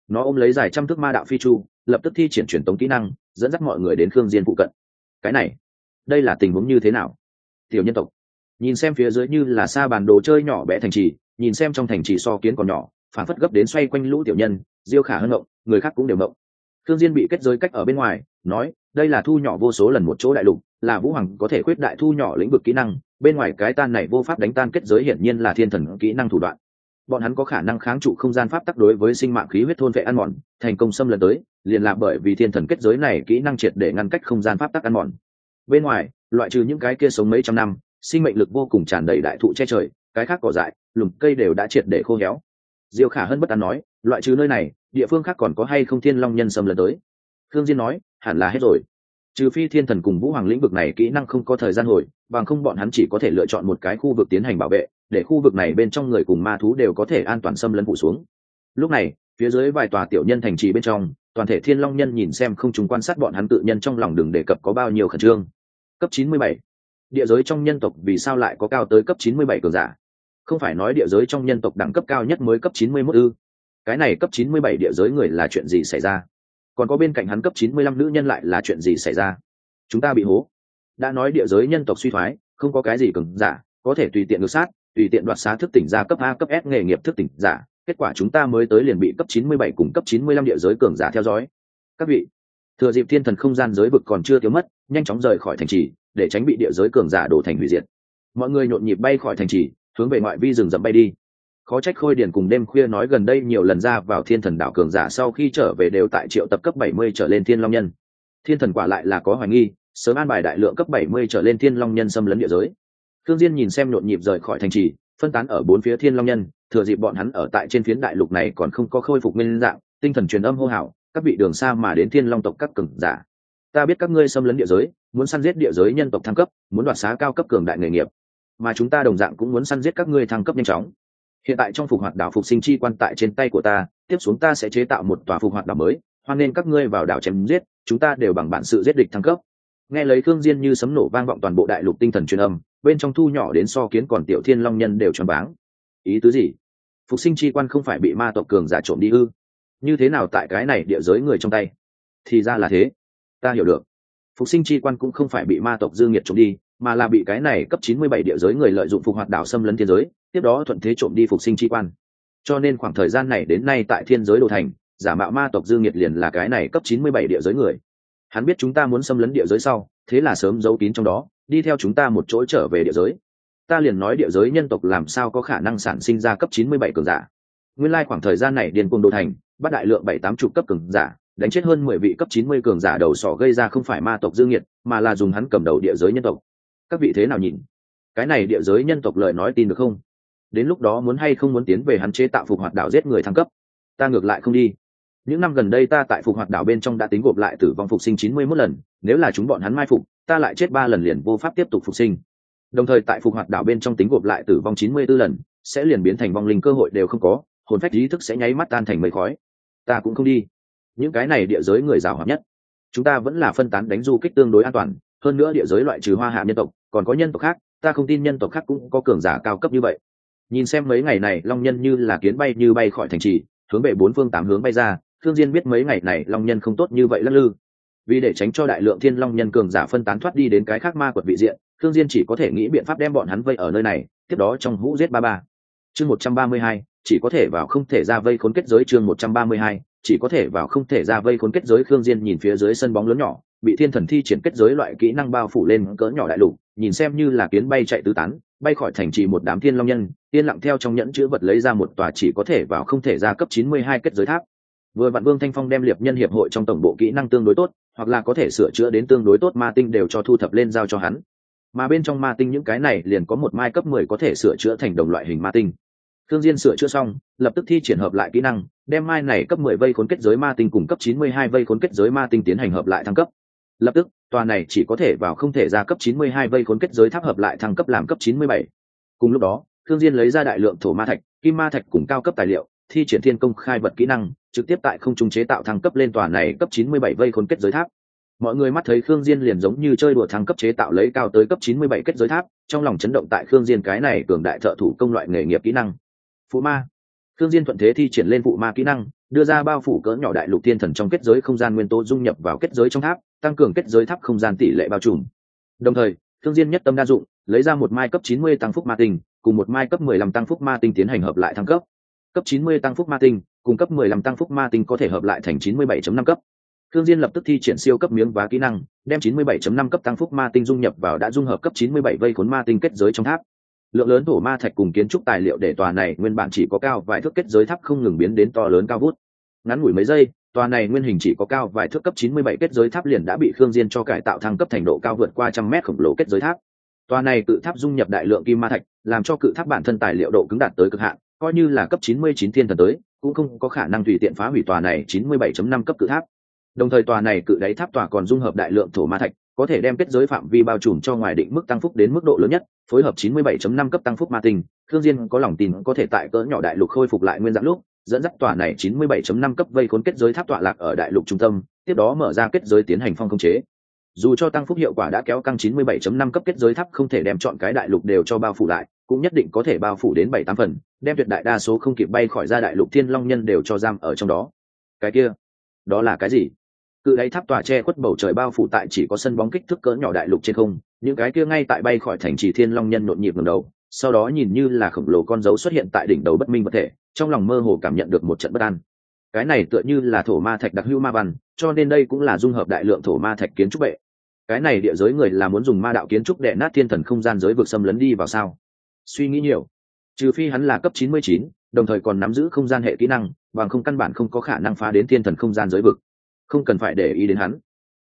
Nó ôm lấy dài trăm thước ma đạo phi chu, lập tức thi triển truyền tống kỹ năng, dẫn dắt mọi người đến khương diên phụ cận. Cái này, đây là tình huống như thế nào? Tiểu nhân tộc, nhìn xem phía dưới như là xa bàn đồ chơi nhỏ bé thành trì, nhìn xem trong thành trì so kiến còn nhỏ, phản phất gấp đến xoay quanh lũ tiểu nhân, diêu khả hơn ngộng, người khác cũng đều ngộng. Thương diên bị kết giới cách ở bên ngoài, nói, đây là thu nhỏ vô số lần một chỗ đại lục, là vũ hoàng có thể khuyết đại thu nhỏ lĩnh vực kỹ năng bên ngoài cái tan này vô pháp đánh tan kết giới hiển nhiên là thiên thần kỹ năng thủ đoạn. Bọn hắn có khả năng kháng trụ không gian pháp tắc đối với sinh mạng khí huyết thôn vệ ăn mòn, thành công xâm lần tới, liền là bởi vì thiên thần kết giới này kỹ năng triệt để ngăn cách không gian pháp tắc ăn mòn. Bên ngoài, loại trừ những cái kia sống mấy trăm năm, sinh mệnh lực vô cùng tràn đầy đại thụ che trời, cái khác cỏ dại, lùm cây đều đã triệt để khô héo. Diêu khả hơn bất an nói, loại trừ nơi này, địa phương khác còn có hay không thiên long nhân xâm lần tới? Thương diên nói, hẳn là hết rồi trừ phi thiên thần cùng vũ hoàng lĩnh vực này kỹ năng không có thời gian hồi, bằng không bọn hắn chỉ có thể lựa chọn một cái khu vực tiến hành bảo vệ, để khu vực này bên trong người cùng ma thú đều có thể an toàn xâm lấn phủ xuống. Lúc này, phía dưới vài tòa tiểu nhân thành trì bên trong, toàn thể thiên long nhân nhìn xem không chúng quan sát bọn hắn tự nhân trong lòng đừng đề cập có bao nhiêu khẩn trương. Cấp 97. địa giới trong nhân tộc vì sao lại có cao tới cấp 97 cường giả? Không phải nói địa giới trong nhân tộc đẳng cấp cao nhất mới cấp 91 ư? Cái này cấp 97 địa giới người là chuyện gì xảy ra? Còn có bên cạnh hắn cấp 95 nữ nhân lại là chuyện gì xảy ra? Chúng ta bị hố. Đã nói địa giới nhân tộc suy thoái, không có cái gì cường giả, có thể tùy tiện ngược sát, tùy tiện đoạt xá thức tỉnh ra cấp a, cấp s nghề nghiệp thức tỉnh giả. Kết quả chúng ta mới tới liền bị cấp 97 cùng cấp 95 địa giới cường giả theo dõi. Các vị, thừa dịp thiên thần không gian giới vực còn chưa thiếu mất, nhanh chóng rời khỏi thành trì, để tránh bị địa giới cường giả đổ thành hủy diệt. Mọi người nhộn nhịp bay khỏi thành trì, hướng về ngoại vi rừng rậm bay đi khó trách khôi điển cùng đêm khuya nói gần đây nhiều lần ra vào thiên thần đảo cường giả sau khi trở về đều tại triệu tập cấp 70 trở lên thiên long nhân. Thiên thần quả lại là có hoài nghi, sớm an bài đại lượng cấp 70 trở lên thiên long nhân xâm lấn địa giới. Thương diên nhìn xem nhộn nhịp rời khỏi thành trì, phân tán ở bốn phía thiên long nhân, thừa dịp bọn hắn ở tại trên phiến đại lục này còn không có khôi phục nguyên dạng, tinh thần truyền âm hô hào, các vị đường xa mà đến thiên long tộc các cường giả. Ta biết các ngươi xâm lấn địa giới, muốn săn giết địa giới nhân tộc thăng cấp, muốn đoạt xá cao cấp cường đại nghề nghiệp. Mà chúng ta đồng dạng cũng muốn săn giết các ngươi thăng cấp nhanh chóng hiện tại trong phục hoạt đảo phục sinh chi quan tại trên tay của ta, tiếp xuống ta sẽ chế tạo một tòa phục hoạt đảo mới, hoan nên các ngươi vào đảo chém giết, chúng ta đều bằng bản sự giết địch thăng cấp. Nghe lấy thương diên như sấm nổ vang vọng toàn bộ đại lục tinh thần truyền âm, bên trong thu nhỏ đến so kiến còn tiểu thiên long nhân đều tròn váng. Ý tứ gì? Phục sinh chi quan không phải bị ma tộc cường giả trộm đi ư? Như thế nào tại cái này địa giới người trong tay? Thì ra là thế. Ta hiểu được. Phục sinh chi quan cũng không phải bị ma tộc dương nhiệt trộm đi mà là bị cái này cấp 97 địa giới người lợi dụng phục hoạt đảo xâm lấn thiên giới tiếp đó thuận thế trộm đi phục sinh chi quan. Cho nên khoảng thời gian này đến nay tại thiên giới đồ thành giả mạo ma tộc dương nghiệt liền là cái này cấp 97 địa giới người. Hắn biết chúng ta muốn xâm lấn địa giới sau thế là sớm giấu kín trong đó đi theo chúng ta một chỗ trở về địa giới. Ta liền nói địa giới nhân tộc làm sao có khả năng sản sinh ra cấp 97 cường giả. Nguyên lai khoảng thời gian này điền cuồng đồ thành bắt đại lượng bảy tám chục cấp cường giả đánh chết hơn mười vị cấp 90 cường giả đầu sỏ gây ra không phải ma tộc dương nghiệt, mà là dùng hắn cầm đầu địa giới nhân tộc các vị thế nào nhìn? Cái này địa giới nhân tộc lời nói tin được không? Đến lúc đó muốn hay không muốn tiến về hắn chế tạo phục hoạt đảo giết người thăng cấp? Ta ngược lại không đi. Những năm gần đây ta tại phục hoạt đảo bên trong đã tính gộp lại tử vong phục sinh chín mươi 91 lần, nếu là chúng bọn hắn mai phục, ta lại chết ba lần liền vô pháp tiếp tục phục sinh. Đồng thời tại phục hoạt đảo bên trong tính gộp lại tử vong chín mươi 94 lần, sẽ liền biến thành vong linh cơ hội đều không có, hồn phách ý thức sẽ nháy mắt tan thành mây khói. Ta cũng không đi. Những cái này địa giới người giàu hoạt nhất. Chúng ta vẫn là phân tán đánh du kích tương đối an toàn, hơn nữa địa giới loại trừ hoa hạ nhân tộc còn có nhân tộc khác, ta không tin nhân tộc khác cũng có cường giả cao cấp như vậy. Nhìn xem mấy ngày này long nhân như là kiến bay như bay khỏi thành trì, hướng về bốn phương tám hướng bay ra thương diên biết mấy ngày này long nhân không tốt như vậy lắc lư. Vì để tránh cho đại lượng thiên long nhân cường giả phân tán thoát đi đến cái khác ma quật vị diện thương diên chỉ có thể nghĩ biện pháp đem bọn hắn vây ở nơi này, tiếp đó trong hũ giết ba ba. Chương một trăm ba mươi hai, chỉ có thể vào không thể ra vây khốn kết giới chương một trăm ba mươi hai, chỉ có thể vào không thể ra vây khốn kết giới khương diên nhìn phía dưới sân bóng lớn nhỏ bị thiên thần thi triển kết giới loại kỹ năng bao phủ lên cỡ nhỏ đại lục nhìn xem như là kiến bay chạy tứ tán bay khỏi thành trì một đám thiên long nhân yên lặng theo trong nhẫn chữ vật lấy ra một tòa chỉ có thể vào không thể ra cấp 92 kết giới tháp. Vừa vạn vương thanh phong đem liệp nhân hiệp hội trong tổng bộ kỹ năng tương đối tốt hoặc là có thể sửa chữa đến tương đối tốt ma tinh đều cho thu thập lên giao cho hắn. Mà bên trong ma tinh những cái này liền có một mai cấp 10 có thể sửa chữa thành đồng loại hình ma tinh. Thương Diên sửa chữa xong, lập tức thi triển hợp lại kỹ năng, đem mai này cấp 10 vây khốn kết giới ma tinh cùng cấp 92 vây khốn kết giới ma tinh tiến hành hợp lại thăng cấp. Lập tức, tòa này chỉ có thể vào không thể ra cấp 92 vây khốn kết giới tháp hợp lại thăng cấp làm cấp 97. Cùng lúc đó, Thương Diên lấy ra đại lượng thổ ma thạch, kim ma thạch cùng cao cấp tài liệu, thi triển thiên công khai vật kỹ năng, trực tiếp tại không trung chế tạo thăng cấp lên tòa này cấp 97 vây khốn kết giới tháp. Mọi người mắt thấy Khương Diên liền giống như chơi đùa thăng cấp chế tạo lấy cao tới cấp 97 kết giới tháp, trong lòng chấn động tại Khương Diên cái này cường đại thợ thủ công loại nghề nghiệp kỹ năng phú ma thương diên thuận thế thi triển lên phụ ma kỹ năng đưa ra bao phủ cỡ nhỏ đại lục thiên thần trong kết giới không gian nguyên tố dung nhập vào kết giới trong tháp tăng cường kết giới tháp không gian tỷ lệ bao trùm. Đồng thời thương diên nhất tâm đa dụng lấy ra một mai cấp 90 tăng phúc ma tinh cùng một mai cấp 15 tăng phúc ma tinh tiến hành hợp lại thăng cấp. Cấp 90 tăng phúc ma tinh cùng cấp 15 tăng phúc ma tinh có thể hợp lại thành 97.5 cấp. Thương Diên lập tức thi triển siêu cấp miếng vá kỹ năng, đem 97.5 cấp tăng phúc ma tinh dung nhập vào đã dung hợp cấp 97 vây khốn ma tinh kết giới trong tháp lượng lớn thổ ma thạch cùng kiến trúc tài liệu để tòa này nguyên bản chỉ có cao vài thước kết giới tháp không ngừng biến đến to lớn cao vút. Ngắn ngủi mấy giây, tòa này nguyên hình chỉ có cao vài thước cấp 97 kết giới tháp liền đã bị khương diên cho cải tạo thăng cấp thành độ cao vượt qua trăm mét khổng lồ kết giới tháp. Tòa này cự tháp dung nhập đại lượng kim ma thạch, làm cho cự tháp bản thân tài liệu độ cứng đạt tới cực hạn, coi như là cấp 99 thiên thần tới, cũng không có khả năng tùy tiện phá hủy tòa này 97.5 cấp cự tháp. Đồng thời tòa này cự đáy tháp tòa còn dung hợp đại lượng thổ ma thạch có thể đem kết giới phạm vi bao trùm cho ngoài định mức tăng phúc đến mức độ lớn nhất, phối hợp 97.5 cấp tăng phúc ma tinh. Thương diên có lòng tin có thể tại cỡ nhỏ đại lục khôi phục lại nguyên dạng lúc, dẫn dắt tòa này 97.5 cấp vây khốn kết giới tháp tọa lạc ở đại lục trung tâm, tiếp đó mở ra kết giới tiến hành phong công chế. Dù cho tăng phúc hiệu quả đã kéo căng 97.5 cấp kết giới tháp không thể đem chọn cái đại lục đều cho bao phủ lại, cũng nhất định có thể bao phủ đến bảy tám phần, đem tuyệt đại đa số không kịp bay khỏi ra đại lục thiên long nhân đều cho giam ở trong đó. Cái kia, đó là cái gì? Cự đáy tháp tòa che khuất bầu trời bao phủ tại chỉ có sân bóng kích thước cỡ nhỏ đại lục trên không những cái kia ngay tại bay khỏi thành trì thiên long nhân nhộn nhịp ngầm đầu sau đó nhìn như là khổng lồ con dấu xuất hiện tại đỉnh đầu bất minh vật thể trong lòng mơ hồ cảm nhận được một trận bất an. Cái này tựa như là thổ ma thạch đặc hữu ma văn cho nên đây cũng là dung hợp đại lượng thổ ma thạch kiến trúc bệ. Cái này địa giới người là muốn dùng ma đạo kiến trúc đệ nát thiên thần không gian giới vực xâm lấn đi vào sao? Suy nghĩ nhiều. Trừ phi hắn là cấp 99, đồng thời còn nắm giữ không gian hệ kỹ năng bằng không căn bản không có khả năng phá đến thiên thần không gian giới vực không cần phải để ý đến hắn.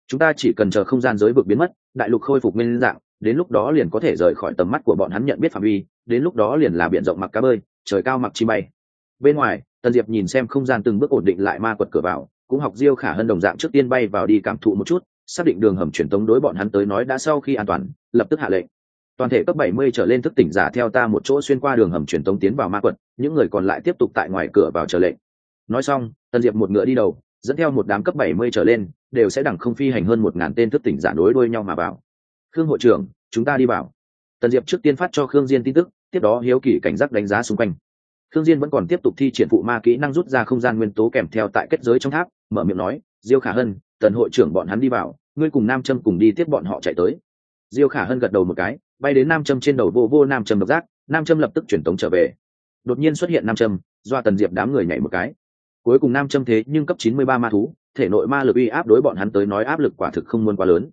Chúng ta chỉ cần chờ không gian giới vực biến mất, đại lục khôi phục nguyên dạng, đến lúc đó liền có thể rời khỏi tầm mắt của bọn hắn nhận biết phạm vi, đến lúc đó liền là b i ể n rộng mặc cá bơi, trời cao mặc chi bay. Bên ngoài, tần diệp nhìn xem không gian từng bước ổn định lại ma quật cửa vào, cũng học diêu khả hơn đồng dạng trước tiên bay vào đi cảm thụ một chút, xác định đường hầm truyền tống đối bọn hắn tới nói đã sau khi an toàn, lập tức hạ lệnh. Toàn thể cấp 70 trở lên thức tỉnh giả theo ta một chỗ xuyên qua đường hầm truyền tống tiến vào ma quật, những người còn lại tiếp tục tại ngoài cửa vào chờ lệnh. Nói xong, tần diệp một ngựa đi đầu dẫn theo một đám cấp 70 trở lên, đều sẽ đẳng không phi hành hơn một ngàn tên thức tỉnh giả đối đuôi nhau mà vào. Khương hội trưởng, chúng ta đi vào. Tần diệp trước tiên phát cho khương diên tin tức, tiếp đó hiếu kỳ cảnh giác đánh giá xung quanh. Khương diên vẫn còn tiếp tục thi triển phụ ma kỹ năng rút ra không gian nguyên tố kèm theo tại kết giới trong tháp, mở miệng nói, diêu khả hân, tần hội trưởng bọn hắn đi vào, ngươi cùng nam trâm cùng đi tiếp bọn họ chạy tới. Diêu khả hân gật đầu một cái, bay đến nam trâm trên đầu vô vô nam trâm độc giác, nam trâm lập tức chuyển tống trở về. Đột nhiên xuất hiện nam trâm do tần diệp đám người nhảy một cái cuối cùng nam châm thế nhưng cấp 93 ma thú, thể nội ma lực uy áp đối bọn hắn tới nói áp lực quả thực không muốn quá lớn.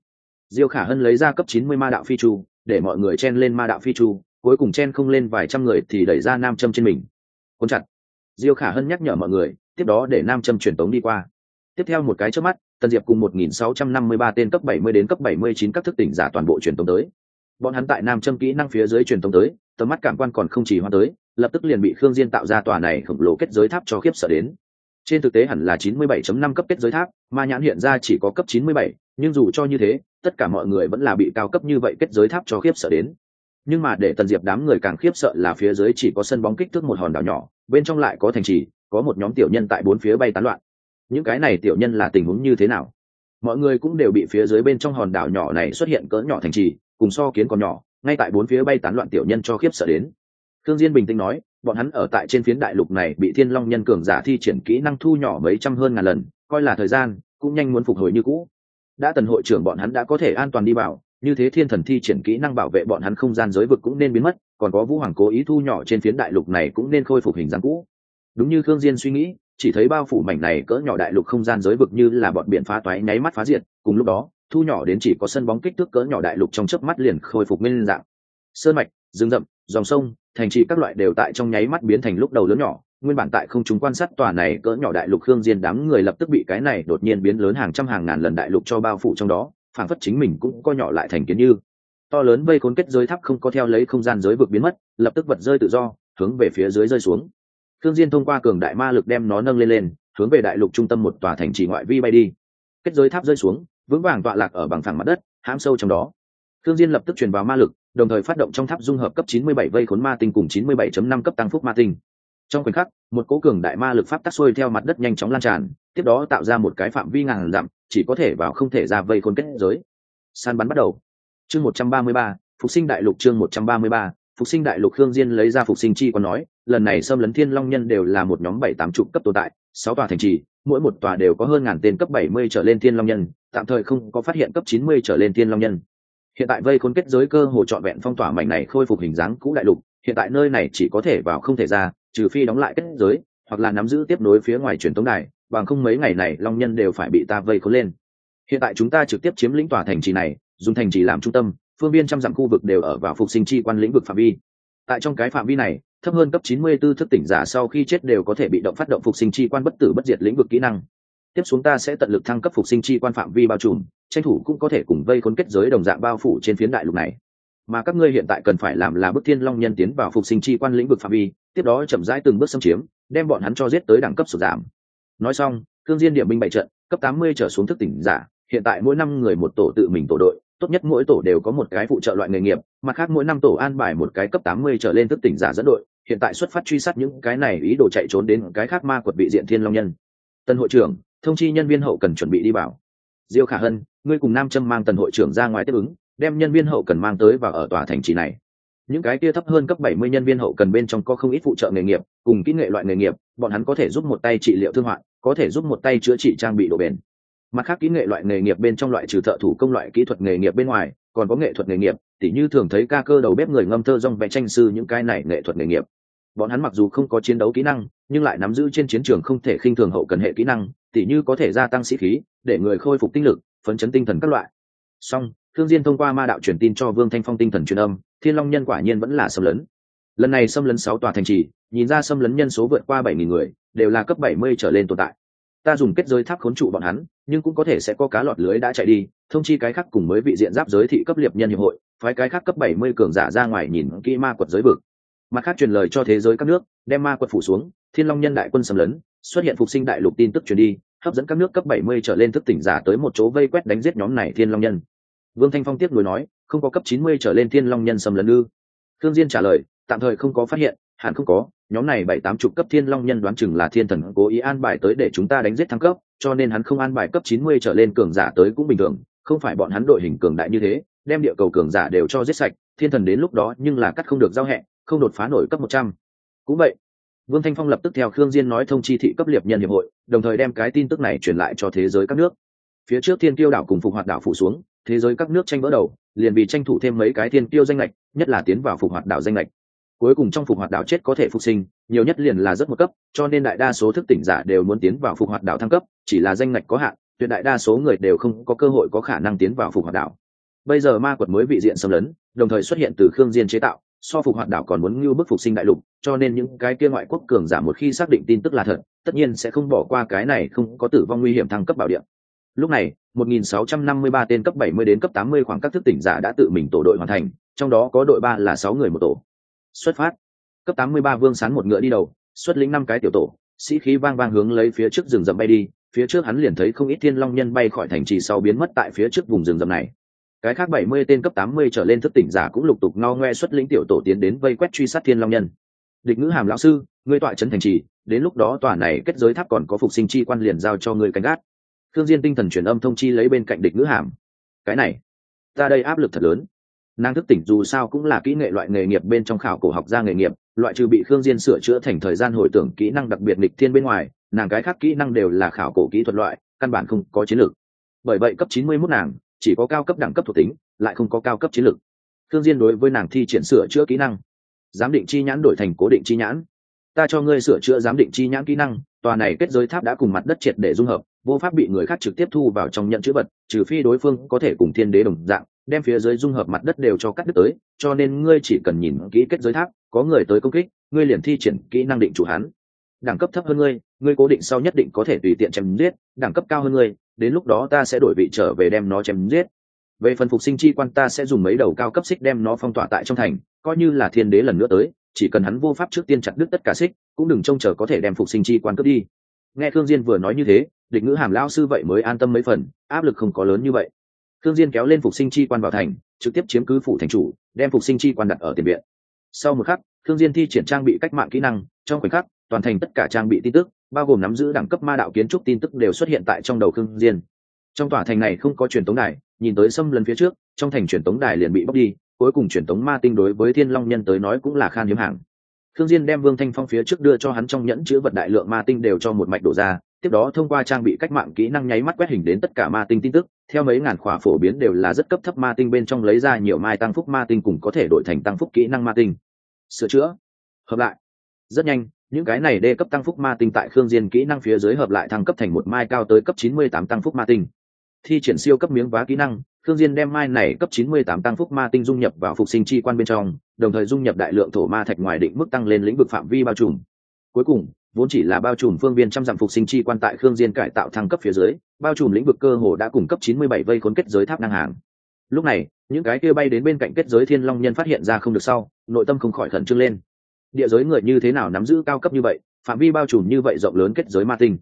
Diêu khả hân lấy ra cấp 90 ma đạo phi chu, để mọi người chen lên ma đạo phi chu, cuối cùng chen không lên vài trăm người thì đẩy ra nam châm trên mình. Cuốn chặt. Diêu khả hân nhắc nhở mọi người, tiếp đó để nam châm truyền tống đi qua. Tiếp theo một cái trước mắt, tần diệp cùng 1.653 tên cấp 70 đến cấp 79 các thức tỉnh giả toàn bộ truyền tống tới. Bọn hắn tại nam châm kỹ năng phía dưới truyền tống tới, tầm mắt cảm quan còn không chỉ hoa tới, lập tức liền bị khương diên tạo ra tòa này khổng lồ kết giới tháp cho khiếp sợ đến trên thực tế hẳn là 97.5 cấp kết giới tháp mà nhãn hiện ra chỉ có cấp 97, nhưng dù cho như thế tất cả mọi người vẫn là bị cao cấp như vậy kết giới tháp cho khiếp sợ đến. Nhưng mà để tần diệp đám người càng khiếp sợ là phía dưới chỉ có sân bóng kích thước một hòn đảo nhỏ bên trong lại có thành trì có một nhóm tiểu nhân tại bốn phía bay tán loạn. Những cái này tiểu nhân là tình huống như thế nào? Mọi người cũng đều bị phía dưới bên trong hòn đảo nhỏ này xuất hiện cỡ nhỏ thành trì cùng so kiến còn nhỏ ngay tại bốn phía bay tán loạn tiểu nhân cho khiếp sợ đến thương diên bình tĩnh nói, bọn hắn ở tại trên phiến đại lục này bị thiên long nhân cường giả thi triển kỹ năng thu nhỏ mấy trăm hơn ngàn lần, coi là thời gian, cũng nhanh muốn phục hồi như cũ. Đã tần hội trưởng bọn hắn đã có thể an toàn đi vào, như thế thiên thần thi triển kỹ năng bảo vệ bọn hắn không gian giới vực cũng nên biến mất, còn có vũ hoàng cố ý thu nhỏ trên phiến đại lục này cũng nên khôi phục hình dáng cũ. Đúng như Thương diên suy nghĩ, chỉ thấy bao phủ mảnh này cỡ nhỏ đại lục không gian giới vực như là bọn biển phá toái nháy mắt phá diệt, cùng lúc đó, thu nhỏ đến chỉ có sân bóng kích thước cỡ nhỏ đại lục trong chớp mắt liền khôi phục nguyên dạng. Sơn mạch, rừng rậm, dòng sông thành trì các loại đều tại trong nháy mắt biến thành lúc đầu lớn nhỏ, nguyên bản tại không chúng quan sát tòa này cỡ nhỏ đại lục khương diên đám người lập tức bị cái này đột nhiên biến lớn hàng trăm hàng ngàn lần đại lục cho bao phủ trong đó phản phất chính mình cũng co nhỏ lại thành kiến như. To lớn vây khốn kết giới tháp không có theo lấy không gian giới vực biến mất, lập tức vật rơi tự do, hướng về phía dưới rơi xuống. Khương diên thông qua cường đại ma lực đem nó nâng lên lên, hướng về đại lục trung tâm một tòa thành trì ngoại vi bay đi. Kết giới tháp rơi xuống, vững vàng tọa lạc ở bằng phẳng mặt đất, hãm sâu trong đó. Khương diên lập tức truyền vào ma lực đồng thời phát động trong tháp dung hợp cấp 97 vây khốn ma tinh cùng 97.5 cấp tăng phúc ma tinh. Trong khoảnh khắc một cỗ cường đại ma lực pháp tắc xuôi theo mặt đất nhanh chóng lan tràn tiếp đó tạo ra một cái phạm vi ngàn dặm chỉ có thể vào không thể ra vây khốn kết giới. San bắn bắt đầu. Chương 133, phục sinh đại lục chương 133, phục sinh đại lục khương diên lấy ra phục sinh chi còn nói lần này xâm lấn thiên long nhân đều là một nhóm bảy tám chục cấp tồn tại sáu tòa thành trì mỗi một tòa đều có hơn ngàn tên cấp 70 trở lên thiên long nhân tạm thời không có phát hiện cấp 90 trở lên thiên long nhân hiện tại vây khốn kết giới cơ hồ trọn vẹn phong tỏa mảnh này khôi phục hình dáng cũ đại lục, hiện tại nơi này chỉ có thể vào không thể ra, trừ phi đóng lại kết giới, hoặc là nắm giữ tiếp nối phía ngoài truyền thống đài, bằng không mấy ngày này long nhân đều phải bị ta vây khốn lên. Hiện tại chúng ta trực tiếp chiếm lĩnh tòa thành trì này, dùng thành trì làm trung tâm, phương viên trăm dặm khu vực đều ở vào phục sinh chi quan lĩnh vực phạm vi. Tại trong cái phạm vi này, thấp hơn cấp 94 thức tỉnh giả sau khi chết đều có thể bị động phát động phục sinh chi quan bất tử bất diệt lĩnh vực kỹ năng tiếp xuống ta sẽ tận lực thăng cấp phục sinh chi quan phạm vi bao trùm, tranh thủ cũng có thể cùng vây khốn kết giới đồng dạng bao phủ trên phiến đại lục này. Mà các ngươi hiện tại cần phải làm là bức thiên long nhân tiến vào phục sinh chi quan lĩnh vực phạm vi, tiếp đó chậm rãi từng bước xâm chiếm, đem bọn hắn cho giết tới đẳng cấp sụt giảm. Nói xong thương diên điểm binh bảy trận, cấp 80 trở xuống thức tỉnh giả, hiện tại mỗi năm người một tổ tự mình tổ đội, tốt nhất mỗi tổ đều có một cái phụ trợ loại nghề nghiệp, mặt khác mỗi năm tổ an bài một cái cấp 80 trở lên thức tỉnh giả dẫn đội, hiện tại xuất phát truy sát những cái này ý đồ chạy trốn đến cái khác ma quật bị diện thiên long nhân. Tân hội trưởng thông chi nhân viên hậu cần chuẩn bị đi bảo diêu khả hân, ngươi cùng nam Trâm mang tần hội trưởng ra ngoài tiếp ứng, đem nhân viên hậu cần mang tới và ở tòa thành trì này. Những cái kia thấp hơn cấp 70 nhân viên hậu cần bên trong có không ít phụ trợ nghề nghiệp, cùng kỹ nghệ loại nghề nghiệp, bọn hắn có thể giúp một tay trị liệu thương hoạn, có thể giúp một tay chữa trị trang bị độ bền. Mặt khác kỹ nghệ loại nghề nghiệp bên trong loại trừ thợ thủ công loại kỹ thuật nghề nghiệp bên ngoài, còn có nghệ thuật nghề nghiệp, tỉ như thường thấy ca cơ đầu bếp người ngâm thơ rong vẽ tranh sư những cái này nghệ thuật nghề nghiệp. Bọn hắn mặc dù không có chiến đấu kỹ năng, nhưng lại nắm giữ trên chiến trường không thể khinh thường hậu cần hệ kỹ năng tỉ như có thể gia tăng sĩ khí, để người khôi phục tinh lực, phấn chấn tinh thần các loại. Song thương diên thông qua ma đạo truyền tin cho vương thanh phong tinh thần truyền âm, thiên long nhân quả nhiên vẫn là xâm lấn. Lần này xâm lấn sáu tòa thành trì, nhìn ra xâm lấn nhân số vượt qua bảy nghìn người, đều là cấp bảy mươi trở lên tồn tại. Ta dùng kết giới tháp khốn trụ bọn hắn, nhưng cũng có thể sẽ có cá lọt lưới đã chạy đi, thông chi cái khác cùng mới vị diện giáp giới thị cấp liệp nhân hiệp hội, phái cái khác cấp bảy mươi cường giả ra ngoài nhìn kỹ ma quật giới vực. Mặt khác truyền lời cho thế giới các nước, đem ma quật phủ xuống, thiên long nhân đại quân xâm lấn xuất hiện phục sinh đại lục tin tức truyền đi, hấp dẫn các nước cấp bảy mươi trở lên thức tỉnh giả tới một chỗ vây quét đánh giết nhóm này thiên long nhân. Vương thanh phong tiếp nối nói, không có cấp chín mươi trở lên thiên long nhân xâm lấn ư? Thương diên trả lời, tạm thời không có phát hiện, hẳn không có, nhóm này bảy tám chục cấp thiên long nhân đoán chừng là thiên thần cố ý an bài tới để chúng ta đánh giết thăng cấp, cho nên hắn không an bài cấp chín mươi trở lên cường giả tới cũng bình thường, không phải bọn hắn đội hình cường đại như thế, đem địa cầu cường giả đều cho giết sạch, thiên thần đến lúc đó nhưng là cắt không được giao hẹn không đột phá nổi cấp một trăm. Cũng vậy vương thanh phong lập tức theo khương diên nói thông chi thị cấp liệt nhân hiệp hội, đồng thời đem cái tin tức này truyền lại cho thế giới các nước. Phía trước thiên tiêu đảo cùng phục hoạt đảo phủ xuống, thế giới các nước tranh vỡ đầu, liền vì tranh thủ thêm mấy cái thiên tiêu danh lệch, nhất là tiến vào phục hoạt đảo danh lệch. Cuối cùng trong phục hoạt đảo chết có thể phục sinh, nhiều nhất liền là rất một cấp, cho nên đại đa số thức tỉnh giả đều muốn tiến vào phục hoạt đảo thăng cấp, chỉ là danh lệch có hạn, tuyệt đại đa số người đều không có cơ hội có khả năng tiến vào phục hoạt đảo. Bây giờ ma quật mới bị diện xâm lấn, đồng thời xuất hiện từ khương diên chế tạo so phục hoạt đảo còn muốn như bức phục sinh đại lục, cho nên những cái kia ngoại quốc cường giả một khi xác định tin tức là thật, tất nhiên sẽ không bỏ qua cái này không có tử vong nguy hiểm thăng cấp bảo điện lúc này 1653 tên cấp 70 đến cấp 80 khoảng các thức tỉnh giả đã tự mình tổ đội hoàn thành, trong đó có đội ba là sáu người một tổ. Xuất phát. Cấp 83 vương sán một ngựa đi đầu, xuất lĩnh năm cái tiểu tổ, sĩ khí vang vang hướng lấy phía trước rừng rậm bay đi, phía trước hắn liền thấy không ít thiên long nhân bay khỏi thành trì sau biến mất tại phía trước vùng rừng rậm này cái khác bảy mươi tên cấp tám mươi trở lên thức tỉnh giả cũng lục tục no ngoe xuất lĩnh tiểu tổ tiến đến vây quét truy sát thiên long nhân. Địch ngữ hàm lão sư, ngươi tọa trấn thành trì, đến lúc đó tòa này kết giới tháp còn có phục sinh chi quan liền giao cho ngươi canh gác. Thương diên tinh thần truyền âm thông chi lấy bên cạnh địch ngữ hàm. Cái này, ta đây áp lực thật lớn. Nàng thức tỉnh dù sao cũng là kỹ nghệ loại nghề nghiệp bên trong khảo cổ học gia nghề nghiệp, loại trừ bị khương diên sửa chữa thành thời gian hồi tưởng kỹ năng đặc biệt nghịch thiên bên ngoài, nàng cái khác kỹ năng đều là khảo cổ kỹ thuật loại, căn bản không có chiến lược. Bởi vậy cấp chín mươi 91 nàng chỉ có cao cấp đẳng cấp thuộc tính, lại không có cao cấp chiến lược. Thương diên đối với nàng thi triển sửa chữa kỹ năng. Giám định chi nhãn đổi thành cố định chi nhãn. Ta cho ngươi sửa chữa giám định chi nhãn kỹ năng, tòa này kết giới tháp đã cùng mặt đất triệt để dung hợp, vô pháp bị người khác trực tiếp thu vào trong nhận chữ vật, trừ phi đối phương có thể cùng thiên đế đồng dạng, đem phía dưới dung hợp mặt đất đều cho cắt đứt tới, cho nên ngươi chỉ cần nhìn kỹ kết giới tháp, có người tới công kích, ngươi liền thi triển kỹ năng định chủ hắn. Đẳng cấp thấp hơn ngươi ngươi cố định sau nhất định có thể tùy tiện chém giết, đẳng cấp cao hơn ngươi đến lúc đó ta sẽ đổi vị trở về đem nó chém giết. Về phần phục sinh chi quan ta sẽ dùng mấy đầu cao cấp xích đem nó phong tỏa tại trong thành, coi như là thiên đế lần nữa tới, chỉ cần hắn vô pháp trước tiên chặt đứt tất cả xích, cũng đừng trông chờ có thể đem phục sinh chi quan cướp đi. Nghe thương diên vừa nói như thế, địch ngữ hàm lão sư vậy mới an tâm mấy phần, áp lực không có lớn như vậy. Thương diên kéo lên phục sinh chi quan vào thành, trực tiếp chiếm cứ phủ thành chủ, đem phục sinh chi quan đặt ở tiền viện. Sau một khắc thương diên thi triển trang bị cách mạng kỹ năng, trong khoảnh khắc toàn thành tất cả trang bị tin tức, bao gồm nắm giữ đẳng cấp ma đạo kiến trúc tin tức đều xuất hiện tại trong đầu thương diên. Trong tòa thành này không có truyền tống đài, nhìn tới xâm lần phía trước, trong thành truyền tống đài liền bị bóc đi, cuối cùng truyền tống ma tinh đối với thiên long nhân tới nói cũng là khan hiếm hàng thương diên đem vương thanh phong phía trước đưa cho hắn trong nhẫn chứa vật đại lượng ma tinh đều cho một mạch đổ ra, tiếp đó thông qua trang bị cách mạng kỹ năng nháy mắt quét hình đến tất cả ma tinh tin tức, theo mấy ngàn khỏa phổ biến đều là rất cấp thấp ma tinh bên trong lấy ra nhiều mai tăng phúc ma tinh cùng có thể đổi thành tăng phúc kỹ năng ma tinh. Sửa chữa. Hợp lại. Rất nhanh những cái này đê cấp tăng phúc ma tinh tại khương diên kỹ năng phía dưới hợp lại thăng cấp thành một mai cao tới cấp 98 tăng phúc ma tinh. Thi triển siêu cấp miếng vá kỹ năng, khương diên đem mai này cấp 98 tăng phúc ma tinh dung nhập vào phục sinh chi quan bên trong, đồng thời dung nhập đại lượng thổ ma thạch ngoài định mức tăng lên lĩnh vực phạm vi bao trùm. Cuối cùng, vốn chỉ là bao trùm phương viên trăm dặm phục sinh chi quan tại khương diên cải tạo thăng cấp phía dưới, bao trùm lĩnh vực cơ hồ đã cung cấp 97 vây khốn kết giới tháp năng hàng. Lúc này, những cái kia bay đến bên cạnh kết giới thiên long nhân phát hiện ra không được sau, nội tâm không khỏi khẩn trương lên địa giới người như thế nào nắm giữ cao cấp như vậy phạm vi bao trùm như vậy rộng lớn kết giới ma tinh.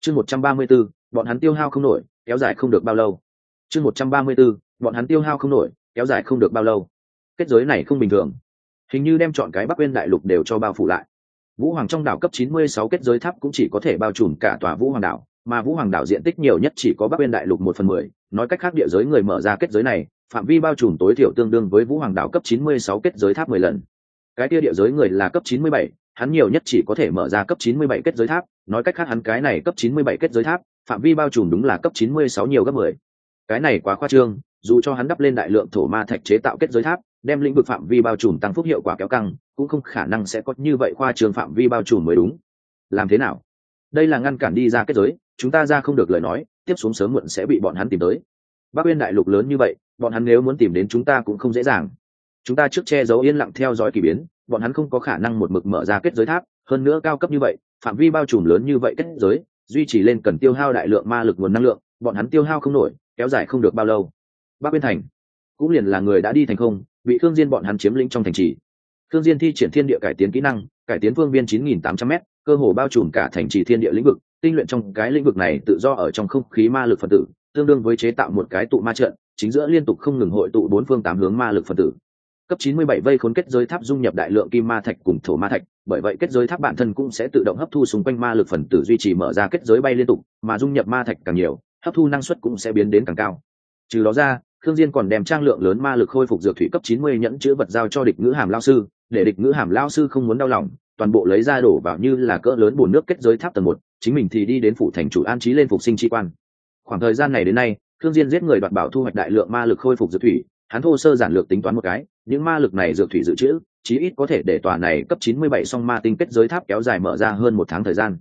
Chương 134, bọn hắn tiêu hao không nổi kéo dài không được bao lâu. Chương 134, bọn hắn tiêu hao không nổi kéo dài không được bao lâu. Kết giới này không bình thường. Hình như đem chọn cái bắc bên đại lục đều cho bao phủ lại. Vũ hoàng trong đảo cấp 96 kết giới tháp cũng chỉ có thể bao trùm cả tòa vũ hoàng đảo mà vũ hoàng đảo diện tích nhiều nhất chỉ có bắc bên đại lục một phần mười. Nói cách khác địa giới người mở ra kết giới này phạm vi bao trùm tối thiểu tương đương với vũ hoàng đảo cấp 96 kết giới tháp mười lần cái kia địa giới người là cấp 97, hắn nhiều nhất chỉ có thể mở ra cấp 97 kết giới tháp. Nói cách khác hắn cái này cấp 97 kết giới tháp phạm vi bao trùm đúng là cấp 96 nhiều gấp 10. cái này quá khoa trương dù cho hắn đắp lên đại lượng thổ ma thạch chế tạo kết giới tháp đem lĩnh vực phạm vi bao trùm tăng phúc hiệu quả kéo căng cũng không khả năng sẽ có như vậy khoa trường phạm vi bao trùm mới đúng. Làm thế nào? Đây là ngăn cản đi ra kết giới chúng ta ra không được lời nói tiếp xuống sớm muộn sẽ bị bọn hắn tìm tới. Bắc uyên đại lục lớn như vậy bọn hắn nếu muốn tìm đến chúng ta cũng không dễ dàng chúng ta trước che giấu yên lặng theo dõi k ỳ biến, bọn hắn không có khả năng một mực mở ra kết giới tháp, hơn nữa cao cấp như vậy, phạm vi bao trùm lớn như vậy kết giới, duy trì lên cần tiêu hao đại lượng ma lực nguồn năng lượng, bọn hắn tiêu hao không nổi, kéo dài không được bao lâu. Bác uyên thành cũng liền là người đã đi thành không, bị thương diên bọn hắn chiếm lĩnh trong thành trì. Thương diên thi triển thiên địa cải tiến kỹ năng, cải tiến phương viên 9.800 m cơ hồ bao trùm cả thành trì thiên địa lĩnh vực, tinh luyện trong cái lĩnh vực này tự do ở trong không khí ma lực phân tử, tương đương với chế tạo một cái tụ ma trận, chính giữa liên tục không ngừng hội tụ bốn phương tám hướng ma lực phân tử cấp 97 vây khốn kết giới tháp dung nhập đại lượng kim ma thạch cùng thổ ma thạch bởi vậy kết giới tháp bản thân cũng sẽ tự động hấp thu xung quanh ma lực phần tử duy trì mở ra kết giới bay liên tục mà dung nhập ma thạch càng nhiều hấp thu năng suất cũng sẽ biến đến càng cao trừ đó ra Khương Diên còn đem trang lượng lớn ma lực khôi phục dược thủy cấp 90 nhẫn chứa vật giao cho địch ngữ hàm lão sư, để địch ngữ hàm lão sư không muốn đau lòng, toàn bộ lấy ra đổ vào như là cỡ lớn bồn nước kết giới tháp tầng một, chính mình thì đi đến phủ thành chủ an trí lên phục sinh chi quan. Khoảng thời gian này đến nay, Khương Diên giết người đoạt bảo thu hoạch đại lượng ma lực khôi phục dược thủy, hắn thô sơ giản lược tính toán một cái, những ma lực này dược thủy dự trữ, chí ít có thể để tòa này cấp 97 song ma tinh kết giới tháp kéo dài mở ra hơn một tháng thời gian.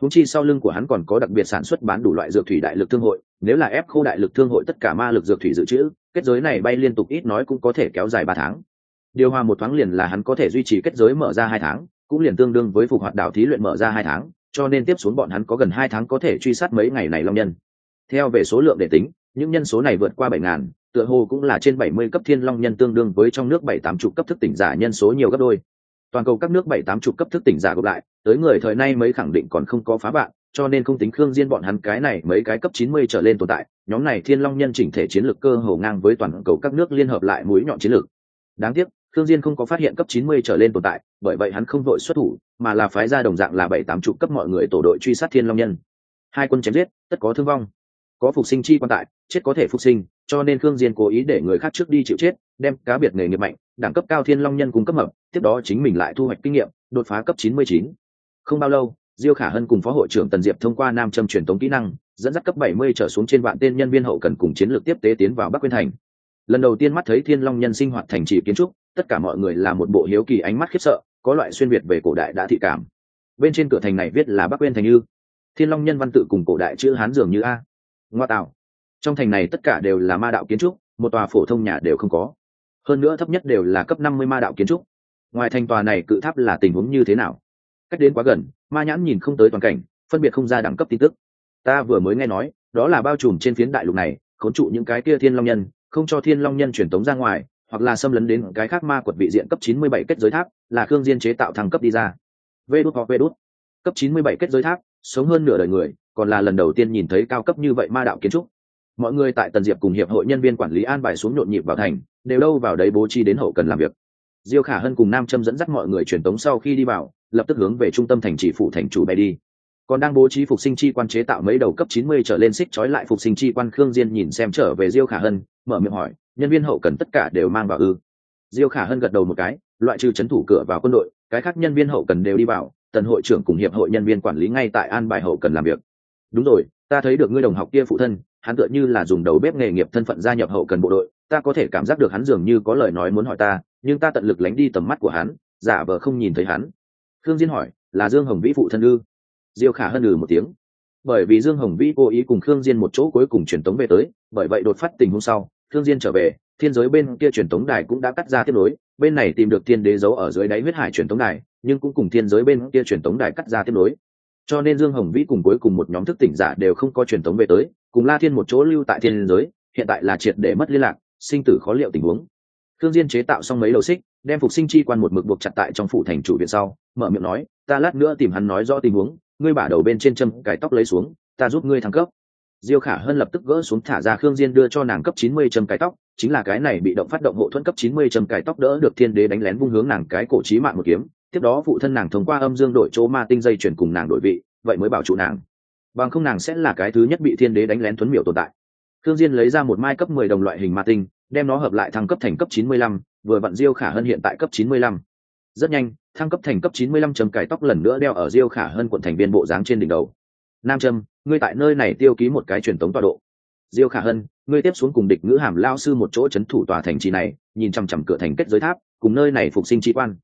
Húng chi sau lưng của hắn còn có đặc biệt sản xuất bán đủ loại dược thủy đại lực thương hội, nếu là ép khô đại lực thương hội tất cả ma lực dược thủy dự trữ, kết giới này bay liên tục ít nói cũng có thể kéo dài ba tháng. Điều hòa một thoáng liền là hắn có thể duy trì kết giới mở ra hai tháng, cũng liền tương đương với phục hoạt đảo thí luyện mở ra hai tháng, cho nên tiếp xuống bọn hắn có gần hai tháng có thể truy sát mấy ngày này long nhân. Theo về số lượng để tính, những nhân số này vượt qua bảy ngàn, tựa hồ cũng là trên bảy mươi cấp thiên long nhân tương đương với trong nước bảy tám chục cấp thức tỉnh giả nhân số nhiều gấp đôi. Toàn cầu các nước bảy tám chục cấp thức tỉnh giả gộp lại tới người thời nay mới khẳng định còn không có phá bạn cho nên không tính khương diên bọn hắn cái này mấy cái cấp chín mươi trở lên tồn tại nhóm này thiên long nhân chỉnh thể chiến lược cơ hồ ngang với toàn cầu các nước liên hợp lại mũi nhọn chiến lược. Đáng tiếc thương diên không có phát hiện cấp 90 trở lên tồn tại bởi vậy hắn không vội xuất thủ mà là phái ra đồng dạng là bảy tám chục cấp mọi người tổ đội truy sát thiên long nhân. Hai quân chém giết tất có thương vong có phục sinh chi quan tại, chết có thể phục sinh, cho nên khương diên cố ý để người khác trước đi chịu chết, đem cá biệt nghề nghiệp mạnh, đẳng cấp cao thiên long nhân cung cấp mập, tiếp đó chính mình lại thu hoạch kinh nghiệm, đột phá cấp 99. không bao lâu, diêu khả hân cùng phó hội trưởng tần diệp thông qua nam châm truyền tống kỹ năng, dẫn dắt cấp 70 trở xuống trên vạn tên nhân viên hậu cần cùng chiến lược tiếp tế tiến vào bắc quyên thành. Lần đầu tiên mắt thấy thiên long nhân sinh hoạt thành trì kiến trúc, tất cả mọi người là một bộ hiếu kỳ ánh mắt khiếp sợ, có loại xuyên việt về cổ đại đã thị cảm. Bên trên cửa thành này viết là bắc quyên thành như thiên long nhân văn tự cùng cổ đại chữ hán dường như a ngoa tạo. Trong thành này tất cả đều là ma đạo kiến trúc, một tòa phổ thông nhà đều không có. Hơn nữa thấp nhất đều là cấp năm mươi ma đạo kiến trúc. Ngoài thành tòa này cự tháp là tình huống như thế nào? Cách đến quá gần, ma nhãn nhìn không tới toàn cảnh, phân biệt không ra đẳng cấp tin tức. Ta vừa mới nghe nói, đó là bao trùm trên phiến đại lục này, khốn trụ những cái kia thiên long nhân, không cho thiên long nhân truyền tống ra ngoài, hoặc là xâm lấn đến cái khác ma quật vị diện cấp chín mươi bảy kết giới tháp, là khương diên chế tạo thăng cấp đi ra. Vê đốt hoặc vê đốt cấp chín mươi bảy kết giới tháp, sống hơn nửa đời người còn là lần đầu tiên nhìn thấy cao cấp như vậy ma đạo kiến trúc. Mọi người tại tần diệp cùng hiệp hội nhân viên quản lý an bài xuống nhộn nhịp vào thành, đều đâu vào đấy bố trí đến hậu cần làm việc. Diêu khả hân cùng nam châm dẫn dắt mọi người truyền tống sau khi đi vào, lập tức hướng về trung tâm thành chỉ phụ thành chủ bay đi. Còn đang bố trí phục sinh chi quan chế tạo mấy đầu cấp chín mươi trở lên xích trói lại phục sinh chi quan khương diên nhìn xem trở về diêu khả hân, mở miệng hỏi, nhân viên hậu cần tất cả đều mang vào ư? Diêu khả hân gật đầu một cái, loại trừ chấn thủ cửa vào quân đội, cái khác nhân viên hậu cần đều đi vào, tần hội trưởng cùng hiệp hội nhân viên quản lý ngay tại an bài hậu cần làm việc đúng rồi, ta thấy được ngươi đồng học kia phụ thân, hắn tựa như là dùng đầu bếp nghề nghiệp thân phận gia nhập hậu cần bộ đội, ta có thể cảm giác được hắn dường như có lời nói muốn hỏi ta, nhưng ta tận lực lánh đi tầm mắt của hắn, giả vờ không nhìn thấy hắn. Thương diên hỏi, là dương hồng vĩ phụ thân ư? Diêu khả hân ừ một tiếng. Bởi vì dương hồng vĩ cố ý cùng khương diên một chỗ cuối cùng truyền tống về tới, bởi vậy đột phát tình huống sau, khương diên trở về, thiên giới bên kia truyền tống đài cũng đã cắt ra tiếp nối, bên này tìm được thiên đế giấu ở dưới đáy huyết hải truyền tống đài, nhưng cũng cùng thiên giới bên kia truyền tống đài cắt ra tiếp nối cho nên dương hồng vĩ cùng cuối cùng một nhóm thức tỉnh giả đều không có truyền thống về tới cùng la thiên một chỗ lưu tại thiên giới hiện tại là triệt để mất liên lạc sinh tử khó liệu tình huống Thương Diên chế tạo xong mấy đầu xích, đem phục sinh chi quan một mực buộc chặt tại trong phủ thành chủ viện sau, mở miệng nói, ta lát nữa tìm hắn nói rõ tình huống, ngươi bả đầu bên trên châm cài tóc lấy xuống, ta giúp ngươi thăng cấp. Diêu Khả hơn lập tức gỡ xuống thả ra Khương Diên đưa cho nàng cấp 90 châm cài tóc, chính là cái này bị động phát động hộ thuẫn cấp 90 châm cài tóc đỡ được Thiên Đế đánh lén vung hướng nàng cái cổ chí mạng một kiếm, tiếp đó phụ thân nàng thông qua âm dương đổi chỗ ma tinh dây chuyển cùng nàng đổi vị, vậy mới bảo trụ nàng. Bằng không nàng sẽ là cái thứ nhất bị Thiên Đế đánh lén tuấn miểu tồn tại. thương Diên lấy ra một mai cấp 10 đồng loại hình ma tinh, đem nó hợp lại thăng cấp thành cấp 95, vừa vặn Diêu Khả hơn hiện tại cấp 95. Rất nhanh, thăng cấp thành cấp 95 châm cài tóc lần nữa đeo ở Diêu Khả hơn quận thành viên bộ dáng trên đỉnh đầu. Nam Trâm, ngươi tại nơi này tiêu ký một cái truyền tống tọa độ. Diêu Khả Hân, ngươi tiếp xuống cùng địch ngữ hàm lao sư một chỗ chấn thủ tòa thành trì này, nhìn chằm chằm cửa thành kết giới tháp, cùng nơi này phục sinh chi quan.